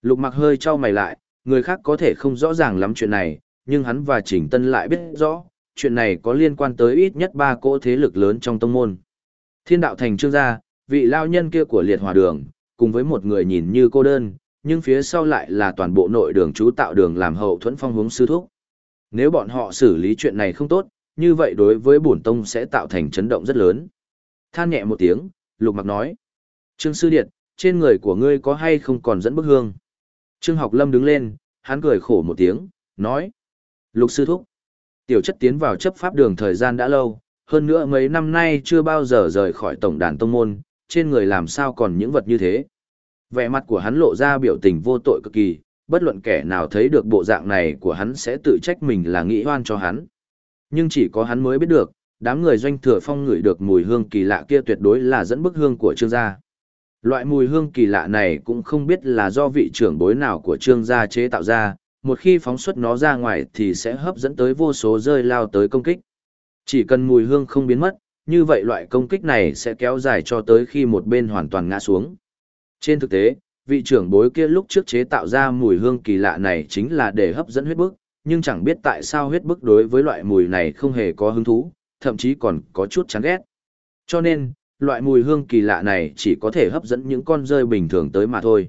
Lục mặc hơi trao mày lại, người khác có thể không rõ ràng lắm chuyện này, nhưng hắn và Trình Tân lại biết rõ, chuyện này có liên quan tới ít nhất ba cỗ thế lực lớn trong tông môn. Thiên đạo thành trương gia, vị lao nhân kia của liệt hòa đường, cùng với một người nhìn như cô đơn, nhưng phía sau lại là toàn bộ nội đường chú tạo đường làm hậu thuẫn phong hướng sư thúc. Nếu bọn họ xử lý chuyện này không tốt, như vậy đối với bổn tông sẽ tạo thành chấn động rất lớn. Than nhẹ một tiếng, lục mặc nói. Trương sư điện, trên người của ngươi có hay không còn dẫn bức hương? Trương học lâm đứng lên, hắn cười khổ một tiếng, nói. Lục sư thúc. Tiểu chất tiến vào chấp pháp đường thời gian đã lâu, hơn nữa mấy năm nay chưa bao giờ rời khỏi tổng đàn tông môn, trên người làm sao còn những vật như thế. Vẻ mặt của hắn lộ ra biểu tình vô tội cực kỳ, bất luận kẻ nào thấy được bộ dạng này của hắn sẽ tự trách mình là nghĩ oan cho hắn. Nhưng chỉ có hắn mới biết được, đám người doanh thừa phong ngửi được mùi hương kỳ lạ kia tuyệt đối là dẫn bức hương của trương gia. Loại mùi hương kỳ lạ này cũng không biết là do vị trưởng bối nào của trương gia chế tạo ra, một khi phóng xuất nó ra ngoài thì sẽ hấp dẫn tới vô số rơi lao tới công kích. Chỉ cần mùi hương không biến mất, như vậy loại công kích này sẽ kéo dài cho tới khi một bên hoàn toàn ngã xuống. Trên thực tế, vị trưởng bối kia lúc trước chế tạo ra mùi hương kỳ lạ này chính là để hấp dẫn huyết bức, nhưng chẳng biết tại sao huyết bức đối với loại mùi này không hề có hứng thú, thậm chí còn có chút chán ghét. Cho nên, loại mùi hương kỳ lạ này chỉ có thể hấp dẫn những con rơi bình thường tới mà thôi.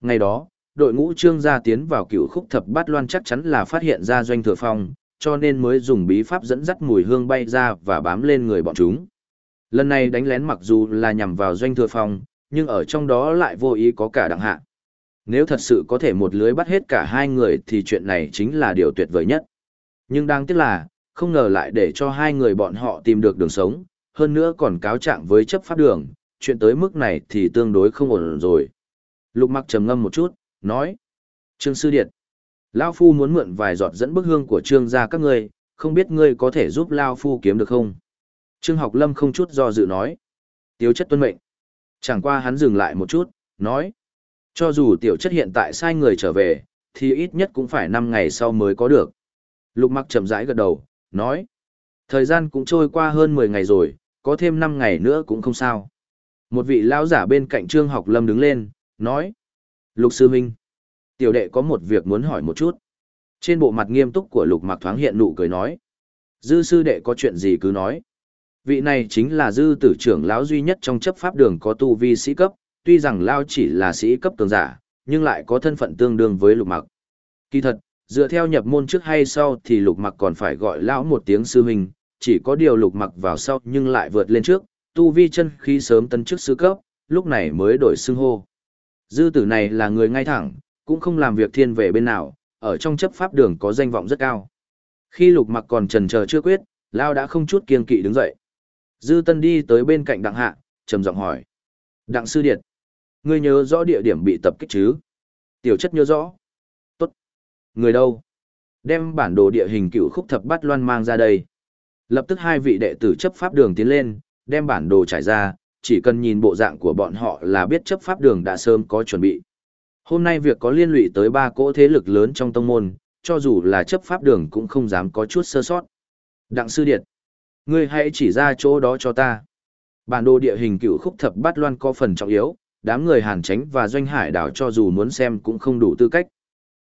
Ngày đó, đội ngũ trương gia tiến vào cựu khúc thập bát loan chắc chắn là phát hiện ra doanh thừa phong, cho nên mới dùng bí pháp dẫn dắt mùi hương bay ra và bám lên người bọn chúng. Lần này đánh lén mặc dù là nhằm vào doanh thừa phong, nhưng ở trong đó lại vô ý có cả đặng hạ. Nếu thật sự có thể một lưới bắt hết cả hai người thì chuyện này chính là điều tuyệt vời nhất. Nhưng đáng tiếc là, không ngờ lại để cho hai người bọn họ tìm được đường sống, hơn nữa còn cáo trạng với chấp pháp đường, chuyện tới mức này thì tương đối không ổn rồi. Lục mặc trầm ngâm một chút, nói. Trương Sư Điệt, Lao Phu muốn mượn vài giọt dẫn bức hương của Trương ra các ngươi, không biết ngươi có thể giúp Lao Phu kiếm được không? Trương Học Lâm không chút do dự nói. Tiếu chất tuân mệnh. Chẳng qua hắn dừng lại một chút, nói. Cho dù tiểu chất hiện tại sai người trở về, thì ít nhất cũng phải 5 ngày sau mới có được. Lục mặc chậm rãi gật đầu, nói. Thời gian cũng trôi qua hơn 10 ngày rồi, có thêm 5 ngày nữa cũng không sao. Một vị lão giả bên cạnh Trương Học Lâm đứng lên, nói. Lục sư huynh, tiểu đệ có một việc muốn hỏi một chút. Trên bộ mặt nghiêm túc của lục mặc thoáng hiện nụ cười nói. Dư sư đệ có chuyện gì cứ nói. Vị này chính là dư tử trưởng lão duy nhất trong chấp pháp đường có tu vi sĩ cấp, tuy rằng lao chỉ là sĩ cấp tương giả, nhưng lại có thân phận tương đương với lục mặc. Kỳ thật, dựa theo nhập môn trước hay sau thì lục mặc còn phải gọi lão một tiếng sư huynh, chỉ có điều lục mặc vào sau nhưng lại vượt lên trước, tu vi chân khi sớm tân chức sư cấp, lúc này mới đổi xưng hô. Dư tử này là người ngay thẳng, cũng không làm việc thiên về bên nào, ở trong chấp pháp đường có danh vọng rất cao. Khi lục mặc còn trần chờ chưa quyết, Lao đã không chút kiên kỵ đứng dậy. Dư tân đi tới bên cạnh đặng hạ, trầm giọng hỏi. Đặng sư điệt, ngươi nhớ rõ địa điểm bị tập kích chứ? Tiểu chất nhớ rõ. Tốt. Người đâu? Đem bản đồ địa hình cựu khúc thập bát loan mang ra đây. Lập tức hai vị đệ tử chấp pháp đường tiến lên, đem bản đồ trải ra, chỉ cần nhìn bộ dạng của bọn họ là biết chấp pháp đường đã sớm có chuẩn bị. Hôm nay việc có liên lụy tới ba cỗ thế lực lớn trong tông môn, cho dù là chấp pháp đường cũng không dám có chút sơ sót. Đặng sư điệt, ngươi hãy chỉ ra chỗ đó cho ta. Bản đồ địa hình cựu khúc thập bát loan có phần trọng yếu, đám người hàn tránh và doanh hải đảo cho dù muốn xem cũng không đủ tư cách.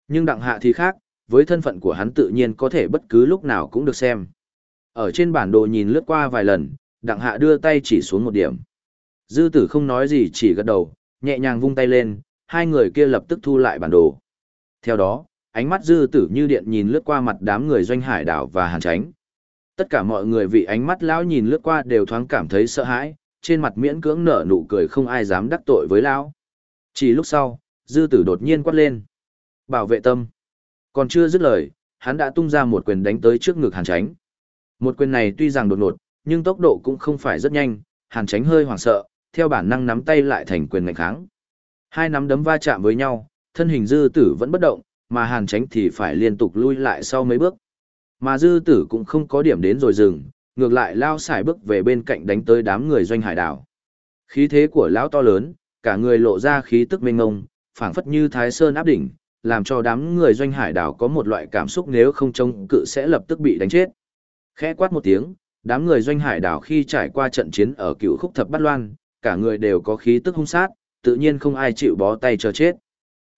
Nhưng đặng hạ thì khác, với thân phận của hắn tự nhiên có thể bất cứ lúc nào cũng được xem. Ở trên bản đồ nhìn lướt qua vài lần, đặng hạ đưa tay chỉ xuống một điểm. Dư tử không nói gì chỉ gật đầu, nhẹ nhàng vung tay lên, hai người kia lập tức thu lại bản đồ. Theo đó, ánh mắt dư tử như điện nhìn lướt qua mặt đám người doanh hải đảo và hàn tránh. Tất cả mọi người vì ánh mắt lão nhìn lướt qua đều thoáng cảm thấy sợ hãi, trên mặt miễn cưỡng nở nụ cười không ai dám đắc tội với lão. Chỉ lúc sau, dư tử đột nhiên quát lên. Bảo vệ tâm. Còn chưa dứt lời, hắn đã tung ra một quyền đánh tới trước ngực hàn tránh. Một quyền này tuy rằng đột ngột, nhưng tốc độ cũng không phải rất nhanh, hàn tránh hơi hoảng sợ, theo bản năng nắm tay lại thành quyền ngạnh kháng. Hai nắm đấm va chạm với nhau, thân hình dư tử vẫn bất động, mà hàn tránh thì phải liên tục lui lại sau mấy bước. Mà dư tử cũng không có điểm đến rồi dừng, ngược lại lao xài bước về bên cạnh đánh tới đám người doanh hải đảo. Khí thế của lão to lớn, cả người lộ ra khí tức mênh ngông, phảng phất như thái sơn áp đỉnh, làm cho đám người doanh hải đảo có một loại cảm xúc nếu không trông cự sẽ lập tức bị đánh chết. Khẽ quát một tiếng, đám người doanh hải đảo khi trải qua trận chiến ở cựu khúc thập bát loan, cả người đều có khí tức hung sát, tự nhiên không ai chịu bó tay cho chết.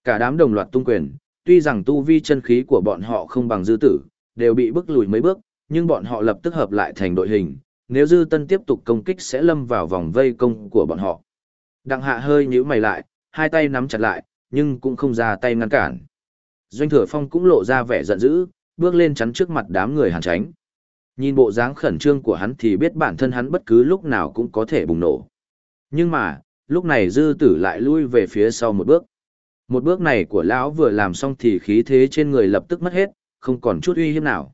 Cả đám đồng loạt tung quyền, tuy rằng tu vi chân khí của bọn họ không bằng dư tử, đều bị bức lùi mấy bước, nhưng bọn họ lập tức hợp lại thành đội hình, nếu dư tân tiếp tục công kích sẽ lâm vào vòng vây công của bọn họ. Đặng hạ hơi nhíu mày lại, hai tay nắm chặt lại, nhưng cũng không ra tay ngăn cản. Doanh thừa phong cũng lộ ra vẻ giận dữ, bước lên chắn trước mặt đám người hàn tránh. Nhìn bộ dáng khẩn trương của hắn thì biết bản thân hắn bất cứ lúc nào cũng có thể bùng nổ. Nhưng mà, lúc này dư tử lại lui về phía sau một bước. Một bước này của lão vừa làm xong thì khí thế trên người lập tức mất hết, không còn chút uy hiếp nào.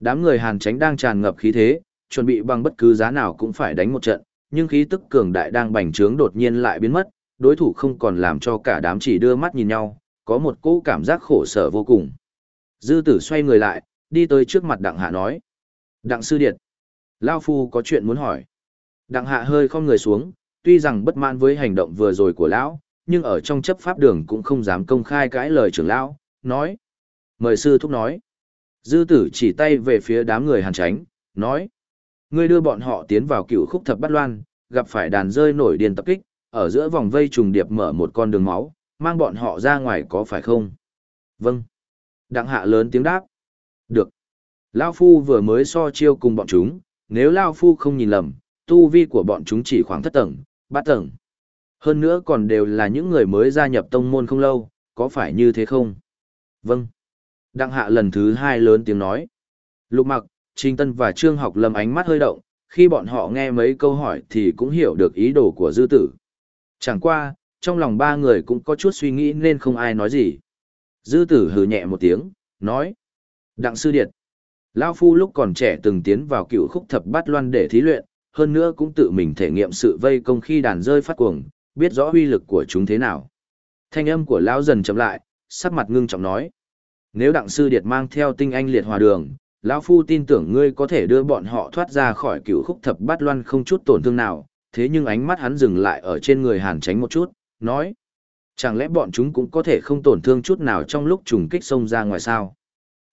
Đám người hàn tránh đang tràn ngập khí thế, chuẩn bị bằng bất cứ giá nào cũng phải đánh một trận, nhưng khí tức cường đại đang bành trướng đột nhiên lại biến mất, đối thủ không còn làm cho cả đám chỉ đưa mắt nhìn nhau, có một cỗ cảm giác khổ sở vô cùng. Dư tử xoay người lại, đi tới trước mặt đặng hạ nói. Đặng sư điệt. Lao phu có chuyện muốn hỏi. Đặng hạ hơi không người xuống, tuy rằng bất mãn với hành động vừa rồi của lão, nhưng ở trong chấp pháp đường cũng không dám công khai cãi lời trưởng lão, nói. Mời sư thúc nói. Dư tử chỉ tay về phía đám người hàn tránh, nói. Ngươi đưa bọn họ tiến vào cựu khúc thập bát loan, gặp phải đàn rơi nổi điên tập kích, ở giữa vòng vây trùng điệp mở một con đường máu, mang bọn họ ra ngoài có phải không? Vâng. Đặng hạ lớn tiếng đáp. Được. Lao Phu vừa mới so chiêu cùng bọn chúng, nếu Lao Phu không nhìn lầm, tu vi của bọn chúng chỉ khoảng thất tầng, bát tầng. Hơn nữa còn đều là những người mới gia nhập tông môn không lâu, có phải như thế không? Vâng. Đặng hạ lần thứ hai lớn tiếng nói. Lục mặc, Trình Tân và Trương học lâm ánh mắt hơi động, khi bọn họ nghe mấy câu hỏi thì cũng hiểu được ý đồ của dư tử. Chẳng qua, trong lòng ba người cũng có chút suy nghĩ nên không ai nói gì. Dư tử hừ nhẹ một tiếng, nói. Đặng sư điệt. Lao Phu lúc còn trẻ từng tiến vào cựu khúc thập bát loan để thí luyện, hơn nữa cũng tự mình thể nghiệm sự vây công khi đàn rơi phát cuồng, biết rõ uy lực của chúng thế nào. Thanh âm của lão dần chậm lại, sắc mặt ngưng trọng nói. Nếu đặng sư điệt mang theo tinh anh liệt hòa đường, lão phu tin tưởng ngươi có thể đưa bọn họ thoát ra khỏi cựu khúc thập bát loan không chút tổn thương nào, thế nhưng ánh mắt hắn dừng lại ở trên người hàn tránh một chút, nói. Chẳng lẽ bọn chúng cũng có thể không tổn thương chút nào trong lúc trùng kích xông ra ngoài sao?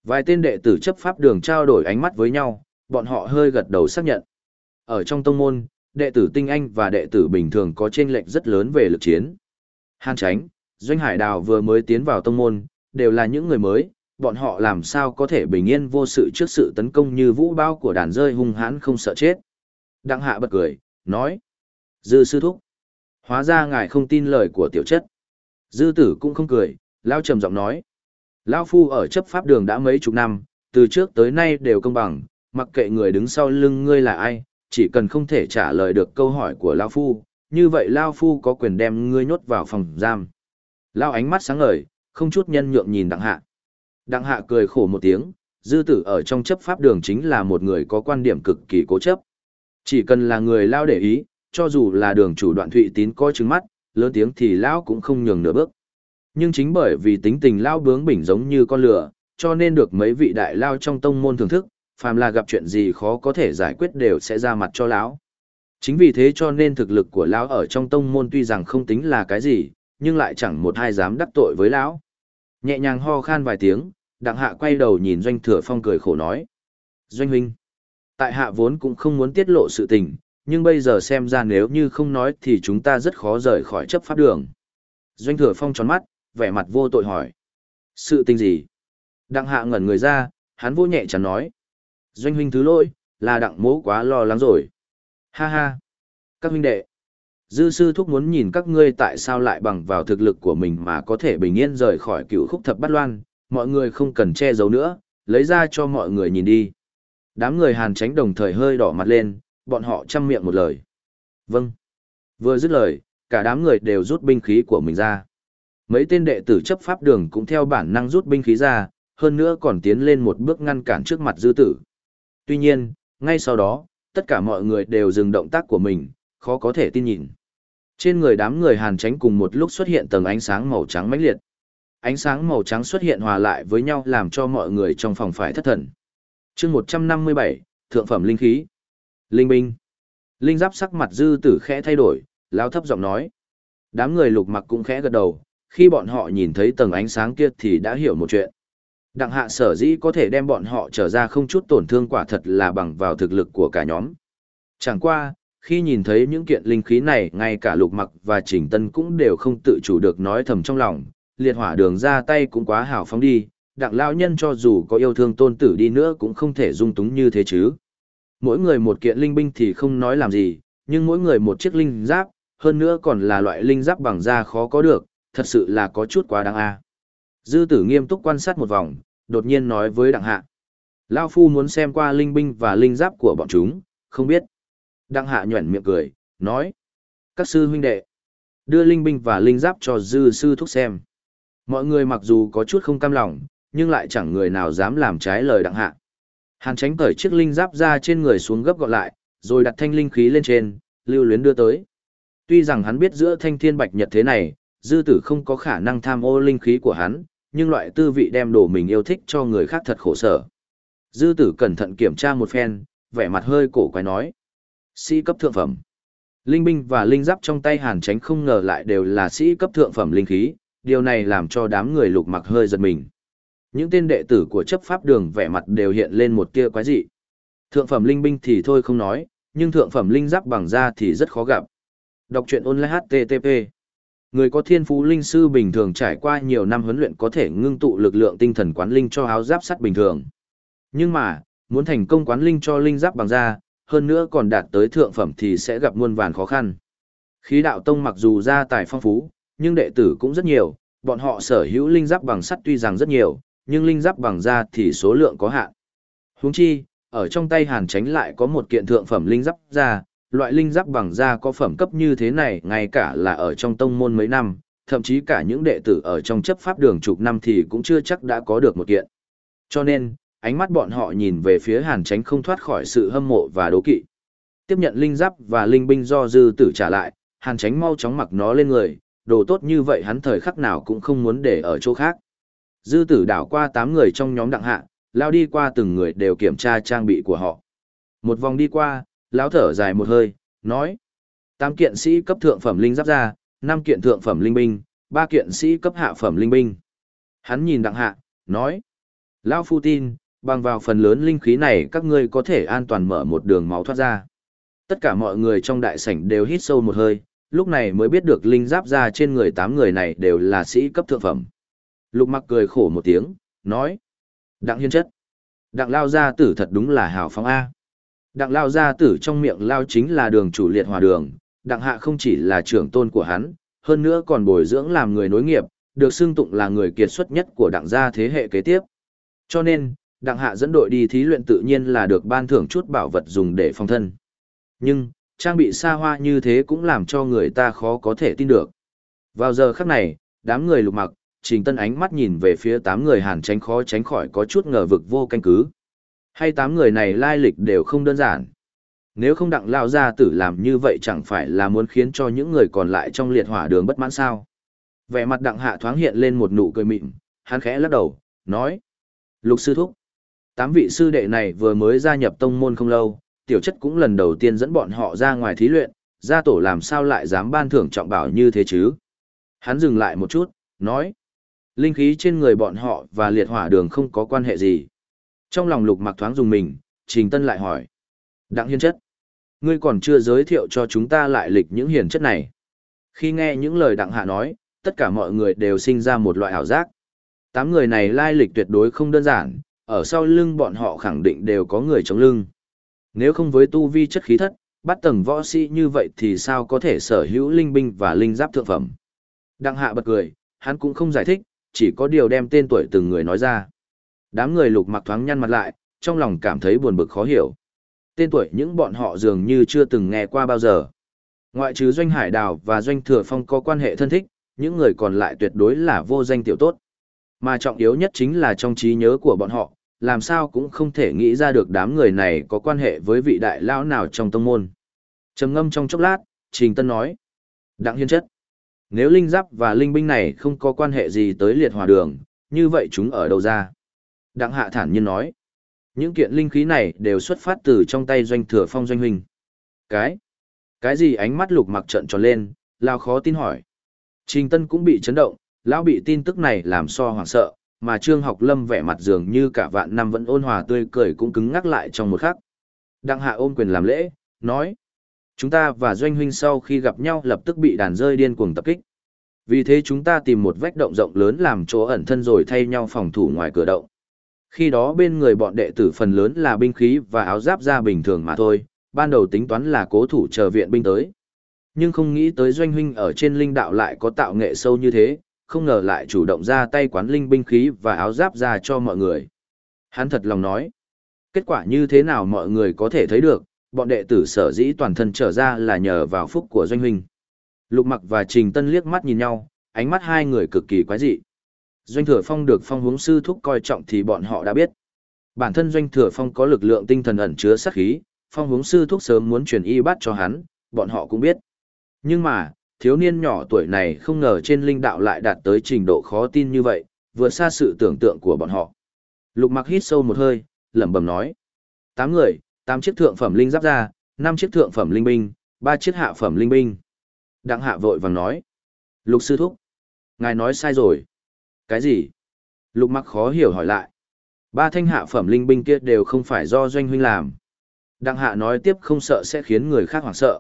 Vài tên đệ tử chấp pháp đường trao đổi ánh mắt với nhau, bọn họ hơi gật đầu xác nhận. Ở trong tông môn, đệ tử tinh anh và đệ tử bình thường có chênh lệch rất lớn về lực chiến. Hàn Tránh, Doanh Hải Đào vừa mới tiến vào tông môn, đều là những người mới, bọn họ làm sao có thể bình yên vô sự trước sự tấn công như vũ bao của đàn rơi hung hãn không sợ chết. Đặng hạ bật cười, nói. Dư sư thúc. Hóa ra ngài không tin lời của tiểu chất. Dư tử cũng không cười, lao trầm giọng nói. Lao phu ở chấp pháp đường đã mấy chục năm, từ trước tới nay đều công bằng, mặc kệ người đứng sau lưng ngươi là ai, chỉ cần không thể trả lời được câu hỏi của Lao phu, như vậy Lao phu có quyền đem ngươi nhốt vào phòng giam. Lao ánh mắt sáng ngời, không chút nhân nhượng nhìn đặng hạ. Đặng hạ cười khổ một tiếng, dư tử ở trong chấp pháp đường chính là một người có quan điểm cực kỳ cố chấp. Chỉ cần là người Lao để ý, cho dù là đường chủ đoạn thụy tín coi trứng mắt, lớn tiếng thì Lão cũng không nhường nửa bước. Nhưng chính bởi vì tính tình lao bướng bỉnh giống như con lửa, cho nên được mấy vị đại Lao trong tông môn thưởng thức, phàm là gặp chuyện gì khó có thể giải quyết đều sẽ ra mặt cho Lão. Chính vì thế cho nên thực lực của Lão ở trong tông môn tuy rằng không tính là cái gì, nhưng lại chẳng một ai dám đắc tội với Lão. Nhẹ nhàng ho khan vài tiếng, đặng hạ quay đầu nhìn doanh thừa phong cười khổ nói. Doanh huynh, tại hạ vốn cũng không muốn tiết lộ sự tình, nhưng bây giờ xem ra nếu như không nói thì chúng ta rất khó rời khỏi chấp pháp đường. Doanh thừa phong tròn mắt, vẻ mặt vô tội hỏi. Sự tình gì? Đặng hạ ngẩn người ra, hắn vô nhẹ chẳng nói. Doanh huynh thứ lỗi, là đặng mố quá lo lắng rồi. Ha ha. Các huynh đệ. Dư sư thúc muốn nhìn các ngươi tại sao lại bằng vào thực lực của mình mà có thể bình yên rời khỏi cựu khúc thập bát loan, mọi người không cần che giấu nữa, lấy ra cho mọi người nhìn đi. Đám người hàn tránh đồng thời hơi đỏ mặt lên, bọn họ chăm miệng một lời. Vâng. Vừa dứt lời, cả đám người đều rút binh khí của mình ra. Mấy tên đệ tử chấp pháp đường cũng theo bản năng rút binh khí ra, hơn nữa còn tiến lên một bước ngăn cản trước mặt dư tử. Tuy nhiên, ngay sau đó, tất cả mọi người đều dừng động tác của mình, khó có thể tin nhìn. Trên người đám người hàn tránh cùng một lúc xuất hiện tầng ánh sáng màu trắng mãnh liệt. Ánh sáng màu trắng xuất hiện hòa lại với nhau làm cho mọi người trong phòng phải thất thần. chương 157, Thượng phẩm Linh khí. Linh binh. Linh giáp sắc mặt dư tử khẽ thay đổi, lao thấp giọng nói. Đám người lục mặc cũng khẽ gật đầu, khi bọn họ nhìn thấy tầng ánh sáng kia thì đã hiểu một chuyện. Đặng hạ sở dĩ có thể đem bọn họ trở ra không chút tổn thương quả thật là bằng vào thực lực của cả nhóm. Chẳng qua, khi nhìn thấy những kiện linh khí này ngay cả lục mặc và trình tân cũng đều không tự chủ được nói thầm trong lòng, liệt hỏa đường ra tay cũng quá hào phóng đi, đặng lao nhân cho dù có yêu thương tôn tử đi nữa cũng không thể dung túng như thế chứ. Mỗi người một kiện linh binh thì không nói làm gì, nhưng mỗi người một chiếc linh giáp, hơn nữa còn là loại linh giáp bằng da khó có được, thật sự là có chút quá đáng a. Dư tử nghiêm túc quan sát một vòng, đột nhiên nói với đặng hạ. Lao phu muốn xem qua linh binh và linh giáp của bọn chúng, không biết. Đặng hạ nhuẩn miệng cười, nói. Các sư huynh đệ, đưa linh binh và linh giáp cho dư sư thúc xem. Mọi người mặc dù có chút không cam lòng, nhưng lại chẳng người nào dám làm trái lời đặng hạ. Hàn tránh cởi chiếc linh giáp ra trên người xuống gấp gọn lại, rồi đặt thanh linh khí lên trên, lưu luyến đưa tới. Tuy rằng hắn biết giữa thanh thiên bạch nhật thế này, dư tử không có khả năng tham ô linh khí của hắn, nhưng loại tư vị đem đồ mình yêu thích cho người khác thật khổ sở. Dư tử cẩn thận kiểm tra một phen, vẻ mặt hơi cổ quái nói. Sĩ cấp thượng phẩm. Linh binh và linh giáp trong tay hàn tránh không ngờ lại đều là sĩ cấp thượng phẩm linh khí, điều này làm cho đám người lục mặc hơi giật mình. Những tên đệ tử của chấp pháp đường vẻ mặt đều hiện lên một tia quái dị. Thượng phẩm linh binh thì thôi không nói, nhưng thượng phẩm linh giáp bằng da thì rất khó gặp. Đọc truyện online HTTP. Người có thiên phú linh sư bình thường trải qua nhiều năm huấn luyện có thể ngưng tụ lực lượng tinh thần quán linh cho áo giáp sắt bình thường. Nhưng mà, muốn thành công quán linh cho linh giáp bằng da, hơn nữa còn đạt tới thượng phẩm thì sẽ gặp muôn vàn khó khăn. Khí đạo tông mặc dù gia tài phong phú, nhưng đệ tử cũng rất nhiều, bọn họ sở hữu linh giáp bằng sắt tuy rằng rất nhiều, nhưng linh giáp bằng da thì số lượng có hạn. Huống chi, ở trong tay Hàn Tránh lại có một kiện thượng phẩm linh giáp da, loại linh giáp bằng da có phẩm cấp như thế này ngay cả là ở trong tông môn mấy năm, thậm chí cả những đệ tử ở trong chấp pháp đường chục năm thì cũng chưa chắc đã có được một kiện. Cho nên, ánh mắt bọn họ nhìn về phía Hàn Tránh không thoát khỏi sự hâm mộ và đố kỵ. Tiếp nhận linh giáp và linh binh do dư tử trả lại, Hàn Tránh mau chóng mặc nó lên người, đồ tốt như vậy hắn thời khắc nào cũng không muốn để ở chỗ khác. Dư tử đảo qua 8 người trong nhóm đặng hạ, lao đi qua từng người đều kiểm tra trang bị của họ. Một vòng đi qua, lão thở dài một hơi, nói. Tám kiện sĩ cấp thượng phẩm linh giáp ra, năm kiện thượng phẩm linh binh, ba kiện sĩ cấp hạ phẩm linh binh. Hắn nhìn đặng hạ, nói. Lão phu tin, bằng vào phần lớn linh khí này các ngươi có thể an toàn mở một đường máu thoát ra. Tất cả mọi người trong đại sảnh đều hít sâu một hơi, lúc này mới biết được linh giáp ra trên người tám người này đều là sĩ cấp thượng phẩm. Lục mặc cười khổ một tiếng, nói. Đặng hiên chất. Đặng lao gia tử thật đúng là hào phóng A. Đặng lao gia tử trong miệng lao chính là đường chủ liệt hòa đường, đặng hạ không chỉ là trưởng tôn của hắn, hơn nữa còn bồi dưỡng làm người nối nghiệp, được xưng tụng là người kiệt xuất nhất của đặng gia thế hệ kế tiếp. Cho nên, đặng hạ dẫn đội đi thí luyện tự nhiên là được ban thưởng chút bảo vật dùng để phòng thân. Nhưng, trang bị xa hoa như thế cũng làm cho người ta khó có thể tin được. Vào giờ khắc này, đám người lục mặc, trình tân ánh mắt nhìn về phía tám người hàn tránh khó tránh khỏi có chút ngờ vực vô canh cứ. Hay tám người này lai lịch đều không đơn giản. Nếu không đặng lao ra tử làm như vậy chẳng phải là muốn khiến cho những người còn lại trong liệt hỏa đường bất mãn sao. Vẻ mặt đặng hạ thoáng hiện lên một nụ cười mịn, hắn khẽ lắc đầu, nói. Lục sư thúc. Tám vị sư đệ này vừa mới gia nhập tông môn không lâu, tiểu chất cũng lần đầu tiên dẫn bọn họ ra ngoài thí luyện, gia tổ làm sao lại dám ban thưởng trọng bảo như thế chứ. Hắn dừng lại một chút, nói. Linh khí trên người bọn họ và liệt hỏa đường không có quan hệ gì. Trong lòng lục mặc thoáng dùng mình, Trình Tân lại hỏi. Đặng Hiên chất. Ngươi còn chưa giới thiệu cho chúng ta lại lịch những hiền chất này. Khi nghe những lời đặng hạ nói, tất cả mọi người đều sinh ra một loại ảo giác. Tám người này lai lịch tuyệt đối không đơn giản, ở sau lưng bọn họ khẳng định đều có người chống lưng. Nếu không với tu vi chất khí thất, bắt tầng võ sĩ như vậy thì sao có thể sở hữu linh binh và linh giáp thượng phẩm. Đặng hạ bật cười, hắn cũng không giải thích, chỉ có điều đem tên tuổi từng người nói ra. Đám người lục mặc thoáng nhăn mặt lại, trong lòng cảm thấy buồn bực khó hiểu. Tên tuổi những bọn họ dường như chưa từng nghe qua bao giờ. Ngoại trừ Doanh Hải Đào và Doanh Thừa Phong có quan hệ thân thích, những người còn lại tuyệt đối là vô danh tiểu tốt. Mà trọng yếu nhất chính là trong trí nhớ của bọn họ, làm sao cũng không thể nghĩ ra được đám người này có quan hệ với vị đại lão nào trong tông môn. Trầm ngâm trong chốc lát, Trình Tân nói. Đặng hiên chất. Nếu linh giáp và linh binh này không có quan hệ gì tới liệt hòa đường, như vậy chúng ở đâu ra? Đặng hạ thản nhiên nói. Những kiện linh khí này đều xuất phát từ trong tay doanh thừa phong doanh huynh. Cái? Cái gì ánh mắt lục mặc trận tròn lên, lao khó tin hỏi. Trình Tân cũng bị chấn động, lão bị tin tức này làm so hoảng sợ, mà Trương Học Lâm vẻ mặt dường như cả vạn năm vẫn ôn hòa tươi cười cũng cứng ngắc lại trong một khắc. Đặng hạ ôm quyền làm lễ, nói. Chúng ta và Doanh Huynh sau khi gặp nhau lập tức bị đàn rơi điên cuồng tập kích. Vì thế chúng ta tìm một vách động rộng lớn làm chỗ ẩn thân rồi thay nhau phòng thủ ngoài cửa động. Khi đó bên người bọn đệ tử phần lớn là binh khí và áo giáp ra bình thường mà thôi, ban đầu tính toán là cố thủ chờ viện binh tới. Nhưng không nghĩ tới doanh huynh ở trên linh đạo lại có tạo nghệ sâu như thế, không ngờ lại chủ động ra tay quán linh binh khí và áo giáp ra cho mọi người. Hắn thật lòng nói, kết quả như thế nào mọi người có thể thấy được, bọn đệ tử sở dĩ toàn thân trở ra là nhờ vào phúc của doanh huynh. Lục mặc và Trình Tân liếc mắt nhìn nhau, ánh mắt hai người cực kỳ quái dị. Doanh thừa phong được phong hướng sư thúc coi trọng thì bọn họ đã biết. Bản thân doanh thừa phong có lực lượng tinh thần ẩn chứa sát khí, phong hướng sư thúc sớm muốn truyền y bắt cho hắn, bọn họ cũng biết. Nhưng mà, thiếu niên nhỏ tuổi này không ngờ trên linh đạo lại đạt tới trình độ khó tin như vậy, vượt xa sự tưởng tượng của bọn họ. Lục mặc hít sâu một hơi, lẩm bẩm nói. Tám người, tám chiếc thượng phẩm linh giáp ra, năm chiếc thượng phẩm linh binh, ba chiếc hạ phẩm linh binh. Đặng hạ vội vàng nói. Lục sư thúc. Ngài nói sai rồi. Cái gì? Lục mặc khó hiểu hỏi lại. Ba thanh hạ phẩm linh binh kia đều không phải do doanh huynh làm. Đặng hạ nói tiếp không sợ sẽ khiến người khác hoảng sợ.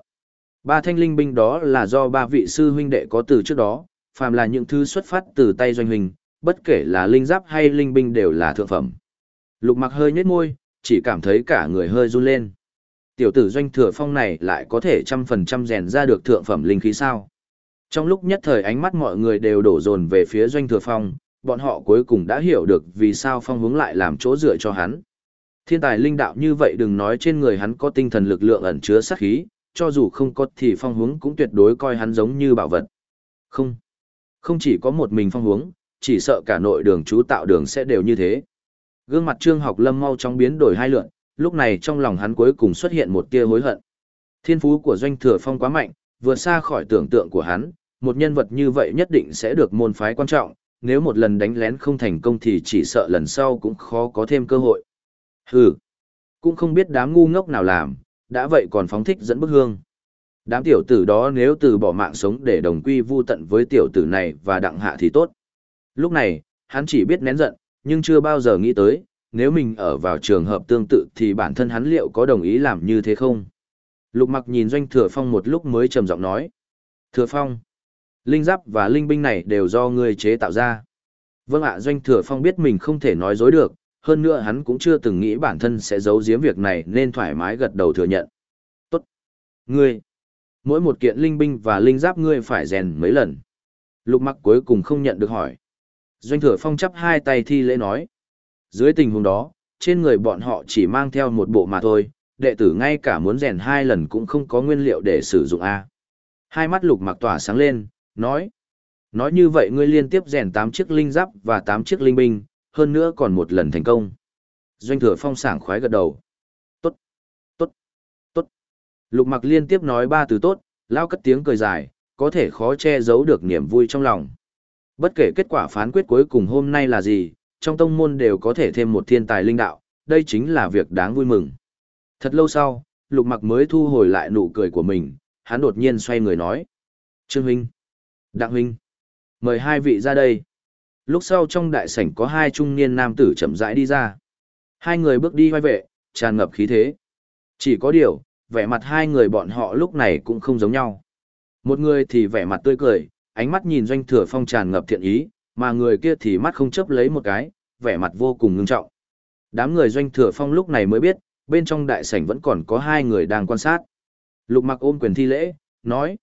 Ba thanh linh binh đó là do ba vị sư huynh đệ có từ trước đó, phàm là những thứ xuất phát từ tay doanh huynh, bất kể là linh giáp hay linh binh đều là thượng phẩm. Lục mặc hơi nhếch môi, chỉ cảm thấy cả người hơi run lên. Tiểu tử doanh thừa phong này lại có thể trăm phần trăm rèn ra được thượng phẩm linh khí sao. Trong lúc nhất thời ánh mắt mọi người đều đổ dồn về phía doanh thừa phong, bọn họ cuối cùng đã hiểu được vì sao phong hướng lại làm chỗ dựa cho hắn. Thiên tài linh đạo như vậy đừng nói trên người hắn có tinh thần lực lượng ẩn chứa sát khí, cho dù không có thì phong hướng cũng tuyệt đối coi hắn giống như bảo vật. Không. Không chỉ có một mình phong hướng, chỉ sợ cả nội đường chú tạo đường sẽ đều như thế. Gương mặt Trương Học Lâm mau chóng biến đổi hai lượn, lúc này trong lòng hắn cuối cùng xuất hiện một tia hối hận. Thiên phú của doanh thừa phong quá mạnh, vượt xa khỏi tưởng tượng của hắn, một nhân vật như vậy nhất định sẽ được môn phái quan trọng, nếu một lần đánh lén không thành công thì chỉ sợ lần sau cũng khó có thêm cơ hội. Hừ, cũng không biết đám ngu ngốc nào làm, đã vậy còn phóng thích dẫn bức hương. Đám tiểu tử đó nếu từ bỏ mạng sống để đồng quy vu tận với tiểu tử này và đặng hạ thì tốt. Lúc này, hắn chỉ biết nén giận, nhưng chưa bao giờ nghĩ tới, nếu mình ở vào trường hợp tương tự thì bản thân hắn liệu có đồng ý làm như thế không? Lục mặc nhìn doanh thừa phong một lúc mới trầm giọng nói. Thừa phong, linh giáp và linh binh này đều do ngươi chế tạo ra. Vâng ạ doanh thừa phong biết mình không thể nói dối được, hơn nữa hắn cũng chưa từng nghĩ bản thân sẽ giấu giếm việc này nên thoải mái gật đầu thừa nhận. Tốt. Ngươi. Mỗi một kiện linh binh và linh giáp ngươi phải rèn mấy lần. Lục mặc cuối cùng không nhận được hỏi. Doanh thừa phong chắp hai tay thi lễ nói. Dưới tình huống đó, trên người bọn họ chỉ mang theo một bộ mà thôi, đệ tử ngay cả muốn rèn hai lần cũng không có nguyên liệu để sử dụng A. Hai mắt lục mặc tỏa sáng lên, nói. Nói như vậy ngươi liên tiếp rèn 8 chiếc linh giáp và 8 chiếc linh binh, hơn nữa còn một lần thành công. Doanh thừa phong sảng khoái gật đầu. Tốt, tốt, tốt. Lục mặc liên tiếp nói ba từ tốt, lao cất tiếng cười dài, có thể khó che giấu được niềm vui trong lòng. Bất kể kết quả phán quyết cuối cùng hôm nay là gì, trong tông môn đều có thể thêm một thiên tài linh đạo, đây chính là việc đáng vui mừng. Thật lâu sau, lục mặc mới thu hồi lại nụ cười của mình, hắn đột nhiên xoay người nói. Trương Huynh, Đặng Huynh, mời hai vị ra đây. Lúc sau trong đại sảnh có hai trung niên nam tử chậm rãi đi ra. Hai người bước đi vai vệ, tràn ngập khí thế. Chỉ có điều, vẻ mặt hai người bọn họ lúc này cũng không giống nhau. Một người thì vẻ mặt tươi cười, ánh mắt nhìn doanh thừa phong tràn ngập thiện ý, mà người kia thì mắt không chấp lấy một cái, vẻ mặt vô cùng ngưng trọng. Đám người doanh thừa phong lúc này mới biết, bên trong đại sảnh vẫn còn có hai người đang quan sát. Lục mặc ôm quyền thi lễ, nói.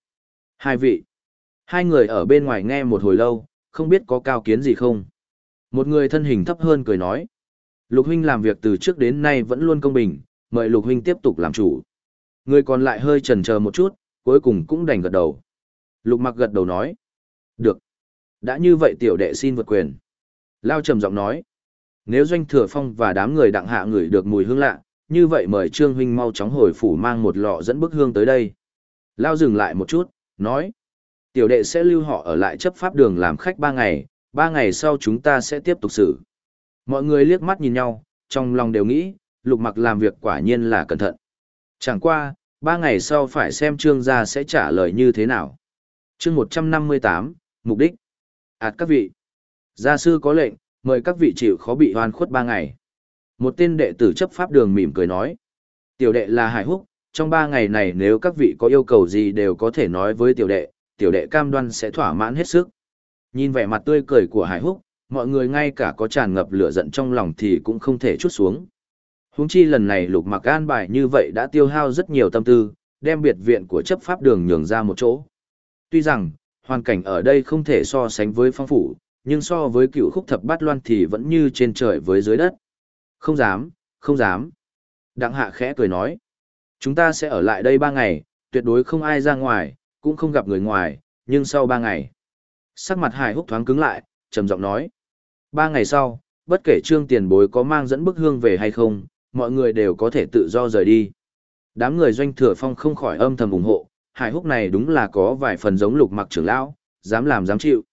Hai vị. Hai người ở bên ngoài nghe một hồi lâu, không biết có cao kiến gì không. Một người thân hình thấp hơn cười nói. Lục huynh làm việc từ trước đến nay vẫn luôn công bình, mời lục huynh tiếp tục làm chủ. Người còn lại hơi chần chờ một chút, cuối cùng cũng đành gật đầu. Lục mặc gật đầu nói. Được. Đã như vậy tiểu đệ xin vượt quyền. Lao trầm giọng nói. Nếu doanh thừa phong và đám người đặng hạ ngửi được mùi hương lạ, như vậy mời Trương huynh mau chóng hồi phủ mang một lọ dẫn bức hương tới đây. Lao dừng lại một chút, nói. Tiểu đệ sẽ lưu họ ở lại chấp pháp đường làm khách ba ngày, ba ngày sau chúng ta sẽ tiếp tục xử. Mọi người liếc mắt nhìn nhau, trong lòng đều nghĩ, lục mặc làm việc quả nhiên là cẩn thận. Chẳng qua, ba ngày sau phải xem trương gia sẽ trả lời như thế nào. chương 158, mục đích. Ảt các vị. Gia sư có lệnh, mời các vị chịu khó bị hoan khuất ba ngày. Một tên đệ tử chấp pháp đường mỉm cười nói. Tiểu đệ là Hải Húc, trong ba ngày này nếu các vị có yêu cầu gì đều có thể nói với tiểu đệ, tiểu đệ cam đoan sẽ thỏa mãn hết sức. Nhìn vẻ mặt tươi cười của Hải Húc, mọi người ngay cả có tràn ngập lửa giận trong lòng thì cũng không thể chút xuống. Huống chi lần này lục mặc an bài như vậy đã tiêu hao rất nhiều tâm tư, đem biệt viện của chấp pháp đường nhường ra một chỗ. Tuy rằng, hoàn cảnh ở đây không thể so sánh với phong phủ, nhưng so với cựu khúc thập bát loan thì vẫn như trên trời với dưới đất. Không dám, không dám. Đặng hạ khẽ cười nói. Chúng ta sẽ ở lại đây ba ngày, tuyệt đối không ai ra ngoài, cũng không gặp người ngoài, nhưng sau ba ngày. Sắc mặt hải húc thoáng cứng lại, trầm giọng nói. Ba ngày sau, bất kể trương tiền bối có mang dẫn bức hương về hay không, mọi người đều có thể tự do rời đi. Đám người doanh thừa phong không khỏi âm thầm ủng hộ, hải húc này đúng là có vài phần giống lục mặc trưởng lão, dám làm dám chịu.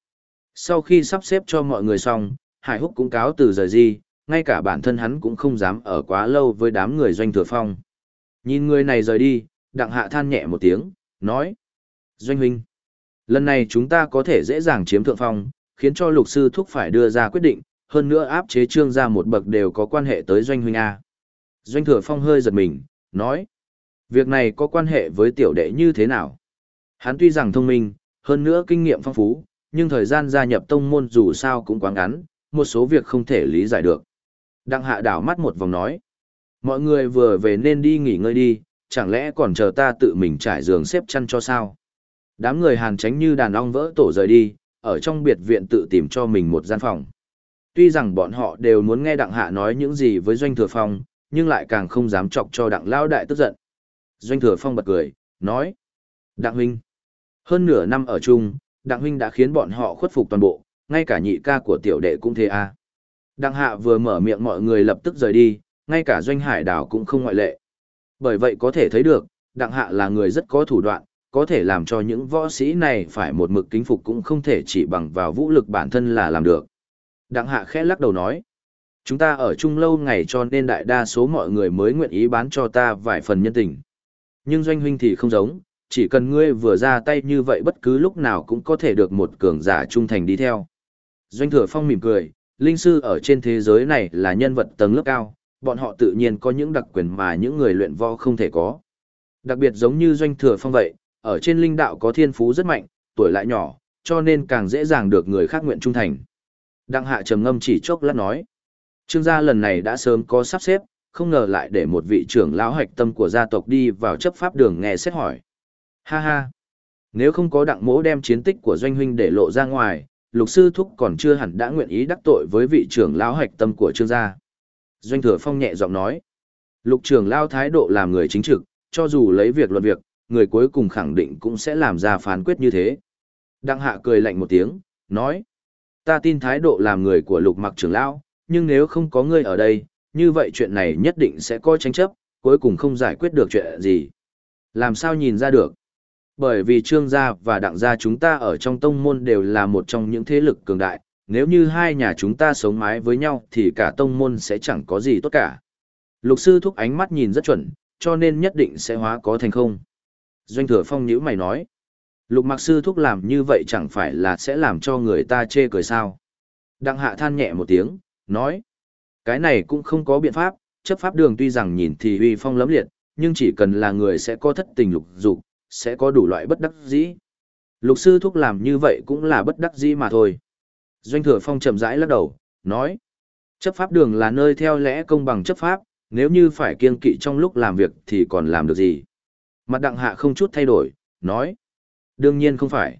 Sau khi sắp xếp cho mọi người xong, hải húc cũng cáo từ rời đi, ngay cả bản thân hắn cũng không dám ở quá lâu với đám người doanh thừa phong. Nhìn người này rời đi, đặng hạ than nhẹ một tiếng, nói. Doanh huynh, lần này chúng ta có thể dễ dàng chiếm thượng phong, khiến cho lục sư thúc phải đưa ra quyết định, hơn nữa áp chế trương ra một bậc đều có quan hệ tới doanh huynh A. Doanh thừa phong hơi giật mình, nói. Việc này có quan hệ với tiểu đệ như thế nào? Hắn tuy rằng thông minh, hơn nữa kinh nghiệm phong phú, nhưng thời gian gia nhập tông môn dù sao cũng quá ngắn, một số việc không thể lý giải được. Đặng hạ đảo mắt một vòng nói. Mọi người vừa về nên đi nghỉ ngơi đi, chẳng lẽ còn chờ ta tự mình trải giường xếp chăn cho sao? Đám người hàn tránh như đàn ong vỡ tổ rời đi, ở trong biệt viện tự tìm cho mình một gian phòng. Tuy rằng bọn họ đều muốn nghe đặng hạ nói những gì với doanh thừa phong, nhưng lại càng không dám chọc cho đặng lao đại tức giận. Doanh thừa phong bật cười, nói. Đặng huynh. Hơn nửa năm ở chung, đặng huynh đã khiến bọn họ khuất phục toàn bộ, ngay cả nhị ca của tiểu đệ cũng thế à. Đặng hạ vừa mở miệng mọi người lập tức rời đi, ngay cả doanh hải đảo cũng không ngoại lệ. Bởi vậy có thể thấy được, đặng hạ là người rất có thủ đoạn, có thể làm cho những võ sĩ này phải một mực kính phục cũng không thể chỉ bằng vào vũ lực bản thân là làm được. Đặng hạ khẽ lắc đầu nói, chúng ta ở chung lâu ngày cho nên đại đa số mọi người mới nguyện ý bán cho ta vài phần nhân tình. Nhưng doanh huynh thì không giống, chỉ cần ngươi vừa ra tay như vậy bất cứ lúc nào cũng có thể được một cường giả trung thành đi theo. Doanh thừa phong mỉm cười, linh sư ở trên thế giới này là nhân vật tầng lớp cao, bọn họ tự nhiên có những đặc quyền mà những người luyện võ không thể có. Đặc biệt giống như doanh thừa phong vậy, ở trên linh đạo có thiên phú rất mạnh, tuổi lại nhỏ, cho nên càng dễ dàng được người khác nguyện trung thành. Đặng hạ trầm ngâm chỉ chốc lát nói. Trương gia lần này đã sớm có sắp xếp, không ngờ lại để một vị trưởng lão hạch tâm của gia tộc đi vào chấp pháp đường nghe xét hỏi. Ha ha! Nếu không có đặng mỗ đem chiến tích của doanh huynh để lộ ra ngoài, lục sư thúc còn chưa hẳn đã nguyện ý đắc tội với vị trưởng lão hạch tâm của trương gia. Doanh thừa phong nhẹ giọng nói. Lục trưởng lão thái độ làm người chính trực, cho dù lấy việc luận việc, người cuối cùng khẳng định cũng sẽ làm ra phán quyết như thế. Đặng hạ cười lạnh một tiếng, nói. Ta tin thái độ làm người của lục mặc trưởng lão, nhưng nếu không có ngươi ở đây, như vậy chuyện này nhất định sẽ có tranh chấp, cuối cùng không giải quyết được chuyện gì. Làm sao nhìn ra được? Bởi vì trương gia và đặng gia chúng ta ở trong tông môn đều là một trong những thế lực cường đại, nếu như hai nhà chúng ta sống mái với nhau thì cả tông môn sẽ chẳng có gì tốt cả. Lục sư thúc ánh mắt nhìn rất chuẩn, cho nên nhất định sẽ hóa có thành không. Doanh thừa phong nhữ mày nói. Lục mặc sư thúc làm như vậy chẳng phải là sẽ làm cho người ta chê cười sao. Đặng hạ than nhẹ một tiếng, nói. Cái này cũng không có biện pháp, chấp pháp đường tuy rằng nhìn thì uy phong lấm liệt, nhưng chỉ cần là người sẽ có thất tình lục dục, sẽ có đủ loại bất đắc dĩ. Lục sư thúc làm như vậy cũng là bất đắc dĩ mà thôi. Doanh thừa phong chậm rãi lắc đầu, nói. Chấp pháp đường là nơi theo lẽ công bằng chấp pháp, nếu như phải kiên kỵ trong lúc làm việc thì còn làm được gì? Mặt đặng hạ không chút thay đổi, nói. Đương nhiên không phải.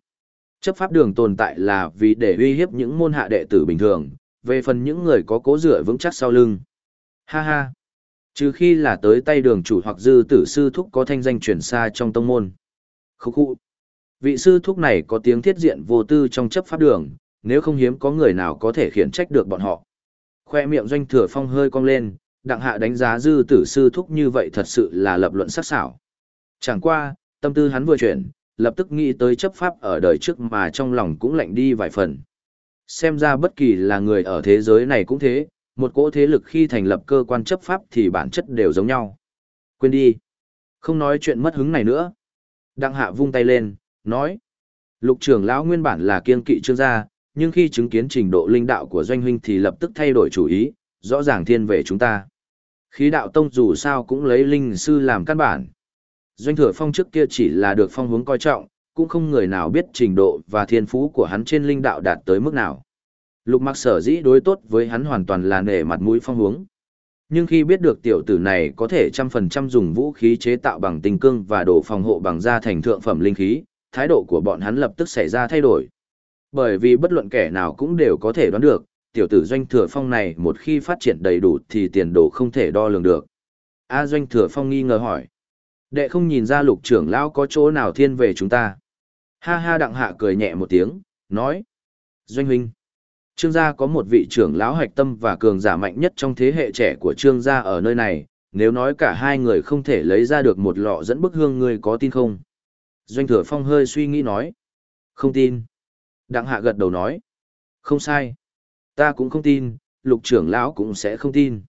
Chấp pháp đường tồn tại là vì để uy hiếp những môn hạ đệ tử bình thường, về phần những người có cố dựa vững chắc sau lưng. Ha ha. Trừ khi là tới tay đường chủ hoặc dư tử sư thúc có thanh danh chuyển xa trong tông môn. Khúc khụ. Vị sư thúc này có tiếng thiết diện vô tư trong chấp pháp đường, nếu không hiếm có người nào có thể khiển trách được bọn họ. Khoe miệng doanh thừa phong hơi cong lên, đặng hạ đánh giá dư tử sư thúc như vậy thật sự là lập luận sắc sảo. Chẳng qua, tâm tư hắn vừa chuyển, lập tức nghĩ tới chấp pháp ở đời trước mà trong lòng cũng lạnh đi vài phần. Xem ra bất kỳ là người ở thế giới này cũng thế, một cỗ thế lực khi thành lập cơ quan chấp pháp thì bản chất đều giống nhau. Quên đi. Không nói chuyện mất hứng này nữa. Đặng hạ vung tay lên, nói. Lục trưởng lão nguyên bản là kiên kỵ trương gia, nhưng khi chứng kiến trình độ linh đạo của doanh huynh thì lập tức thay đổi chủ ý, rõ ràng thiên về chúng ta. Khí đạo tông dù sao cũng lấy linh sư làm căn bản. Doanh thừa phong trước kia chỉ là được phong hướng coi trọng, cũng không người nào biết trình độ và thiên phú của hắn trên linh đạo đạt tới mức nào. Lục mặc sở dĩ đối tốt với hắn hoàn toàn là nể mặt mũi phong hướng. Nhưng khi biết được tiểu tử này có thể trăm phần trăm dùng vũ khí chế tạo bằng tinh cương và đồ phòng hộ bằng da thành thượng phẩm linh khí, thái độ của bọn hắn lập tức xảy ra thay đổi. Bởi vì bất luận kẻ nào cũng đều có thể đoán được, tiểu tử doanh thừa phong này một khi phát triển đầy đủ thì tiền đồ không thể đo lường được. A doanh thừa phong nghi ngờ hỏi. Đệ không nhìn ra lục trưởng lão có chỗ nào thiên về chúng ta. Ha ha đặng hạ cười nhẹ một tiếng, nói. Doanh huynh. Trương gia có một vị trưởng lão hạch tâm và cường giả mạnh nhất trong thế hệ trẻ của trương gia ở nơi này, nếu nói cả hai người không thể lấy ra được một lọ dẫn bức hương người có tin không? Doanh thừa phong hơi suy nghĩ nói. Không tin. Đặng hạ gật đầu nói. Không sai. Ta cũng không tin, lục trưởng lão cũng sẽ không tin.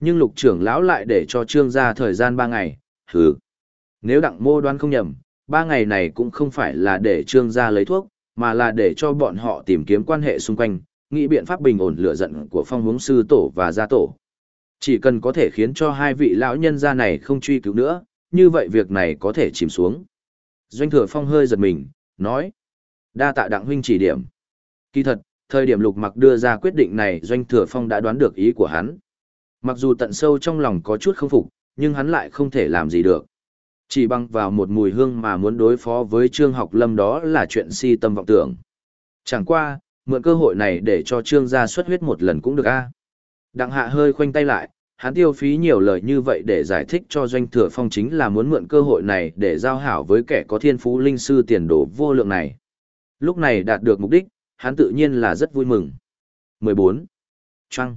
Nhưng lục trưởng lão lại để cho trương gia thời gian ba ngày, hừ. Nếu đặng mô đoán không nhầm, ba ngày này cũng không phải là để trương gia lấy thuốc, mà là để cho bọn họ tìm kiếm quan hệ xung quanh, nghĩ biện pháp bình ổn lửa giận của phong hướng sư tổ và gia tổ. Chỉ cần có thể khiến cho hai vị lão nhân gia này không truy cứu nữa, như vậy việc này có thể chìm xuống. Doanh thừa phong hơi giật mình, nói. Đa tạ đặng huynh chỉ điểm. Kỳ thật, thời điểm lục mặc đưa ra quyết định này doanh thừa phong đã đoán được ý của hắn. Mặc dù tận sâu trong lòng có chút không phục, nhưng hắn lại không thể làm gì được. Chỉ bằng vào một mùi hương mà muốn đối phó với Trương Học Lâm đó là chuyện si tâm vọng tưởng. Chẳng qua, mượn cơ hội này để cho Trương gia xuất huyết một lần cũng được a. Đặng hạ hơi khoanh tay lại, hắn tiêu phí nhiều lời như vậy để giải thích cho doanh thừa phong chính là muốn mượn cơ hội này để giao hảo với kẻ có thiên phú linh sư tiền đồ vô lượng này. Lúc này đạt được mục đích, hắn tự nhiên là rất vui mừng. 14. Trăng.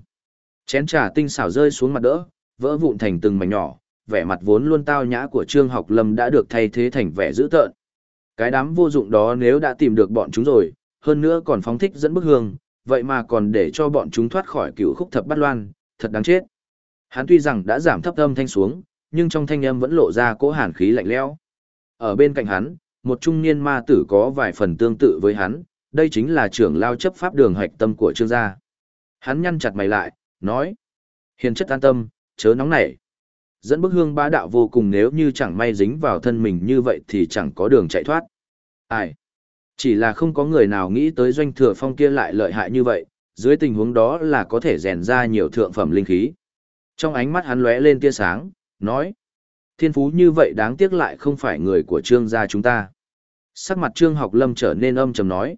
Chén trà tinh xảo rơi xuống mặt đỡ, vỡ vụn thành từng mảnh nhỏ, vẻ mặt vốn luôn tao nhã của Trương Học Lâm đã được thay thế thành vẻ dữ tợn. Cái đám vô dụng đó nếu đã tìm được bọn chúng rồi, hơn nữa còn phóng thích dẫn bức hương, vậy mà còn để cho bọn chúng thoát khỏi cựu khúc thập bát loan, thật đáng chết. Hắn tuy rằng đã giảm thấp âm thanh xuống, nhưng trong thanh âm vẫn lộ ra cỗ hàn khí lạnh lẽo. Ở bên cạnh hắn, một trung niên ma tử có vài phần tương tự với hắn, đây chính là trưởng lao chấp pháp đường hạch tâm của trương gia. Hắn nhăn chặt mày lại, nói. Hiền chất an tâm, chớ nóng nảy. Dẫn bức hương bá đạo vô cùng nếu như chẳng may dính vào thân mình như vậy thì chẳng có đường chạy thoát. Ai? Chỉ là không có người nào nghĩ tới doanh thừa phong kia lại lợi hại như vậy, dưới tình huống đó là có thể rèn ra nhiều thượng phẩm linh khí. Trong ánh mắt hắn lóe lên tia sáng, nói. Thiên phú như vậy đáng tiếc lại không phải người của trương gia chúng ta. Sắc mặt trương học lâm trở nên âm trầm nói.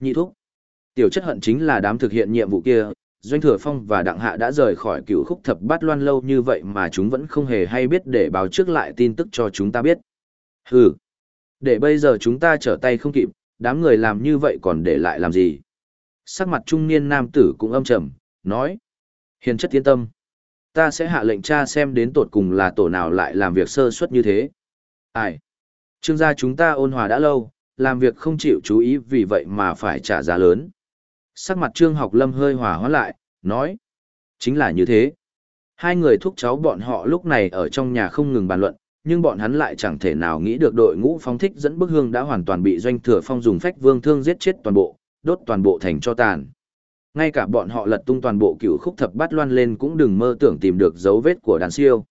Nhị thúc. Tiểu chất hận chính là đám thực hiện nhiệm vụ kia, Doanh Thừa Phong và Đặng Hạ đã rời khỏi cựu khúc thập bát loan lâu như vậy mà chúng vẫn không hề hay biết để báo trước lại tin tức cho chúng ta biết. Hừ, để bây giờ chúng ta trở tay không kịp, đám người làm như vậy còn để lại làm gì? Sắc mặt trung niên nam tử cũng âm trầm, nói. Hiền chất yên tâm. Ta sẽ hạ lệnh tra xem đến tột cùng là tổ nào lại làm việc sơ suất như thế. Ai? Trương gia chúng ta ôn hòa đã lâu, làm việc không chịu chú ý vì vậy mà phải trả giá lớn. Sắc mặt Trương Học Lâm hơi hòa hóa lại, nói. Chính là như thế. Hai người thúc cháu bọn họ lúc này ở trong nhà không ngừng bàn luận, nhưng bọn hắn lại chẳng thể nào nghĩ được đội ngũ phong thích dẫn bức hương đã hoàn toàn bị doanh thừa phong dùng phách vương thương giết chết toàn bộ, đốt toàn bộ thành cho tàn. Ngay cả bọn họ lật tung toàn bộ cửu khúc thập bát loan lên cũng đừng mơ tưởng tìm được dấu vết của đàn siêu.